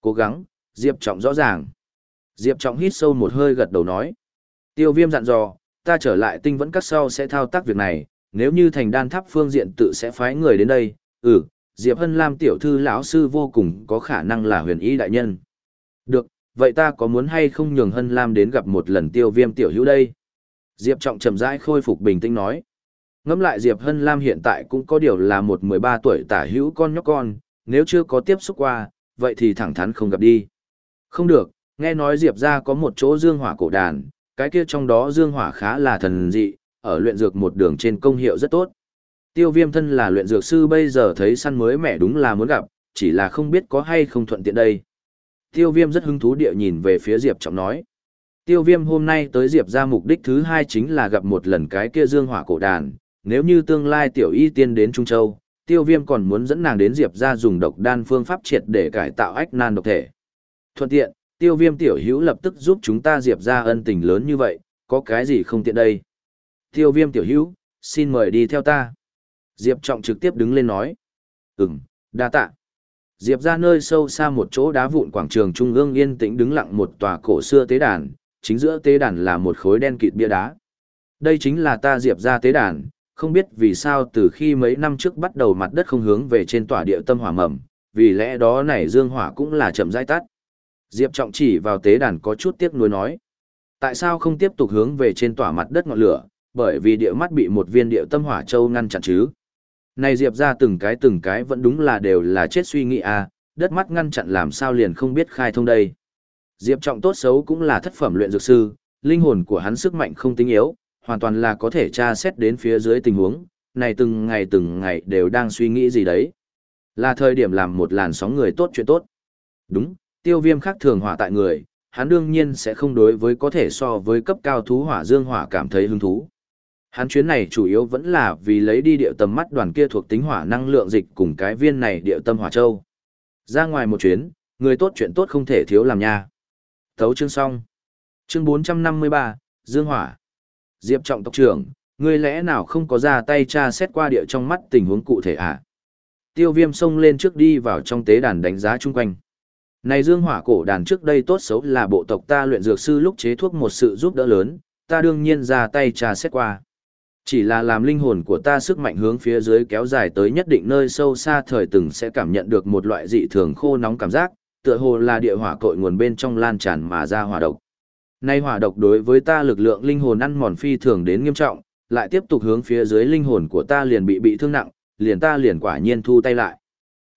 Cố gắng, Diệp Trọng rõ ràng. Diệp Trọng hít sâu một hơi gật đầu nói. Tiêu viêm dặn dò, ta trở lại tinh vẫn cắt sau sẽ thao tác việc này, nếu như thành đan tháp phương diện tự sẽ phái người đến đây, ừ, Diệp Hân Lam tiểu thư lão sư vô cùng có khả năng là huyền ý đại nhân. Được, vậy ta có muốn hay không nhường Hân Lam đến gặp một lần tiêu viêm tiểu hữu đây? Diệp Trọng chậm rãi khôi phục bình tĩnh nói. Ngẫm lại Diệp Hân Lam hiện tại cũng có điều là một 13 tuổi tả hữu con nhóc con, nếu chưa có tiếp xúc qua, vậy thì thẳng thắn không gặp đi. Không được, nghe nói Diệp ra có một chỗ dương hỏa cổ đàn, cái kia trong đó dương hỏa khá là thần dị, ở luyện dược một đường trên công hiệu rất tốt. Tiêu viêm thân là luyện dược sư bây giờ thấy săn mới mẻ đúng là muốn gặp, chỉ là không biết có hay không thuận tiện đây. Tiêu viêm rất hứng thú địa nhìn về phía Diệp Trọng nói. Tiêu viêm hôm nay tới Diệp ra mục đích thứ hai chính là gặp một lần cái kia dương hỏa cổ đàn, nếu như tương lai tiểu y tiên đến Trung Châu, tiêu viêm còn muốn dẫn nàng đến Diệp ra dùng độc đan phương pháp triệt để cải tạo ách nan độc thể. Thuận tiện, tiêu viêm tiểu hữu lập tức giúp chúng ta Diệp ra ân tình lớn như vậy, có cái gì không tiện đây? Tiêu viêm tiểu hữu, xin mời đi theo ta. Diệp trọng trực tiếp đứng lên nói. Ừm, đa tạ. Diệp ra nơi sâu xa một chỗ đá vụn quảng trường trung ương yên tĩnh đứng lặng một tòa cổ xưa tế đàn, chính giữa tế đàn là một khối đen kịt bia đá. Đây chính là ta diệp ra tế đàn, không biết vì sao từ khi mấy năm trước bắt đầu mặt đất không hướng về trên tòa địa tâm hỏa mầm, vì lẽ đó này dương hỏa cũng là chậm rãi tắt. Diệp Trọng chỉ vào tế đàn có chút tiếc nuối nói. Tại sao không tiếp tục hướng về trên tỏa mặt đất ngọn lửa, bởi vì địa mắt bị một viên địa tâm hỏa châu ngăn chặn chứ. Này Diệp ra từng cái từng cái vẫn đúng là đều là chết suy nghĩ à, đất mắt ngăn chặn làm sao liền không biết khai thông đây. Diệp Trọng tốt xấu cũng là thất phẩm luyện dược sư, linh hồn của hắn sức mạnh không tinh yếu, hoàn toàn là có thể tra xét đến phía dưới tình huống, này từng ngày từng ngày đều đang suy nghĩ gì đấy. Là thời điểm làm một làn sóng người tốt chuyện tốt. Đúng, tiêu viêm khác thường hỏa tại người, hắn đương nhiên sẽ không đối với có thể so với cấp cao thú hỏa dương hỏa cảm thấy hứng thú. Hắn chuyến này chủ yếu vẫn là vì lấy đi điệu tầm mắt đoàn kia thuộc tính hỏa năng lượng dịch cùng cái viên này điệu tâm hỏa châu. Ra ngoài một chuyến, người tốt chuyện tốt không thể thiếu làm nha. Thấu chương xong. Chương 453, Dương Hỏa. Diệp Trọng tộc trưởng, ngươi lẽ nào không có ra tay tra xét qua địa trong mắt tình huống cụ thể à? Tiêu viêm xông lên trước đi vào trong tế đàn đánh giá chung quanh. Này Dương Hỏa cổ đàn trước đây tốt xấu là bộ tộc ta luyện dược sư lúc chế thuốc một sự giúp đỡ lớn, ta đương nhiên ra tay trà xét qua. Chỉ là làm linh hồn của ta sức mạnh hướng phía dưới kéo dài tới nhất định nơi sâu xa thời từng sẽ cảm nhận được một loại dị thường khô nóng cảm giác, tựa hồ là địa hỏa cội nguồn bên trong lan tràn mà ra hỏa độc. Nay hỏa độc đối với ta lực lượng linh hồn ăn mòn phi thường đến nghiêm trọng, lại tiếp tục hướng phía dưới linh hồn của ta liền bị bị thương nặng, liền ta liền quả nhiên thu tay lại.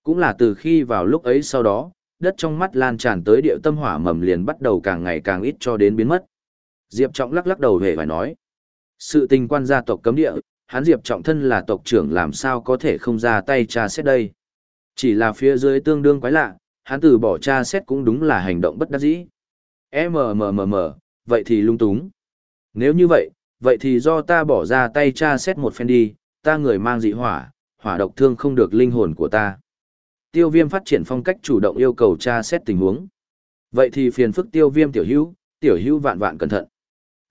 Cũng là từ khi vào lúc ấy sau đó, đất trong mắt lan tràn tới địa tâm hỏa mầm liền bắt đầu càng ngày càng ít cho đến biến mất. Diệp Trọng lắc lắc đầu hề phải nói. Sự tình quan gia tộc cấm địa, hắn Diệp Trọng thân là tộc trưởng làm sao có thể không ra tay tra xét đây. Chỉ là phía dưới tương đương quái lạ, hắn từ bỏ tra xét cũng đúng là hành động bất đắc dĩ. MMMM, vậy thì lung túng. Nếu như vậy, vậy thì do ta bỏ ra tay tra xét một phen đi, ta người mang dị hỏa, hỏa độc thương không được linh hồn của ta. Tiêu viêm phát triển phong cách chủ động yêu cầu tra xét tình huống. Vậy thì phiền phức tiêu viêm tiểu hữu, tiểu hữu vạn vạn cẩn thận.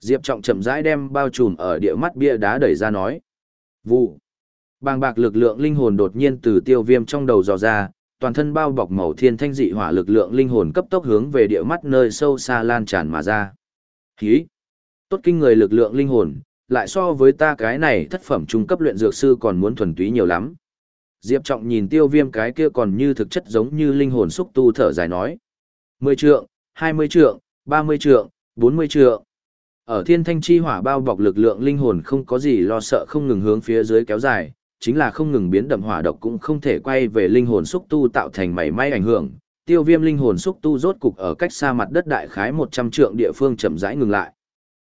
Diệp Trọng chậm rãi đem bao trùm ở địa mắt bia đá đẩy ra nói. Vụ. Bàng bạc lực lượng linh hồn đột nhiên từ tiêu viêm trong đầu dò ra, toàn thân bao bọc màu thiên thanh dị hỏa lực lượng linh hồn cấp tốc hướng về địa mắt nơi sâu xa lan tràn mà ra. Hí! Tốt kinh người lực lượng linh hồn, lại so với ta cái này thất phẩm trung cấp luyện dược sư còn muốn thuần túy nhiều lắm. Diệp Trọng nhìn tiêu viêm cái kia còn như thực chất giống như linh hồn xúc tu thở dài nói. 10 trượng, 20 trượng, 30 trượng, 40 trượng. Ở thiên thanh chi hỏa bao bọc lực lượng linh hồn không có gì lo sợ không ngừng hướng phía dưới kéo dài, chính là không ngừng biến đậm hỏa độc cũng không thể quay về linh hồn xúc tu tạo thành mảy may ảnh hưởng. Tiêu viêm linh hồn xúc tu rốt cục ở cách xa mặt đất đại khái 100 trượng địa phương chậm rãi ngừng lại.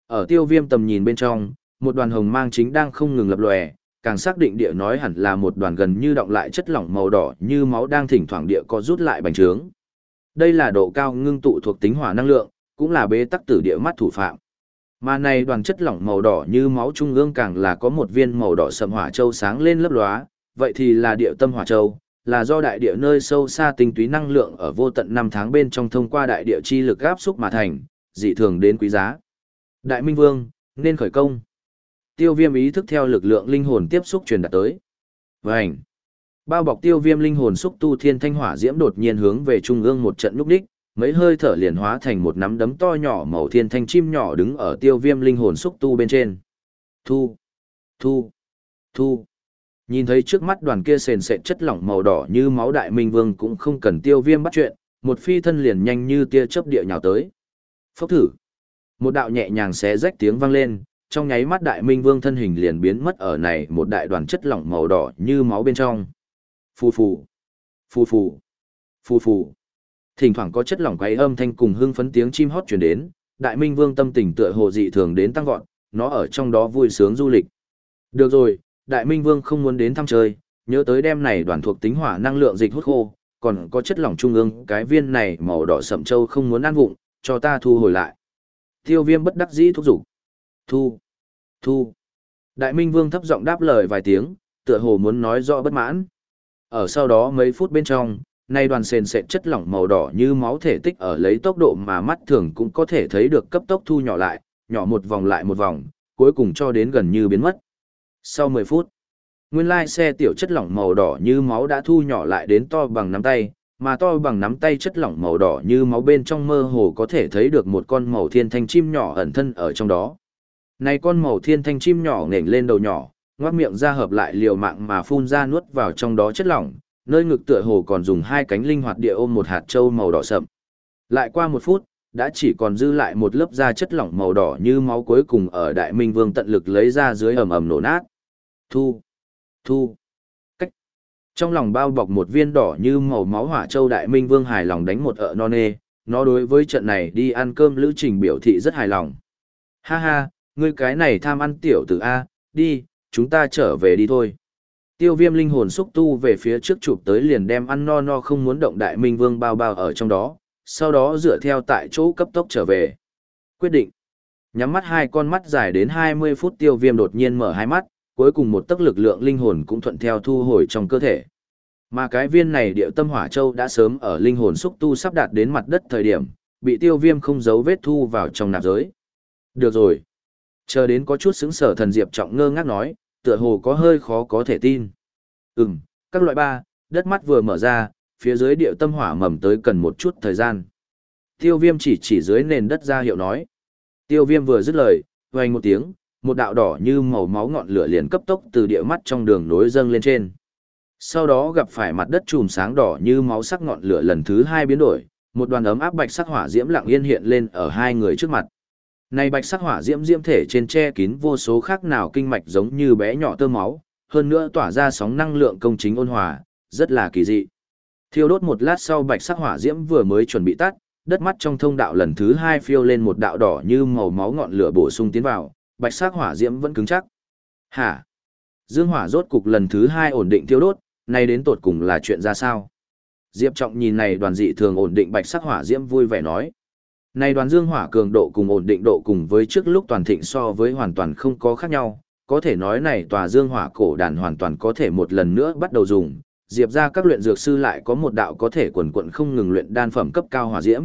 Ở tiêu viêm tầm nhìn bên trong, một đoàn hồng mang chính đang không ngừng lập lòe, càng xác định địa nói hẳn là một đoàn gần như động lại chất lỏng màu đỏ như máu đang thỉnh thoảng địa có rút lại bành trướng. Đây là độ cao ngưng tụ thuộc tính hỏa năng lượng, cũng là bế tắc tử địa mắt thủ phạm. Mà này đoàn chất lỏng màu đỏ như máu trung ương càng là có một viên màu đỏ sầm hỏa châu sáng lên lấp lóa, vậy thì là địa tâm hỏa châu, là do đại địa nơi sâu xa tinh túy năng lượng ở vô tận năm tháng bên trong thông qua đại địa chi lực áp xúc mà thành, dị thường đến quý giá. Đại Minh Vương, nên khởi công. Tiêu viêm ý thức theo lực lượng linh hồn tiếp xúc truyền đạt tới. Vành. Bao bọc tiêu viêm linh hồn xúc tu thiên thanh hỏa diễm đột nhiên hướng về trung ương một trận lúc đích, mấy hơi thở liền hóa thành một nắm đấm to nhỏ màu thiên thanh chim nhỏ đứng ở tiêu viêm linh hồn xúc tu bên trên. Thu, thu, thu. Nhìn thấy trước mắt đoàn kia sền sệt chất lỏng màu đỏ như máu đại minh vương cũng không cần tiêu viêm bắt chuyện, một phi thân liền nhanh như tia chớp địa nhào tới. Phốc thử. Một đạo nhẹ nhàng xé rách tiếng vang lên, trong nháy mắt đại minh vương thân hình liền biến mất ở này một đại đoàn chất lỏng màu đỏ như máu bên trong. Phù phù, phù phù, phù phù. Thỉnh thoảng có chất lỏng quấy âm thanh cùng hưng phấn tiếng chim hót truyền đến, Đại Minh Vương tâm tình tựa hồ dị thường đến tăng vọt, nó ở trong đó vui sướng du lịch. Được rồi, Đại Minh Vương không muốn đến thăm chơi, nhớ tới đêm này đoàn thuộc tính hỏa năng lượng dịch hút khô, còn có chất lỏng trung ương, cái viên này màu đỏ sậm châu không muốn ăn vụng, cho ta thu hồi lại. Tiêu Viêm bất đắc dĩ thúc giục. Thu, thu. Đại Minh Vương thấp giọng đáp lời vài tiếng, tựa hồ muốn nói rõ bất mãn. Ở sau đó mấy phút bên trong, Nay đoàn sền sệt chất lỏng màu đỏ như máu thể tích ở lấy tốc độ mà mắt thường cũng có thể thấy được cấp tốc thu nhỏ lại, nhỏ một vòng lại một vòng, cuối cùng cho đến gần như biến mất. Sau 10 phút, nguyên lai xe tiểu chất lỏng màu đỏ như máu đã thu nhỏ lại đến to bằng nắm tay, mà to bằng nắm tay chất lỏng màu đỏ như máu bên trong mơ hồ có thể thấy được một con màu thiên thanh chim nhỏ ẩn thân ở trong đó. Này con màu thiên thanh chim nhỏ nghển lên đầu nhỏ, ngoác miệng ra hợp lại liều mạng mà phun ra nuốt vào trong đó chất lỏng, nơi ngực tựa hồ còn dùng hai cánh linh hoạt địa ôm một hạt trâu màu đỏ sậm. Lại qua một phút, đã chỉ còn dư lại một lớp da chất lỏng màu đỏ như máu cuối cùng ở Đại Minh Vương tận lực lấy ra dưới ầm ầm nổ nát. Thu, thu, cách. Trong lòng bao bọc một viên đỏ như màu máu hỏa châu Đại Minh Vương hài lòng đánh một ợ non nê, nó đối với trận này đi ăn cơm lữ trình biểu thị rất hài lòng. Ha ha, ngươi cái này tham ăn tiểu tử A, đi, chúng ta trở về đi thôi. Tiêu viêm linh hồn xúc tu về phía trước chụp tới liền đem ăn no no không muốn động đại minh vương bao bao ở trong đó, sau đó dựa theo tại chỗ cấp tốc trở về. Quyết định. Nhắm mắt hai con mắt dài đến 20 phút tiêu viêm đột nhiên mở hai mắt, cuối cùng một tấc lực lượng linh hồn cũng thuận theo thu hồi trong cơ thể. Mà cái viên này điệu tâm hỏa châu đã sớm ở linh hồn xúc tu sắp đạt đến mặt đất thời điểm, bị tiêu viêm không giấu vết thu vào trong nạp giới. Được rồi. Chờ đến có chút xứng sở thần diệp trọng ngơ ngác nói, tựa hồ có hơi khó có thể tin. Ừm, các loại ba, đất mắt vừa mở ra, phía dưới điệu tâm hỏa mầm tới cần một chút thời gian. Tiêu viêm chỉ chỉ dưới nền đất ra hiệu nói. Tiêu viêm vừa dứt lời, vang một tiếng, một đạo đỏ như màu máu ngọn lửa liền cấp tốc từ địa mắt trong đường nối dâng lên trên. Sau đó gặp phải mặt đất chùm sáng đỏ như máu sắc ngọn lửa lần thứ hai biến đổi, một đoàn ấm áp bạch sắc hỏa diễm lặng yên hiện lên ở hai người trước mặt. Này bạch sắc hỏa diễm diễm thể trên che kín vô số khác nào kinh mạch giống như bé nhỏ tơ máu, hơn nữa tỏa ra sóng năng lượng công chính ôn hòa, rất là kỳ dị. Thiêu đốt một lát sau bạch sắc hỏa diễm vừa mới chuẩn bị tắt, đất mắt trong thông đạo lần thứ hai phiêu lên một đạo đỏ như màu máu ngọn lửa bổ sung tiến vào, bạch sắc hỏa diễm vẫn cứng chắc. Hả? Dương hỏa rốt cục lần thứ hai ổn định thiêu đốt, nay đến tột cùng là chuyện ra sao? Diệp Trọng nhìn này đoàn dị thường ổn định bạch sắc hỏa diễm vui vẻ nói nay đoàn dương hỏa cường độ cùng ổn định độ cùng với trước lúc toàn thịnh so với hoàn toàn không có khác nhau, có thể nói này tòa dương hỏa cổ đàn hoàn toàn có thể một lần nữa bắt đầu dùng, diệp ra các luyện dược sư lại có một đạo có thể quần quận không ngừng luyện đan phẩm cấp cao hỏa diễm.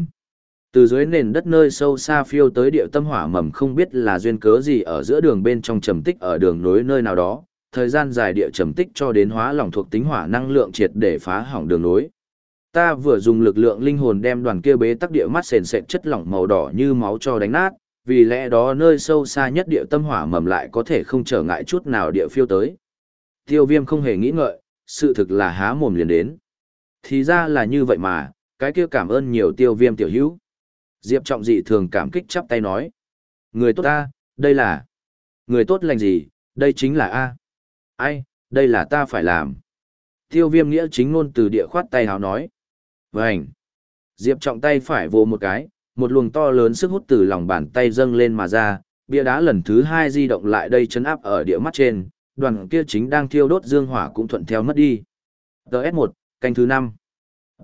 Từ dưới nền đất nơi sâu xa phiêu tới địa tâm hỏa mầm không biết là duyên cớ gì ở giữa đường bên trong trầm tích ở đường nối nơi nào đó, thời gian dài địa trầm tích cho đến hóa lỏng thuộc tính hỏa năng lượng triệt để phá hỏng đường nối. Ta vừa dùng lực lượng linh hồn đem đoàn kia bế tắc địa mắt sền sệt chất lỏng màu đỏ như máu cho đánh nát, vì lẽ đó nơi sâu xa nhất địa tâm hỏa mầm lại có thể không trở ngại chút nào địa phiêu tới. Tiêu viêm không hề nghĩ ngợi, sự thực là há mồm liền đến. Thì ra là như vậy mà, cái kia cảm ơn nhiều tiêu viêm tiểu hữu. Diệp trọng dị thường cảm kích chắp tay nói. Người tốt ta, đây là... Người tốt lành gì, đây chính là A. Ai, đây là ta phải làm. Tiêu viêm nghĩa chính ngôn từ địa khoát tay hào nói. Vành. Diệp trọng tay phải vồ một cái, một luồng to lớn sức hút từ lòng bàn tay dâng lên mà ra, bia đá lần thứ hai di động lại đây chấn áp ở địa mắt trên, đoàn kia chính đang thiêu đốt dương hỏa cũng thuận theo mất đi. TS1, canh thứ 5.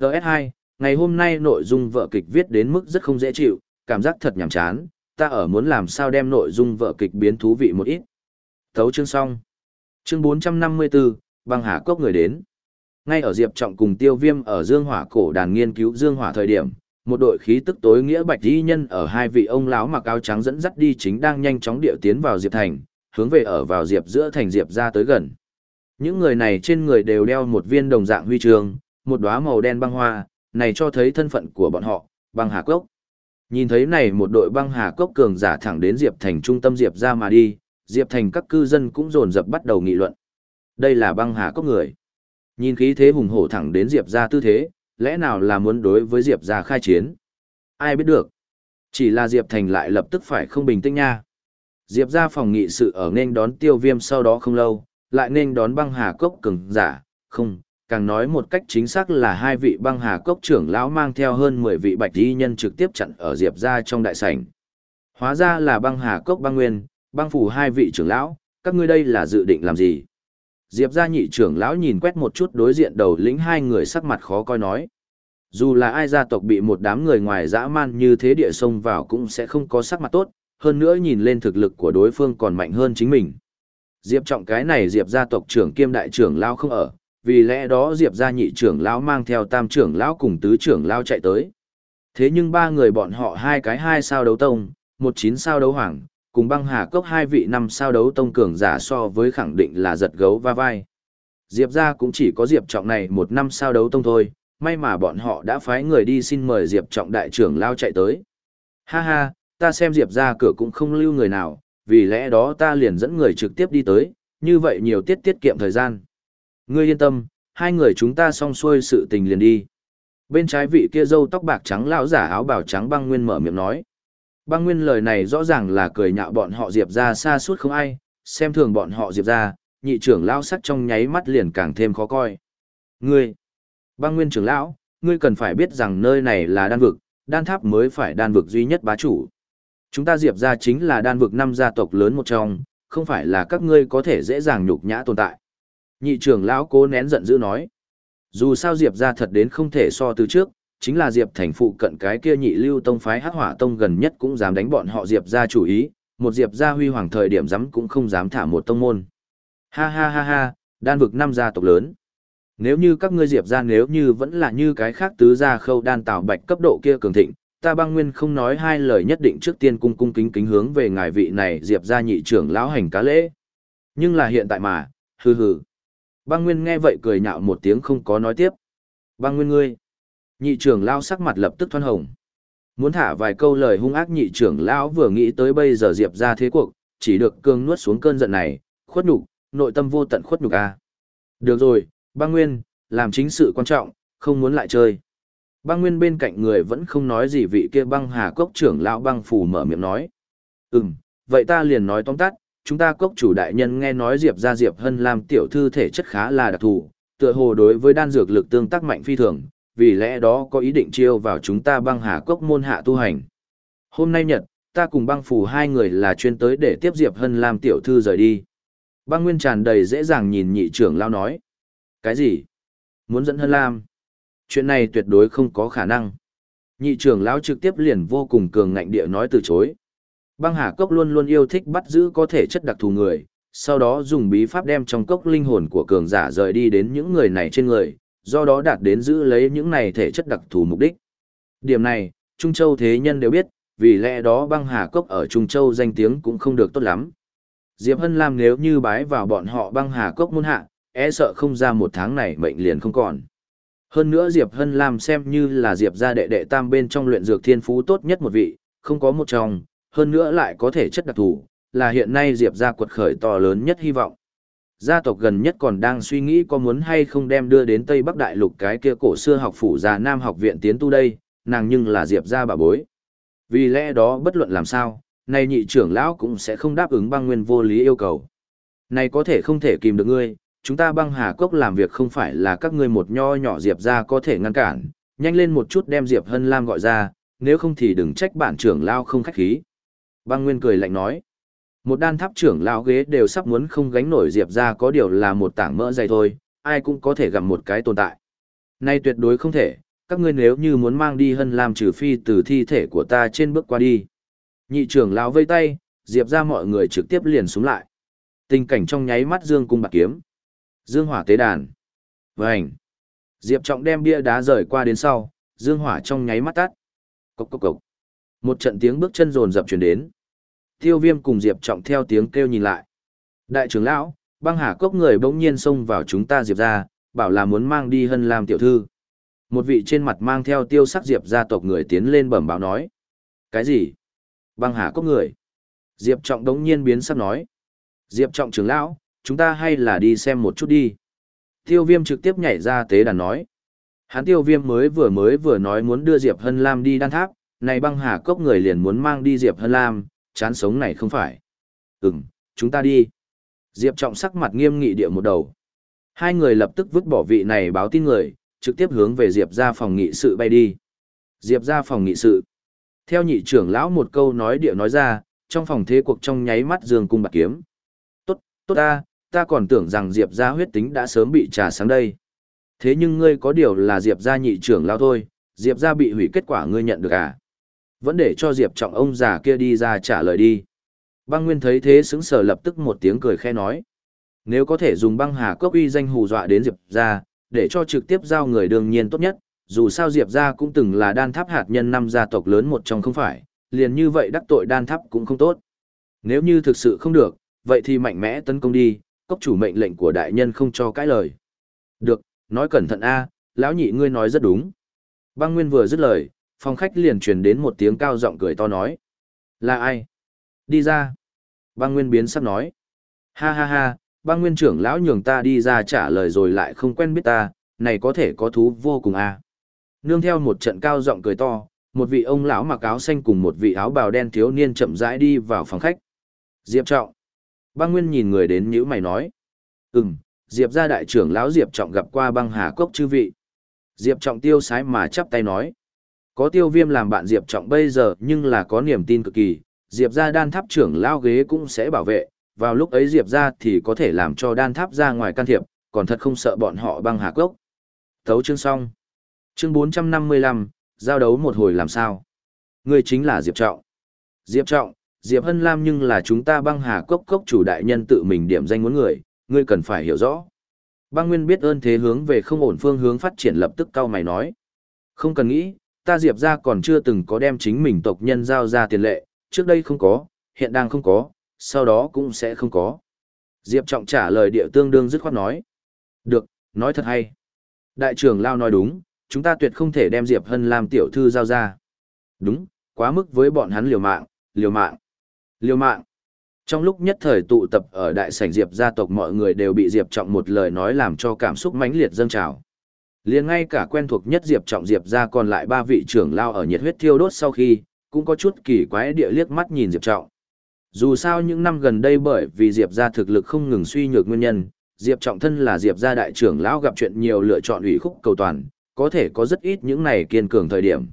TS2, ngày hôm nay nội dung vợ kịch viết đến mức rất không dễ chịu, cảm giác thật nhàm chán, ta ở muốn làm sao đem nội dung vợ kịch biến thú vị một ít. Thấu chương xong. Chương 454, băng hà cốc người đến. Ngay ở Diệp Trọng cùng Tiêu Viêm ở Dương Hỏa cổ đàn nghiên cứu Dương Hỏa thời điểm, một đội khí tức tối nghĩa bạch y nhân ở hai vị ông lão mặc áo trắng dẫn dắt đi chính đang nhanh chóng điệu tiến vào Diệp Thành, hướng về ở vào Diệp giữa thành Diệp ra tới gần. Những người này trên người đều đeo một viên đồng dạng huy chương, một đóa màu đen băng hoa, này cho thấy thân phận của bọn họ, băng hà cốc. Nhìn thấy này một đội băng hà cốc cường giả thẳng đến Diệp Thành trung tâm Diệp ra mà đi, Diệp Thành các cư dân cũng dồn dập bắt đầu nghị luận. Đây là băng hà cốc người. Nhìn khí thế hùng hổ thẳng đến Diệp ra tư thế, lẽ nào là muốn đối với Diệp ra khai chiến? Ai biết được. Chỉ là Diệp Thành lại lập tức phải không bình tĩnh nha. Diệp ra phòng nghị sự ở nên đón tiêu viêm sau đó không lâu, lại nên đón băng hà cốc cường giả, không, càng nói một cách chính xác là hai vị băng hà cốc trưởng lão mang theo hơn 10 vị bạch y nhân trực tiếp chặn ở Diệp ra trong đại sảnh. Hóa ra là băng hà cốc băng nguyên, băng phủ hai vị trưởng lão, các ngươi đây là dự định làm gì? Diệp gia nhị trưởng lão nhìn quét một chút đối diện đầu lĩnh hai người sắc mặt khó coi nói. Dù là ai gia tộc bị một đám người ngoài dã man như thế địa xông vào cũng sẽ không có sắc mặt tốt, hơn nữa nhìn lên thực lực của đối phương còn mạnh hơn chính mình. Diệp trọng cái này Diệp gia tộc trưởng kiêm đại trưởng lão không ở, vì lẽ đó Diệp gia nhị trưởng lão mang theo tam trưởng lão cùng tứ trưởng lão chạy tới. Thế nhưng ba người bọn họ hai cái hai sao đấu tông, một chín sao đấu hoàng, cùng băng hà cốc hai vị năm sao đấu tông cường giả so với khẳng định là giật gấu va vai. Diệp ra cũng chỉ có Diệp Trọng này một năm sao đấu tông thôi, may mà bọn họ đã phái người đi xin mời Diệp Trọng đại trưởng lao chạy tới. Ha ha, ta xem Diệp ra cửa cũng không lưu người nào, vì lẽ đó ta liền dẫn người trực tiếp đi tới, như vậy nhiều tiết tiết kiệm thời gian. Ngươi yên tâm, hai người chúng ta xong xuôi sự tình liền đi. Bên trái vị kia râu tóc bạc trắng lão giả áo bào trắng băng nguyên mở miệng nói. Băng Nguyên lời này rõ ràng là cười nhạo bọn họ Diệp ra xa suốt không ai, xem thường bọn họ Diệp ra, nhị trưởng lão sắc trong nháy mắt liền càng thêm khó coi. Ngươi, băng Nguyên trưởng lão, ngươi cần phải biết rằng nơi này là đan vực, đan tháp mới phải đan vực duy nhất bá chủ. Chúng ta diệp ra chính là đan vực năm gia tộc lớn một trong, không phải là các ngươi có thể dễ dàng nhục nhã tồn tại. Nhị trưởng lão cố nén giận dữ nói. Dù sao diệp ra thật đến không thể so từ trước, chính là diệp thành phụ cận cái kia nhị lưu tông phái hắc hỏa tông gần nhất cũng dám đánh bọn họ diệp ra chủ ý, một diệp ra huy hoàng thời điểm dám cũng không dám thả một tông môn. Ha ha ha ha, đan vực năm gia tộc lớn. Nếu như các ngươi diệp ra nếu như vẫn là như cái khác tứ gia khâu đan tạo bạch cấp độ kia cường thịnh, ta băng nguyên không nói hai lời nhất định trước tiên cung cung kính kính hướng về ngài vị này diệp ra nhị trưởng lão hành cá lễ. Nhưng là hiện tại mà, hừ hừ. Băng nguyên nghe vậy cười nhạo một tiếng không có nói tiếp. Băng nguyên ngươi. Nhị trưởng lão sắc mặt lập tức thoăn hồng. Muốn thả vài câu lời hung ác nhị trưởng lão vừa nghĩ tới bây giờ diệp ra thế cuộc, chỉ được cương nuốt xuống cơn giận này, khuất nhục, nội tâm vô tận khuất nhục a. Được rồi, băng nguyên, làm chính sự quan trọng, không muốn lại chơi. Băng nguyên bên cạnh người vẫn không nói gì vị kia băng hà cốc trưởng lão băng phù mở miệng nói. Ừm, vậy ta liền nói tóm tắt, chúng ta cốc chủ đại nhân nghe nói Diệp ra Diệp Hân làm tiểu thư thể chất khá là đặc thù, tựa hồ đối với đan dược lực tương tác mạnh phi thường, vì lẽ đó có ý định chiêu vào chúng ta băng hà cốc môn hạ tu hành. Hôm nay nhật, ta cùng băng phù hai người là chuyên tới để tiếp Diệp Hân làm tiểu thư rời đi. Băng Nguyên tràn đầy dễ dàng nhìn nhị trưởng lao nói. Cái gì? Muốn dẫn Hân Lam? Chuyện này tuyệt đối không có khả năng. Nhị trưởng lão trực tiếp liền vô cùng cường ngạnh địa nói từ chối. Băng Hà Cốc luôn luôn yêu thích bắt giữ có thể chất đặc thù người, sau đó dùng bí pháp đem trong cốc linh hồn của cường giả rời đi đến những người này trên người, do đó đạt đến giữ lấy những này thể chất đặc thù mục đích. Điểm này, Trung Châu thế nhân đều biết, vì lẽ đó băng Hà Cốc ở Trung Châu danh tiếng cũng không được tốt lắm. Diệp Hân Lam nếu như bái vào bọn họ băng Hà Cốc môn hạ, e sợ không ra một tháng này mệnh liền không còn. Hơn nữa Diệp Hân Lam xem như là Diệp gia đệ đệ tam bên trong luyện dược thiên phú tốt nhất một vị, không có một trong, hơn nữa lại có thể chất đặc thù, là hiện nay Diệp gia quật khởi to lớn nhất hy vọng. Gia tộc gần nhất còn đang suy nghĩ có muốn hay không đem đưa đến Tây Bắc Đại Lục cái kia cổ xưa học phủ già Nam học viện tiến tu đây, nàng nhưng là Diệp gia bà bối. Vì lẽ đó bất luận làm sao, nay nhị trưởng lão cũng sẽ không đáp ứng băng nguyên vô lý yêu cầu. Này có thể không thể kìm được ngươi, chúng ta băng hà cốc làm việc không phải là các ngươi một nho nhỏ diệp gia có thể ngăn cản, nhanh lên một chút đem diệp hân lam gọi ra, nếu không thì đừng trách bản trưởng lao không khách khí. Băng Nguyên cười lạnh nói, một đan tháp trưởng lão ghế đều sắp muốn không gánh nổi diệp ra có điều là một tảng mỡ dày thôi, ai cũng có thể gặp một cái tồn tại. Nay tuyệt đối không thể, các ngươi nếu như muốn mang đi hân làm trừ phi từ thi thể của ta trên bước qua đi. Nhị trưởng lão vây tay, diệp ra mọi người trực tiếp liền xuống lại. Tình cảnh trong nháy mắt dương cung bạc kiếm. Dương hỏa tế đàn. Vành. Diệp Trọng đem bia đá rời qua đến sau, dương hỏa trong nháy mắt tắt. Cốc cốc cốc. Một trận tiếng bước chân rồn rập truyền đến. Tiêu Viêm cùng Diệp Trọng theo tiếng kêu nhìn lại. Đại trưởng lão, băng hà cốc người bỗng nhiên xông vào chúng ta Diệp ra, bảo là muốn mang đi hân làm tiểu thư. Một vị trên mặt mang theo tiêu sắc Diệp gia tộc người tiến lên bẩm báo nói. Cái gì? Băng hà cốc người. Diệp Trọng đống nhiên biến sắc nói. Diệp Trọng trưởng lão, chúng ta hay là đi xem một chút đi. Tiêu viêm trực tiếp nhảy ra tế đàn nói. Hắn tiêu viêm mới vừa mới vừa nói muốn đưa Diệp Hân Lam đi đan tháp, này băng hà cốc người liền muốn mang đi Diệp Hân Lam, chán sống này không phải. Ừm, chúng ta đi. Diệp trọng sắc mặt nghiêm nghị địa một đầu. Hai người lập tức vứt bỏ vị này báo tin người, trực tiếp hướng về Diệp ra phòng nghị sự bay đi. Diệp ra phòng nghị sự. Theo nhị trưởng lão một câu nói địa nói ra, trong phòng thế cuộc trong nháy mắt dương cung bạc kiếm. Tốt, tốt ta, ta còn tưởng rằng Diệp gia huyết tính đã sớm bị trà sáng đây. Thế nhưng ngươi có điều là Diệp gia nhị trưởng lão thôi, Diệp gia bị hủy kết quả ngươi nhận được à? Vẫn để cho Diệp trọng ông già kia đi ra trả lời đi. Băng Nguyên thấy thế sững sờ lập tức một tiếng cười khẽ nói. Nếu có thể dùng băng hà cốc uy danh hù dọa đến Diệp gia, để cho trực tiếp giao người đương nhiên tốt nhất, dù sao Diệp gia cũng từng là đan tháp hạt nhân năm gia tộc lớn một trong không phải, liền như vậy đắc tội đan tháp cũng không tốt. Nếu như thực sự không được, vậy thì mạnh mẽ tấn công đi, cốc chủ mệnh lệnh của đại nhân không cho cãi lời. Được, nói cẩn thận a, lão nhị ngươi nói rất đúng. Băng Nguyên vừa dứt lời, phòng khách liền truyền đến một tiếng cao giọng cười to nói. Là ai? Đi ra. Băng Nguyên biến sắc nói. Ha ha ha, băng Nguyên trưởng lão nhường ta đi ra trả lời rồi lại không quen biết ta, này có thể có thú vô cùng à Nương theo một trận cao giọng cười to, một vị ông lão mặc áo xanh cùng một vị áo bào đen thiếu niên chậm rãi đi vào phòng khách. Diệp Trọng. Băng Nguyên nhìn người đến nhữ mày nói. Ừm, Diệp gia đại trưởng lão Diệp Trọng gặp qua băng hà cốc chư vị. Diệp Trọng tiêu sái mà chắp tay nói. Có tiêu viêm làm bạn Diệp Trọng bây giờ nhưng là có niềm tin cực kỳ, Diệp ra đan tháp trưởng lao ghế cũng sẽ bảo vệ, vào lúc ấy Diệp ra thì có thể làm cho đan tháp ra ngoài can thiệp, còn thật không sợ bọn họ băng hạ cốc. Thấu chương xong. Chương 455, giao đấu một hồi làm sao? Người chính là Diệp Trọng. Diệp Trọng, Diệp Hân Lam nhưng là chúng ta băng hà cốc cốc chủ đại nhân tự mình điểm danh muốn người, ngươi cần phải hiểu rõ. Băng Nguyên biết ơn thế hướng về không ổn phương hướng phát triển lập tức cao mày nói. Không cần nghĩ, ta Diệp ra còn chưa từng có đem chính mình tộc nhân giao ra tiền lệ, trước đây không có, hiện đang không có, sau đó cũng sẽ không có. Diệp Trọng trả lời địa tương đương dứt khoát nói. Được, nói thật hay. Đại trưởng Lao nói đúng, chúng ta tuyệt không thể đem Diệp Hân làm tiểu thư giao ra. Đúng, quá mức với bọn hắn liều mạng, liều mạng, liều mạng. Trong lúc nhất thời tụ tập ở đại sảnh Diệp gia tộc mọi người đều bị Diệp Trọng một lời nói làm cho cảm xúc mãnh liệt dâng trào. Liền ngay cả quen thuộc nhất Diệp Trọng Diệp gia còn lại ba vị trưởng lao ở nhiệt huyết thiêu đốt sau khi, cũng có chút kỳ quái địa liếc mắt nhìn Diệp Trọng. Dù sao những năm gần đây bởi vì Diệp gia thực lực không ngừng suy nhược nguyên nhân, Diệp Trọng thân là Diệp gia đại trưởng lão gặp chuyện nhiều lựa chọn ủy khúc cầu toàn, có thể có rất ít những này kiên cường thời điểm.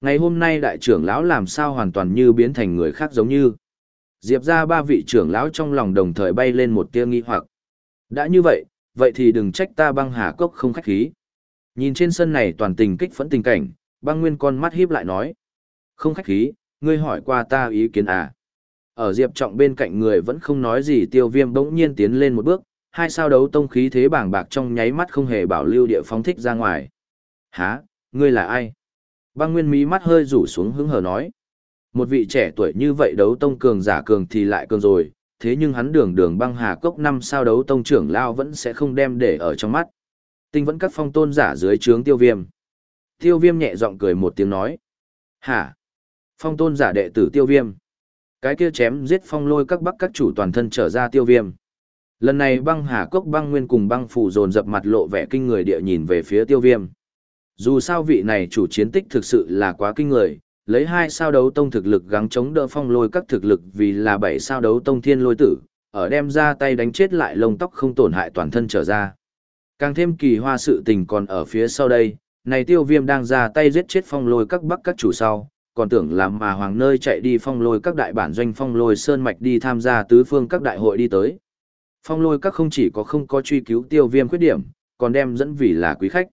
Ngày hôm nay đại trưởng lão làm sao hoàn toàn như biến thành người khác giống như. Diệp ra ba vị trưởng lão trong lòng đồng thời bay lên một tia nghi hoặc. Đã như vậy, vậy thì đừng trách ta băng hà cốc không khách khí. Nhìn trên sân này toàn tình kích phẫn tình cảnh, băng nguyên con mắt híp lại nói. Không khách khí, ngươi hỏi qua ta ý kiến à. Ở Diệp Trọng bên cạnh người vẫn không nói gì tiêu viêm bỗng nhiên tiến lên một bước, hai sao đấu tông khí thế bảng bạc trong nháy mắt không hề bảo lưu địa phóng thích ra ngoài. Hả, ngươi là ai? Băng nguyên mí mắt hơi rủ xuống hứng hờ nói. Một vị trẻ tuổi như vậy đấu tông cường giả cường thì lại cường rồi, thế nhưng hắn đường đường băng hà cốc năm sao đấu tông trưởng lao vẫn sẽ không đem để ở trong mắt. Tinh vẫn các phong tôn giả dưới trướng tiêu viêm. Tiêu viêm nhẹ giọng cười một tiếng nói. Hả? Phong tôn giả đệ tử tiêu viêm. Cái kia chém giết phong lôi các bắc các chủ toàn thân trở ra tiêu viêm. Lần này băng hà cốc băng nguyên cùng băng phủ dồn dập mặt lộ vẻ kinh người địa nhìn về phía tiêu viêm. Dù sao vị này chủ chiến tích thực sự là quá kinh người, lấy hai sao đấu tông thực lực gắng chống đỡ phong lôi các thực lực vì là bảy sao đấu tông thiên lôi tử, ở đem ra tay đánh chết lại lông tóc không tổn hại toàn thân trở ra. Càng thêm kỳ hoa sự tình còn ở phía sau đây, này tiêu viêm đang ra tay giết chết phong lôi các bắc các chủ sau, còn tưởng làm mà hoàng nơi chạy đi phong lôi các đại bản doanh phong lôi sơn mạch đi tham gia tứ phương các đại hội đi tới. Phong lôi các không chỉ có không có truy cứu tiêu viêm khuyết điểm, còn đem dẫn vì là quý khách.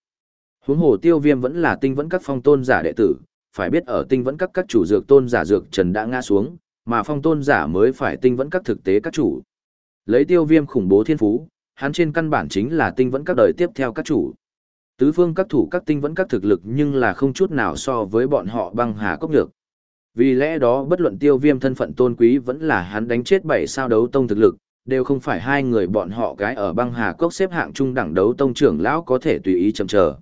Huống hồ tiêu viêm vẫn là tinh vẫn các phong tôn giả đệ tử, phải biết ở tinh vẫn các các chủ dược tôn giả dược trần đã ngã xuống, mà phong tôn giả mới phải tinh vẫn các thực tế các chủ. Lấy tiêu viêm khủng bố thiên phú, hắn trên căn bản chính là tinh vẫn các đời tiếp theo các chủ. Tứ phương các thủ các tinh vẫn các thực lực nhưng là không chút nào so với bọn họ băng hà cốc nhược. Vì lẽ đó bất luận tiêu viêm thân phận tôn quý vẫn là hắn đánh chết bảy sao đấu tông thực lực, đều không phải hai người bọn họ gái ở băng hà cốc xếp hạng trung đẳng đấu tông trưởng lão có thể tùy ý chậm chờ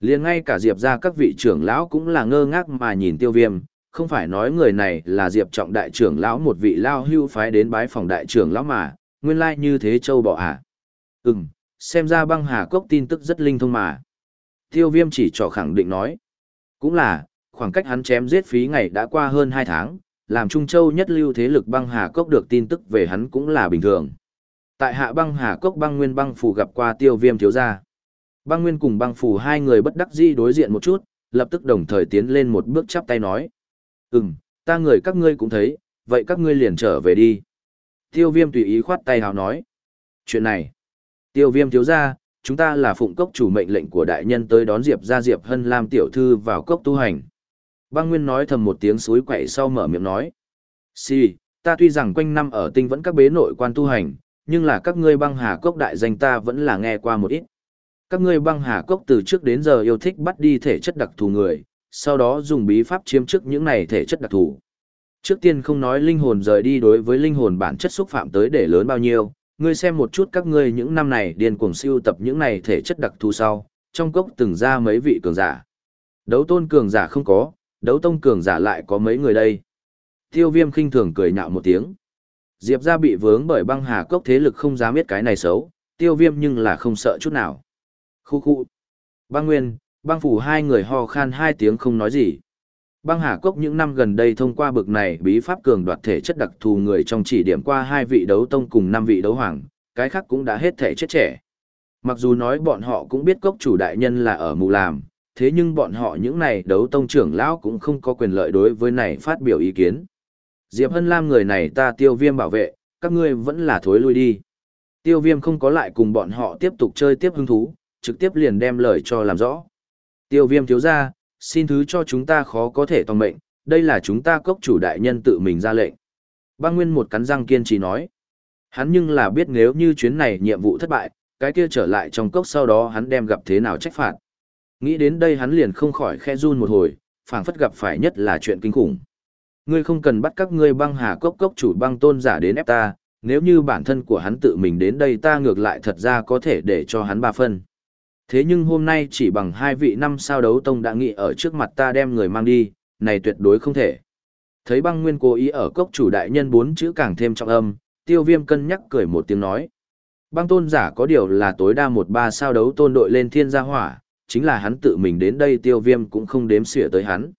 liền ngay cả diệp ra các vị trưởng lão cũng là ngơ ngác mà nhìn tiêu viêm không phải nói người này là diệp trọng đại trưởng lão một vị lao hưu phái đến bái phòng đại trưởng lão mà nguyên lai như thế châu bọ à. Ừm, xem ra băng hà cốc tin tức rất linh thông mà tiêu viêm chỉ trỏ khẳng định nói cũng là khoảng cách hắn chém giết phí ngày đã qua hơn hai tháng làm trung châu nhất lưu thế lực băng hà cốc được tin tức về hắn cũng là bình thường tại hạ băng hà cốc băng nguyên băng phủ gặp qua tiêu viêm thiếu gia Băng Nguyên cùng băng phủ hai người bất đắc dĩ đối diện một chút, lập tức đồng thời tiến lên một bước chắp tay nói. Ừm, ta người các ngươi cũng thấy, vậy các ngươi liền trở về đi. Tiêu viêm tùy ý khoát tay hào nói. Chuyện này, tiêu viêm thiếu gia, chúng ta là phụng cốc chủ mệnh lệnh của đại nhân tới đón Diệp ra Diệp Hân Lam tiểu thư vào cốc tu hành. Băng Nguyên nói thầm một tiếng suối quậy sau mở miệng nói. Si, ta tuy rằng quanh năm ở tinh vẫn các bế nội quan tu hành, nhưng là các ngươi băng hà cốc đại danh ta vẫn là nghe qua một ít. Các ngươi băng hà cốc từ trước đến giờ yêu thích bắt đi thể chất đặc thù người, sau đó dùng bí pháp chiếm trước những này thể chất đặc thù. Trước tiên không nói linh hồn rời đi đối với linh hồn bản chất xúc phạm tới để lớn bao nhiêu, ngươi xem một chút các ngươi những năm này điên cuồng siêu tập những này thể chất đặc thù sau, trong cốc từng ra mấy vị cường giả. Đấu tôn cường giả không có, đấu tông cường giả lại có mấy người đây. Tiêu viêm khinh thường cười nhạo một tiếng. Diệp ra bị vướng bởi băng hà cốc thế lực không dám biết cái này xấu, tiêu viêm nhưng là không sợ chút nào. Khu khu. Băng Nguyên, băng phủ hai người ho khan hai tiếng không nói gì. Băng Hà Cốc những năm gần đây thông qua bực này bí pháp cường đoạt thể chất đặc thù người trong chỉ điểm qua hai vị đấu tông cùng năm vị đấu hoàng, cái khác cũng đã hết thể chết trẻ. Mặc dù nói bọn họ cũng biết cốc chủ đại nhân là ở mù làm, thế nhưng bọn họ những này đấu tông trưởng lão cũng không có quyền lợi đối với này phát biểu ý kiến. Diệp Hân Lam người này ta tiêu viêm bảo vệ, các ngươi vẫn là thối lui đi. Tiêu viêm không có lại cùng bọn họ tiếp tục chơi tiếp hứng thú, trực tiếp liền đem lời cho làm rõ. Tiêu viêm thiếu ra, xin thứ cho chúng ta khó có thể toàn mệnh, đây là chúng ta cốc chủ đại nhân tự mình ra lệnh. Băng Nguyên một cắn răng kiên trì nói. Hắn nhưng là biết nếu như chuyến này nhiệm vụ thất bại, cái kia trở lại trong cốc sau đó hắn đem gặp thế nào trách phạt. Nghĩ đến đây hắn liền không khỏi khe run một hồi, phảng phất gặp phải nhất là chuyện kinh khủng. Ngươi không cần bắt các ngươi băng hà cốc cốc chủ băng tôn giả đến ép ta, nếu như bản thân của hắn tự mình đến đây ta ngược lại thật ra có thể để cho hắn ba phân. Thế nhưng hôm nay chỉ bằng hai vị năm sao đấu tông đã nghị ở trước mặt ta đem người mang đi, này tuyệt đối không thể. Thấy băng nguyên cố ý ở cốc chủ đại nhân bốn chữ càng thêm trọng âm, tiêu viêm cân nhắc cười một tiếng nói. Băng tôn giả có điều là tối đa một ba sao đấu tôn đội lên thiên gia hỏa, chính là hắn tự mình đến đây tiêu viêm cũng không đếm xỉa tới hắn.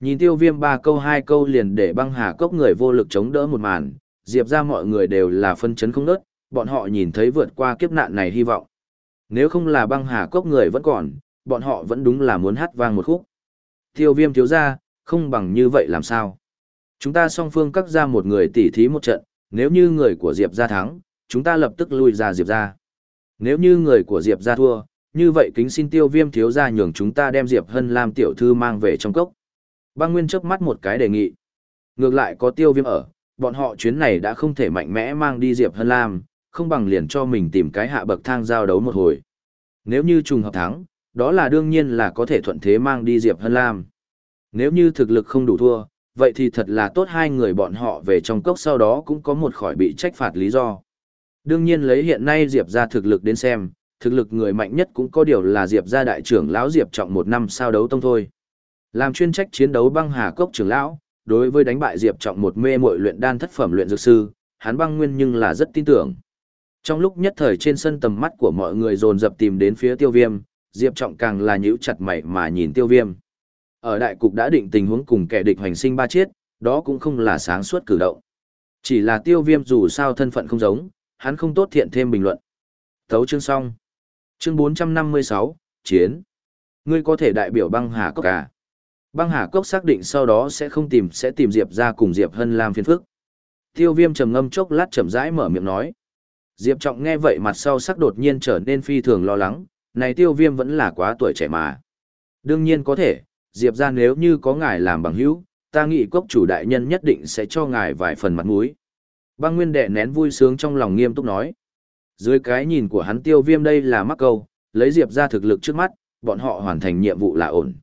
Nhìn tiêu viêm ba câu hai câu liền để băng hà cốc người vô lực chống đỡ một màn, diệp ra mọi người đều là phân chấn không nớt, bọn họ nhìn thấy vượt qua kiếp nạn này hy vọng. Nếu không là băng hà cốc người vẫn còn, bọn họ vẫn đúng là muốn hát vang một khúc. Tiêu viêm thiếu ra, không bằng như vậy làm sao? Chúng ta song phương cắt ra một người tỉ thí một trận, nếu như người của Diệp ra thắng, chúng ta lập tức lui ra Diệp ra. Nếu như người của Diệp ra thua, như vậy kính xin tiêu viêm thiếu ra nhường chúng ta đem Diệp Hân Lam tiểu thư mang về trong cốc. Băng Nguyên chớp mắt một cái đề nghị. Ngược lại có tiêu viêm ở, bọn họ chuyến này đã không thể mạnh mẽ mang đi Diệp Hân Lam, không bằng liền cho mình tìm cái hạ bậc thang giao đấu một hồi. Nếu như trùng hợp thắng, đó là đương nhiên là có thể thuận thế mang đi Diệp Hân Lam. Nếu như thực lực không đủ thua, vậy thì thật là tốt hai người bọn họ về trong cốc sau đó cũng có một khỏi bị trách phạt lý do. Đương nhiên lấy hiện nay Diệp ra thực lực đến xem, thực lực người mạnh nhất cũng có điều là Diệp gia đại trưởng lão Diệp trọng một năm sao đấu tông thôi. Làm chuyên trách chiến đấu băng hà cốc trưởng lão, đối với đánh bại Diệp trọng một mê muội luyện đan thất phẩm luyện dược sư, hắn băng nguyên nhưng là rất tin tưởng. Trong lúc nhất thời trên sân tầm mắt của mọi người dồn dập tìm đến phía tiêu viêm, Diệp trọng càng là nhíu chặt mày mà nhìn tiêu viêm. Ở đại cục đã định tình huống cùng kẻ địch hoành sinh ba chiết, đó cũng không là sáng suốt cử động. Chỉ là tiêu viêm dù sao thân phận không giống, hắn không tốt thiện thêm bình luận. Thấu chương xong. Chương 456, Chiến. Ngươi có thể đại biểu băng hà cốc à? Băng hà cốc xác định sau đó sẽ không tìm sẽ tìm Diệp ra cùng Diệp Hân làm phiền phức. Tiêu viêm trầm ngâm chốc lát chậm rãi mở miệng nói. Diệp Trọng nghe vậy mặt sau sắc đột nhiên trở nên phi thường lo lắng, này tiêu viêm vẫn là quá tuổi trẻ mà. Đương nhiên có thể, Diệp ra nếu như có ngài làm bằng hữu, ta nghĩ cốc chủ đại nhân nhất định sẽ cho ngài vài phần mặt mũi. Băng Nguyên đệ nén vui sướng trong lòng nghiêm túc nói. Dưới cái nhìn của hắn tiêu viêm đây là mắc câu, lấy Diệp ra thực lực trước mắt, bọn họ hoàn thành nhiệm vụ là ổn.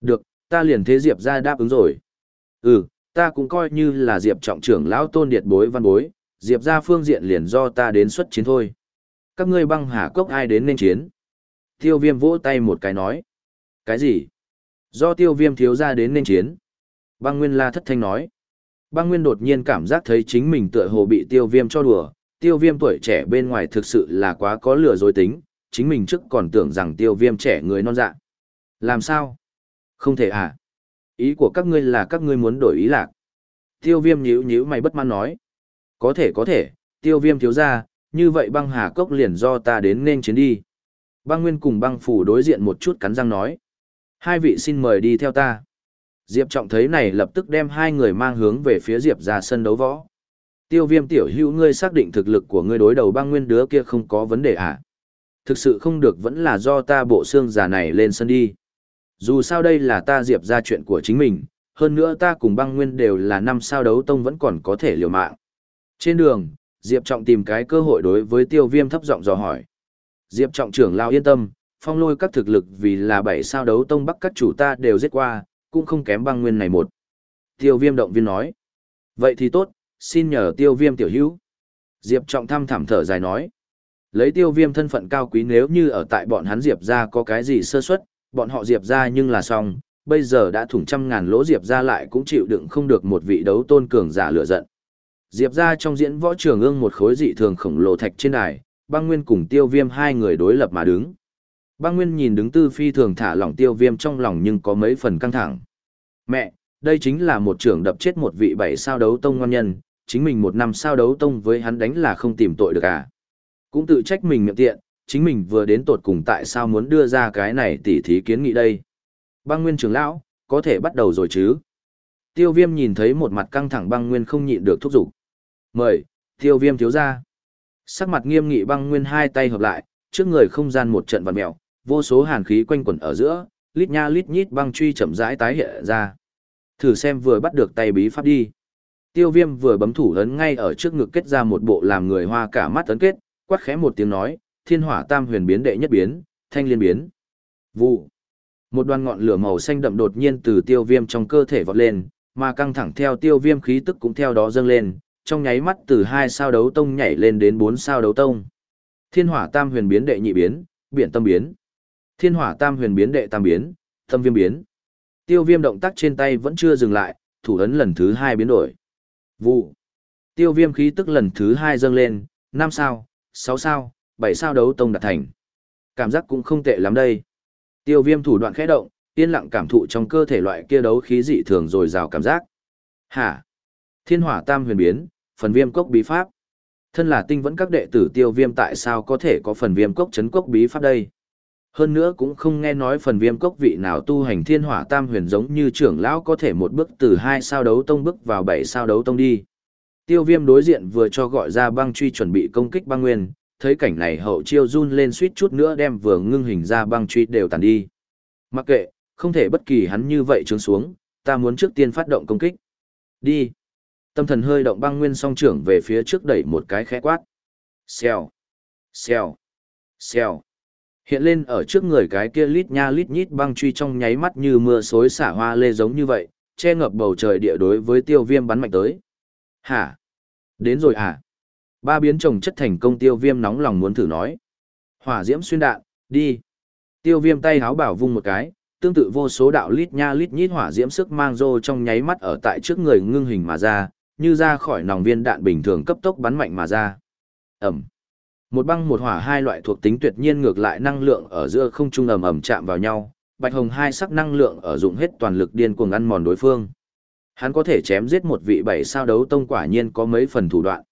Được, ta liền thế Diệp ra đáp ứng rồi. Ừ, ta cũng coi như là Diệp trọng trưởng lão tôn điệt bối văn bối, Diệp ra phương diện liền do ta đến xuất chiến thôi. Các ngươi băng hà cốc ai đến nên chiến? Tiêu viêm vỗ tay một cái nói. Cái gì? Do tiêu viêm thiếu ra đến nên chiến. Băng Nguyên La thất thanh nói. Băng Nguyên đột nhiên cảm giác thấy chính mình tựa hồ bị tiêu viêm cho đùa. Tiêu viêm tuổi trẻ bên ngoài thực sự là quá có lừa dối tính, chính mình trước còn tưởng rằng tiêu viêm trẻ người non dạ. Làm sao? Không thể à? Ý của các ngươi là các ngươi muốn đổi ý lạc. Tiêu viêm nhíu nhíu mày bất mãn nói. Có thể có thể, tiêu viêm thiếu ra, như vậy băng hà cốc liền do ta đến nên chiến đi. Băng Nguyên cùng băng phủ đối diện một chút cắn răng nói. Hai vị xin mời đi theo ta. Diệp Trọng thấy này lập tức đem hai người mang hướng về phía Diệp ra sân đấu võ. Tiêu viêm tiểu hữu ngươi xác định thực lực của ngươi đối đầu băng nguyên đứa kia không có vấn đề à? Thực sự không được vẫn là do ta bộ xương già này lên sân đi. Dù sao đây là ta Diệp ra chuyện của chính mình, hơn nữa ta cùng băng nguyên đều là năm sao đấu tông vẫn còn có thể liều mạng. Trên đường, Diệp Trọng tìm cái cơ hội đối với tiêu viêm thấp giọng dò hỏi. Diệp Trọng trưởng lao yên tâm, phong lôi các thực lực vì là bảy sao đấu tông bắc các chủ ta đều giết qua, cũng không kém băng nguyên này một. Tiêu viêm động viên nói. Vậy thì tốt, xin nhờ tiêu viêm tiểu hữu. Diệp trọng thăm thảm thở dài nói. Lấy tiêu viêm thân phận cao quý nếu như ở tại bọn hắn Diệp ra có cái gì sơ suất, bọn họ Diệp ra nhưng là xong, bây giờ đã thủng trăm ngàn lỗ Diệp ra lại cũng chịu đựng không được một vị đấu tôn cường giả lửa giận. Diệp ra trong diễn võ trường ương một khối dị thường khổng lồ thạch trên đài, băng nguyên cùng tiêu viêm hai người đối lập mà đứng. Băng Nguyên nhìn đứng tư phi thường thả lỏng tiêu viêm trong lòng nhưng có mấy phần căng thẳng. Mẹ, đây chính là một trưởng đập chết một vị bảy sao đấu tông ngon nhân, chính mình một năm sao đấu tông với hắn đánh là không tìm tội được à. Cũng tự trách mình miệng tiện, chính mình vừa đến tột cùng tại sao muốn đưa ra cái này tỉ thí kiến nghị đây. Băng nguyên trưởng lão, có thể bắt đầu rồi chứ? Tiêu viêm nhìn thấy một mặt căng thẳng băng nguyên không nhịn được thúc giục. Mời, tiêu viêm thiếu ra. Sắc mặt nghiêm nghị băng nguyên hai tay hợp lại, trước người không gian một trận vặn mèo, vô số hàn khí quanh quẩn ở giữa, lít nha lít nhít băng truy chậm rãi tái hiện ra. Thử xem vừa bắt được tay bí pháp đi. Tiêu viêm vừa bấm thủ ấn ngay ở trước ngực kết ra một bộ làm người hoa cả mắt tấn kết, quát khẽ một tiếng nói, thiên hỏa tam huyền biến đệ nhất biến, thanh liên biến. Vụ. Một đoàn ngọn lửa màu xanh đậm đột nhiên từ tiêu viêm trong cơ thể vọt lên, mà căng thẳng theo tiêu viêm khí tức cũng theo đó dâng lên, trong nháy mắt từ hai sao đấu tông nhảy lên đến bốn sao đấu tông. Thiên hỏa tam huyền biến đệ nhị biến, biển tâm biến. Thiên hỏa tam huyền biến đệ tam biến, tâm viêm biến. Tiêu viêm động tác trên tay vẫn chưa dừng lại, thủ ấn lần thứ hai biến đổi. Vụ. Tiêu viêm khí tức lần thứ hai dâng lên, năm sao, sáu sao, bảy sao đấu tông đạt thành. Cảm giác cũng không tệ lắm đây. Tiêu viêm thủ đoạn khẽ động, yên lặng cảm thụ trong cơ thể loại kia đấu khí dị thường rồi rào cảm giác. Hả? Thiên hỏa tam huyền biến, phần viêm cốc bí pháp. Thân là tinh vẫn các đệ tử tiêu viêm tại sao có thể có phần viêm cốc chấn cốc bí pháp đây? Hơn nữa cũng không nghe nói phần viêm cốc vị nào tu hành thiên hỏa tam huyền giống như trưởng lão có thể một bước từ hai sao đấu tông bước vào bảy sao đấu tông đi. Tiêu viêm đối diện vừa cho gọi ra băng truy chuẩn bị công kích băng nguyên, thấy cảnh này hậu chiêu run lên suýt chút nữa đem vừa ngưng hình ra băng truy đều tàn đi. Mặc kệ, không thể bất kỳ hắn như vậy trướng xuống, ta muốn trước tiên phát động công kích. Đi. Tâm thần hơi động băng nguyên song trưởng về phía trước đẩy một cái khẽ quát. Xèo. Xèo. Xèo. Hiện lên ở trước người cái kia lít nha lít nhít băng truy trong nháy mắt như mưa xối xả hoa lê giống như vậy, che ngập bầu trời địa đối với tiêu viêm bắn mạnh tới. Hả? Đến rồi hả? Ba biến trồng chất thành công tiêu viêm nóng lòng muốn thử nói. Hỏa diễm xuyên đạn, đi. Tiêu viêm tay háo bảo vung một cái, tương tự vô số đạo lít nha lít nhít hỏa diễm sức mang rô trong nháy mắt ở tại trước người ngưng hình mà ra, như ra khỏi nòng viên đạn bình thường cấp tốc bắn mạnh mà ra. Ẩm. Một băng một hỏa hai loại thuộc tính tuyệt nhiên ngược lại năng lượng ở giữa không trung ầm ầm chạm vào nhau, bạch hồng hai sắc năng lượng ở dụng hết toàn lực điên cuồng ăn mòn đối phương. Hắn có thể chém giết một vị bảy sao đấu tông quả nhiên có mấy phần thủ đoạn.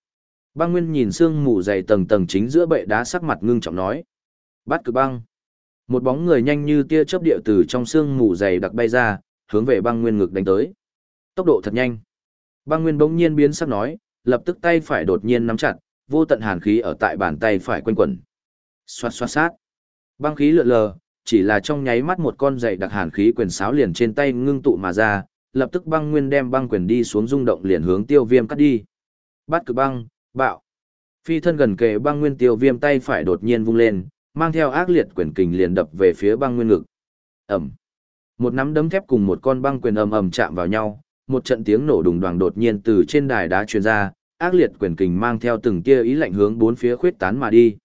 Băng Nguyên nhìn xương mù dày tầng tầng chính giữa bệ đá sắc mặt ngưng trọng nói: "Bắt cực băng." Một bóng người nhanh như tia chớp điệu từ trong xương mù dày đặc bay ra, hướng về Băng Nguyên ngực đánh tới. Tốc độ thật nhanh. Băng Nguyên bỗng nhiên biến sắc nói, lập tức tay phải đột nhiên nắm chặt, vô tận hàn khí ở tại bàn tay phải quanh quẩn. Xoát xoát sát. Băng khí lượn lờ, chỉ là trong nháy mắt một con dày đặc hàn khí quyền sáo liền trên tay ngưng tụ mà ra, lập tức băng nguyên đem băng quyền đi xuống rung động liền hướng tiêu viêm cắt đi. Bắt cực băng, bạo. Phi thân gần kề băng nguyên tiêu viêm tay phải đột nhiên vung lên, mang theo ác liệt quyền kình liền đập về phía băng nguyên ngực. Ẩm. Một nắm đấm thép cùng một con băng quyền ầm ầm chạm vào nhau, một trận tiếng nổ đùng đoàng đột nhiên từ trên đài đá truyền ra, ác liệt quyền kình mang theo từng tia ý lạnh hướng bốn phía khuyết tán mà đi.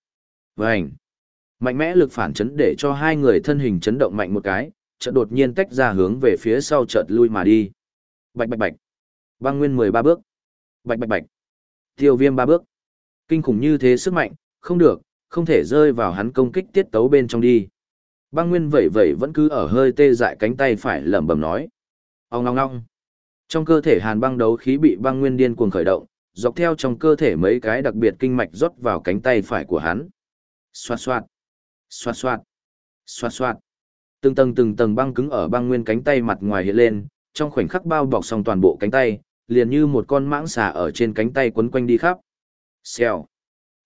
Vành. Mạnh mẽ lực phản chấn để cho hai người thân hình chấn động mạnh một cái, chợt đột nhiên tách ra hướng về phía sau chợt lui mà đi. Bạch bạch bạch. Băng nguyên 13 bước. Bạch bạch bạch. Tiêu viêm ba bước. Kinh khủng như thế sức mạnh, không được, không thể rơi vào hắn công kích tiết tấu bên trong đi. Băng nguyên vậy vậy vẫn cứ ở hơi tê dại cánh tay phải lẩm bẩm nói. Ông ngong ngong. Trong cơ thể hàn băng đấu khí bị băng nguyên điên cuồng khởi động, dọc theo trong cơ thể mấy cái đặc biệt kinh mạch rót vào cánh tay phải của hắn. Xoạt xoạt, xoạt xoạt, xoạt xoạt. Từng tầng từng tầng băng cứng ở băng nguyên cánh tay mặt ngoài hiện lên, trong khoảnh khắc bao bọc xong toàn bộ cánh tay, liền như một con mãng xà ở trên cánh tay quấn quanh đi khắp. Xèo.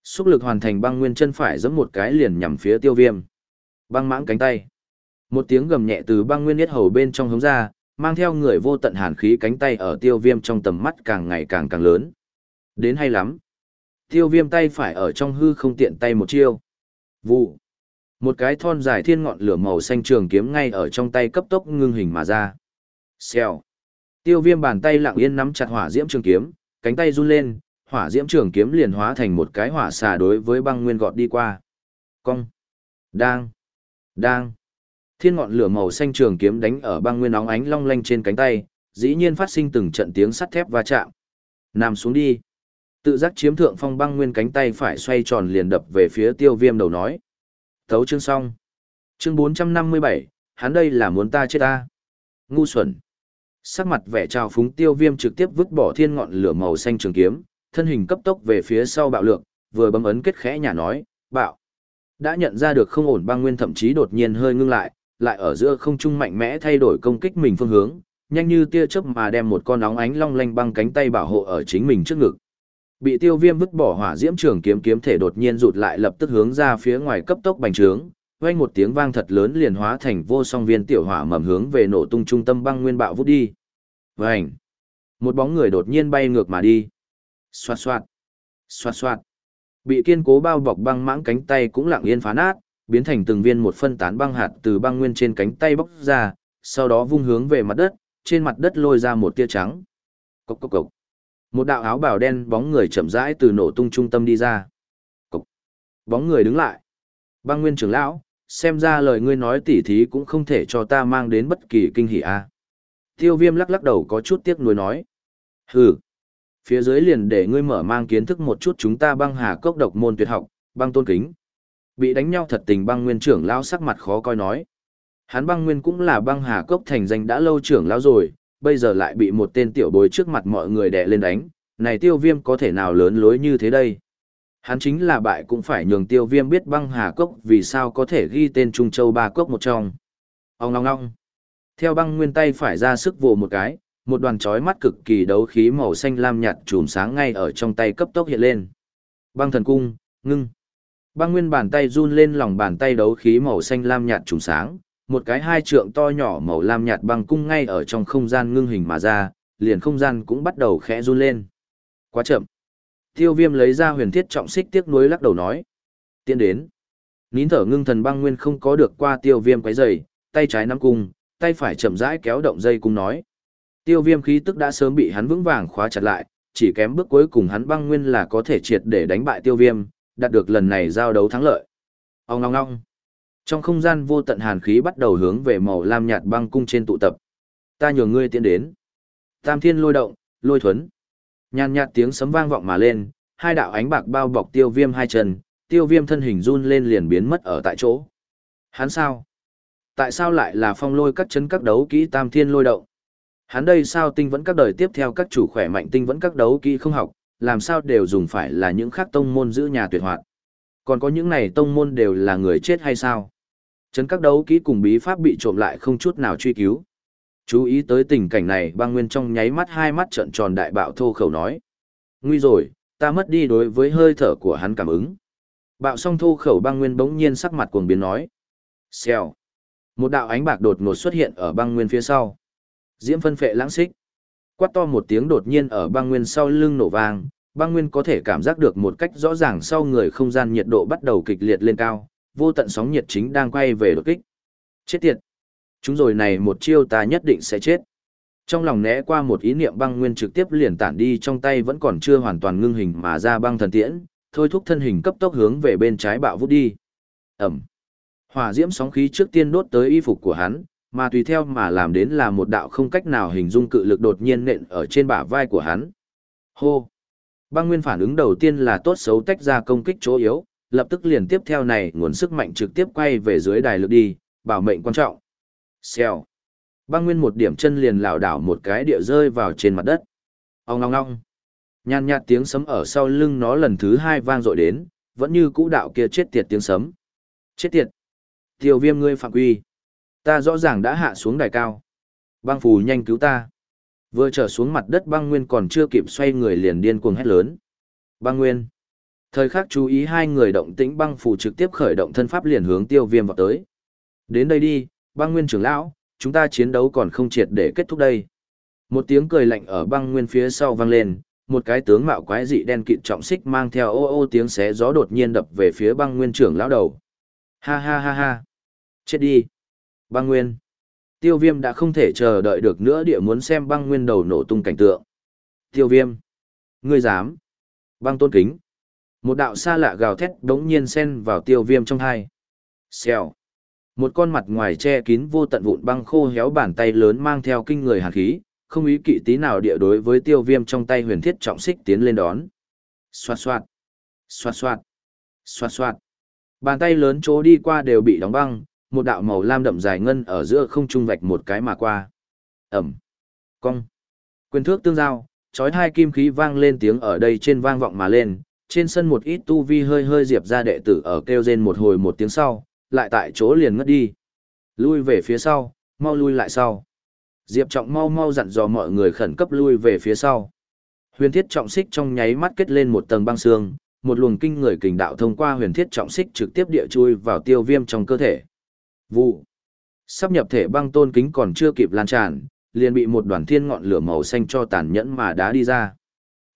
Xúc lực hoàn thành băng nguyên chân phải giẫm một cái liền nhằm phía tiêu viêm. Băng mãng cánh tay. Một tiếng gầm nhẹ từ băng nguyên nhất hầu bên trong hống ra, mang theo người vô tận hàn khí cánh tay ở tiêu viêm trong tầm mắt càng ngày càng càng lớn. Đến hay lắm. Tiêu viêm tay phải ở trong hư không tiện tay một chiêu. Vụ. Một cái thon dài thiên ngọn lửa màu xanh trường kiếm ngay ở trong tay cấp tốc ngưng hình mà ra. Xèo. Tiêu viêm bàn tay lặng yên nắm chặt hỏa diễm trường kiếm, cánh tay run lên, hỏa diễm trường kiếm liền hóa thành một cái hỏa xà đối với băng nguyên gọt đi qua. Cong. Đang. Đang. Thiên ngọn lửa màu xanh trường kiếm đánh ở băng nguyên óng ánh long lanh trên cánh tay, dĩ nhiên phát sinh từng trận tiếng sắt thép va chạm. Nằm xuống đi. Tự giác chiếm thượng phong băng nguyên cánh tay phải xoay tròn liền đập về phía tiêu viêm đầu nói. Thấu chương xong. Chương 457, hắn đây là muốn ta chết ta. Ngu xuẩn. Sắc mặt vẻ trào phúng tiêu viêm trực tiếp vứt bỏ thiên ngọn lửa màu xanh trường kiếm, thân hình cấp tốc về phía sau bạo lượng, vừa bấm ấn kết khẽ nhà nói, bạo. Đã nhận ra được không ổn băng nguyên thậm chí đột nhiên hơi ngưng lại, lại ở giữa không trung mạnh mẽ thay đổi công kích mình phương hướng, nhanh như tia chớp mà đem một con óng ánh long lanh băng cánh tay bảo hộ ở chính mình trước ngực. Bị tiêu viêm vứt bỏ hỏa diễm trường kiếm kiếm thể đột nhiên rụt lại lập tức hướng ra phía ngoài cấp tốc bành trướng, vang một tiếng vang thật lớn liền hóa thành vô song viên tiểu hỏa mầm hướng về nổ tung trung tâm băng nguyên bạo vút đi. Vành! Một bóng người đột nhiên bay ngược mà đi. Xoạt xoạt! Xoạt xoạt! Bị kiên cố bao bọc băng mãng cánh tay cũng lặng yên phá nát, biến thành từng viên một phân tán băng hạt từ băng nguyên trên cánh tay bóc ra, sau đó vung hướng về mặt đất, trên mặt đất lôi ra một tia trắng. Cốc cốc cốc. Một đạo áo bào đen bóng người chậm rãi từ nổ tung trung tâm đi ra. Cốc. Bóng người đứng lại. Băng nguyên trưởng lão, xem ra lời ngươi nói tỉ thí cũng không thể cho ta mang đến bất kỳ kinh hỉ a. Tiêu viêm lắc lắc đầu có chút tiếc nuối nói. Hừ. Phía dưới liền để ngươi mở mang kiến thức một chút chúng ta băng hà cốc độc môn tuyệt học, băng tôn kính. Bị đánh nhau thật tình băng nguyên trưởng lão sắc mặt khó coi nói. Hắn băng nguyên cũng là băng hà cốc thành danh đã lâu trưởng lão rồi, bây giờ lại bị một tên tiểu bối trước mặt mọi người đè lên đánh, này tiêu viêm có thể nào lớn lối như thế đây? Hắn chính là bại cũng phải nhường tiêu viêm biết băng hà cốc vì sao có thể ghi tên Trung Châu ba cốc một trong. Ông ngong ngong. Theo băng nguyên tay phải ra sức vồ một cái, một đoàn chói mắt cực kỳ đấu khí màu xanh lam nhạt chùm sáng ngay ở trong tay cấp tốc hiện lên. Băng thần cung, ngưng. Băng nguyên bàn tay run lên lòng bàn tay đấu khí màu xanh lam nhạt trùng sáng, một cái hai trượng to nhỏ màu lam nhạt băng cung ngay ở trong không gian ngưng hình mà ra, liền không gian cũng bắt đầu khẽ run lên. Quá chậm. Tiêu viêm lấy ra huyền thiết trọng xích tiếc nuối lắc đầu nói. Tiến đến. Nín thở ngưng thần băng nguyên không có được qua tiêu viêm quấy dày, tay trái nắm cung, tay phải chậm rãi kéo động dây cung nói. Tiêu viêm khí tức đã sớm bị hắn vững vàng khóa chặt lại, chỉ kém bước cuối cùng hắn băng nguyên là có thể triệt để đánh bại tiêu viêm, đạt được lần này giao đấu thắng lợi. Ông ngong ngong. Trong không gian vô tận hàn khí bắt đầu hướng về màu lam nhạt băng cung trên tụ tập. Ta nhường ngươi tiến đến. Tam thiên lôi động, lôi thuấn. Nhàn nhạt tiếng sấm vang vọng mà lên, hai đạo ánh bạc bao bọc tiêu viêm hai chân, tiêu viêm thân hình run lên liền biến mất ở tại chỗ. Hắn sao? Tại sao lại là phong lôi các chân các đấu kỹ tam thiên lôi động? Hắn đây sao tinh vẫn các đời tiếp theo các chủ khỏe mạnh tinh vẫn các đấu kỹ không học, làm sao đều dùng phải là những khác tông môn giữ nhà tuyệt hoạt. Còn có những này tông môn đều là người chết hay sao? Chấn các đấu kỹ cùng bí pháp bị trộm lại không chút nào truy cứu. Chú ý tới tình cảnh này băng nguyên trong nháy mắt hai mắt trợn tròn đại bạo thô khẩu nói. Nguy rồi, ta mất đi đối với hơi thở của hắn cảm ứng. Bạo song thô khẩu băng nguyên bỗng nhiên sắc mặt cuồng biến nói. Xèo. Một đạo ánh bạc đột ngột xuất hiện ở băng nguyên phía sau. Diễm phân phệ lãng xích. Quát to một tiếng đột nhiên ở băng nguyên sau lưng nổ vang, băng nguyên có thể cảm giác được một cách rõ ràng sau người không gian nhiệt độ bắt đầu kịch liệt lên cao, vô tận sóng nhiệt chính đang quay về đột kích. Chết tiệt! Chúng rồi này một chiêu ta nhất định sẽ chết. Trong lòng né qua một ý niệm băng nguyên trực tiếp liền tản đi trong tay vẫn còn chưa hoàn toàn ngưng hình mà ra băng thần tiễn, thôi thúc thân hình cấp tốc hướng về bên trái bạo vút đi. Ẩm! Hỏa diễm sóng khí trước tiên đốt tới y phục của hắn, mà tùy theo mà làm đến là một đạo không cách nào hình dung cự lực đột nhiên nện ở trên bả vai của hắn. Hô! Băng nguyên phản ứng đầu tiên là tốt xấu tách ra công kích chỗ yếu, lập tức liền tiếp theo này nguồn sức mạnh trực tiếp quay về dưới đài lực đi, bảo mệnh quan trọng. Xèo. Băng nguyên một điểm chân liền lảo đảo một cái địa rơi vào trên mặt đất. Ông ngong ngong. Nhàn nhạt tiếng sấm ở sau lưng nó lần thứ hai vang dội đến, vẫn như cũ đạo kia chết tiệt tiếng sấm. Chết tiệt. Tiêu viêm ngươi phạm quy. Ta rõ ràng đã hạ xuống đài cao. Băng phù nhanh cứu ta. Vừa trở xuống mặt đất băng nguyên còn chưa kịp xoay người liền điên cuồng hét lớn. Băng nguyên. Thời khắc chú ý hai người động tĩnh băng phù trực tiếp khởi động thân pháp liền hướng tiêu viêm vào tới. Đến đây đi, băng nguyên trưởng lão, chúng ta chiến đấu còn không triệt để kết thúc đây. Một tiếng cười lạnh ở băng nguyên phía sau vang lên, một cái tướng mạo quái dị đen kịt trọng xích mang theo ô ô tiếng xé gió đột nhiên đập về phía băng nguyên trưởng lão đầu. Ha ha ha ha. Chết đi. Băng nguyên. Tiêu viêm đã không thể chờ đợi được nữa địa muốn xem băng nguyên đầu nổ tung cảnh tượng. Tiêu viêm. Ngươi dám. Băng tôn kính. Một đạo xa lạ gào thét đống nhiên xen vào tiêu viêm trong hai. Xèo. Một con mặt ngoài che kín vô tận vụn băng khô héo bàn tay lớn mang theo kinh người hàn khí, không ý kỵ tí nào địa đối với tiêu viêm trong tay huyền thiết trọng xích tiến lên đón. Xoạt xoạt. Xoạt xoạt. Xoạt xoạt. Bàn tay lớn chỗ đi qua đều bị đóng băng, một đạo màu lam đậm dài ngân ở giữa không trung vạch một cái mà qua. Ẩm. Cong. Quyền thước tương giao, chói hai kim khí vang lên tiếng ở đây trên vang vọng mà lên, trên sân một ít tu vi hơi hơi diệp ra đệ tử ở kêu rên một hồi một tiếng sau, lại tại chỗ liền ngất đi. Lui về phía sau, mau lui lại sau. Diệp Trọng mau mau dặn dò mọi người khẩn cấp lui về phía sau. Huyền thiết trọng xích trong nháy mắt kết lên một tầng băng xương, một luồng kinh người kình đạo thông qua huyền thiết trọng xích trực tiếp địa chui vào tiêu viêm trong cơ thể. Vụ. Sắp nhập thể băng tôn kính còn chưa kịp lan tràn, liền bị một đoàn thiên ngọn lửa màu xanh cho tàn nhẫn mà đá đi ra.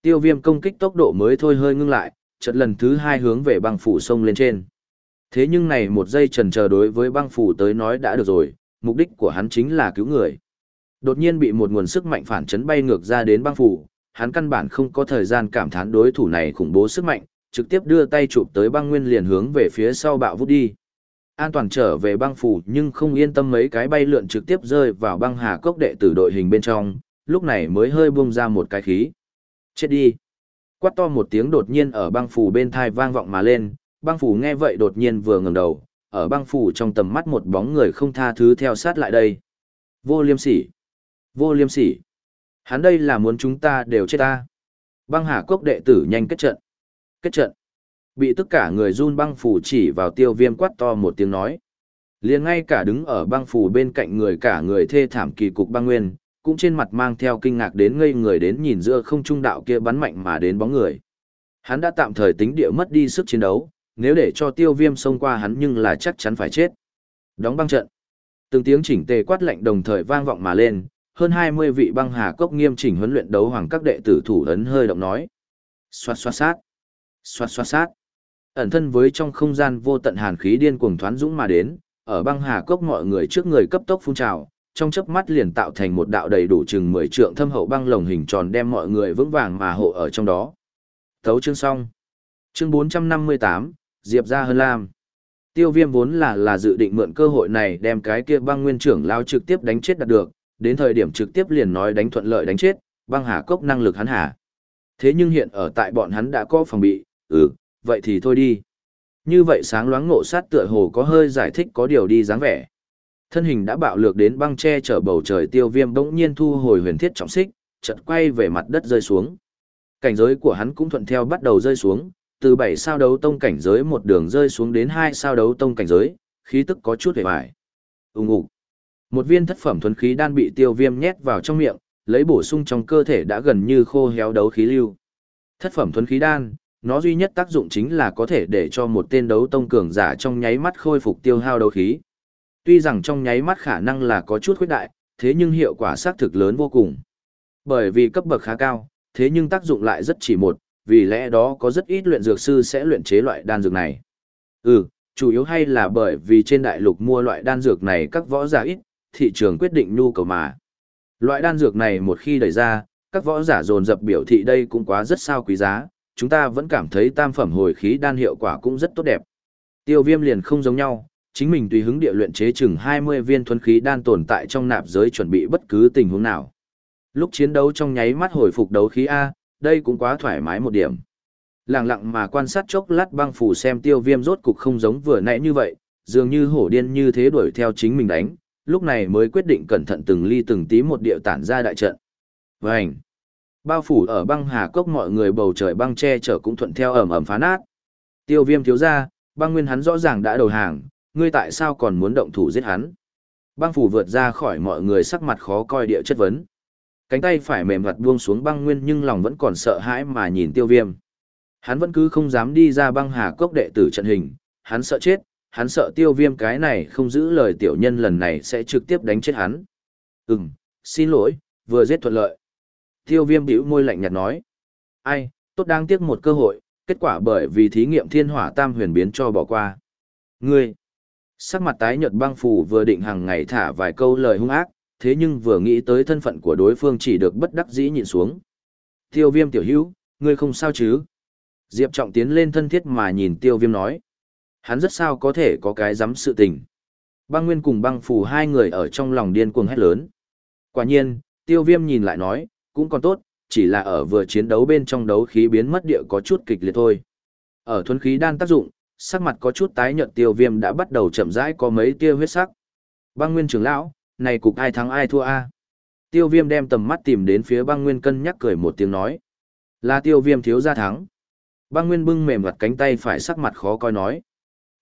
Tiêu viêm công kích tốc độ mới thôi hơi ngưng lại, chợt lần thứ hai hướng về băng phủ sông lên trên. Thế nhưng này một giây trần chờ đối với băng phủ tới nói đã được rồi, mục đích của hắn chính là cứu người. Đột nhiên bị một nguồn sức mạnh phản chấn bay ngược ra đến băng phủ, hắn căn bản không có thời gian cảm thán đối thủ này khủng bố sức mạnh, trực tiếp đưa tay chụp tới băng nguyên liền hướng về phía sau bạo vút đi. An toàn trở về băng phủ nhưng không yên tâm mấy cái bay lượn trực tiếp rơi vào băng hà cốc đệ tử đội hình bên trong, lúc này mới hơi buông ra một cái khí. Chết đi. Quát to một tiếng đột nhiên ở băng phủ bên thai vang vọng mà lên, băng phủ nghe vậy đột nhiên vừa ngẩng đầu, ở băng phủ trong tầm mắt một bóng người không tha thứ theo sát lại đây. Vô liêm sỉ. Vô liêm sỉ. Hắn đây là muốn chúng ta đều chết ta. Băng hà cốc đệ tử nhanh kết trận. Kết trận. Bị tất cả người run băng phủ chỉ vào tiêu viêm quát to một tiếng nói. liền ngay cả đứng ở băng phủ bên cạnh người cả người thê thảm kỳ cục băng nguyên, cũng trên mặt mang theo kinh ngạc đến ngây người đến nhìn giữa không trung đạo kia bắn mạnh mà đến bóng người. Hắn đã tạm thời tính địa mất đi sức chiến đấu, nếu để cho tiêu viêm xông qua hắn nhưng là chắc chắn phải chết. Đóng băng trận. Từng tiếng chỉnh tề quát lệnh đồng thời vang vọng mà lên, hơn 20 vị băng hà cốc nghiêm chỉnh huấn luyện đấu hoàng các đệ tử thủ ấn hơi động nói. Xoát xoát sát. Xoát xoát sát. Ẩn thân với trong không gian vô tận hàn khí điên cuồng thoán dũng mà đến, ở băng hà cốc mọi người trước người cấp tốc phun trào, trong chớp mắt liền tạo thành một đạo đầy đủ chừng 10 trượng thâm hậu băng lồng hình tròn đem mọi người vững vàng mà hộ ở trong đó. Thấu chương xong. Chương 458, Diệp ra hơn lam. Tiêu viêm vốn là là dự định mượn cơ hội này đem cái kia băng nguyên trưởng lao trực tiếp đánh chết đạt được, đến thời điểm trực tiếp liền nói đánh thuận lợi đánh chết, băng hà cốc năng lực hắn hà. Thế nhưng hiện ở tại bọn hắn đã có phòng bị, ừ, vậy thì thôi đi. Như vậy sáng loáng ngộ sát tựa hồ có hơi giải thích có điều đi dáng vẻ. Thân hình đã bạo lược đến băng che chở bầu trời tiêu viêm bỗng nhiên thu hồi huyền thiết trọng xích, chợt quay về mặt đất rơi xuống. Cảnh giới của hắn cũng thuận theo bắt đầu rơi xuống, từ 7 sao đấu tông cảnh giới một đường rơi xuống đến 2 sao đấu tông cảnh giới, khí tức có chút hề bại. Úng ủ. Một viên thất phẩm thuần khí đan bị tiêu viêm nhét vào trong miệng, lấy bổ sung trong cơ thể đã gần như khô héo đấu khí lưu. Thất phẩm thuần khí đan, nó duy nhất tác dụng chính là có thể để cho một tên đấu tông cường giả trong nháy mắt khôi phục tiêu hao đấu khí. Tuy rằng trong nháy mắt khả năng là có chút khuyết đại, thế nhưng hiệu quả xác thực lớn vô cùng. Bởi vì cấp bậc khá cao, thế nhưng tác dụng lại rất chỉ một, vì lẽ đó có rất ít luyện dược sư sẽ luyện chế loại đan dược này. Ừ, chủ yếu hay là bởi vì trên đại lục mua loại đan dược này các võ giả ít, thị trường quyết định nhu cầu mà. Loại đan dược này một khi đẩy ra, các võ giả dồn dập biểu thị đây cũng quá rất sao quý giá, chúng ta vẫn cảm thấy tam phẩm hồi khí đan hiệu quả cũng rất tốt đẹp. Tiêu viêm liền không giống nhau, chính mình tùy hứng địa luyện chế chừng 20 viên thuần khí đan tồn tại trong nạp giới chuẩn bị bất cứ tình huống nào. Lúc chiến đấu trong nháy mắt hồi phục đấu khí A, đây cũng quá thoải mái một điểm. Lặng lặng mà quan sát chốc lát băng phủ xem tiêu viêm rốt cục không giống vừa nãy như vậy, dường như hổ điên như thế đuổi theo chính mình đánh, lúc này mới quyết định cẩn thận từng ly từng tí một điệu tản ra đại trận. Vành! Bao phủ ở băng hà cốc mọi người bầu trời băng che chở cũng thuận theo ẩm ẩm phá nát. Tiêu viêm thiếu ra, băng nguyên hắn rõ ràng đã đầu hàng, ngươi tại sao còn muốn động thủ giết hắn? Băng phủ vượt ra khỏi mọi người sắc mặt khó coi địa chất vấn. Cánh tay phải mềm mặt buông xuống băng nguyên nhưng lòng vẫn còn sợ hãi mà nhìn tiêu viêm. Hắn vẫn cứ không dám đi ra băng hà cốc đệ tử trận hình, hắn sợ chết, hắn sợ tiêu viêm cái này không giữ lời tiểu nhân lần này sẽ trực tiếp đánh chết hắn. Ừm, xin lỗi, vừa giết thuận lợi. Tiêu viêm bĩu môi lạnh nhạt nói. Ai, tốt đáng tiếc một cơ hội, kết quả bởi vì thí nghiệm thiên hỏa tam huyền biến cho bỏ qua. Ngươi, sắc mặt tái nhợt băng phù vừa định hàng ngày thả vài câu lời hung ác, thế nhưng vừa nghĩ tới thân phận của đối phương chỉ được bất đắc dĩ nhìn xuống. Tiêu viêm tiểu hữu, ngươi không sao chứ? Diệp Trọng tiến lên thân thiết mà nhìn tiêu viêm nói. Hắn rất sao có thể có cái dám sự tình. Băng Nguyên cùng băng phù hai người ở trong lòng điên cuồng hét lớn. Quả nhiên, tiêu viêm nhìn lại nói, cũng còn tốt, chỉ là ở vừa chiến đấu bên trong đấu khí biến mất địa có chút kịch liệt thôi. Ở thuần khí đan tác dụng, sắc mặt có chút tái nhợt tiêu viêm đã bắt đầu chậm rãi có mấy tia huyết sắc. Băng Nguyên trưởng lão, này cục ai thắng ai thua a? Tiêu viêm đem tầm mắt tìm đến phía băng nguyên cân nhắc cười một tiếng nói. Là tiêu viêm thiếu gia thắng. Băng nguyên bưng mềm mặt cánh tay phải sắc mặt khó coi nói.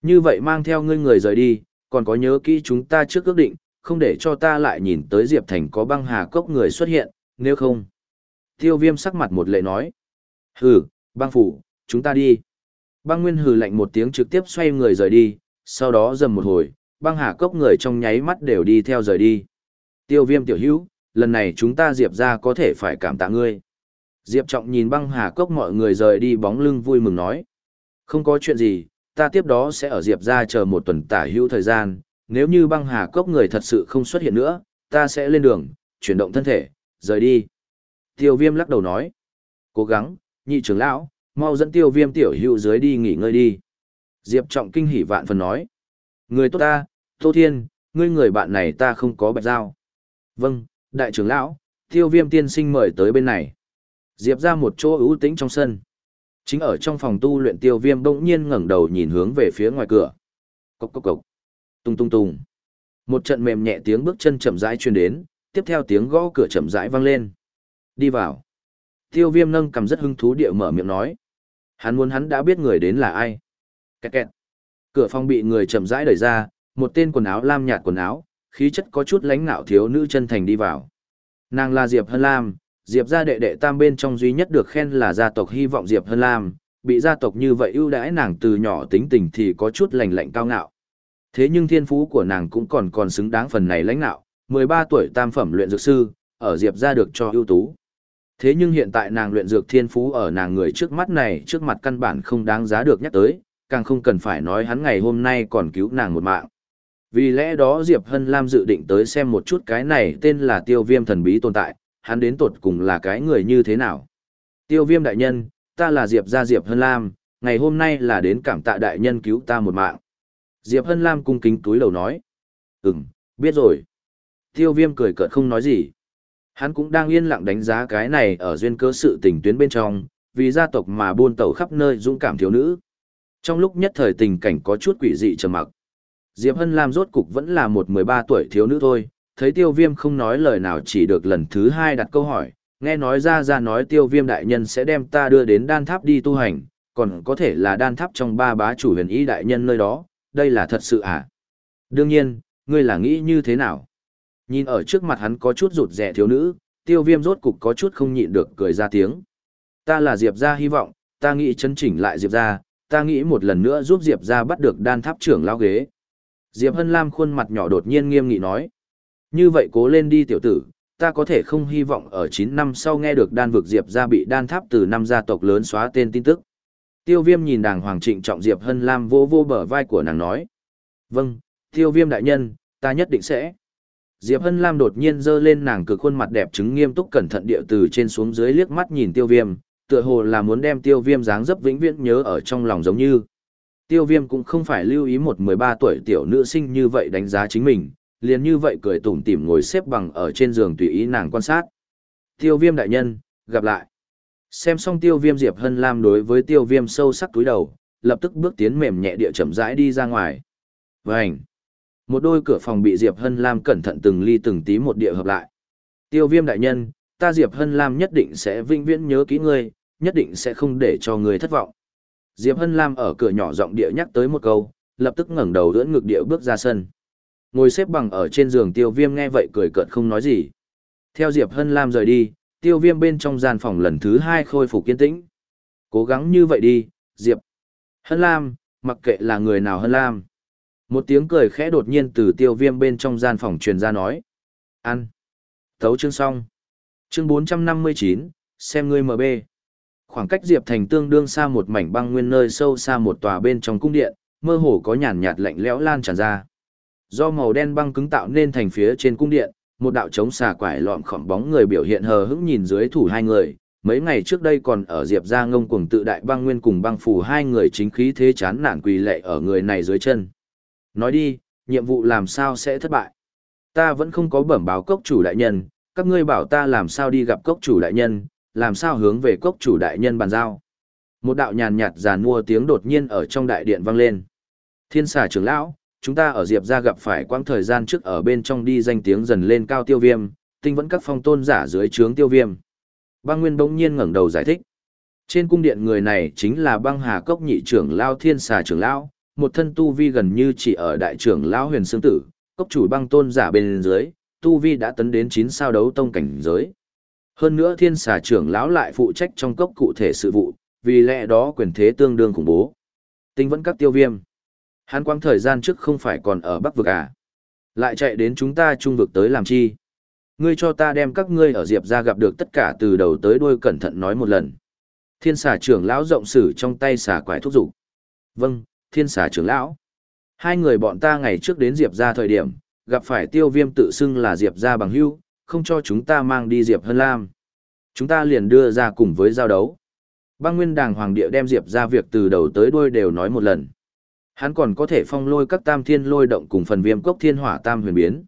Như vậy mang theo ngươi người rời đi, còn có nhớ kỹ chúng ta trước ước định, không để cho ta lại nhìn tới Diệp Thành có băng hà cốc người xuất hiện, nếu không. Tiêu viêm sắc mặt một lệ nói. Hừ, băng phủ, chúng ta đi. Băng Nguyên hừ lạnh một tiếng trực tiếp xoay người rời đi, sau đó dầm một hồi, băng hà cốc người trong nháy mắt đều đi theo rời đi. Tiêu viêm tiểu hữu, lần này chúng ta Diệp ra có thể phải cảm tạ ngươi. Diệp Trọng nhìn băng hà cốc mọi người rời đi bóng lưng vui mừng nói. Không có chuyện gì, ta tiếp đó sẽ ở Diệp ra chờ một tuần tả hữu thời gian, nếu như băng hà cốc người thật sự không xuất hiện nữa, ta sẽ lên đường, chuyển động thân thể, rời đi. Tiêu viêm lắc đầu nói. Cố gắng, nhị trưởng lão, mau dẫn tiêu viêm tiểu hữu dưới đi nghỉ ngơi đi. Diệp Trọng kinh hỉ vạn phần nói. Người tốt ta, Tô Thiên, ngươi người bạn này ta không có bạch giao. Vâng, đại trưởng lão, tiêu viêm tiên sinh mời tới bên này. Diệp ra một chỗ ưu tĩnh trong sân. Chính ở trong phòng tu luyện tiêu viêm bỗng nhiên ngẩng đầu nhìn hướng về phía ngoài cửa. Cốc cốc cốc. Tung tung tung. Một trận mềm nhẹ tiếng bước chân chậm rãi truyền đến, tiếp theo tiếng gõ cửa chậm rãi vang lên. Đi vào. Tiêu viêm nâng cầm rất hứng thú địa mở miệng nói. Hắn muốn hắn đã biết người đến là ai. Kẹt kẹt. Cửa phòng bị người chậm rãi đẩy ra, một tên quần áo lam nhạt quần áo, khí chất có chút lãnh nạo thiếu nữ chân thành đi vào. Nàng là Diệp Hân Lam, Diệp gia đệ đệ tam bên trong duy nhất được khen là gia tộc hy vọng Diệp Hân Lam, bị gia tộc như vậy ưu đãi nàng từ nhỏ tính tình thì có chút lành lạnh cao ngạo. Thế nhưng thiên phú của nàng cũng còn còn xứng đáng phần này lãnh nạo, 13 tuổi tam phẩm luyện dược sư, ở Diệp gia được cho ưu tú. Thế nhưng hiện tại nàng luyện dược thiên phú ở nàng người trước mắt này trước mặt căn bản không đáng giá được nhắc tới, càng không cần phải nói hắn ngày hôm nay còn cứu nàng một mạng. Vì lẽ đó Diệp Hân Lam dự định tới xem một chút cái này tên là tiêu viêm thần bí tồn tại, hắn đến tột cùng là cái người như thế nào. Tiêu viêm đại nhân, ta là Diệp gia Diệp Hân Lam, ngày hôm nay là đến cảm tạ đại nhân cứu ta một mạng. Diệp Hân Lam cung kính túi lầu nói. Ừm, biết rồi. Tiêu viêm cười cợt không nói gì. Hắn cũng đang yên lặng đánh giá cái này ở duyên cơ sự tình tuyến bên trong, vì gia tộc mà buôn tẩu khắp nơi dũng cảm thiếu nữ. Trong lúc nhất thời tình cảnh có chút quỷ dị trầm mặc. Diệp Hân Lam rốt cục vẫn là một 13 tuổi thiếu nữ thôi, thấy tiêu viêm không nói lời nào chỉ được lần thứ hai đặt câu hỏi, nghe nói ra ra nói tiêu viêm đại nhân sẽ đem ta đưa đến đan tháp đi tu hành, còn có thể là đan tháp trong ba bá chủ huyền ý đại nhân nơi đó, đây là thật sự à? Đương nhiên, ngươi là nghĩ như thế nào? Nhìn ở trước mặt hắn có chút rụt rẻ thiếu nữ, tiêu viêm rốt cục có chút không nhịn được cười ra tiếng. Ta là Diệp gia hy vọng, ta nghĩ chấn chỉnh lại Diệp gia, ta nghĩ một lần nữa giúp Diệp gia bắt được đan tháp trưởng lao ghế. Diệp Hân Lam khuôn mặt nhỏ đột nhiên nghiêm nghị nói. Như vậy cố lên đi tiểu tử, ta có thể không hy vọng ở 9 năm sau nghe được đan vực Diệp gia bị đan tháp từ năm gia tộc lớn xóa tên tin tức. Tiêu viêm nhìn đàng hoàng trịnh trọng Diệp Hân Lam vô vô bờ vai của nàng nói. Vâng, tiêu viêm đại nhân, ta nhất định sẽ. Diệp Hân Lam đột nhiên dơ lên nàng cực khuôn mặt đẹp chứng nghiêm túc cẩn thận địa từ trên xuống dưới liếc mắt nhìn tiêu viêm, tựa hồ là muốn đem tiêu viêm dáng dấp vĩnh viễn nhớ ở trong lòng giống như. Tiêu viêm cũng không phải lưu ý một 13 tuổi tiểu nữ sinh như vậy đánh giá chính mình, liền như vậy cười tủm tỉm ngồi xếp bằng ở trên giường tùy ý nàng quan sát. Tiêu viêm đại nhân, gặp lại. Xem xong tiêu viêm Diệp Hân Lam đối với tiêu viêm sâu sắc túi đầu, lập tức bước tiến mềm nhẹ địa chậm rãi đi ra ngoài. Vành. Một đôi cửa phòng bị Diệp Hân Lam cẩn thận từng ly từng tí một địa hợp lại. Tiêu viêm đại nhân, ta Diệp Hân Lam nhất định sẽ vinh viễn nhớ kỹ ngươi, nhất định sẽ không để cho ngươi thất vọng. Diệp Hân Lam ở cửa nhỏ giọng địa nhắc tới một câu, lập tức ngẩng đầu đỡ ngực địa bước ra sân. Ngồi xếp bằng ở trên giường tiêu viêm nghe vậy cười cợt không nói gì. Theo Diệp Hân Lam rời đi, tiêu viêm bên trong gian phòng lần thứ hai khôi phục kiên tĩnh. Cố gắng như vậy đi, Diệp. Hân Lam, mặc kệ là người nào Hân Lam. Một tiếng cười khẽ đột nhiên từ tiêu viêm bên trong gian phòng truyền ra nói. Ăn. Thấu chương xong. Chương 459, xem ngươi MB. Khoảng cách Diệp Thành tương đương xa một mảnh băng nguyên nơi sâu xa một tòa bên trong cung điện, mơ hồ có nhàn nhạt lạnh lẽo lan tràn ra. Do màu đen băng cứng tạo nên thành phía trên cung điện, một đạo trống xà quải lọm khỏm bóng người biểu hiện hờ hững nhìn dưới thủ hai người. Mấy ngày trước đây còn ở Diệp Gia ngông cuồng tự đại băng nguyên cùng băng phủ hai người chính khí thế chán nản quỳ lệ ở người này dưới chân. Nói đi, nhiệm vụ làm sao sẽ thất bại? Ta vẫn không có bẩm báo cốc chủ đại nhân, các ngươi bảo ta làm sao đi gặp cốc chủ đại nhân, làm sao hướng về cốc chủ đại nhân bàn giao. Một đạo nhàn nhạt giàn mua tiếng đột nhiên ở trong đại điện vang lên. Thiên xà trưởng lão, chúng ta ở Diệp ra gặp phải quãng thời gian trước ở bên trong đi danh tiếng dần lên cao tiêu viêm, tinh vẫn các phong tôn giả dưới trướng tiêu viêm. Băng Nguyên bỗng nhiên ngẩng đầu giải thích. Trên cung điện người này chính là băng hà cốc nhị trưởng lao thiên xà trưởng lão, một thân tu vi gần như chỉ ở đại trưởng lão huyền xương tử, cốc chủ băng tôn giả bên dưới, tu vi đã tấn đến 9 sao đấu tông cảnh giới. Hơn nữa thiên xà trưởng lão lại phụ trách trong cốc cụ thể sự vụ, vì lẽ đó quyền thế tương đương khủng bố. Tinh vẫn các tiêu viêm. Hắn quang thời gian trước không phải còn ở Bắc vực à. Lại chạy đến chúng ta trung vực tới làm chi. Ngươi cho ta đem các ngươi ở Diệp ra gặp được tất cả từ đầu tới đuôi cẩn thận nói một lần. Thiên xà trưởng lão rộng sử trong tay xà quải thúc dục Vâng, thiên xà trưởng lão. Hai người bọn ta ngày trước đến Diệp ra thời điểm, gặp phải tiêu viêm tự xưng là Diệp ra bằng hưu, không cho chúng ta mang đi Diệp Hân Lam. Chúng ta liền đưa ra cùng với giao đấu. Băng Nguyên Đàng Hoàng địa đem Diệp ra việc từ đầu tới đuôi đều nói một lần. Hắn còn có thể phong lôi các tam thiên lôi động cùng phần viêm cốc thiên hỏa tam huyền biến.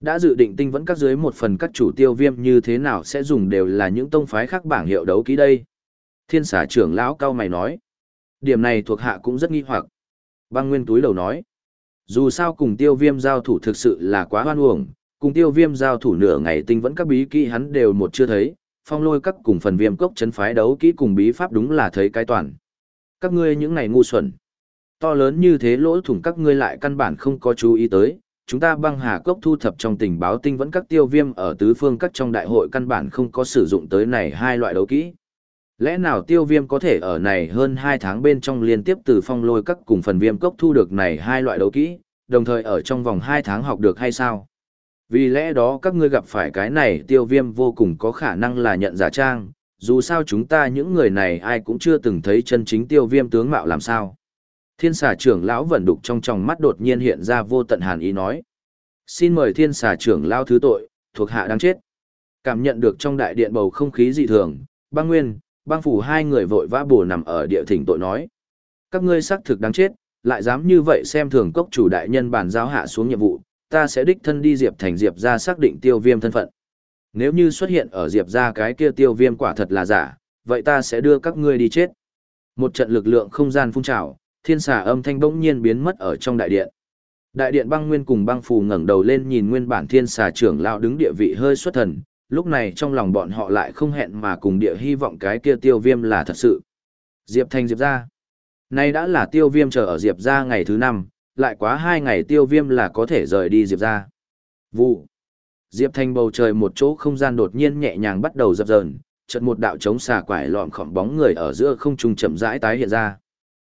Đã dự định tinh vẫn các dưới một phần các chủ tiêu viêm như thế nào sẽ dùng đều là những tông phái khác bảng hiệu đấu ký đây. Thiên xả trưởng lão cao mày nói. Điểm này thuộc hạ cũng rất nghi hoặc. Băng Nguyên túi đầu nói. Dù sao cùng tiêu viêm giao thủ thực sự là quá hoan uổng, cùng tiêu viêm giao thủ nửa ngày tinh vẫn các bí kỹ hắn đều một chưa thấy, phong lôi các cùng phần viêm cốc chấn phái đấu kỹ cùng bí pháp đúng là thấy cái toàn. Các ngươi những ngày ngu xuẩn. To lớn như thế lỗ thủng các ngươi lại căn bản không có chú ý tới, chúng ta băng hà cốc thu thập trong tình báo tinh vẫn các tiêu viêm ở tứ phương các trong đại hội căn bản không có sử dụng tới này hai loại đấu kỹ. Lẽ nào tiêu viêm có thể ở này hơn 2 tháng bên trong liên tiếp từ phong lôi các cùng phần viêm cốc thu được này hai loại đấu kỹ, đồng thời ở trong vòng 2 tháng học được hay sao? Vì lẽ đó các ngươi gặp phải cái này tiêu viêm vô cùng có khả năng là nhận giả trang, dù sao chúng ta những người này ai cũng chưa từng thấy chân chính tiêu viêm tướng mạo làm sao. Thiên xà trưởng lão vẩn đục trong tròng mắt đột nhiên hiện ra vô tận hàn ý nói. Xin mời thiên xà trưởng lão thứ tội, thuộc hạ đang chết. Cảm nhận được trong đại điện bầu không khí dị thường, băng nguyên, băng phủ hai người vội vã bổ nằm ở địa thỉnh tội nói. Các ngươi xác thực đáng chết, lại dám như vậy xem thường cốc chủ đại nhân bàn giao hạ xuống nhiệm vụ, ta sẽ đích thân đi Diệp Thành Diệp ra xác định tiêu viêm thân phận. Nếu như xuất hiện ở Diệp ra cái kia tiêu viêm quả thật là giả, vậy ta sẽ đưa các ngươi đi chết. Một trận lực lượng không gian phun trào, thiên xà âm thanh bỗng nhiên biến mất ở trong đại điện. Đại điện băng nguyên cùng băng phù ngẩng đầu lên nhìn nguyên bản thiên xà trưởng lão đứng địa vị hơi xuất thần, lúc này trong lòng bọn họ lại không hẹn mà cùng địa hy vọng cái kia tiêu viêm là thật sự. Diệp Thành Diệp ra. Nay đã là tiêu viêm chờ ở Diệp ra ngày thứ năm, lại quá hai ngày tiêu viêm là có thể rời đi Diệp ra. Vụ. Diệp Thành bầu trời một chỗ không gian đột nhiên nhẹ nhàng bắt đầu dập dờn, chợt một đạo trống xà quải lọm khỏm bóng người ở giữa không trung chậm rãi tái hiện ra.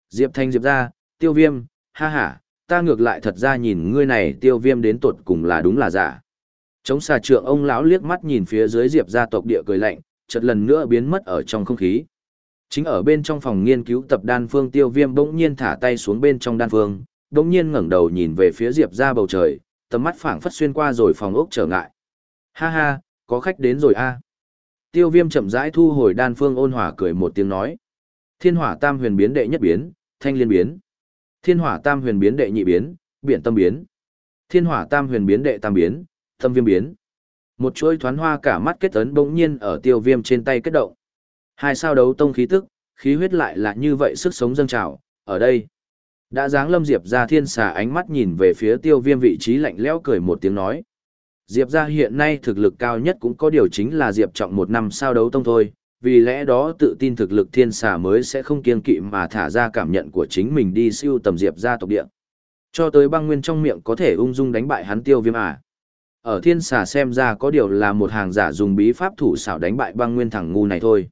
Diệp Thanh Diệp ra, tiêu viêm, ha ha, ta ngược lại thật ra nhìn ngươi này tiêu viêm đến tột cùng là đúng là giả. Chống xà trượng ông lão liếc mắt nhìn phía dưới Diệp gia tộc địa cười lạnh, chợt lần nữa biến mất ở trong không khí. Chính ở bên trong phòng nghiên cứu tập đan phương tiêu viêm bỗng nhiên thả tay xuống bên trong đan phương, bỗng nhiên ngẩng đầu nhìn về phía Diệp ra bầu trời, tầm mắt phảng phất xuyên qua rồi phòng ốc trở ngại. Ha ha, có khách đến rồi a. Tiêu viêm chậm rãi thu hồi đan phương ôn hòa cười một tiếng nói. Thiên hỏa tam huyền biến đệ nhất biến, thanh liên biến. Thiên hỏa tam huyền biến đệ nhị biến, biển tâm biến. Thiên hỏa tam huyền biến đệ tam biến, Thâm viêm biến. Một chuỗi thoán hoa cả mắt kết ấn bỗng nhiên ở tiêu viêm trên tay kết động. Hai sao đấu tông khí tức, khí huyết lại là như vậy sức sống dâng trào, ở đây. Đã dáng lâm Diệp ra thiên xà ánh mắt nhìn về phía tiêu viêm vị trí lạnh lẽo cười một tiếng nói. Diệp ra hiện nay thực lực cao nhất cũng có điều chính là Diệp trọng một năm sao đấu tông thôi, vì lẽ đó tự tin thực lực thiên xà mới sẽ không kiên kỵ mà thả ra cảm nhận của chính mình đi siêu tầm Diệp ra tộc địa. Cho tới băng nguyên trong miệng có thể ung dung đánh bại hắn tiêu viêm à. Ở thiên xà xem ra có điều là một hàng giả dùng bí pháp thủ xảo đánh bại băng nguyên thẳng ngu này thôi.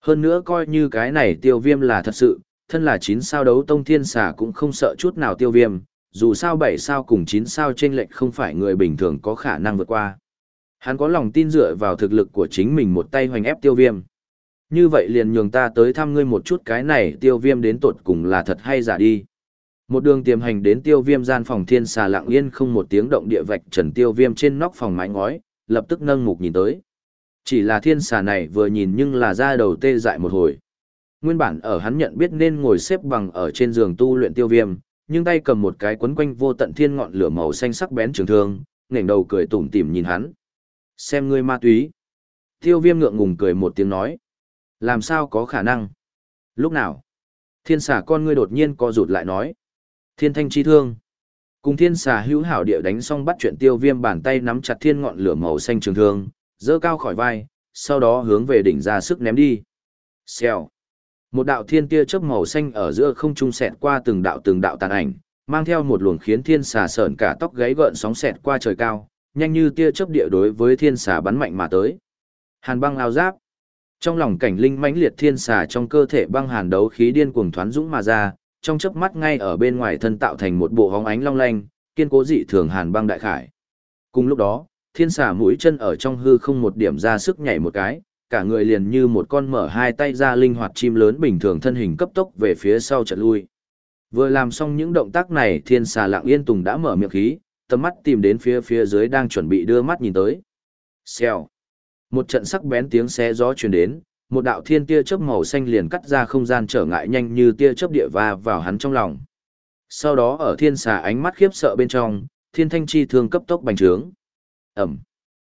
Hơn nữa coi như cái này tiêu viêm là thật sự, thân là chín sao đấu tông thiên xà cũng không sợ chút nào tiêu viêm, dù sao bảy sao cùng chín sao trên lệnh không phải người bình thường có khả năng vượt qua. Hắn có lòng tin dựa vào thực lực của chính mình một tay hoành ép tiêu viêm. Như vậy liền nhường ta tới thăm ngươi một chút cái này tiêu viêm đến tột cùng là thật hay giả đi. Một đường tiềm hành đến tiêu viêm gian phòng thiên xà lặng yên không một tiếng động địa vạch trần tiêu viêm trên nóc phòng mái ngói, lập tức nâng mục nhìn tới. Chỉ là thiên xà này vừa nhìn nhưng là ra đầu tê dại một hồi. Nguyên bản ở hắn nhận biết nên ngồi xếp bằng ở trên giường tu luyện tiêu viêm, nhưng tay cầm một cái quấn quanh vô tận thiên ngọn lửa màu xanh sắc bén trường thương, ngẩng đầu cười tủm tỉm nhìn hắn. Xem ngươi ma túy. Tiêu viêm ngượng ngùng cười một tiếng nói. Làm sao có khả năng? Lúc nào? Thiên xà con ngươi đột nhiên co rụt lại nói. Thiên thanh chi thương. Cùng thiên xà hữu hảo địa đánh xong bắt chuyện tiêu viêm bàn tay nắm chặt thiên ngọn lửa màu xanh trường thương, dơ cao khỏi vai, sau đó hướng về đỉnh ra sức ném đi. Xèo. Một đạo thiên tia chớp màu xanh ở giữa không trung xẹt qua từng đạo từng đạo tàn ảnh, mang theo một luồng khiến thiên xà sởn cả tóc gáy gợn sóng xẹt qua trời cao, nhanh như tia chớp địa đối với thiên xà bắn mạnh mà tới. Hàn băng lao giáp. Trong lòng cảnh linh mãnh liệt thiên xà trong cơ thể băng hàn đấu khí điên cuồng thoán dũng mà ra, trong chớp mắt ngay ở bên ngoài thân tạo thành một bộ hóng ánh long lanh, kiên cố dị thường hàn băng đại khải. Cùng lúc đó, thiên xà mũi chân ở trong hư không một điểm ra sức nhảy một cái, cả người liền như một con mở hai tay ra linh hoạt chim lớn bình thường thân hình cấp tốc về phía sau chợt lui. Vừa làm xong những động tác này thiên xà lặng yên tùng đã mở miệng khí, tầm mắt tìm đến phía phía dưới đang chuẩn bị đưa mắt nhìn tới. Xèo. Một trận sắc bén tiếng xé gió truyền đến, một đạo thiên tia chớp màu xanh liền cắt ra không gian trở ngại nhanh như tia chớp địa va vào hắn trong lòng. Sau đó ở thiên xà ánh mắt khiếp sợ bên trong, thiên thanh chi thương cấp tốc bành trướng. Ẩm.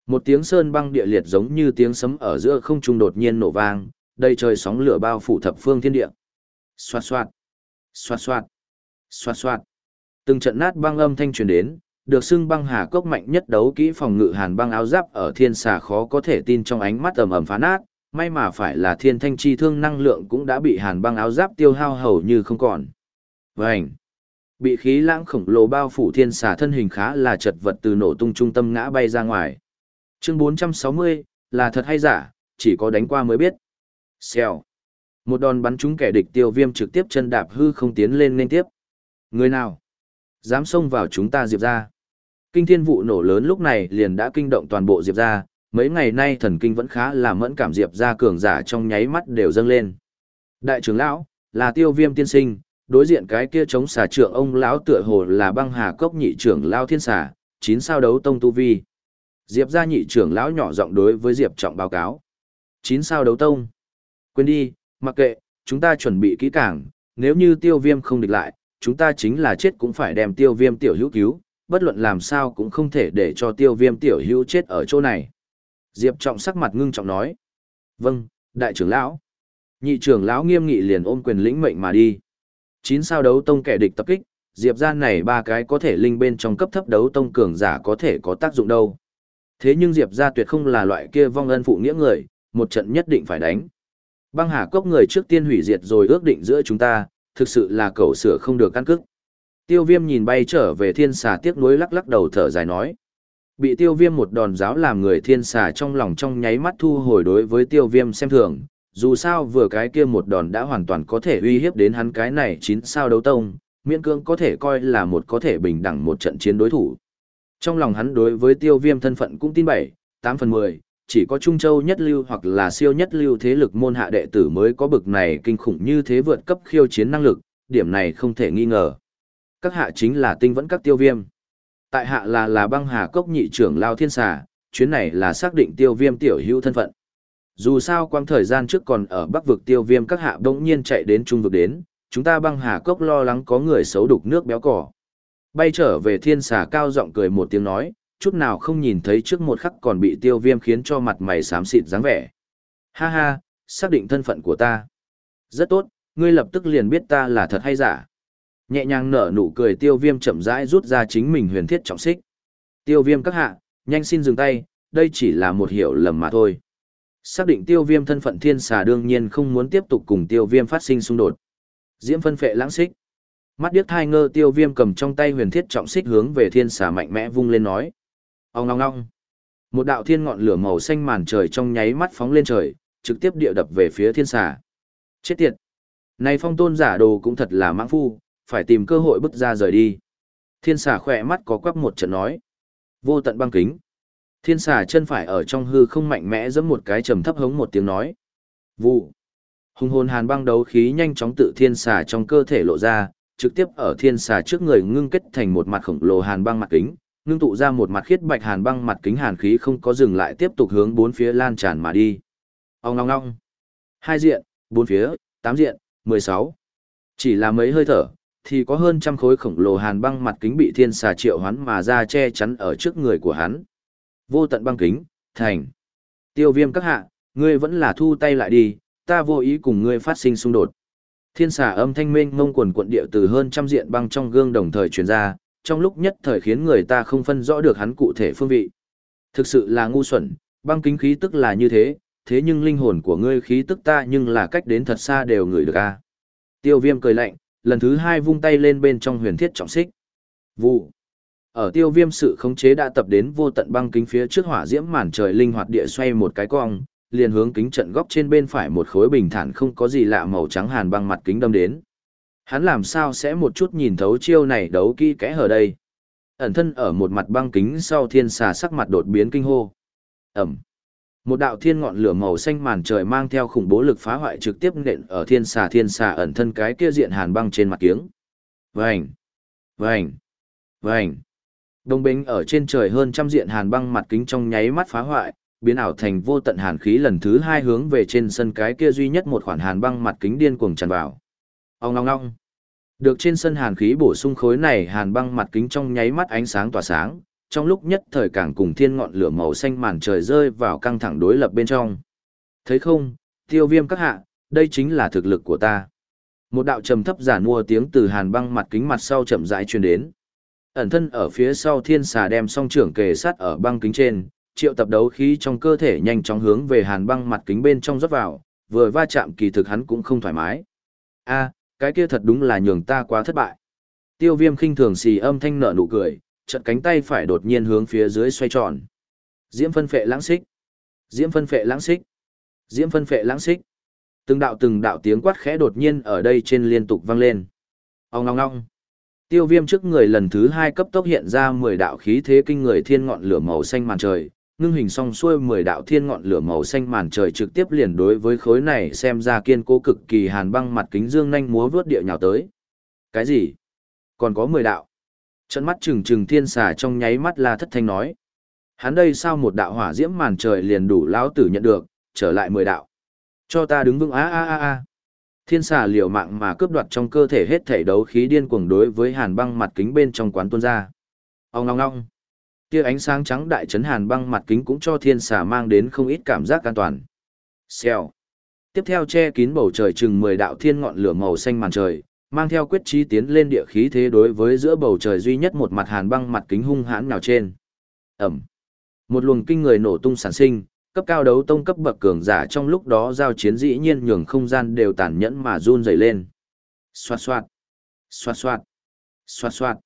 Một tiếng sơn băng địa liệt giống như tiếng sấm ở giữa không trung đột nhiên nổ vang, đầy trời sóng lửa bao phủ thập phương thiên địa. Xoạt xoạt, xoạt xoạt, xoạt xoạt. Từng trận nát băng âm thanh truyền đến, được xưng băng hà cốc mạnh nhất đấu kỹ phòng ngự hàn băng áo giáp ở thiên xà khó có thể tin trong ánh mắt ầm ầm phá nát, may mà phải là thiên thanh chi thương năng lượng cũng đã bị hàn băng áo giáp tiêu hao hầu như không còn. Vành! Bị khí lãng khổng lồ bao phủ thiên xà thân hình khá là chật vật từ nổ tung trung tâm ngã bay ra ngoài. Chương 460, là thật hay giả, chỉ có đánh qua mới biết. Xèo. Một đòn bắn trúng kẻ địch tiêu viêm trực tiếp chân đạp hư không tiến lên nên tiếp. Người nào? Dám xông vào chúng ta diệp ra. Kinh thiên vụ nổ lớn lúc này liền đã kinh động toàn bộ diệp ra, mấy ngày nay thần kinh vẫn khá là mẫn cảm diệp ra cường giả trong nháy mắt đều dâng lên. Đại trưởng lão, là tiêu viêm tiên sinh, đối diện cái kia chống xà trưởng ông lão tựa hồ là băng hà cốc nhị trưởng lao thiên xà, chín sao đấu tông tu vi. Diệp gia nhị trưởng lão nhỏ giọng đối với Diệp Trọng báo cáo. Chín sao đấu tông. Quên đi, mặc kệ, chúng ta chuẩn bị kỹ càng, nếu như tiêu viêm không địch lại, chúng ta chính là chết cũng phải đem tiêu viêm tiểu hữu cứu, bất luận làm sao cũng không thể để cho tiêu viêm tiểu hữu chết ở chỗ này. Diệp Trọng sắc mặt ngưng trọng nói. Vâng, đại trưởng lão. Nhị trưởng lão nghiêm nghị liền ôm quyền lĩnh mệnh mà đi. Chín sao đấu tông kẻ địch tập kích, Diệp gian này ba cái có thể linh bên trong cấp thấp đấu tông cường giả có thể có tác dụng đâu. Thế nhưng Diệp gia tuyệt không là loại kia vong ân phụ nghĩa người, một trận nhất định phải đánh. Băng hà cốc người trước tiên hủy diệt rồi ước định giữa chúng ta, thực sự là cậu sửa không được căn cức. Tiêu viêm nhìn bay trở về thiên xà tiếc nuối lắc lắc đầu thở dài nói. Bị tiêu viêm một đòn giáo làm người thiên xà trong lòng trong nháy mắt thu hồi đối với tiêu viêm xem thường, dù sao vừa cái kia một đòn đã hoàn toàn có thể uy hiếp đến hắn cái này chín sao đấu tông, miễn cưỡng có thể coi là một có thể bình đẳng một trận chiến đối thủ. Trong lòng hắn đối với tiêu viêm thân phận cũng tin bảy, tám phần mười, chỉ có Trung Châu nhất lưu hoặc là siêu nhất lưu thế lực môn hạ đệ tử mới có bực này kinh khủng như thế vượt cấp khiêu chiến năng lực, điểm này không thể nghi ngờ. Các hạ chính là tinh vẫn các tiêu viêm. Tại hạ là là băng hà cốc nhị trưởng lao thiên xà, chuyến này là xác định tiêu viêm tiểu hữu thân phận. Dù sao quang thời gian trước còn ở bắc vực tiêu viêm các hạ bỗng nhiên chạy đến trung vực đến, chúng ta băng hà cốc lo lắng có người xấu đục nước béo cỏ. Bay trở về thiên xà cao giọng cười một tiếng nói, chút nào không nhìn thấy trước một khắc còn bị tiêu viêm khiến cho mặt mày xám xịt dáng vẻ. Ha ha, xác định thân phận của ta. Rất tốt, ngươi lập tức liền biết ta là thật hay giả. Nhẹ nhàng nở nụ cười tiêu viêm chậm rãi rút ra chính mình huyền thiết trọng xích. Tiêu viêm các hạ, nhanh xin dừng tay, đây chỉ là một hiểu lầm mà thôi. Xác định tiêu viêm thân phận thiên xà đương nhiên không muốn tiếp tục cùng tiêu viêm phát sinh xung đột. Diễm phân phệ lãng xích. Mắt điếc thai ngơ tiêu viêm cầm trong tay huyền thiết trọng xích hướng về thiên xà mạnh mẽ vung lên nói. Ông ngong ngong. Một đạo thiên ngọn lửa màu xanh màn trời trong nháy mắt phóng lên trời, trực tiếp địa đập về phía thiên xà. Chết tiệt. Này phong tôn giả đồ cũng thật là mãng phu, phải tìm cơ hội bứt ra rời đi. Thiên xà khỏe mắt có quắc một trận nói. Vô tận băng kính. Thiên xà chân phải ở trong hư không mạnh mẽ giẫm một cái trầm thấp hống một tiếng nói. Vụ. Hùng hồn hàn băng đấu khí nhanh chóng tự thiên xà trong cơ thể lộ ra, trực tiếp ở thiên xà trước người ngưng kết thành một mặt khổng lồ hàn băng mặt kính, ngưng tụ ra một mặt khiết bạch hàn băng mặt kính hàn khí không có dừng lại tiếp tục hướng bốn phía lan tràn mà đi. Ông ngong ngong. Hai diện, bốn phía, tám diện, mười sáu. Chỉ là mấy hơi thở, thì có hơn trăm khối khổng lồ hàn băng mặt kính bị thiên xà triệu hoán mà ra che chắn ở trước người của hắn. Vô tận băng kính, thành. Tiêu viêm các hạ, ngươi vẫn là thu tay lại đi, ta vô ý cùng ngươi phát sinh xung đột. Thiên xà âm thanh mênh ngông quần quận địa từ hơn trăm diện băng trong gương đồng thời truyền ra, trong lúc nhất thời khiến người ta không phân rõ được hắn cụ thể phương vị. Thực sự là ngu xuẩn, băng kính khí tức là như thế, thế nhưng linh hồn của ngươi khí tức ta nhưng là cách đến thật xa đều ngửi được a. Tiêu viêm cười lạnh, lần thứ hai vung tay lên bên trong huyền thiết trọng xích. Vụ. Ở tiêu viêm sự khống chế đã tập đến vô tận băng kính phía trước hỏa diễm màn trời linh hoạt địa xoay một cái cong, liền hướng kính trận góc trên bên phải một khối bình thản không có gì lạ màu trắng hàn băng mặt kính đâm đến. Hắn làm sao sẽ một chút nhìn thấu chiêu này đấu kỹ kẽ hở đây. Ẩn thân ở một mặt băng kính sau thiên xà sắc mặt đột biến kinh hô. Ẩm. Một đạo thiên ngọn lửa màu xanh màn trời mang theo khủng bố lực phá hoại trực tiếp nện ở thiên xà thiên xà ẩn thân cái kia diện hàn băng trên mặt kiếng. Vành. Vành. Vành. Đông bính ở trên trời hơn trăm diện hàn băng mặt kính trong nháy mắt phá hoại, biến ảo thành vô tận hàn khí lần thứ hai hướng về trên sân cái kia duy nhất một khoản hàn băng mặt kính điên cuồng tràn vào. Ông long long Được trên sân hàn khí bổ sung khối này hàn băng mặt kính trong nháy mắt ánh sáng tỏa sáng, trong lúc nhất thời càng cùng thiên ngọn lửa màu xanh màn trời rơi vào căng thẳng đối lập bên trong. Thấy không, tiêu viêm các hạ, đây chính là thực lực của ta. Một đạo trầm thấp giả mua tiếng từ hàn băng mặt kính mặt sau chậm rãi truyền đến. Ẩn thân ở phía sau thiên xà đem song trưởng kề sát ở băng kính trên, triệu tập đấu khí trong cơ thể nhanh chóng hướng về hàn băng mặt kính bên trong rót vào, vừa va chạm kỳ thực hắn cũng không thoải mái. A, cái kia thật đúng là nhường ta quá thất bại. Tiêu viêm khinh thường xì âm thanh nở nụ cười, trận cánh tay phải đột nhiên hướng phía dưới xoay tròn. Diễm phân phệ lãng xích. Diễm phân phệ lãng xích. Diễm phân phệ lãng xích. Từng đạo từng đạo tiếng quát khẽ đột nhiên ở đây trên liên tục vang lên. Ông ngong ngong. Tiêu viêm trước người lần thứ hai cấp tốc hiện ra 10 đạo khí thế kinh người thiên ngọn lửa màu xanh màn trời, ngưng hình song xuôi 10 đạo thiên ngọn lửa màu xanh màn trời trực tiếp liền đối với khối này xem ra kiên cố cực kỳ hàn băng mặt kính dương nhanh múa vướt điệu nhào tới. Cái gì? Còn có 10 đạo. Trận mắt trừng trừng thiên xà trong nháy mắt là thất thanh nói. Hắn đây sao một đạo hỏa diễm màn trời liền đủ lão tử nhận được, trở lại 10 đạo. Cho ta đứng vững a a a a. Thiên xà liều mạng mà cướp đoạt trong cơ thể hết thể đấu khí điên cuồng đối với hàn băng mặt kính bên trong quán tuôn ra. Ông ngong ngong. tia ánh sáng trắng đại chấn hàn băng mặt kính cũng cho thiên xà mang đến không ít cảm giác an toàn. Xèo. Tiếp theo che kín bầu trời chừng 10 đạo thiên ngọn lửa màu xanh màn trời, mang theo quyết chí tiến lên địa khí thế đối với giữa bầu trời duy nhất một mặt hàn băng mặt kính hung hãn nào trên. Ẩm. Một luồng kinh người nổ tung sản sinh, cấp cao đấu tông cấp bậc cường giả trong lúc đó giao chiến dĩ nhiên nhường không gian đều tàn nhẫn mà run rẩy lên. Xoạt xoạt, xoạt xoạt, xoạt xoạt.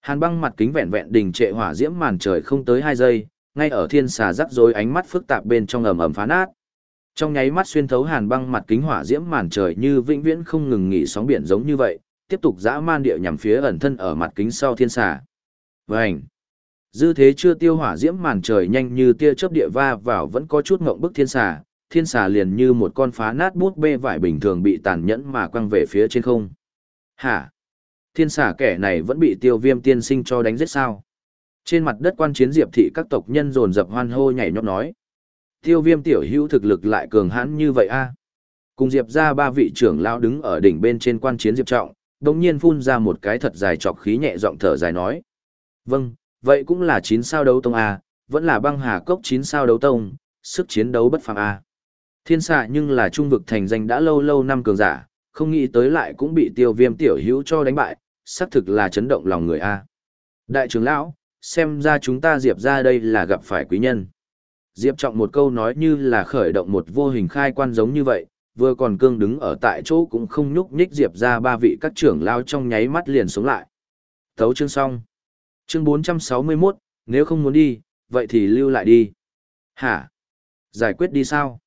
Hàn băng mặt kính vẹn vẹn đình trệ hỏa diễm màn trời không tới 2 giây, ngay ở thiên xà rắc rối ánh mắt phức tạp bên trong ầm ầm phá nát. Trong nháy mắt xuyên thấu hàn băng mặt kính hỏa diễm màn trời như vĩnh viễn không ngừng nghỉ sóng biển giống như vậy, tiếp tục dã man địa nhằm phía ẩn thân ở mặt kính sau thiên xà. Vành. Dư thế chưa tiêu hỏa diễm màn trời nhanh như tia chớp địa va vào vẫn có chút ngộng bức thiên xà, thiên xà liền như một con phá nát bút bê vải bình thường bị tàn nhẫn mà quăng về phía trên không. Hả? Thiên xà kẻ này vẫn bị tiêu viêm tiên sinh cho đánh giết sao? Trên mặt đất quan chiến diệp thị các tộc nhân dồn dập hoan hô nhảy nhót nói. Tiêu viêm tiểu hữu thực lực lại cường hãn như vậy a Cùng diệp ra ba vị trưởng lao đứng ở đỉnh bên trên quan chiến diệp trọng, đồng nhiên phun ra một cái thật dài chọc khí nhẹ giọng thở dài nói. Vâng, vậy cũng là chín sao đấu tông A, vẫn là băng hà cốc chín sao đấu tông, sức chiến đấu bất phàm A. Thiên xạ nhưng là trung vực thành danh đã lâu lâu năm cường giả, không nghĩ tới lại cũng bị tiêu viêm tiểu hữu cho đánh bại, xác thực là chấn động lòng người A. Đại trưởng lão, xem ra chúng ta diệp ra đây là gặp phải quý nhân. Diệp trọng một câu nói như là khởi động một vô hình khai quan giống như vậy, vừa còn cương đứng ở tại chỗ cũng không nhúc nhích diệp ra ba vị các trưởng lao trong nháy mắt liền sống lại. Thấu chương xong. Chương 461, nếu không muốn đi, vậy thì lưu lại đi. Hả? Giải quyết đi sao?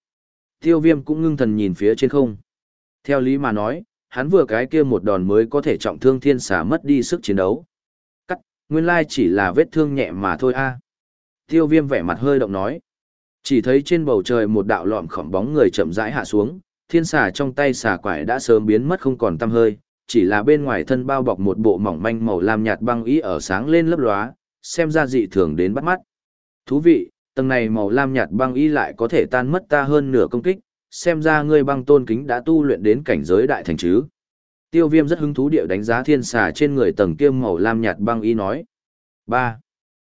Tiêu viêm cũng ngưng thần nhìn phía trên không. Theo lý mà nói, hắn vừa cái kia một đòn mới có thể trọng thương thiên xả mất đi sức chiến đấu. Cắt, nguyên lai chỉ là vết thương nhẹ mà thôi a. Tiêu viêm vẻ mặt hơi động nói. Chỉ thấy trên bầu trời một đạo lọm khổng bóng người chậm rãi hạ xuống, thiên xà trong tay xà quải đã sớm biến mất không còn tăm hơi, chỉ là bên ngoài thân bao bọc một bộ mỏng manh màu lam nhạt băng ý ở sáng lên lấp lóa, xem ra dị thường đến bắt mắt. Thú vị, tầng này màu lam nhạt băng ý lại có thể tan mất ta hơn nửa công kích, xem ra ngươi băng tôn kính đã tu luyện đến cảnh giới đại thành chứ. Tiêu viêm rất hứng thú điệu đánh giá thiên xà trên người tầng kiêm màu lam nhạt băng ý nói. 3.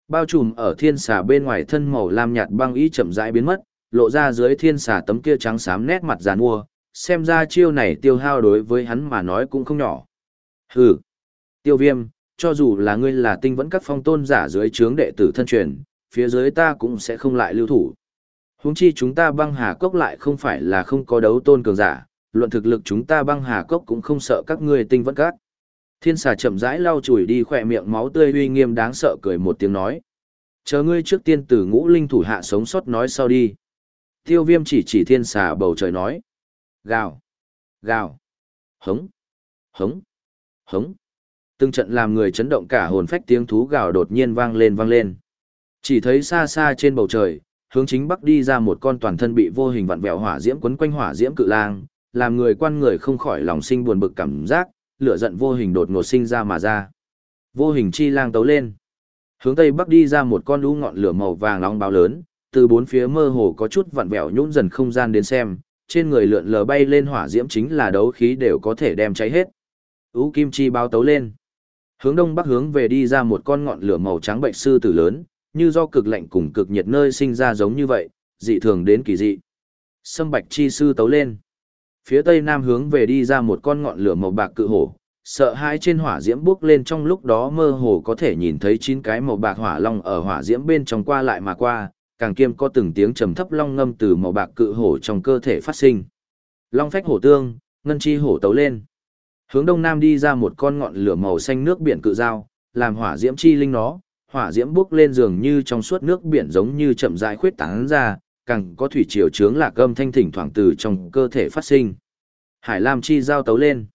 Bao trùm ở thiên xà bên ngoài thân màu lam nhạt băng ý chậm rãi biến mất, lộ ra dưới thiên xà tấm kia trắng xám nét mặt giàn mua, xem ra chiêu này tiêu hao đối với hắn mà nói cũng không nhỏ. Hừ, tiêu viêm, cho dù là ngươi là tinh vẫn các phong tôn giả dưới trướng đệ tử thân truyền, phía dưới ta cũng sẽ không lại lưu thủ. Huống chi chúng ta băng hà cốc lại không phải là không có đấu tôn cường giả, luận thực lực chúng ta băng hà cốc cũng không sợ các ngươi tinh vẫn các. Thiên xà chậm rãi lau chùi đi khỏe miệng máu tươi uy nghiêm đáng sợ cười một tiếng nói. Chờ ngươi trước tiên từ ngũ linh thủ hạ sống sót nói sau đi. Tiêu viêm chỉ chỉ thiên xà bầu trời nói. Gào, gào, hống, hống, hống. Từng trận làm người chấn động cả hồn phách tiếng thú gào đột nhiên vang lên vang lên. Chỉ thấy xa xa trên bầu trời, hướng chính bắc đi ra một con toàn thân bị vô hình vặn vẹo hỏa diễm quấn quanh hỏa diễm cự lang, làm người quan người không khỏi lòng sinh buồn bực cảm giác, lửa giận vô hình đột ngột sinh ra mà ra. Vô hình chi lang tấu lên. Hướng tây bắc đi ra một con lũ ngọn lửa màu vàng nóng báo lớn, từ bốn phía mơ hồ có chút vặn vẹo nhũn dần không gian đến xem, trên người lượn lờ bay lên hỏa diễm chính là đấu khí đều có thể đem cháy hết. Ú kim chi báo tấu lên. Hướng đông bắc hướng về đi ra một con ngọn lửa màu trắng bệnh sư tử lớn, như do cực lạnh cùng cực nhiệt nơi sinh ra giống như vậy, dị thường đến kỳ dị. Sâm bạch chi sư tấu lên. Phía tây nam hướng về đi ra một con ngọn lửa màu bạc cự hổ, sợ hãi trên hỏa diễm bước lên trong lúc đó mơ hồ có thể nhìn thấy chín cái màu bạc hỏa long ở hỏa diễm bên trong qua lại mà qua, càng kiêm có từng tiếng trầm thấp long ngâm từ màu bạc cự hổ trong cơ thể phát sinh. Long phách hổ tương, ngân chi hổ tấu lên. Hướng đông nam đi ra một con ngọn lửa màu xanh nước biển cự dao, làm hỏa diễm chi linh nó, hỏa diễm bước lên dường như trong suốt nước biển giống như chậm rãi khuyết tán ra, càng có thủy triều trướng lạc âm thanh thỉnh thoảng từ trong cơ thể phát sinh. Hải Lam chi giao tấu lên.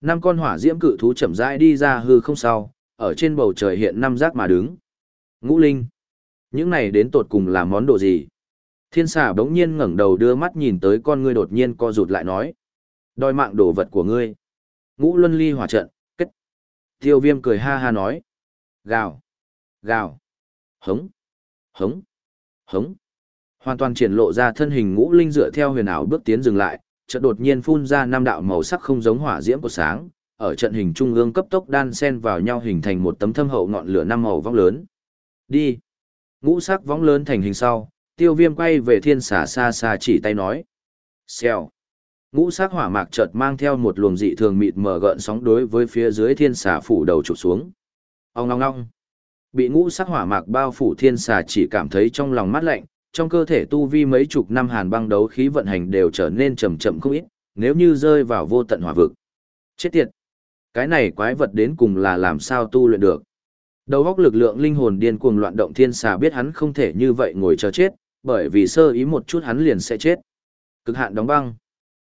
Năm con hỏa diễm cự thú chậm rãi đi ra hư không sau, ở trên bầu trời hiện năm giác mà đứng. Ngũ Linh. Những này đến tột cùng là món đồ gì? Thiên xà bỗng nhiên ngẩng đầu đưa mắt nhìn tới con ngươi đột nhiên co rụt lại nói. Đòi mạng đồ vật của ngươi. Ngũ Luân Ly hỏa trận, kết. Tiêu viêm cười ha ha nói. Gào. Gào. Hống. Hống. Hống. Hoàn toàn triển lộ ra thân hình ngũ linh dựa theo huyền ảo bước tiến dừng lại, chợt đột nhiên phun ra năm đạo màu sắc không giống hỏa diễm của sáng, ở trận hình trung ương cấp tốc đan xen vào nhau hình thành một tấm thâm hậu ngọn lửa năm màu vong lớn. Đi. Ngũ sắc vong lớn thành hình sau, tiêu viêm quay về thiên xà xa xa chỉ tay nói. Xèo. Ngũ sắc hỏa mạc chợt mang theo một luồng dị thường mịt mờ gợn sóng đối với phía dưới thiên xà phủ đầu chụp xuống. Ông ngong ngong. Bị ngũ sắc hỏa mạc bao phủ thiên xà chỉ cảm thấy trong lòng mát lạnh, trong cơ thể tu vi mấy chục năm hàn băng đấu khí vận hành đều trở nên chậm chậm không ít, nếu như rơi vào vô tận hỏa vực. Chết tiệt! Cái này quái vật đến cùng là làm sao tu luyện được. Đầu góc lực lượng linh hồn điên cuồng loạn động thiên xà biết hắn không thể như vậy ngồi chờ chết, bởi vì sơ ý một chút hắn liền sẽ chết. Cực hạn đóng băng.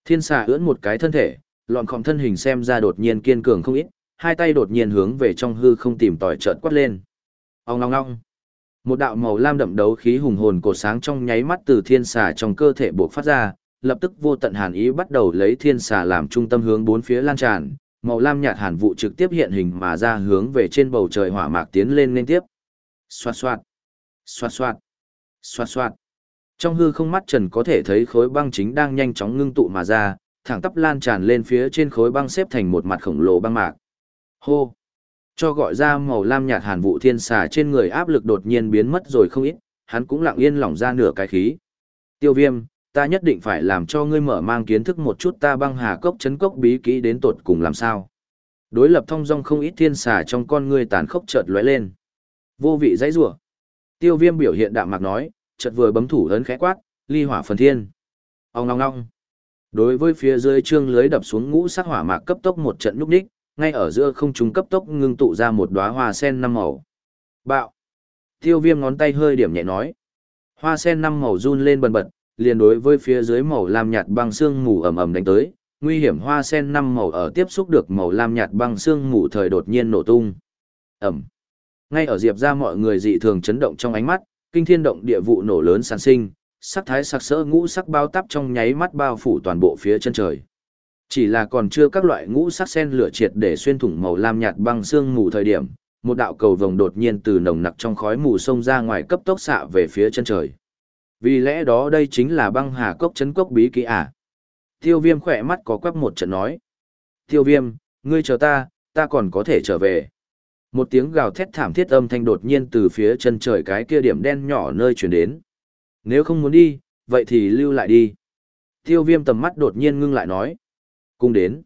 Thiên xà ưỡn một cái thân thể, lọn khom thân hình xem ra đột nhiên kiên cường không ít, hai tay đột nhiên hướng về trong hư không tìm tòi chợt quát lên. Ông ngong ngong. Một đạo màu lam đậm đấu khí hùng hồn cổ sáng trong nháy mắt từ thiên xà trong cơ thể buộc phát ra, lập tức vô tận hàn ý bắt đầu lấy thiên xà làm trung tâm hướng bốn phía lan tràn, màu lam nhạt hàn vụ trực tiếp hiện hình mà ra hướng về trên bầu trời hỏa mạc tiến lên liên tiếp. Xoạt xoạt, xoạt xoạt, xoạt xoạt. Trong hư không mắt trần có thể thấy khối băng chính đang nhanh chóng ngưng tụ mà ra, thẳng tắp lan tràn lên phía trên khối băng xếp thành một mặt khổng lồ băng mạc. Hô! Cho gọi ra màu lam nhạt hàn vụ thiên xà trên người áp lực đột nhiên biến mất rồi không ít, hắn cũng lặng yên lỏng ra nửa cái khí. Tiêu viêm, ta nhất định phải làm cho ngươi mở mang kiến thức một chút ta băng hà cốc chấn cốc bí kỹ đến tột cùng làm sao. Đối lập thông dong không ít thiên xà trong con ngươi tàn khốc chợt lóe lên. Vô vị dãy rủa. Tiêu viêm biểu hiện đạm mạc nói, chợt vừa bấm thủ ấn khẽ quát, ly hỏa phần thiên. Ông ngong ngong. Đối với phía dưới trương lưới đập xuống ngũ sắc hỏa mạc cấp tốc một trận núp đích, ngay ở giữa không trung cấp tốc ngưng tụ ra một đóa hoa sen năm màu. Bạo. Tiêu viêm ngón tay hơi điểm nhẹ nói. Hoa sen năm màu run lên bần bật, liền đối với phía dưới màu lam nhạt băng xương mù ầm ầm đánh tới. Nguy hiểm hoa sen năm màu ở tiếp xúc được màu lam nhạt băng xương mù thời đột nhiên nổ tung. ầm. Ngay ở diệp ra mọi người dị thường chấn động trong ánh mắt, kinh thiên động địa vụ nổ lớn sản sinh, sắc thái sặc sỡ ngũ sắc bao tắp trong nháy mắt bao phủ toàn bộ phía chân trời. Chỉ là còn chưa các loại ngũ sắc sen lửa triệt để xuyên thủng màu lam nhạt băng xương mù thời điểm, một đạo cầu vồng đột nhiên từ nồng nặc trong khói mù sông ra ngoài cấp tốc xạ về phía chân trời. Vì lẽ đó đây chính là băng hà cốc chấn cốc bí kỹ à. Tiêu viêm khỏe mắt có quắp một trận nói. Tiêu viêm, ngươi chờ ta, ta còn có thể trở về. Một tiếng gào thét thảm thiết âm thanh đột nhiên từ phía chân trời cái kia điểm đen nhỏ nơi chuyển đến. Nếu không muốn đi, vậy thì lưu lại đi. Tiêu viêm tầm mắt đột nhiên ngưng lại nói. Cung đến.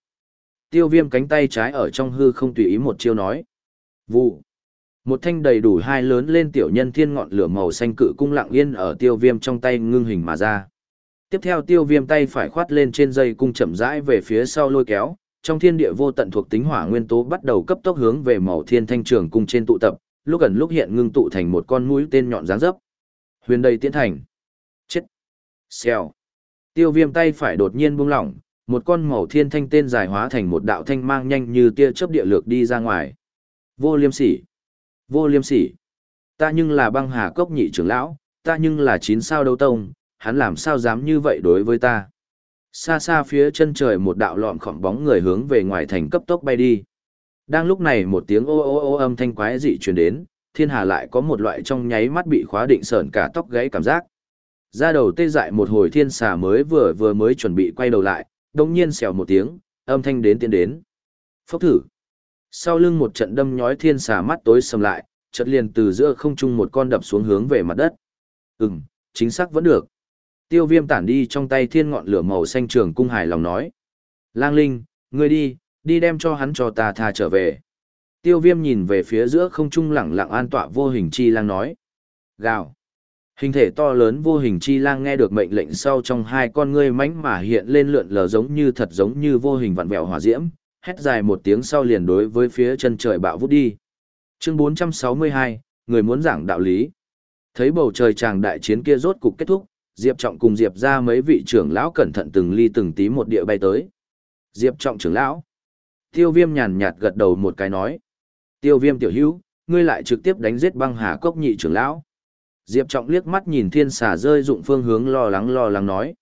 Tiêu viêm cánh tay trái ở trong hư không tùy ý một chiêu nói. Vụ. Một thanh đầy đủ hai lớn lên tiểu nhân thiên ngọn lửa màu xanh cự cung lặng yên ở tiêu viêm trong tay ngưng hình mà ra. Tiếp theo tiêu viêm tay phải khoát lên trên dây cung chậm rãi về phía sau lôi kéo, trong thiên địa vô tận thuộc tính hỏa nguyên tố bắt đầu cấp tốc hướng về màu thiên thanh trường cung trên tụ tập, lúc gần lúc hiện ngưng tụ thành một con mũi tên nhọn dáng dấp. Huyền đầy tiến thành. Chết. Xèo. Tiêu viêm tay phải đột nhiên buông lỏng, một con màu thiên thanh tên dài hóa thành một đạo thanh mang nhanh như tia chớp địa lược đi ra ngoài. Vô liêm sỉ. Vô liêm sỉ. Ta nhưng là băng hà cốc nhị trưởng lão, ta nhưng là chín sao đấu tông, hắn làm sao dám như vậy đối với ta. Xa xa phía chân trời một đạo lọm khỏng bóng người hướng về ngoài thành cấp tốc bay đi. Đang lúc này một tiếng ô ô ô âm thanh quái dị truyền đến, thiên hà lại có một loại trong nháy mắt bị khóa định sờn cả tóc gãy cảm giác. Ra đầu tê dại một hồi thiên xà mới vừa vừa mới chuẩn bị quay đầu lại, đồng nhiên xèo một tiếng, âm thanh đến tiến đến. Phốc thử. Sau lưng một trận đâm nhói thiên xà mắt tối sầm lại, chợt liền từ giữa không trung một con đập xuống hướng về mặt đất. Ừm, chính xác vẫn được. Tiêu viêm tản đi trong tay thiên ngọn lửa màu xanh trường cung hài lòng nói. Lang Linh, ngươi đi, đi đem cho hắn cho ta tha trở về. Tiêu viêm nhìn về phía giữa không trung lẳng lặng an tọa vô hình chi lang nói. Gào. Hình thể to lớn vô hình chi lang nghe được mệnh lệnh sau trong hai con ngươi mánh mà hiện lên lượn lờ giống như thật giống như vô hình vặn vẹo hỏa diễm, hét dài một tiếng sau liền đối với phía chân trời bạo vút đi. Chương 462, người muốn giảng đạo lý. Thấy bầu trời chàng đại chiến kia rốt cục kết thúc, Diệp Trọng cùng Diệp ra mấy vị trưởng lão cẩn thận từng ly từng tí một địa bay tới. Diệp Trọng trưởng lão. Tiêu viêm nhàn nhạt gật đầu một cái nói. Tiêu viêm tiểu hữu, ngươi lại trực tiếp đánh giết băng hà cốc nhị trưởng lão. Diệp Trọng liếc mắt nhìn thiên xà rơi dụng phương hướng lo lắng lo lắng nói.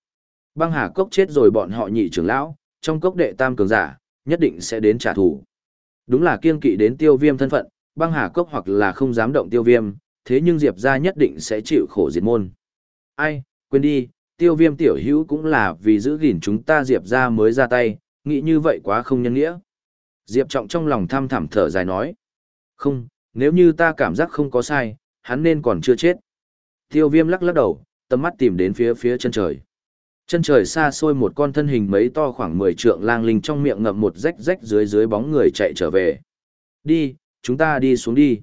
Băng hà cốc chết rồi bọn họ nhị trưởng lão, trong cốc đệ tam cường giả, nhất định sẽ đến trả thù. Đúng là kiên kỵ đến tiêu viêm thân phận, băng hà cốc hoặc là không dám động tiêu viêm, thế nhưng Diệp ra nhất định sẽ chịu khổ diệt môn. Ai, quên đi, tiêu viêm tiểu hữu cũng là vì giữ gìn chúng ta Diệp ra mới ra tay, nghĩ như vậy quá không nhân nghĩa. Diệp Trọng trong lòng thăm thẳm thở dài nói. Không, nếu như ta cảm giác không có sai, hắn nên còn chưa chết. Tiêu viêm lắc lắc đầu, tầm mắt tìm đến phía phía chân trời. Chân trời xa xôi một con thân hình mấy to khoảng 10 trượng lang linh trong miệng ngậm một rách rách dưới dưới bóng người chạy trở về. Đi, chúng ta đi xuống đi.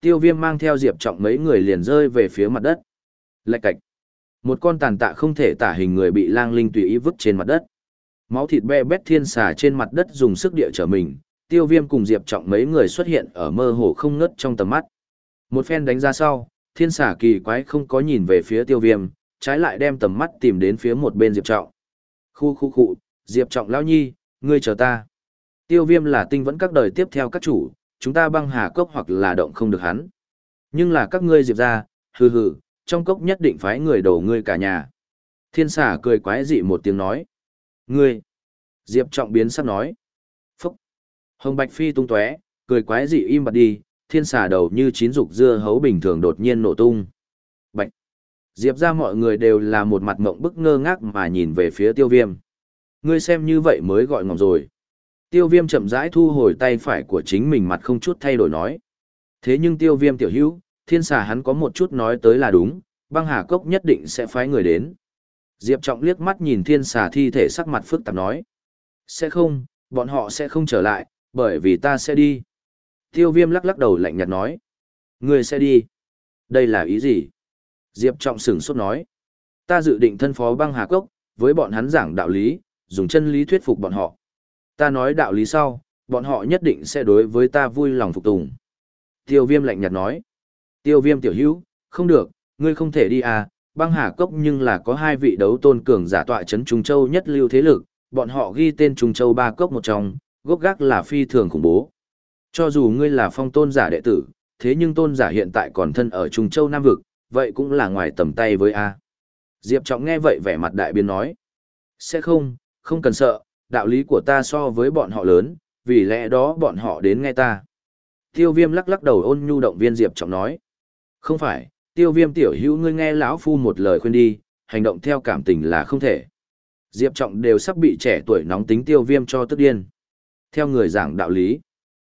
Tiêu viêm mang theo diệp trọng mấy người liền rơi về phía mặt đất. Lạch cạch. Một con tàn tạ không thể tả hình người bị lang linh tùy ý vứt trên mặt đất. Máu thịt be bét thiên xà trên mặt đất dùng sức địa trở mình, tiêu viêm cùng diệp trọng mấy người xuất hiện ở mơ hồ không ngất trong tầm mắt. Một phen đánh ra sau, thiên xà kỳ quái không có nhìn về phía tiêu viêm, trái lại đem tầm mắt tìm đến phía một bên diệp trọng. Khu khu khu, diệp trọng lão nhi, ngươi chờ ta. Tiêu viêm là tinh vẫn các đời tiếp theo các chủ, chúng ta băng hà cốc hoặc là động không được hắn. Nhưng là các ngươi diệp ra, hừ hừ, trong cốc nhất định phái người đổ ngươi cả nhà. Thiên xà cười quái dị một tiếng nói. Ngươi! Diệp trọng biến sắp nói. Phúc! Hồng Bạch Phi tung tóe, cười quái dị im bặt đi, thiên xà đầu như chín dục dưa hấu bình thường đột nhiên nổ tung. Bạch! Diệp ra mọi người đều là một mặt mộng bức ngơ ngác mà nhìn về phía tiêu viêm. Ngươi xem như vậy mới gọi ngọc rồi. Tiêu viêm chậm rãi thu hồi tay phải của chính mình mặt không chút thay đổi nói. Thế nhưng tiêu viêm tiểu hữu, thiên xà hắn có một chút nói tới là đúng, băng hà cốc nhất định sẽ phái người đến. Diệp Trọng liếc mắt nhìn thiên xà thi thể sắc mặt phức tạp nói. Sẽ không, bọn họ sẽ không trở lại, bởi vì ta sẽ đi. Tiêu viêm lắc lắc đầu lạnh nhạt nói. Ngươi sẽ đi. Đây là ý gì? Diệp Trọng sửng sốt nói. Ta dự định thân phó băng hà cốc, với bọn hắn giảng đạo lý, dùng chân lý thuyết phục bọn họ. Ta nói đạo lý sau, bọn họ nhất định sẽ đối với ta vui lòng phục tùng. Tiêu viêm lạnh nhạt nói. Tiêu viêm tiểu hữu, không được, ngươi không thể đi à, băng hà cốc nhưng là có hai vị đấu tôn cường giả tọa chấn Trung Châu nhất lưu thế lực, bọn họ ghi tên Trung Châu ba cốc một trong, gốc gác là phi thường khủng bố. Cho dù ngươi là phong tôn giả đệ tử, thế nhưng tôn giả hiện tại còn thân ở Trung Châu Nam Vực, vậy cũng là ngoài tầm tay với A. Diệp Trọng nghe vậy vẻ mặt đại biến nói. Sẽ không, không cần sợ, đạo lý của ta so với bọn họ lớn, vì lẽ đó bọn họ đến nghe ta. Tiêu viêm lắc lắc đầu ôn nhu động viên Diệp Trọng nói. Không phải, tiêu viêm tiểu hữu ngươi nghe lão phu một lời khuyên đi, hành động theo cảm tình là không thể. Diệp Trọng đều sắp bị trẻ tuổi nóng tính tiêu viêm cho tức điên. Theo người giảng đạo lý.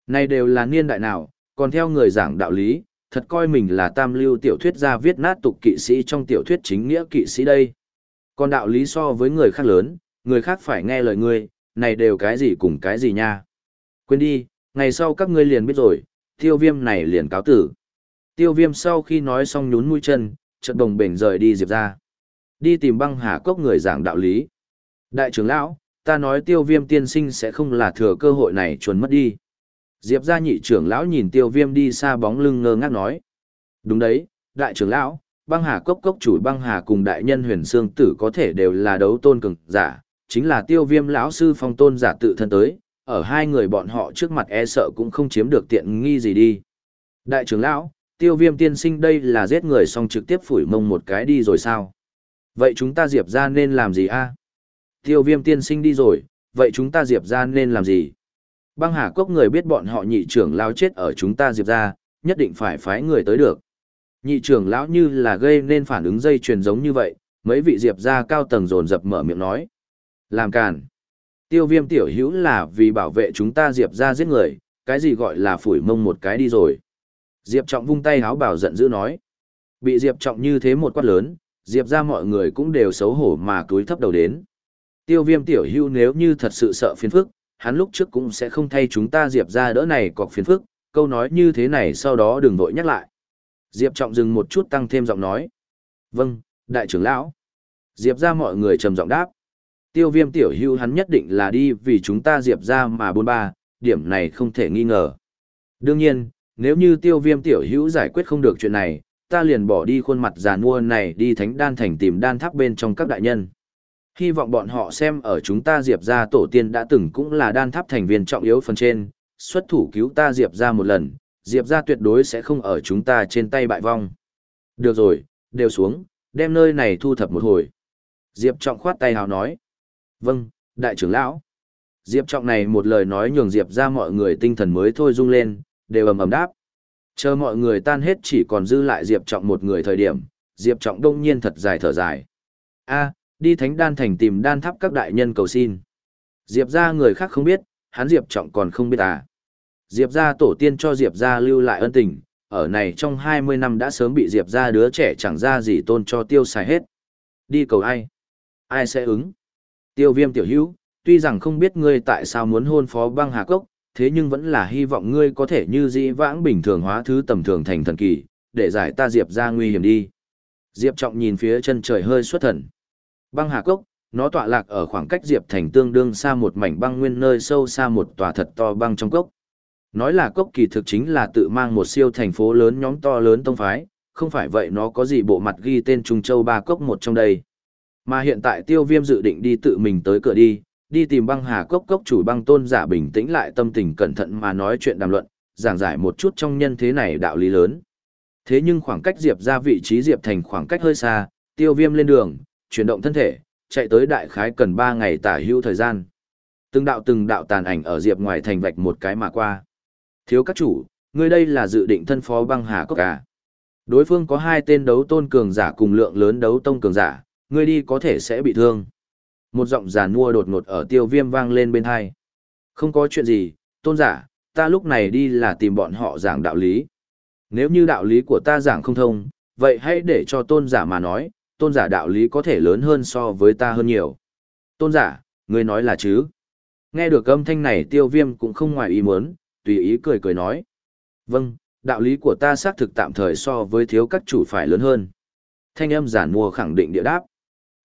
Này đều là niên đại nào, còn theo người giảng đạo lý, thật coi mình là tam lưu tiểu thuyết gia viết nát tục kỵ sĩ trong tiểu thuyết chính nghĩa kỵ sĩ đây. Còn đạo lý so với người khác lớn, người khác phải nghe lời ngươi, này đều cái gì cùng cái gì nha. Quên đi, ngày sau các ngươi liền biết rồi, Tiêu viêm này liền cáo tử. Tiêu viêm sau khi nói xong nhún mũi chân, chợt đồng bền rời đi Diệp ra. Đi tìm băng hà cốc người giảng đạo lý. Đại trưởng lão, ta nói tiêu viêm tiên sinh sẽ không là thừa cơ hội này chuồn mất đi. Diệp gia nhị trưởng lão nhìn tiêu viêm đi xa bóng lưng ngơ ngác nói. Đúng đấy, đại trưởng lão, băng hà cốc cốc chủ băng hà cùng đại nhân huyền sương tử có thể đều là đấu tôn cường giả, chính là tiêu viêm lão sư phong tôn giả tự thân tới, ở hai người bọn họ trước mặt e sợ cũng không chiếm được tiện nghi gì đi. Đại trưởng lão, tiêu viêm tiên sinh đây là giết người xong trực tiếp phủi mông một cái đi rồi sao? Vậy chúng ta diệp ra nên làm gì a? Tiêu viêm tiên sinh đi rồi, vậy chúng ta diệp ra nên làm gì? Băng hà cốc người biết bọn họ nhị trưởng lão chết ở chúng ta diệp ra, nhất định phải phái người tới được. Nhị trưởng lão như là gây nên phản ứng dây truyền giống như vậy, mấy vị diệp ra cao tầng dồn dập mở miệng nói. Làm càn. Tiêu viêm tiểu hữu là vì bảo vệ chúng ta diệp ra giết người, cái gì gọi là phủi mông một cái đi rồi. Diệp trọng vung tay háo bảo giận dữ nói. Bị diệp trọng như thế một quát lớn, diệp ra mọi người cũng đều xấu hổ mà cúi thấp đầu đến. Tiêu viêm tiểu hữu nếu như thật sự sợ phiền phức, hắn lúc trước cũng sẽ không thay chúng ta diệp ra đỡ này cọc phiền phức, câu nói như thế này sau đó đừng vội nhắc lại. Diệp trọng dừng một chút tăng thêm giọng nói. Vâng, đại trưởng lão. Diệp ra mọi người trầm giọng đáp. Tiêu viêm tiểu hưu hắn nhất định là đi vì chúng ta diệp ra mà bôn ba, điểm này không thể nghi ngờ. Đương nhiên, nếu như tiêu viêm tiểu hữu giải quyết không được chuyện này, ta liền bỏ đi khuôn mặt già nua này đi thánh đan thành tìm đan tháp bên trong các đại nhân. Hy vọng bọn họ xem ở chúng ta diệp ra tổ tiên đã từng cũng là đan tháp thành viên trọng yếu phần trên, xuất thủ cứu ta diệp ra một lần, diệp ra tuyệt đối sẽ không ở chúng ta trên tay bại vong. Được rồi, đều xuống, đem nơi này thu thập một hồi. Diệp trọng khoát tay hào nói. Vâng, đại trưởng lão. Diệp trọng này một lời nói nhường Diệp ra mọi người tinh thần mới thôi rung lên, đều ầm ầm đáp. Chờ mọi người tan hết chỉ còn dư lại Diệp trọng một người thời điểm, Diệp trọng đông nhiên thật dài thở dài. a đi thánh đan thành tìm đan tháp các đại nhân cầu xin. Diệp ra người khác không biết, hắn Diệp trọng còn không biết à. Diệp ra tổ tiên cho Diệp ra lưu lại ân tình, ở này trong 20 năm đã sớm bị Diệp ra đứa trẻ chẳng ra gì tôn cho tiêu xài hết. Đi cầu ai? Ai sẽ ứng? Tiêu viêm tiểu hữu, tuy rằng không biết ngươi tại sao muốn hôn phó băng hà cốc, thế nhưng vẫn là hy vọng ngươi có thể như dĩ vãng bình thường hóa thứ tầm thường thành thần kỳ, để giải ta Diệp ra nguy hiểm đi. Diệp trọng nhìn phía chân trời hơi xuất thần. Băng hà cốc, nó tọa lạc ở khoảng cách Diệp thành tương đương xa một mảnh băng nguyên nơi sâu xa một tòa thật to băng trong cốc. Nói là cốc kỳ thực chính là tự mang một siêu thành phố lớn nhóm to lớn tông phái, không phải vậy nó có gì bộ mặt ghi tên Trung Châu ba cốc một trong đây. Mà hiện tại tiêu viêm dự định đi tự mình tới cửa đi, đi tìm băng hà cốc cốc chủ băng tôn giả bình tĩnh lại tâm tình cẩn thận mà nói chuyện đàm luận, giảng giải một chút trong nhân thế này đạo lý lớn. Thế nhưng khoảng cách Diệp ra vị trí Diệp thành khoảng cách hơi xa, tiêu viêm lên đường, chuyển động thân thể, chạy tới đại khái cần 3 ngày tả hữu thời gian. Từng đạo từng đạo tàn ảnh ở Diệp ngoài thành vạch một cái mà qua. Thiếu các chủ, ngươi đây là dự định thân phó băng hà cốc à? Đối phương có hai tên đấu tôn cường giả cùng lượng lớn đấu tông cường giả, ngươi đi có thể sẽ bị thương. Một giọng giả mua đột ngột ở tiêu viêm vang lên bên hai. Không có chuyện gì, tôn giả, ta lúc này đi là tìm bọn họ giảng đạo lý. Nếu như đạo lý của ta giảng không thông, vậy hãy để cho tôn giả mà nói, tôn giả đạo lý có thể lớn hơn so với ta hơn nhiều. Tôn giả, ngươi nói là chứ? Nghe được âm thanh này tiêu viêm cũng không ngoài ý muốn, tùy ý cười cười nói. Vâng, đạo lý của ta xác thực tạm thời so với thiếu các chủ phải lớn hơn. Thanh âm giản mùa khẳng định địa đáp.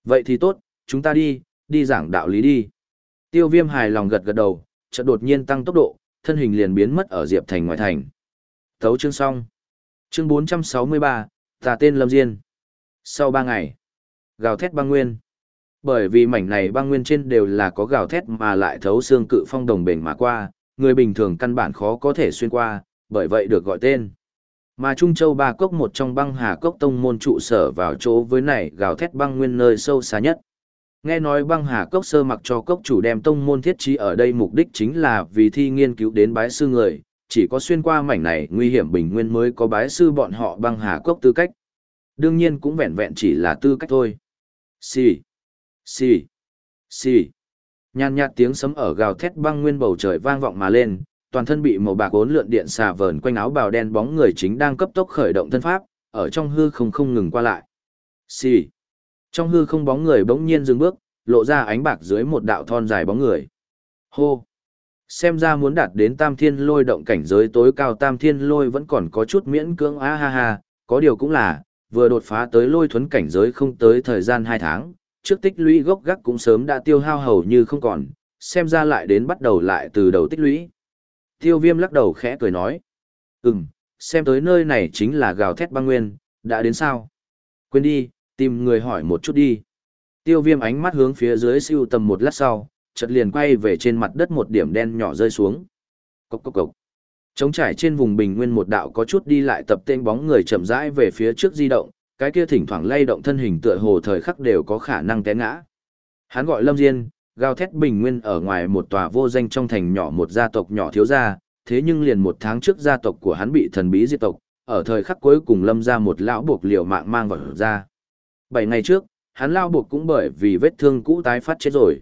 Vậy thì tốt, chúng ta đi, đi giảng đạo lý đi. Tiêu viêm hài lòng gật gật đầu, chợt đột nhiên tăng tốc độ, thân hình liền biến mất ở Diệp Thành ngoại thành. Thấu chương xong. Chương 463, tà tên Lâm Diên. Sau 3 ngày, gào thét băng nguyên. Bởi vì mảnh này băng nguyên trên đều là có gào thét mà lại thấu xương cự phong đồng bền mà qua, người bình thường căn bản khó có thể xuyên qua, bởi vậy được gọi tên. Mà Trung Châu ba cốc một trong băng hà cốc tông môn trụ sở vào chỗ với này gào thét băng nguyên nơi sâu xa nhất. Nghe nói băng hà cốc sơ mặc cho cốc chủ đem tông môn thiết trí ở đây mục đích chính là vì thi nghiên cứu đến bái sư người, chỉ có xuyên qua mảnh này nguy hiểm bình nguyên mới có bái sư bọn họ băng hà cốc tư cách. Đương nhiên cũng vẹn vẹn chỉ là tư cách thôi. Xì, xì, xì. Nhàn nhạt tiếng sấm ở gào thét băng nguyên bầu trời vang vọng mà lên, toàn thân bị màu bạc ốn lượn điện xà vờn quanh áo bào đen bóng người chính đang cấp tốc khởi động thân pháp, ở trong hư không không ngừng qua lại. Xì. Trong hư không bóng người bỗng nhiên dừng bước, lộ ra ánh bạc dưới một đạo thon dài bóng người. Hô. Xem ra muốn đạt đến tam thiên lôi động cảnh giới tối cao tam thiên lôi vẫn còn có chút miễn cưỡng á ha ha, có điều cũng là, vừa đột phá tới lôi thuấn cảnh giới không tới thời gian 2 tháng, trước tích lũy gốc gác cũng sớm đã tiêu hao hầu như không còn, xem ra lại đến bắt đầu lại từ đầu tích lũy. Tiêu viêm lắc đầu khẽ cười nói, ừm, xem tới nơi này chính là gào thét băng nguyên, đã đến sao? Quên đi, tìm người hỏi một chút đi. Tiêu viêm ánh mắt hướng phía dưới siêu tầm một lát sau, chợt liền quay về trên mặt đất một điểm đen nhỏ rơi xuống. Cốc cốc cốc. Trống trải trên vùng bình nguyên một đạo có chút đi lại tập tên bóng người chậm rãi về phía trước di động, cái kia thỉnh thoảng lay động thân hình tựa hồ thời khắc đều có khả năng té ngã. Hắn gọi Lâm Diên, gào thét bình nguyên ở ngoài một tòa vô danh trong thành nhỏ một gia tộc nhỏ thiếu gia, thế nhưng liền một tháng trước gia tộc của hắn bị thần bí diệt tộc, ở thời khắc cuối cùng lâm ra một lão buộc liều mạng mang vào ra. Bảy ngày trước, hắn lao buộc cũng bởi vì vết thương cũ tái phát chết rồi.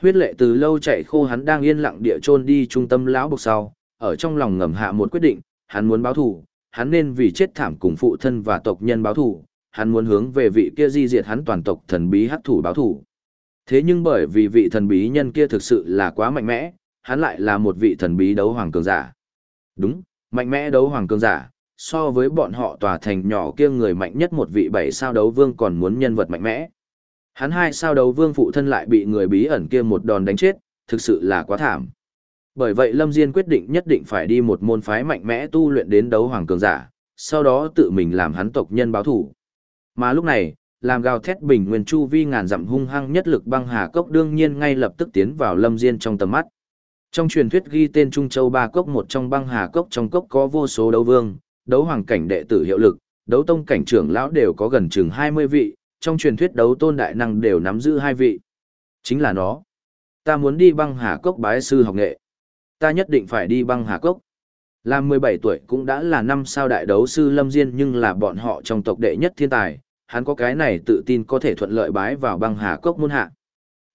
Huyết lệ từ lâu chạy khô hắn đang yên lặng địa chôn đi trung tâm lão buộc sau, ở trong lòng ngầm hạ một quyết định, hắn muốn báo thù, hắn nên vì chết thảm cùng phụ thân và tộc nhân báo thù, hắn muốn hướng về vị kia di diệt hắn toàn tộc thần bí hắc thủ báo thù. Thế nhưng bởi vì vị thần bí nhân kia thực sự là quá mạnh mẽ, hắn lại là một vị thần bí đấu hoàng cường giả. Đúng, mạnh mẽ đấu hoàng cường giả, so với bọn họ tòa thành nhỏ kia người mạnh nhất một vị bảy sao đấu vương còn muốn nhân vật mạnh mẽ. Hắn hai sao đấu vương phụ thân lại bị người bí ẩn kia một đòn đánh chết, thực sự là quá thảm. Bởi vậy Lâm Diên quyết định nhất định phải đi một môn phái mạnh mẽ tu luyện đến đấu hoàng cường giả, sau đó tự mình làm hắn tộc nhân báo thủ. Mà lúc này, làm gào thét bình nguyên chu vi ngàn dặm hung hăng nhất lực băng hà cốc đương nhiên ngay lập tức tiến vào Lâm Diên trong tầm mắt. Trong truyền thuyết ghi tên Trung Châu ba cốc một trong băng hà cốc trong cốc có vô số đấu vương, đấu hoàng cảnh đệ tử hiệu lực, đấu tông cảnh trưởng lão đều có gần chừng 20 vị, trong truyền thuyết đấu tôn đại năng đều nắm giữ hai vị. Chính là nó. Ta muốn đi băng hà cốc bái sư học nghệ. Ta nhất định phải đi băng hà cốc. Làm 17 tuổi cũng đã là năm sao đại đấu sư Lâm Diên nhưng là bọn họ trong tộc đệ nhất thiên tài, hắn có cái này tự tin có thể thuận lợi bái vào băng hà cốc môn hạ.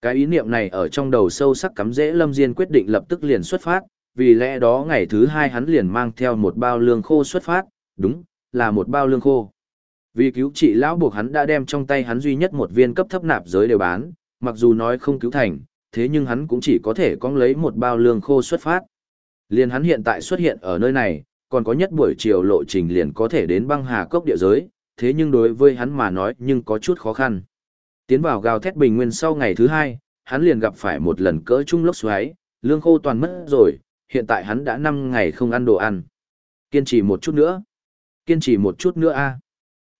Cái ý niệm này ở trong đầu sâu sắc cắm dễ Lâm Diên quyết định lập tức liền xuất phát, vì lẽ đó ngày thứ hai hắn liền mang theo một bao lương khô xuất phát, đúng, là một bao lương khô. Vì cứu trị lão buộc hắn đã đem trong tay hắn duy nhất một viên cấp thấp nạp giới đều bán, mặc dù nói không cứu thành, thế nhưng hắn cũng chỉ có thể cong lấy một bao lương khô xuất phát. Liền hắn hiện tại xuất hiện ở nơi này, còn có nhất buổi chiều lộ trình liền có thể đến băng hà cốc địa giới, thế nhưng đối với hắn mà nói nhưng có chút khó khăn. Tiến vào gào thét bình nguyên sau ngày thứ hai, hắn liền gặp phải một lần cỡ trung lốc xoáy, lương khô toàn mất rồi, hiện tại hắn đã 5 ngày không ăn đồ ăn. Kiên trì một chút nữa. Kiên trì một chút nữa a.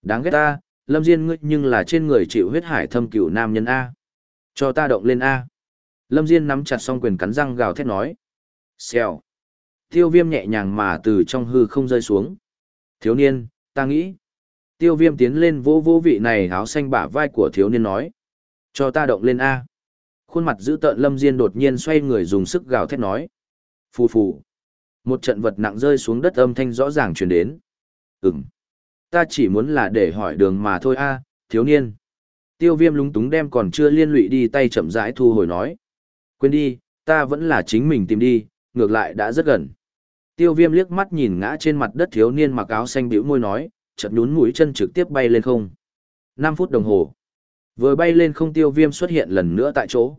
Đáng ghét ta, Lâm Diên ngươi nhưng là trên người chịu huyết hải thâm cửu nam nhân a. Cho ta động lên a. Lâm Diên nắm chặt song quyền cắn răng gào thét nói. Xèo. Tiêu viêm nhẹ nhàng mà từ trong hư không rơi xuống. Thiếu niên, ta nghĩ. Tiêu viêm tiến lên vô vô vị này áo xanh bả vai của thiếu niên nói. Cho ta động lên A. Khuôn mặt giữ tợn lâm diên đột nhiên xoay người dùng sức gào thét nói. Phù phù. Một trận vật nặng rơi xuống đất âm thanh rõ ràng truyền đến. Ừm. Ta chỉ muốn là để hỏi đường mà thôi a, thiếu niên. Tiêu viêm lúng túng đem còn chưa liên lụy đi tay chậm rãi thu hồi nói. Quên đi, ta vẫn là chính mình tìm đi, ngược lại đã rất gần. Tiêu viêm liếc mắt nhìn ngã trên mặt đất thiếu niên mặc áo xanh biểu môi nói, chợt nhún mũi chân trực tiếp bay lên không. 5 phút đồng hồ. Vừa bay lên không tiêu viêm xuất hiện lần nữa tại chỗ.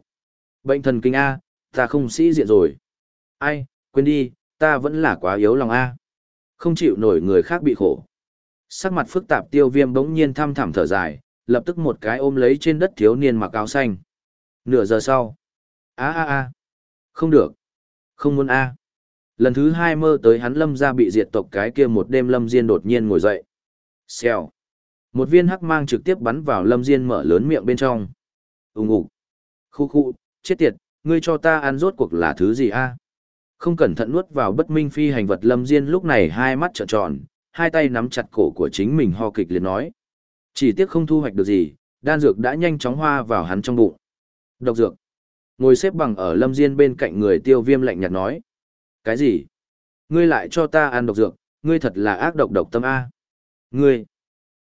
Bệnh thần kinh A, ta không sĩ diện rồi. Ai, quên đi, ta vẫn là quá yếu lòng A. Không chịu nổi người khác bị khổ. Sắc mặt phức tạp tiêu viêm bỗng nhiên thăm thẳm thở dài, lập tức một cái ôm lấy trên đất thiếu niên mặc áo xanh. Nửa giờ sau a a a Không được. Không muốn A. Lần thứ hai mơ tới hắn lâm ra bị diệt tộc cái kia một đêm lâm diên đột nhiên ngồi dậy. Xèo. Một viên hắc mang trực tiếp bắn vào lâm diên mở lớn miệng bên trong. Úng ủ. Khu khu, chết tiệt, ngươi cho ta ăn rốt cuộc là thứ gì a? Không cẩn thận nuốt vào bất minh phi hành vật lâm diên lúc này hai mắt trợn tròn, hai tay nắm chặt cổ của chính mình ho kịch liền nói. Chỉ tiếc không thu hoạch được gì, đan dược đã nhanh chóng hoa vào hắn trong bụng. Độc dược. Ngồi xếp bằng ở lâm diên bên cạnh người tiêu viêm lạnh nhạt nói. Cái gì? Ngươi lại cho ta ăn độc dược, ngươi thật là ác độc độc tâm A. Ngươi!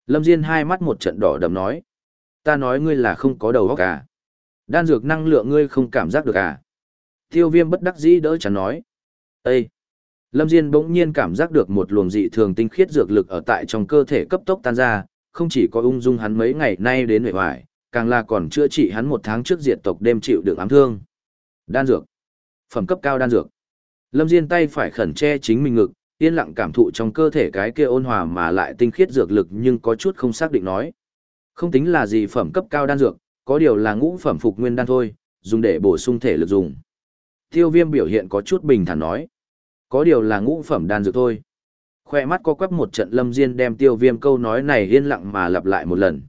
Lâm Diên hai mắt một trận đỏ đầm nói. Ta nói ngươi là không có đầu óc à. Đan dược năng lượng ngươi không cảm giác được à. Tiêu viêm bất đắc dĩ đỡ chắn nói. Ê! Lâm Diên bỗng nhiên cảm giác được một luồng dị thường tinh khiết dược lực ở tại trong cơ thể cấp tốc tan ra, không chỉ có ung dung hắn mấy ngày nay đến huệ hoài, càng là còn chữa trị hắn một tháng trước diệt tộc đêm chịu được ám thương. Đan dược. Phẩm cấp cao đan dược. Lâm Diên tay phải khẩn che chính mình ngực, yên lặng cảm thụ trong cơ thể cái kia ôn hòa mà lại tinh khiết dược lực nhưng có chút không xác định nói. Không tính là gì phẩm cấp cao đan dược, có điều là ngũ phẩm phục nguyên đan thôi, dùng để bổ sung thể lực dùng. Tiêu viêm biểu hiện có chút bình thản nói. Có điều là ngũ phẩm đan dược thôi. Khoe mắt có quắp một trận lâm diên đem tiêu viêm câu nói này yên lặng mà lặp lại một lần.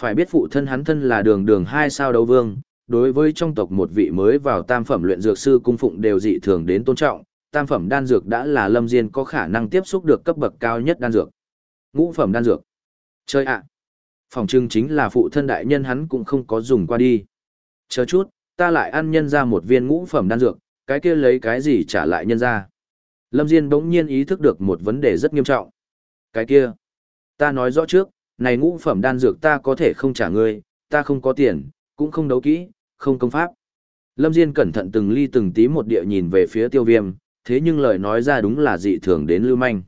Phải biết phụ thân hắn thân là đường đường hai sao đấu vương, đối với trong tộc một vị mới vào tam phẩm luyện dược sư cung phụng đều dị thường đến tôn trọng, tam phẩm đan dược đã là lâm diên có khả năng tiếp xúc được cấp bậc cao nhất đan dược. Ngũ phẩm đan dược. Chơi ạ. À. Phòng trưng chính là phụ thân đại nhân hắn cũng không có dùng qua đi. Chờ chút, ta lại ăn nhân ra một viên ngũ phẩm đan dược, cái kia lấy cái gì trả lại nhân ra. Lâm Diên bỗng nhiên ý thức được một vấn đề rất nghiêm trọng. Cái kia, ta nói rõ trước, này ngũ phẩm đan dược ta có thể không trả ngươi, ta không có tiền, cũng không đấu kỹ, không công pháp. Lâm Diên cẩn thận từng ly từng tí một địa nhìn về phía tiêu viêm, thế nhưng lời nói ra đúng là dị thường đến lưu manh.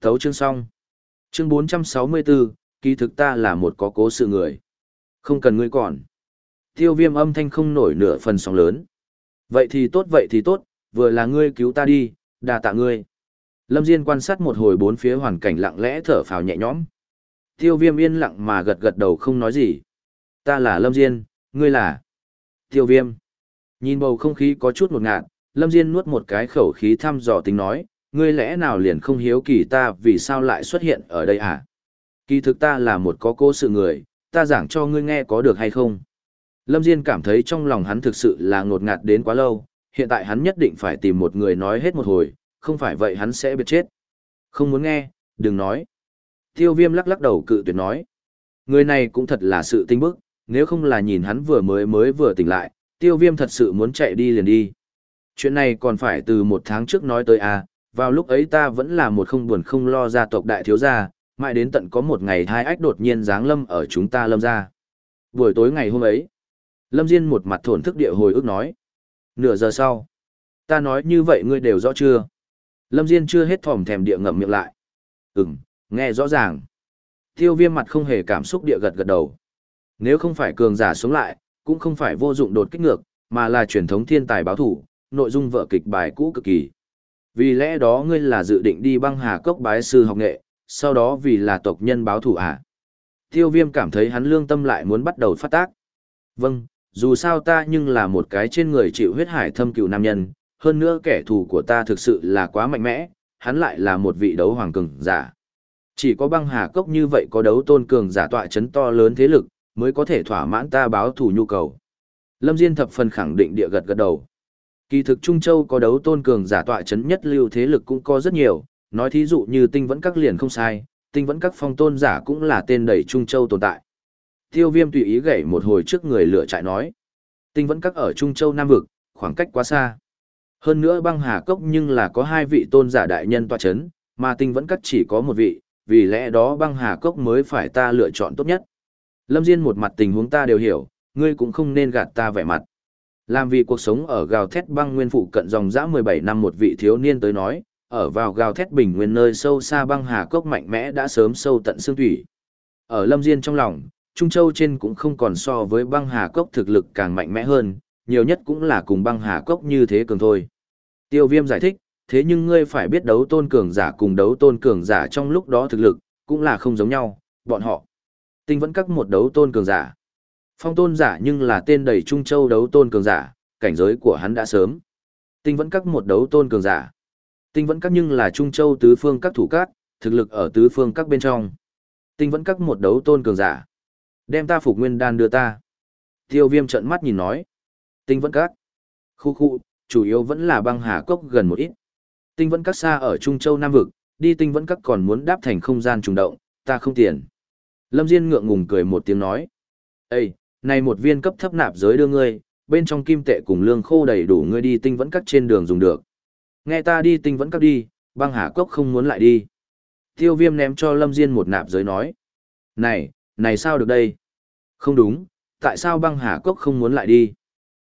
Thấu chương xong. Chương 464, kỳ thực ta là một có cố sự người. Không cần ngươi còn. Tiêu viêm âm thanh không nổi nửa phần sóng lớn. Vậy thì tốt vậy thì tốt, vừa là ngươi cứu ta đi, đà tạ ngươi. Lâm Diên quan sát một hồi bốn phía hoàn cảnh lặng lẽ thở phào nhẹ nhõm. Tiêu viêm yên lặng mà gật gật đầu không nói gì. Ta là Lâm Diên, ngươi là... Tiêu viêm. Nhìn bầu không khí có chút một ngạn, Lâm Diên nuốt một cái khẩu khí thăm dò tính nói, ngươi lẽ nào liền không hiếu kỳ ta vì sao lại xuất hiện ở đây à? Kỳ thực ta là một có cố sự người, ta giảng cho ngươi nghe có được hay không? Lâm Diên cảm thấy trong lòng hắn thực sự là ngột ngạt đến quá lâu, hiện tại hắn nhất định phải tìm một người nói hết một hồi, không phải vậy hắn sẽ biết chết. Không muốn nghe, đừng nói. Tiêu viêm lắc lắc đầu cự tuyệt nói. Người này cũng thật là sự tinh bức, nếu không là nhìn hắn vừa mới mới vừa tỉnh lại, tiêu viêm thật sự muốn chạy đi liền đi. Chuyện này còn phải từ một tháng trước nói tới à, vào lúc ấy ta vẫn là một không buồn không lo gia tộc đại thiếu gia, mãi đến tận có một ngày hai ách đột nhiên giáng lâm ở chúng ta lâm ra. Buổi tối ngày hôm ấy, Lâm Diên một mặt thổn thức địa hồi ức nói. Nửa giờ sau, ta nói như vậy ngươi đều rõ chưa? Lâm Diên chưa hết thòm thèm địa ngậm miệng lại. Ừm, nghe rõ ràng. Tiêu viêm mặt không hề cảm xúc địa gật gật đầu. Nếu không phải cường giả sống lại, cũng không phải vô dụng đột kích ngược, mà là truyền thống thiên tài báo thủ, nội dung vợ kịch bài cũ cực kỳ. Vì lẽ đó ngươi là dự định đi băng hà cốc bái sư học nghệ, sau đó vì là tộc nhân báo thủ à? Tiêu viêm cảm thấy hắn lương tâm lại muốn bắt đầu phát tác. Vâng, dù sao ta nhưng là một cái trên người chịu huyết hải thâm cựu nam nhân, hơn nữa kẻ thù của ta thực sự là quá mạnh mẽ, hắn lại là một vị đấu hoàng cường giả. Chỉ có băng hà cốc như vậy có đấu tôn cường giả tọa chấn to lớn thế lực, mới có thể thỏa mãn ta báo thù nhu cầu. Lâm Diên thập phần khẳng định địa gật gật đầu. Kỳ thực Trung Châu có đấu tôn cường giả tọa chấn nhất lưu thế lực cũng có rất nhiều, nói thí dụ như tinh vẫn các liền không sai, tinh vẫn các phong tôn giả cũng là tên đầy Trung Châu tồn tại. Tiêu viêm tùy ý gảy một hồi trước người lửa trại nói. Tinh vẫn các ở Trung Châu Nam Vực, khoảng cách quá xa. Hơn nữa băng hà cốc nhưng là có hai vị tôn giả đại nhân tọa chấn, mà tinh vẫn các chỉ có một vị, vì lẽ đó băng hà cốc mới phải ta lựa chọn tốt nhất. Lâm Diên một mặt tình huống ta đều hiểu, ngươi cũng không nên gạt ta vẻ mặt. Làm vì cuộc sống ở gào thét băng nguyên phụ cận dòng dã 17 năm một vị thiếu niên tới nói, ở vào gào thét bình nguyên nơi sâu xa băng hà cốc mạnh mẽ đã sớm sâu tận xương thủy. Ở Lâm Diên trong lòng, Trung Châu trên cũng không còn so với băng hà cốc thực lực càng mạnh mẽ hơn, nhiều nhất cũng là cùng băng hà cốc như thế cường thôi. Tiêu viêm giải thích, thế nhưng ngươi phải biết đấu tôn cường giả cùng đấu tôn cường giả trong lúc đó thực lực, cũng là không giống nhau, bọn họ. Tinh vẫn các một đấu tôn cường giả. Phong tôn giả nhưng là tên đầy Trung Châu đấu tôn cường giả, cảnh giới của hắn đã sớm. Tinh vẫn các một đấu tôn cường giả. Tinh vẫn các nhưng là Trung Châu tứ phương các thủ cát, thực lực ở tứ phương các bên trong. Tinh vẫn các một đấu tôn cường giả. Đem ta phục nguyên đan đưa ta. Tiêu viêm trận mắt nhìn nói. Tinh vẫn các. Khu khu, chủ yếu vẫn là băng hà cốc gần một ít. Tinh vẫn các xa ở Trung Châu Nam Vực, đi tinh vẫn các còn muốn đáp thành không gian trùng động, ta không tiền. Lâm Diên ngượng ngùng cười một tiếng nói. Ê, này một viên cấp thấp nạp giới đưa ngươi, bên trong kim tệ cùng lương khô đầy đủ ngươi đi tinh vẫn các trên đường dùng được. Nghe ta đi tinh vẫn các đi, băng hà cốc không muốn lại đi. Tiêu viêm ném cho Lâm Diên một nạp giới nói. Này, này sao được đây? Không đúng, tại sao băng hà cốc không muốn lại đi?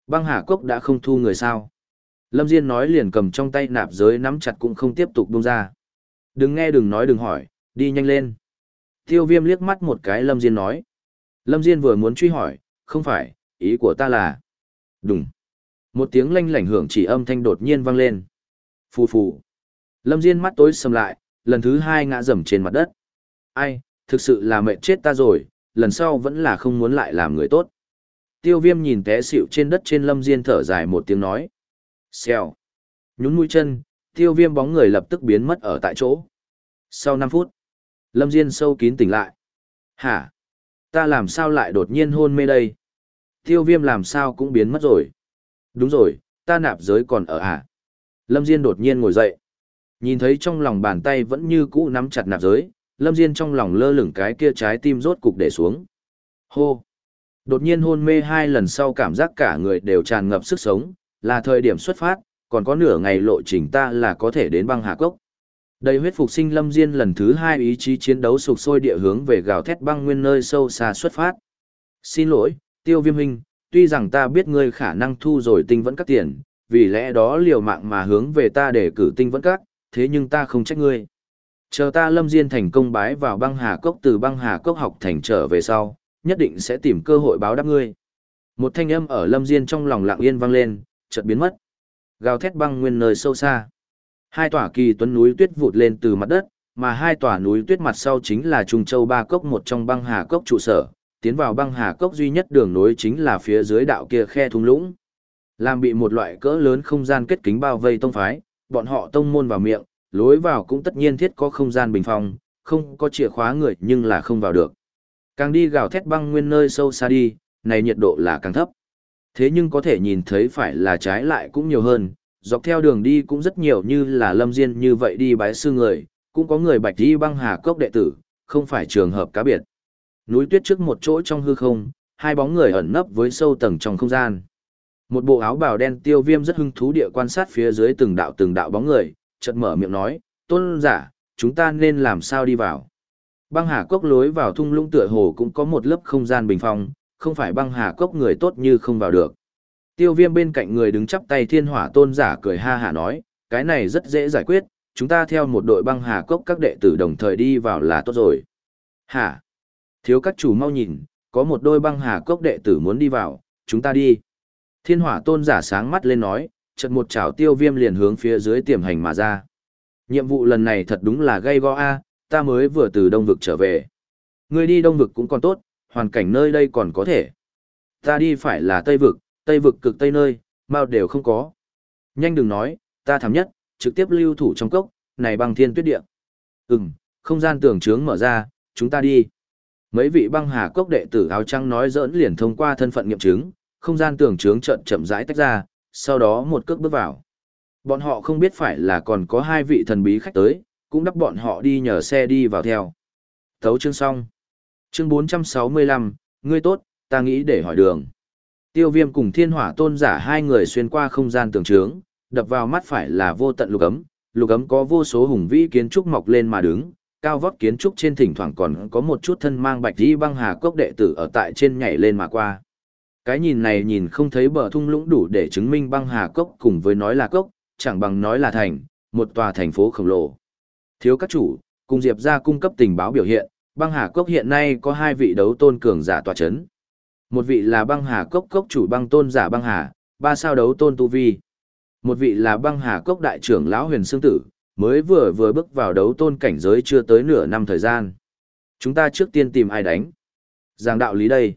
Băng hà cốc đã không thu người sao? Lâm Diên nói liền cầm trong tay nạp giới nắm chặt cũng không tiếp tục buông ra. Đừng nghe đừng nói đừng hỏi, đi nhanh lên. Tiêu viêm liếc mắt một cái Lâm Diên nói. Lâm Diên vừa muốn truy hỏi, không phải, ý của ta là... Đúng. Một tiếng lanh lảnh hưởng chỉ âm thanh đột nhiên vang lên. Phù phù. Lâm Diên mắt tối sầm lại, lần thứ hai ngã rầm trên mặt đất. Ai, thực sự là mệt chết ta rồi, lần sau vẫn là không muốn lại làm người tốt. Tiêu viêm nhìn té xịu trên đất trên Lâm Diên thở dài một tiếng nói. Xèo. Nhún mũi chân, tiêu viêm bóng người lập tức biến mất ở tại chỗ. Sau 5 phút, Lâm Diên sâu kín tỉnh lại. Hả? Ta làm sao lại đột nhiên hôn mê đây? Tiêu viêm làm sao cũng biến mất rồi. Đúng rồi, ta nạp giới còn ở hả? Lâm Diên đột nhiên ngồi dậy. Nhìn thấy trong lòng bàn tay vẫn như cũ nắm chặt nạp giới, Lâm Diên trong lòng lơ lửng cái kia trái tim rốt cục để xuống. Hô! Đột nhiên hôn mê hai lần sau cảm giác cả người đều tràn ngập sức sống, là thời điểm xuất phát, còn có nửa ngày lộ trình ta là có thể đến băng hà cốc. Đầy huyết phục sinh Lâm Diên lần thứ hai ý chí chiến đấu sục sôi địa hướng về gào thét băng nguyên nơi sâu xa xuất phát. Xin lỗi, tiêu viêm hình, tuy rằng ta biết ngươi khả năng thu rồi tinh vẫn các tiền, vì lẽ đó liều mạng mà hướng về ta để cử tinh vẫn các, thế nhưng ta không trách ngươi. Chờ ta Lâm Diên thành công bái vào băng hà cốc từ băng hà cốc học thành trở về sau, nhất định sẽ tìm cơ hội báo đáp ngươi. Một thanh âm ở Lâm Diên trong lòng lặng yên vang lên, chợt biến mất. Gào thét băng nguyên nơi sâu xa. Hai tòa kỳ tuấn núi tuyết vụt lên từ mặt đất, mà hai tòa núi tuyết mặt sau chính là Trung Châu Ba Cốc một trong băng hà cốc trụ sở, tiến vào băng hà cốc duy nhất đường nối chính là phía dưới đạo kia khe thung lũng. Làm bị một loại cỡ lớn không gian kết kính bao vây tông phái, bọn họ tông môn vào miệng, lối vào cũng tất nhiên thiết có không gian bình phòng, không có chìa khóa người nhưng là không vào được. Càng đi gào thét băng nguyên nơi sâu xa đi, này nhiệt độ là càng thấp. Thế nhưng có thể nhìn thấy phải là trái lại cũng nhiều hơn, dọc theo đường đi cũng rất nhiều như là lâm diên như vậy đi bái sư người, cũng có người bạch đi băng hà cốc đệ tử, không phải trường hợp cá biệt. Núi tuyết trước một chỗ trong hư không, hai bóng người ẩn nấp với sâu tầng trong không gian. Một bộ áo bào đen tiêu viêm rất hưng thú địa quan sát phía dưới từng đạo từng đạo bóng người, chợt mở miệng nói, tôn giả, chúng ta nên làm sao đi vào. Băng hà cốc lối vào thung lũng tựa hồ cũng có một lớp không gian bình phong, không phải băng hà cốc người tốt như không vào được. Tiêu viêm bên cạnh người đứng chắp tay thiên hỏa tôn giả cười ha hả nói, cái này rất dễ giải quyết, chúng ta theo một đội băng hà cốc các đệ tử đồng thời đi vào là tốt rồi. Hả? Thiếu các chủ mau nhìn, có một đôi băng hà cốc đệ tử muốn đi vào, chúng ta đi. Thiên hỏa tôn giả sáng mắt lên nói, chợt một chảo tiêu viêm liền hướng phía dưới tiềm hành mà ra. Nhiệm vụ lần này thật đúng là gây go a, ta mới vừa từ đông vực trở về. Người đi đông vực cũng còn tốt, hoàn cảnh nơi đây còn có thể. Ta đi phải là tây vực, tây vực cực tây nơi, mau đều không có. Nhanh đừng nói, ta thảm nhất, trực tiếp lưu thủ trong cốc, này băng thiên tuyết địa. Ừm, không gian tưởng trướng mở ra, chúng ta đi. Mấy vị băng hà cốc đệ tử áo trắng nói dỡn liền thông qua thân phận nghiệm chứng, không gian tưởng trướng trận chậm rãi tách ra, sau đó một cước bước vào. Bọn họ không biết phải là còn có hai vị thần bí khách tới, cũng đắp bọn họ đi nhờ xe đi vào theo. Thấu chương xong. Chương 465, ngươi tốt, ta nghĩ để hỏi đường. Tiêu viêm cùng thiên hỏa tôn giả hai người xuyên qua không gian tường trướng, đập vào mắt phải là vô tận lục ấm, lục ấm có vô số hùng vĩ kiến trúc mọc lên mà đứng, cao vóc kiến trúc trên thỉnh thoảng còn có một chút thân mang bạch đi băng hà cốc đệ tử ở tại trên nhảy lên mà qua. Cái nhìn này nhìn không thấy bờ thung lũng đủ để chứng minh băng hà cốc cùng với nói là cốc, chẳng bằng nói là thành, một tòa thành phố khổng lồ. Thiếu các chủ, cùng Diệp ra cung cấp tình báo biểu hiện, băng hà cốc hiện nay có hai vị đấu tôn cường giả tòa chấn. Một vị là băng hà cốc cốc chủ băng tôn giả băng hà, ba sao đấu tôn tu vi. Một vị là băng hà cốc đại trưởng lão huyền Sương tử, mới vừa vừa bước vào đấu tôn cảnh giới chưa tới nửa năm thời gian. Chúng ta trước tiên tìm ai đánh. Giảng đạo lý đây.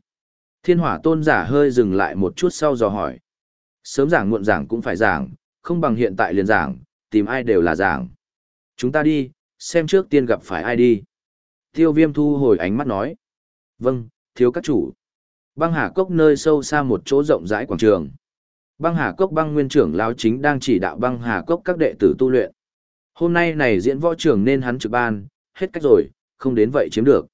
Thiên hỏa tôn giả hơi dừng lại một chút sau dò hỏi. Sớm giảng muộn giảng cũng phải giảng, không bằng hiện tại liền giảng, tìm ai đều là giảng. Chúng ta đi, xem trước tiên gặp phải ai đi. Tiêu viêm thu hồi ánh mắt nói. Vâng, thiếu các chủ. Băng Hà Cốc nơi sâu xa một chỗ rộng rãi quảng trường. Băng Hà Cốc băng nguyên trưởng lão chính đang chỉ đạo băng Hà Cốc các đệ tử tu luyện. Hôm nay này diễn võ trường nên hắn trực ban, hết cách rồi, không đến vậy chiếm được.